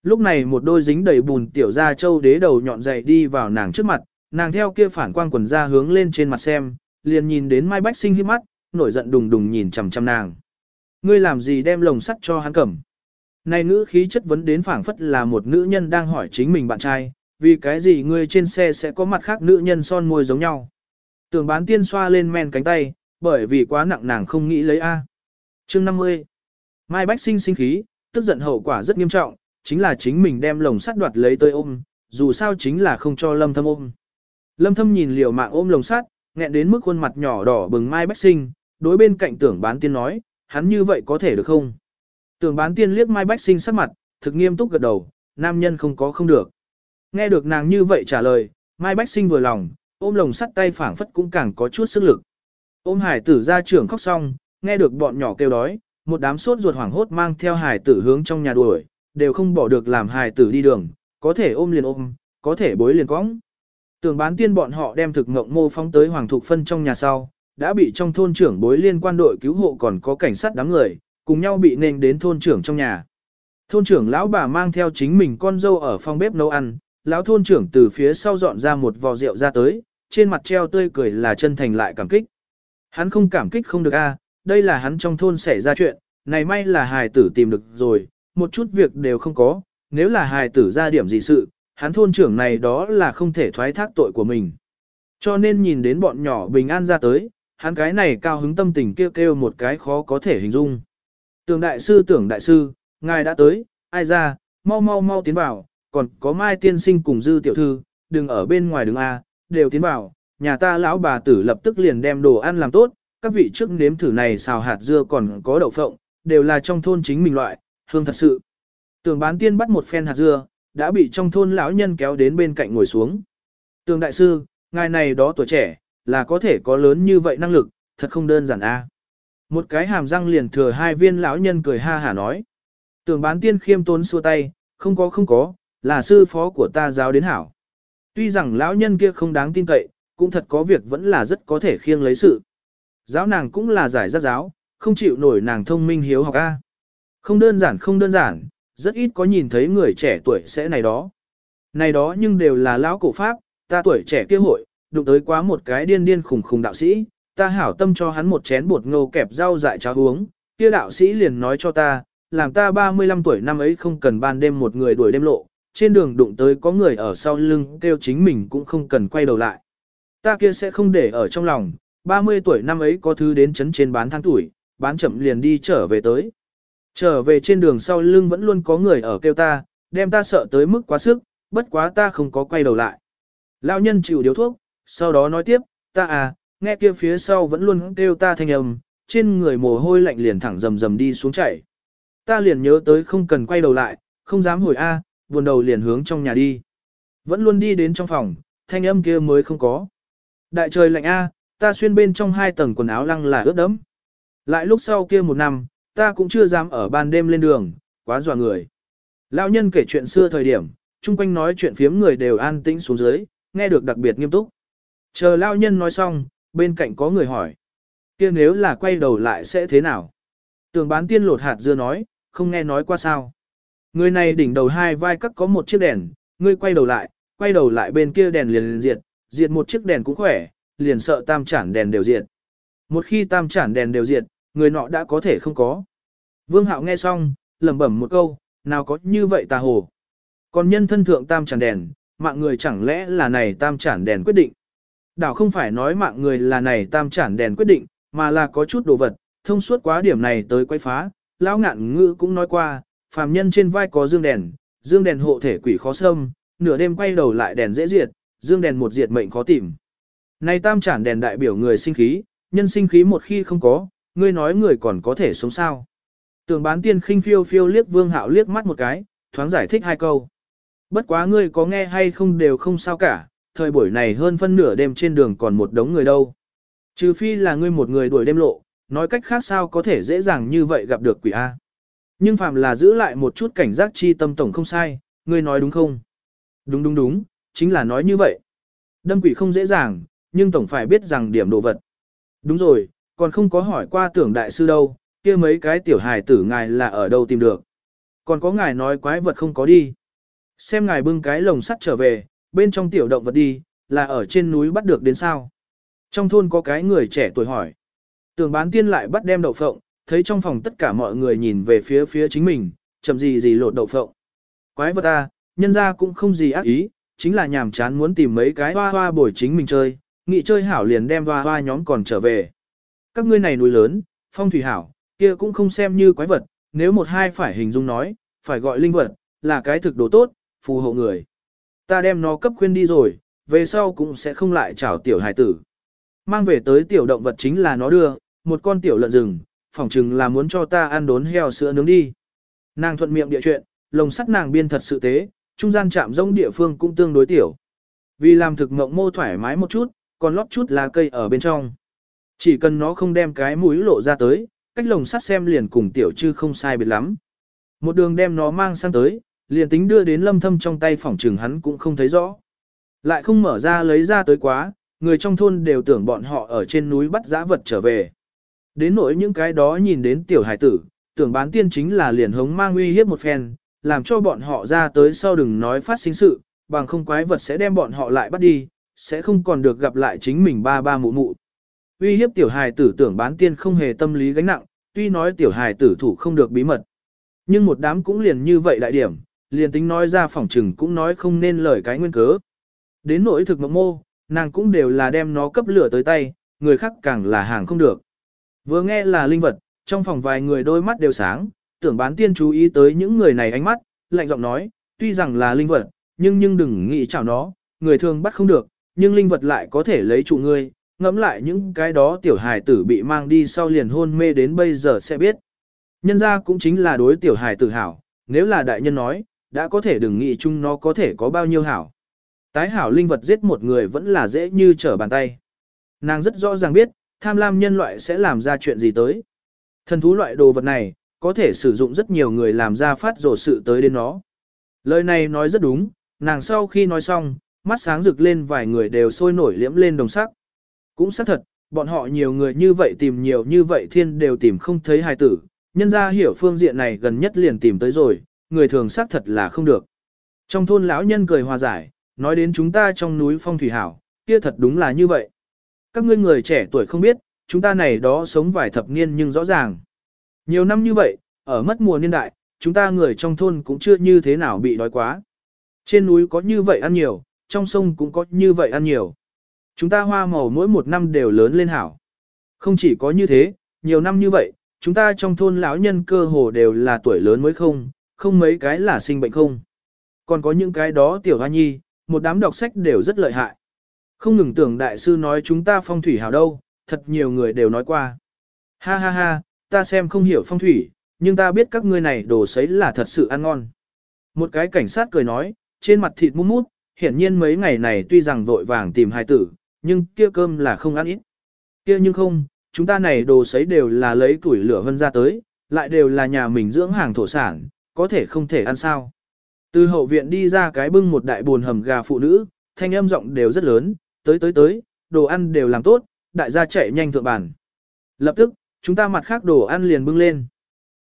Lúc này một đôi dính đầy bùn tiểu ra châu đế đầu nhọn dày đi vào nàng trước mặt, nàng theo kia phản quang quần ra hướng lên trên mặt xem, liền nhìn đến Mai Bách Sinh hiếp mắt, nổi giận đùng đùng nhìn chằm chằm nàng. Ngươi làm gì đem lồng sắt cho hắn cầm? Này ngữ khí chất vấn đến phảng phất là một nữ nhân đang hỏi chính mình bạn trai, vì cái gì ngươi trên xe sẽ có mặt khác nữ nhân son môi giống nhau. Tưởng bán tiên xoa lên men cánh tay, bởi vì quá nặng nàng không nghĩ lấy A. chương 50. Mai Bách sinh sinh khí, tức giận hậu quả rất nghiêm trọng, chính là chính mình đem lồng sắt đoạt lấy tới ôm, dù sao chính là không cho lâm thâm ôm. Lâm thâm nhìn liều mạng ôm lồng sắt, nghẹn đến mức khuôn mặt nhỏ đỏ bừng mai bách sinh, đối bên cạnh tưởng bán tiên nói, hắn như vậy có thể được không? Tưởng bán tiên liếc mai bách sinh sắc mặt, thực nghiêm túc gật đầu, nam nhân không có không được. Nghe được nàng như vậy trả lời, mai bách sinh vừa lòng, ôm lồng sắt tay phảng phất cũng càng có chút sức lực. Ôm hải tử ra trưởng khóc xong, nghe được bọn nhỏ kêu đói, một đám sốt ruột hoảng hốt mang theo hải tử hướng trong nhà đuổi, đều không bỏ được làm hải tử đi đường, có thể ôm liền ôm, có thể bối liền cõng. Tưởng bán tiên bọn họ đem thực ngộng mô phóng tới Hoàng Thục Phân trong nhà sau, đã bị trong thôn trưởng bối liên quan đội cứu hộ còn có cảnh sát đám người, cùng nhau bị nền đến thôn trưởng trong nhà. Thôn trưởng lão bà mang theo chính mình con dâu ở phòng bếp nấu ăn, lão thôn trưởng từ phía sau dọn ra một vò rượu ra tới, trên mặt treo tươi cười là chân thành lại cảm kích. Hắn không cảm kích không được a, đây là hắn trong thôn xảy ra chuyện, này may là hài tử tìm được rồi, một chút việc đều không có, nếu là hài tử ra điểm gì sự, hắn thôn trưởng này đó là không thể thoái thác tội của mình. Cho nên nhìn đến bọn nhỏ bình an ra tới, hắn cái này cao hứng tâm tình kêu kêu một cái khó có thể hình dung. Tưởng đại sư tưởng đại sư, ngài đã tới, ai ra, mau mau mau tiến vào, còn có mai tiên sinh cùng dư tiểu thư, đừng ở bên ngoài đứng A, đều tiến vào, nhà ta lão bà tử lập tức liền đem đồ ăn làm tốt, các vị trước nếm thử này xào hạt dưa còn có đậu phộng, đều là trong thôn chính mình loại, hương thật sự. tường bán tiên bắt một phen hạt dưa, đã bị trong thôn lão nhân kéo đến bên cạnh ngồi xuống. Tường đại sư, ngài này đó tuổi trẻ, là có thể có lớn như vậy năng lực, thật không đơn giản a. Một cái hàm răng liền thừa hai viên lão nhân cười ha hả nói. Tường bán tiên khiêm tốn xua tay, không có không có, là sư phó của ta giáo đến hảo. Tuy rằng lão nhân kia không đáng tin cậy, cũng thật có việc vẫn là rất có thể khiêng lấy sự. Giáo nàng cũng là giải rất giáo, không chịu nổi nàng thông minh hiếu học A. Không đơn giản không đơn giản, rất ít có nhìn thấy người trẻ tuổi sẽ này đó. Này đó nhưng đều là lão cổ pháp, ta tuổi trẻ kia hội, đụng tới quá một cái điên điên khùng khùng đạo sĩ, ta hảo tâm cho hắn một chén bột ngô kẹp rau dại cháo uống, kia đạo sĩ liền nói cho ta, làm ta 35 tuổi năm ấy không cần ban đêm một người đuổi đêm lộ, trên đường đụng tới có người ở sau lưng kêu chính mình cũng không cần quay đầu lại. Ta kia sẽ không để ở trong lòng, 30 tuổi năm ấy có thứ đến chấn trên bán tháng tuổi, bán chậm liền đi trở về tới. Trở về trên đường sau lưng vẫn luôn có người ở kêu ta, đem ta sợ tới mức quá sức, bất quá ta không có quay đầu lại. Lão nhân chịu điếu thuốc, sau đó nói tiếp, ta à, nghe kia phía sau vẫn luôn kêu ta thanh âm, trên người mồ hôi lạnh liền thẳng rầm rầm đi xuống chảy. Ta liền nhớ tới không cần quay đầu lại, không dám hồi A, buồn đầu liền hướng trong nhà đi. Vẫn luôn đi đến trong phòng, thanh âm kia mới không có. Đại trời lạnh A, ta xuyên bên trong hai tầng quần áo lăng là ướt đẫm. Lại lúc sau kia một năm, ta cũng chưa dám ở ban đêm lên đường, quá dọa người. Lão nhân kể chuyện xưa thời điểm, chung quanh nói chuyện phiếm người đều an tĩnh xuống dưới, nghe được đặc biệt nghiêm túc. Chờ lão nhân nói xong, bên cạnh có người hỏi. kia nếu là quay đầu lại sẽ thế nào? Tường bán tiên lột hạt dưa nói, không nghe nói qua sao. Người này đỉnh đầu hai vai cắt có một chiếc đèn, ngươi quay đầu lại, quay đầu lại bên kia đèn liền, liền diệt, diệt một chiếc đèn cũng khỏe, liền sợ tam chản đèn đều diệt. Một khi tam chản đèn đều diệt, người nọ đã có thể không có. Vương Hạo nghe xong, lẩm bẩm một câu, nào có như vậy tà hồ. Còn nhân thân thượng tam chản đèn, mạng người chẳng lẽ là này tam chản đèn quyết định. Đảo không phải nói mạng người là này tam chản đèn quyết định, mà là có chút đồ vật, thông suốt quá điểm này tới quay phá. Lão ngạn ngữ cũng nói qua, phàm nhân trên vai có dương đèn, dương đèn hộ thể quỷ khó xâm, nửa đêm quay đầu lại đèn dễ diệt, dương đèn một diệt mệnh khó tìm. Này tam chản đèn đại biểu người sinh khí, nhân sinh khí một khi không có, ngươi nói người còn có thể sống sao. Tường bán tiên khinh phiêu phiêu liếc vương hạo liếc mắt một cái, thoáng giải thích hai câu. Bất quá ngươi có nghe hay không đều không sao cả, thời buổi này hơn phân nửa đêm trên đường còn một đống người đâu. Trừ phi là ngươi một người đuổi đêm lộ, nói cách khác sao có thể dễ dàng như vậy gặp được quỷ A. Nhưng phàm là giữ lại một chút cảnh giác chi tâm tổng không sai, ngươi nói đúng không? Đúng đúng đúng, chính là nói như vậy. Đâm quỷ không dễ dàng, nhưng tổng phải biết rằng điểm đồ vật. Đúng rồi, còn không có hỏi qua tưởng đại sư đâu, kia mấy cái tiểu hài tử ngài là ở đâu tìm được. Còn có ngài nói quái vật không có đi. Xem ngài bưng cái lồng sắt trở về, bên trong tiểu động vật đi, là ở trên núi bắt được đến sao. Trong thôn có cái người trẻ tuổi hỏi. Tưởng bán tiên lại bắt đem đậu phộng, thấy trong phòng tất cả mọi người nhìn về phía phía chính mình, chậm gì gì lột đậu phộng. Quái vật ta, nhân ra cũng không gì ác ý, chính là nhàm chán muốn tìm mấy cái hoa hoa bồi chính mình chơi, nghị chơi hảo liền đem hoa hoa nhóm còn trở về. Các ngươi này núi lớn, phong thủy hảo, kia cũng không xem như quái vật, nếu một hai phải hình dung nói, phải gọi linh vật, là cái thực đồ tốt, phù hộ người. Ta đem nó cấp khuyên đi rồi, về sau cũng sẽ không lại chảo tiểu hài tử. Mang về tới tiểu động vật chính là nó đưa, một con tiểu lợn rừng, phỏng chừng là muốn cho ta ăn đốn heo sữa nướng đi. Nàng thuận miệng địa chuyện, lồng sắt nàng biên thật sự tế, trung gian chạm rông địa phương cũng tương đối tiểu. Vì làm thực mộng mô thoải mái một chút, còn lót chút lá cây ở bên trong. Chỉ cần nó không đem cái mũi lộ ra tới, cách lồng sắt xem liền cùng tiểu chư không sai biệt lắm. Một đường đem nó mang sang tới, liền tính đưa đến lâm thâm trong tay phỏng trừng hắn cũng không thấy rõ. Lại không mở ra lấy ra tới quá, người trong thôn đều tưởng bọn họ ở trên núi bắt giã vật trở về. Đến nỗi những cái đó nhìn đến tiểu hải tử, tưởng bán tiên chính là liền hống mang uy hiếp một phen, làm cho bọn họ ra tới sau đừng nói phát sinh sự, bằng không quái vật sẽ đem bọn họ lại bắt đi, sẽ không còn được gặp lại chính mình ba ba mụ mụ. Uy hiếp tiểu hài tử tưởng bán tiên không hề tâm lý gánh nặng, tuy nói tiểu hài tử thủ không được bí mật. Nhưng một đám cũng liền như vậy đại điểm, liền tính nói ra phỏng trừng cũng nói không nên lời cái nguyên cớ. Đến nỗi thực mộng mô, nàng cũng đều là đem nó cấp lửa tới tay, người khác càng là hàng không được. Vừa nghe là linh vật, trong phòng vài người đôi mắt đều sáng, tưởng bán tiên chú ý tới những người này ánh mắt, lạnh giọng nói, tuy rằng là linh vật, nhưng nhưng đừng nghĩ chào nó, người thường bắt không được, nhưng linh vật lại có thể lấy chủ ngươi, ngẫm lại những cái đó tiểu hài tử bị mang đi sau liền hôn mê đến bây giờ sẽ biết. Nhân ra cũng chính là đối tiểu hài tử hảo, nếu là đại nhân nói, đã có thể đừng nghĩ chung nó có thể có bao nhiêu hảo. Tái hảo linh vật giết một người vẫn là dễ như trở bàn tay. Nàng rất rõ ràng biết, tham lam nhân loại sẽ làm ra chuyện gì tới. Thần thú loại đồ vật này, có thể sử dụng rất nhiều người làm ra phát rổ sự tới đến nó. Lời này nói rất đúng, nàng sau khi nói xong, mắt sáng rực lên vài người đều sôi nổi liễm lên đồng sắc. Cũng xác thật, bọn họ nhiều người như vậy tìm nhiều như vậy thiên đều tìm không thấy hài tử, nhân ra hiểu phương diện này gần nhất liền tìm tới rồi, người thường xác thật là không được. Trong thôn lão nhân cười hòa giải, nói đến chúng ta trong núi phong thủy hảo, kia thật đúng là như vậy. Các ngươi người trẻ tuổi không biết, chúng ta này đó sống vài thập niên nhưng rõ ràng. Nhiều năm như vậy, ở mất mùa niên đại, chúng ta người trong thôn cũng chưa như thế nào bị đói quá. Trên núi có như vậy ăn nhiều, trong sông cũng có như vậy ăn nhiều. Chúng ta hoa màu mỗi một năm đều lớn lên hảo. Không chỉ có như thế, nhiều năm như vậy, chúng ta trong thôn lão nhân cơ hồ đều là tuổi lớn mới không, không mấy cái là sinh bệnh không. Còn có những cái đó tiểu hoa nhi, một đám đọc sách đều rất lợi hại. Không ngừng tưởng đại sư nói chúng ta phong thủy hảo đâu, thật nhiều người đều nói qua. Ha ha ha, ta xem không hiểu phong thủy, nhưng ta biết các ngươi này đồ sấy là thật sự ăn ngon. Một cái cảnh sát cười nói, trên mặt thịt mút mút, hiển nhiên mấy ngày này tuy rằng vội vàng tìm hài tử, nhưng kia cơm là không ăn ít. Kia nhưng không, chúng ta này đồ sấy đều là lấy tuổi lửa vân ra tới, lại đều là nhà mình dưỡng hàng thổ sản, có thể không thể ăn sao. Từ hậu viện đi ra cái bưng một đại buồn hầm gà phụ nữ, thanh âm giọng đều rất lớn, tới tới tới, đồ ăn đều làm tốt, đại gia chạy nhanh thượng bàn. Lập tức, chúng ta mặt khác đồ ăn liền bưng lên.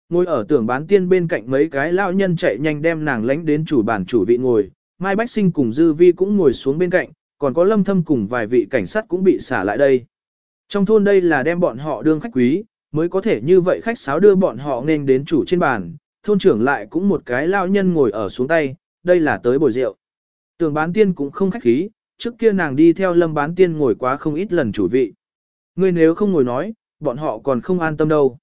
Ngồi ở tưởng bán tiên bên cạnh mấy cái lao nhân chạy nhanh đem nàng lánh đến chủ bàn chủ vị ngồi, Mai Bách Sinh cùng Dư Vi cũng ngồi xuống bên cạnh, còn có lâm thâm cùng vài vị cảnh sát cũng bị xả lại đây. Trong thôn đây là đem bọn họ đương khách quý, mới có thể như vậy khách sáo đưa bọn họ nên đến chủ trên bàn, thôn trưởng lại cũng một cái lao nhân ngồi ở xuống tay, đây là tới bồi rượu. Tường bán tiên cũng không khách khí, trước kia nàng đi theo lâm bán tiên ngồi quá không ít lần chủ vị. Ngươi nếu không ngồi nói, bọn họ còn không an tâm đâu.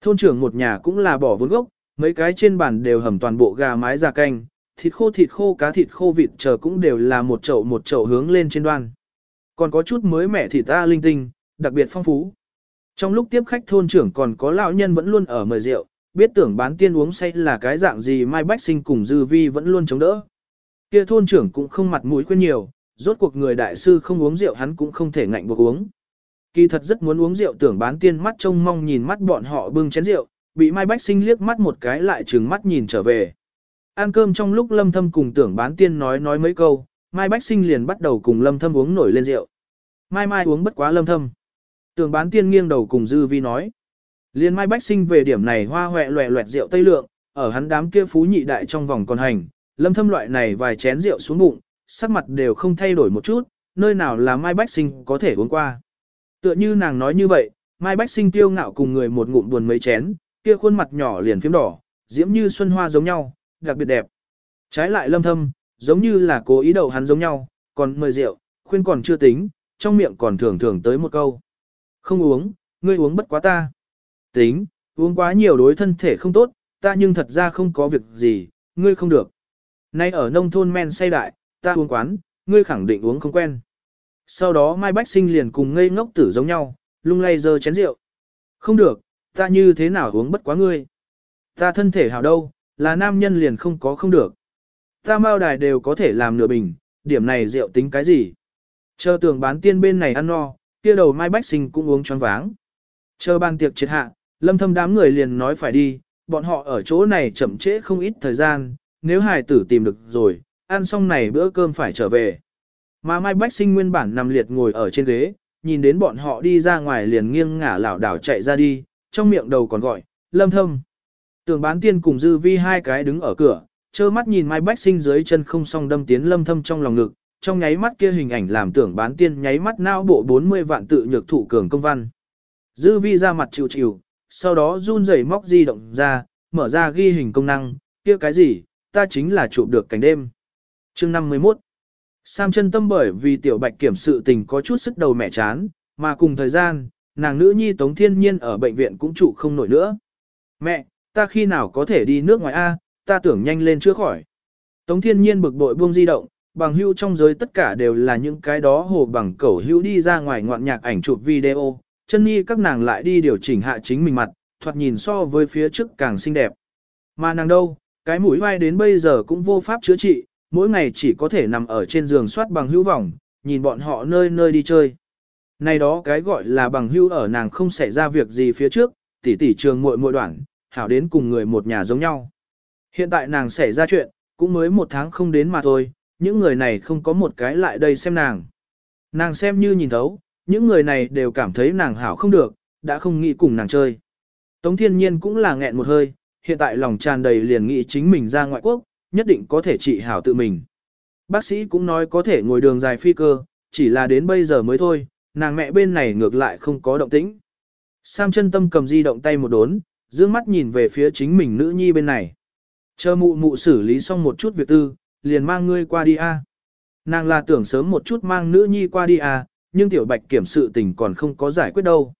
Thôn trưởng một nhà cũng là bỏ vốn gốc, mấy cái trên bàn đều hầm toàn bộ gà mái già canh, thịt khô thịt khô cá thịt khô vịt chờ cũng đều là một chậu một chậu hướng lên trên đoan. Còn có chút mới mẻ thịt ta linh tinh, đặc biệt phong phú. Trong lúc tiếp khách thôn trưởng còn có lão nhân vẫn luôn ở mời rượu, biết tưởng bán tiên uống say là cái dạng gì Mai Bách Sinh cùng Dư Vi vẫn luôn chống đỡ. Kia thôn trưởng cũng không mặt mũi quên nhiều, rốt cuộc người đại sư không uống rượu hắn cũng không thể ngạnh buộc uống. Kỳ thật rất muốn uống rượu tưởng bán tiên mắt trông mong nhìn mắt bọn họ bưng chén rượu, bị Mai Bách Sinh liếc mắt một cái lại trừng mắt nhìn trở về. Ăn cơm trong lúc lâm thâm cùng tưởng bán tiên nói nói mấy câu, Mai Bách Sinh liền bắt đầu cùng lâm thâm uống nổi lên rượu. Mai Mai uống bất quá lâm thâm. Tưởng bán tiên nghiêng đầu cùng Dư Vi nói. Liên Mai Bách Sinh về điểm này hoa hoẹ loẹ loẹt rượu tây lượng, ở hắn đám kia phú nhị đại trong vòng còn hành, lâm thâm loại này vài chén rượu xuống bụng, sắc mặt đều không thay đổi một chút, nơi nào là Mai Bách Sinh có thể uống qua. Tựa như nàng nói như vậy, Mai Bách Sinh tiêu ngạo cùng người một ngụm buồn mấy chén, kia khuôn mặt nhỏ liền phím đỏ, diễm như xuân hoa giống nhau, đặc biệt đẹp. Trái lại lâm thâm, giống như là cố ý đầu hắn giống nhau, còn mời rượu, khuyên còn chưa tính, trong miệng còn thường thường tới một câu. Không uống, ngươi uống bất quá ta. Tính, uống quá nhiều đối thân thể không tốt, ta nhưng thật ra không có việc gì, ngươi không được. Nay ở nông thôn men say đại, ta uống quán, ngươi khẳng định uống không quen. Sau đó Mai Bách Sinh liền cùng ngây ngốc tử giống nhau, lung lay dơ chén rượu. Không được, ta như thế nào uống bất quá ngươi. Ta thân thể hào đâu, là nam nhân liền không có không được. Ta mao đài đều có thể làm nửa bình, điểm này rượu tính cái gì. Chờ tưởng bán tiên bên này ăn no, kia đầu Mai Bách Sinh cũng uống choáng váng. Chờ ban tiệc triệt hạ, lâm thâm đám người liền nói phải đi, bọn họ ở chỗ này chậm trễ không ít thời gian, nếu hài tử tìm được rồi, ăn xong này bữa cơm phải trở về. Mà Mai Bách Sinh nguyên bản nằm liệt ngồi ở trên ghế, nhìn đến bọn họ đi ra ngoài liền nghiêng ngả lảo đảo chạy ra đi, trong miệng đầu còn gọi, lâm thâm. Tưởng bán tiên cùng dư vi hai cái đứng ở cửa, trơ mắt nhìn Mai Bách Sinh dưới chân không song đâm tiến lâm thâm trong lòng ngực, trong nháy mắt kia hình ảnh làm tưởng bán tiên nháy mắt não bộ 40 vạn tự nhược thụ cường công văn. Dư vi ra mặt chịu chịu, sau đó run rẩy móc di động ra, mở ra ghi hình công năng, kia cái gì, ta chính là chụp được cảnh đêm. Chương 51 Sam chân tâm bởi vì tiểu bạch kiểm sự tình có chút sức đầu mẹ chán, mà cùng thời gian, nàng nữ nhi Tống Thiên Nhiên ở bệnh viện cũng trụ không nổi nữa. Mẹ, ta khi nào có thể đi nước ngoài A, ta tưởng nhanh lên chưa khỏi. Tống Thiên Nhiên bực bội buông di động, bằng hữu trong giới tất cả đều là những cái đó hồ bằng cẩu hữu đi ra ngoài ngoạn nhạc ảnh chụp video, chân nhi các nàng lại đi điều chỉnh hạ chính mình mặt, thoạt nhìn so với phía trước càng xinh đẹp. Mà nàng đâu, cái mũi vai đến bây giờ cũng vô pháp chữa trị, mỗi ngày chỉ có thể nằm ở trên giường soát bằng hữu vọng, nhìn bọn họ nơi nơi đi chơi. Này đó cái gọi là bằng hữu ở nàng không xảy ra việc gì phía trước, tỷ tỷ trường muội muội đoạn, hảo đến cùng người một nhà giống nhau. Hiện tại nàng xảy ra chuyện, cũng mới một tháng không đến mà thôi, những người này không có một cái lại đây xem nàng. Nàng xem như nhìn thấu, những người này đều cảm thấy nàng hảo không được, đã không nghĩ cùng nàng chơi. Tống thiên nhiên cũng là nghẹn một hơi, hiện tại lòng tràn đầy liền nghĩ chính mình ra ngoại quốc, nhất định có thể trị hảo tự mình. Bác sĩ cũng nói có thể ngồi đường dài phi cơ, chỉ là đến bây giờ mới thôi, nàng mẹ bên này ngược lại không có động tĩnh. Sam chân tâm cầm di động tay một đốn, dương mắt nhìn về phía chính mình nữ nhi bên này. Chờ mụ mụ xử lý xong một chút việc tư, liền mang ngươi qua đi a. Nàng là tưởng sớm một chút mang nữ nhi qua đi a, nhưng tiểu bạch kiểm sự tình còn không có giải quyết đâu.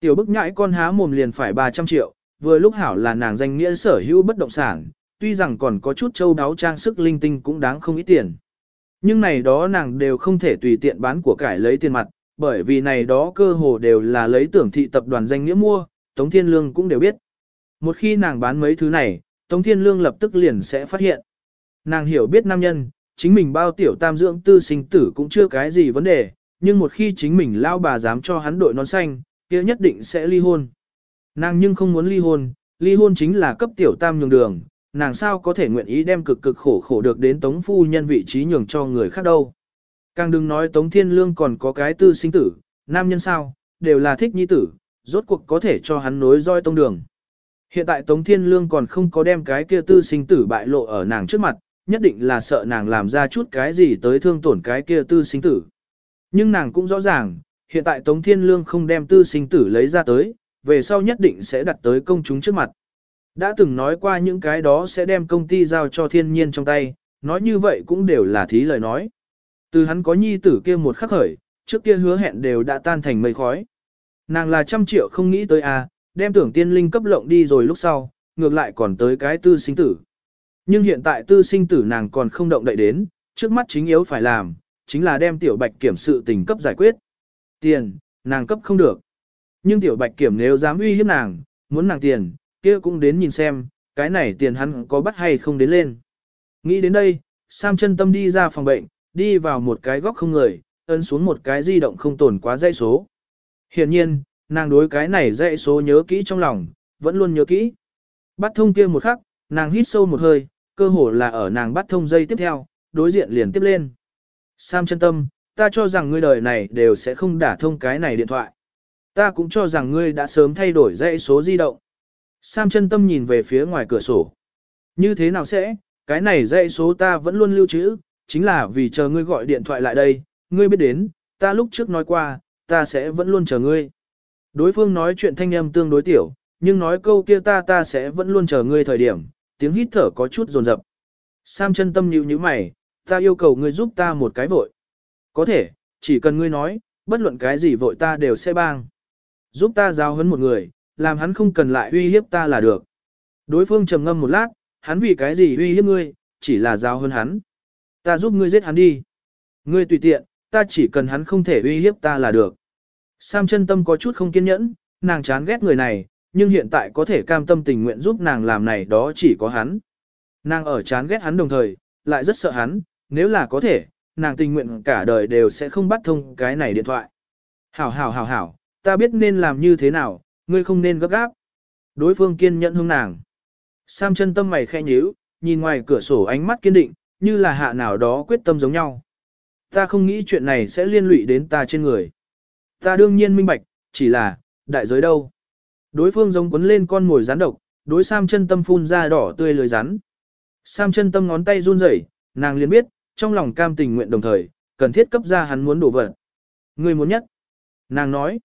Tiểu bức nhãi con há mồm liền phải 300 triệu, vừa lúc hảo là nàng danh nghĩa sở hữu bất động sản, tuy rằng còn có chút châu đáo trang sức linh tinh cũng đáng không ít tiền. Nhưng này đó nàng đều không thể tùy tiện bán của cải lấy tiền mặt, bởi vì này đó cơ hồ đều là lấy tưởng thị tập đoàn danh nghĩa mua, Tống Thiên Lương cũng đều biết. Một khi nàng bán mấy thứ này, Tống Thiên Lương lập tức liền sẽ phát hiện. Nàng hiểu biết nam nhân, chính mình bao tiểu tam dưỡng tư sinh tử cũng chưa cái gì vấn đề, nhưng một khi chính mình lao bà dám cho hắn đội nón xanh, kia nhất định sẽ ly hôn. Nàng nhưng không muốn ly hôn, ly hôn chính là cấp tiểu tam nhường đường, nàng sao có thể nguyện ý đem cực cực khổ khổ được đến tống phu nhân vị trí nhường cho người khác đâu. Càng đừng nói tống thiên lương còn có cái tư sinh tử, nam nhân sao, đều là thích nhi tử, rốt cuộc có thể cho hắn nối roi tông đường. Hiện tại Tống Thiên Lương còn không có đem cái kia tư sinh tử bại lộ ở nàng trước mặt, nhất định là sợ nàng làm ra chút cái gì tới thương tổn cái kia tư sinh tử. Nhưng nàng cũng rõ ràng, hiện tại Tống Thiên Lương không đem tư sinh tử lấy ra tới, về sau nhất định sẽ đặt tới công chúng trước mặt. Đã từng nói qua những cái đó sẽ đem công ty giao cho thiên nhiên trong tay, nói như vậy cũng đều là thí lời nói. Từ hắn có nhi tử kia một khắc khởi, trước kia hứa hẹn đều đã tan thành mây khói. Nàng là trăm triệu không nghĩ tới à, đem tưởng tiên linh cấp lộng đi rồi lúc sau, ngược lại còn tới cái tư sinh tử. Nhưng hiện tại tư sinh tử nàng còn không động đậy đến, trước mắt chính yếu phải làm, chính là đem tiểu bạch kiểm sự tình cấp giải quyết. Tiền, nàng cấp không được. Nhưng tiểu bạch kiểm nếu dám uy hiếp nàng, muốn nàng tiền, kia cũng đến nhìn xem, cái này tiền hắn có bắt hay không đến lên. Nghĩ đến đây, Sam chân tâm đi ra phòng bệnh, đi vào một cái góc không người, ấn xuống một cái di động không tồn quá dây số. hiển nhiên, nàng đối cái này dãy số nhớ kỹ trong lòng, vẫn luôn nhớ kỹ. Bắt thông kia một khắc, nàng hít sâu một hơi, cơ hồ là ở nàng bắt thông dây tiếp theo, đối diện liền tiếp lên. Sam chân tâm, ta cho rằng ngươi đời này đều sẽ không đả thông cái này điện thoại. Ta cũng cho rằng ngươi đã sớm thay đổi dãy số di động. Sam chân tâm nhìn về phía ngoài cửa sổ. Như thế nào sẽ, cái này dãy số ta vẫn luôn lưu trữ, chính là vì chờ ngươi gọi điện thoại lại đây, ngươi biết đến, ta lúc trước nói qua, ta sẽ vẫn luôn chờ ngươi. Đối phương nói chuyện thanh âm tương đối tiểu, nhưng nói câu kia ta ta sẽ vẫn luôn chờ ngươi thời điểm, tiếng hít thở có chút rồn rập. Sam chân tâm nhíu nhíu mày, ta yêu cầu ngươi giúp ta một cái vội. Có thể, chỉ cần ngươi nói, bất luận cái gì vội ta đều sẽ bang. Giúp ta giao hấn một người, làm hắn không cần lại uy hiếp ta là được. Đối phương trầm ngâm một lát, hắn vì cái gì uy hiếp ngươi, chỉ là giáo hơn hắn. Ta giúp ngươi giết hắn đi. Ngươi tùy tiện, ta chỉ cần hắn không thể uy hiếp ta là được. Sam chân tâm có chút không kiên nhẫn, nàng chán ghét người này, nhưng hiện tại có thể cam tâm tình nguyện giúp nàng làm này đó chỉ có hắn. Nàng ở chán ghét hắn đồng thời, lại rất sợ hắn, nếu là có thể, nàng tình nguyện cả đời đều sẽ không bắt thông cái này điện thoại. Hảo hảo hảo hảo, ta biết nên làm như thế nào, ngươi không nên gấp gáp. Đối phương kiên nhẫn hướng nàng. Sam chân tâm mày khẽ nhíu, nhìn ngoài cửa sổ ánh mắt kiên định, như là hạ nào đó quyết tâm giống nhau. Ta không nghĩ chuyện này sẽ liên lụy đến ta trên người. Ta đương nhiên minh bạch, chỉ là, đại giới đâu. Đối phương giống quấn lên con mồi rắn độc, đối Sam chân tâm phun ra đỏ tươi lưới rắn. Sam chân tâm ngón tay run rẩy, nàng liền biết, trong lòng cam tình nguyện đồng thời, cần thiết cấp ra hắn muốn đổ vật. Người muốn nhất. Nàng nói,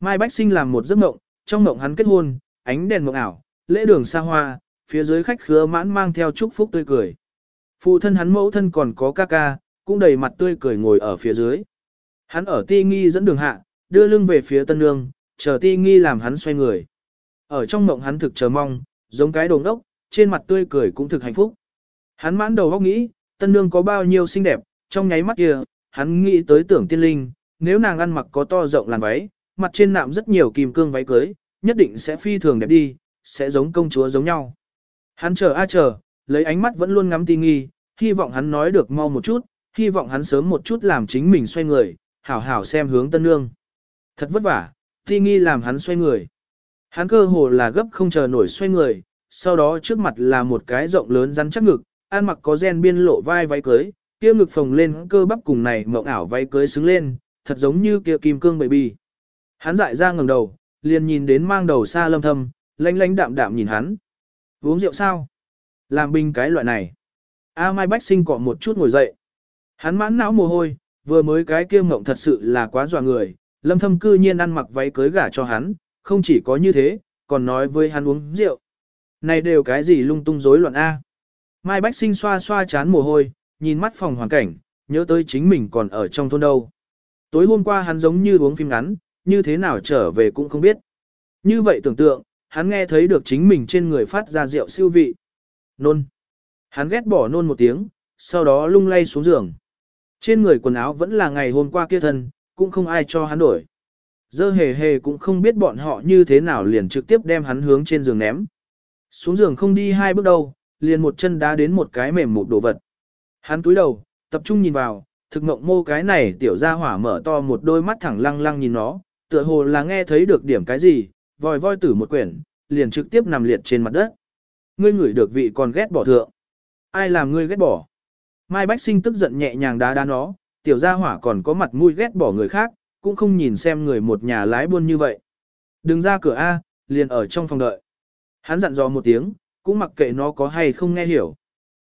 Mai Bách Sinh làm một giấc mộng, trong mộng hắn kết hôn, ánh đèn mộng ảo, lễ đường xa hoa, phía dưới khách khứa mãn mang theo chúc phúc tươi cười. Phụ thân hắn mẫu thân còn có ca ca, cũng đầy mặt tươi cười ngồi ở phía dưới. Hắn ở ti nghi dẫn đường hạ, đưa lưng về phía tân nương, chờ ti nghi làm hắn xoay người. Ở trong mộng hắn thực chờ mong, giống cái đồng đốc, trên mặt tươi cười cũng thực hạnh phúc. Hắn mãn đầu góc nghĩ, tân nương có bao nhiêu xinh đẹp, trong nháy mắt kia, hắn nghĩ tới tưởng tiên linh, nếu nàng ăn mặc có to rộng làn váy, mặt trên nạm rất nhiều kim cương váy cưới, nhất định sẽ phi thường đẹp đi, sẽ giống công chúa giống nhau. Hắn chờ a chờ, lấy ánh mắt vẫn luôn ngắm ti nghi, hy vọng hắn nói được mau một chút, hy vọng hắn sớm một chút làm chính mình xoay người, hảo hảo xem hướng tân nương. Thật vất vả, ti nghi làm hắn xoay người. Hắn cơ hồ là gấp không chờ nổi xoay người, sau đó trước mặt là một cái rộng lớn rắn chắc ngực, ăn mặc có gen biên lộ vai váy cưới, kia ngực phồng lên cơ bắp cùng này mộng ảo váy cưới xứng lên, thật giống như kia kim cương baby. Hắn dại ra ngẩng đầu, liền nhìn đến mang đầu xa lâm thâm, lánh lánh đạm đạm nhìn hắn. Uống rượu sao? Làm binh cái loại này. A Mai Bách Sinh cọ một chút ngồi dậy. Hắn mãn não mồ hôi, vừa mới cái kia mộng thật sự là quá dọa người. Lâm thâm cư nhiên ăn mặc váy cưới gả cho hắn, không chỉ có như thế, còn nói với hắn uống rượu. Này đều cái gì lung tung rối loạn A. Mai Bách Sinh xoa xoa chán mồ hôi, nhìn mắt phòng hoàn cảnh, nhớ tới chính mình còn ở trong thôn đâu. Tối hôm qua hắn giống như uống phim ngắn, như thế nào trở về cũng không biết. Như vậy tưởng tượng, hắn nghe thấy được chính mình trên người phát ra rượu siêu vị. Nôn. Hắn ghét bỏ nôn một tiếng, sau đó lung lay xuống giường. Trên người quần áo vẫn là ngày hôm qua kia thân, cũng không ai cho hắn đổi. Dơ hề hề cũng không biết bọn họ như thế nào liền trực tiếp đem hắn hướng trên giường ném. Xuống giường không đi hai bước đâu, liền một chân đá đến một cái mềm một đồ vật. Hắn túi đầu, tập trung nhìn vào, thực mộng mô cái này tiểu ra hỏa mở to một đôi mắt thẳng lăng lăng nhìn nó, tựa hồ là nghe thấy được điểm cái gì, vòi voi tử một quyển, liền trực tiếp nằm liệt trên mặt đất. Ngươi ngửi được vị còn ghét bỏ thượng. Ai làm ngươi ghét bỏ? Mai Bách Sinh tức giận nhẹ nhàng đá đá nó, tiểu gia hỏa còn có mặt mũi ghét bỏ người khác, cũng không nhìn xem người một nhà lái buôn như vậy. Đừng ra cửa A, liền ở trong phòng đợi. Hắn dặn dò một tiếng, cũng mặc kệ nó có hay không nghe hiểu.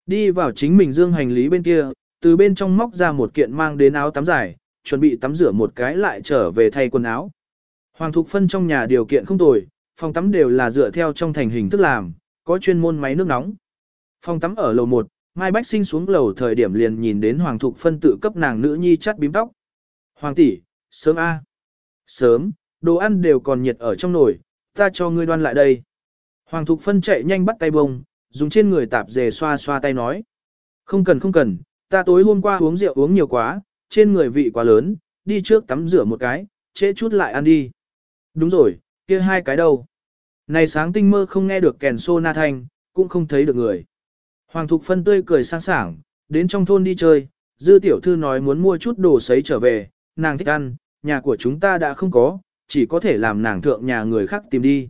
Đi vào chính mình dương hành lý bên kia, từ bên trong móc ra một kiện mang đến áo tắm dài, chuẩn bị tắm rửa một cái lại trở về thay quần áo. Hoàng Thục Phân trong nhà điều kiện không tồi, phòng tắm đều là dựa theo trong thành hình thức làm, có chuyên môn máy nước nóng. Phòng tắm ở lầu 1, Mai Bách Sinh xuống lầu thời điểm liền nhìn đến Hoàng Thục Phân tự cấp nàng nữ nhi chắt bím tóc. Hoàng tỷ, sớm a, Sớm, đồ ăn đều còn nhiệt ở trong nồi, ta cho ngươi đoan lại đây. Hoàng Thục Phân chạy nhanh bắt tay bông, dùng trên người tạp dề xoa xoa tay nói. Không cần không cần, ta tối hôm qua uống rượu uống nhiều quá, trên người vị quá lớn, đi trước tắm rửa một cái, trễ chút lại ăn đi. Đúng rồi, kia hai cái đâu. Này sáng tinh mơ không nghe được kèn xô na thanh, cũng không thấy được người. Hoàng Thục Phân tươi cười sang sảng, đến trong thôn đi chơi, dư tiểu thư nói muốn mua chút đồ sấy trở về, nàng thích ăn, nhà của chúng ta đã không có, chỉ có thể làm nàng thượng nhà người khác tìm đi.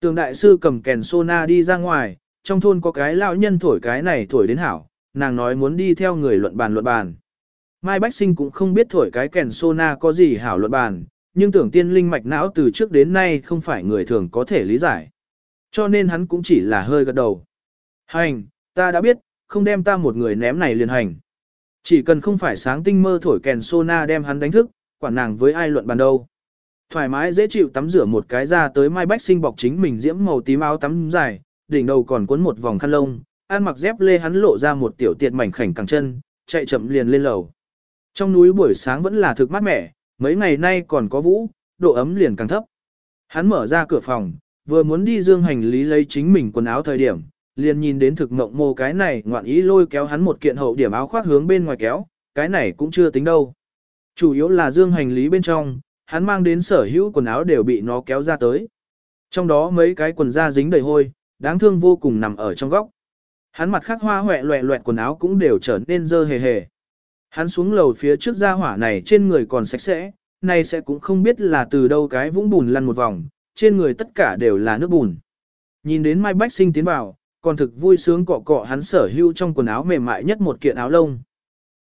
Tường đại sư cầm kèn xô na đi ra ngoài, trong thôn có cái lão nhân thổi cái này thổi đến hảo, nàng nói muốn đi theo người luận bàn luận bàn. Mai Bách Sinh cũng không biết thổi cái kèn sô có gì hảo luận bàn, nhưng tưởng tiên linh mạch não từ trước đến nay không phải người thường có thể lý giải. Cho nên hắn cũng chỉ là hơi gật đầu. Hành, ta đã biết, không đem ta một người ném này liền hành. Chỉ cần không phải sáng tinh mơ thổi kèn sona đem hắn đánh thức, quản nàng với ai luận bàn đâu. Thoải mái dễ chịu tắm rửa một cái ra tới mai bách sinh bọc chính mình diễm màu tím áo tắm dài, đỉnh đầu còn cuốn một vòng khăn lông, ăn mặc dép lê hắn lộ ra một tiểu tiệt mảnh khảnh cẳng chân, chạy chậm liền lên lầu. Trong núi buổi sáng vẫn là thực mát mẻ, mấy ngày nay còn có vũ, độ ấm liền càng thấp. Hắn mở ra cửa phòng, vừa muốn đi dương hành lý lấy chính mình quần áo thời điểm, liền nhìn đến thực mộng mô cái này ngoạn ý lôi kéo hắn một kiện hậu điểm áo khoác hướng bên ngoài kéo, cái này cũng chưa tính đâu. Chủ yếu là dương hành lý bên trong, hắn mang đến sở hữu quần áo đều bị nó kéo ra tới. Trong đó mấy cái quần da dính đầy hôi, đáng thương vô cùng nằm ở trong góc. Hắn mặt khắc hoa hoẹ loẹ loẹt quần áo cũng đều trở nên dơ hề hề. Hắn xuống lầu phía trước ra hỏa này trên người còn sạch sẽ, này sẽ cũng không biết là từ đâu cái vũng bùn lăn một vòng, trên người tất cả đều là nước bùn. Nhìn đến Mai Bách Sinh tiến vào, còn thực vui sướng cọ cọ hắn sở hữu trong quần áo mềm mại nhất một kiện áo lông.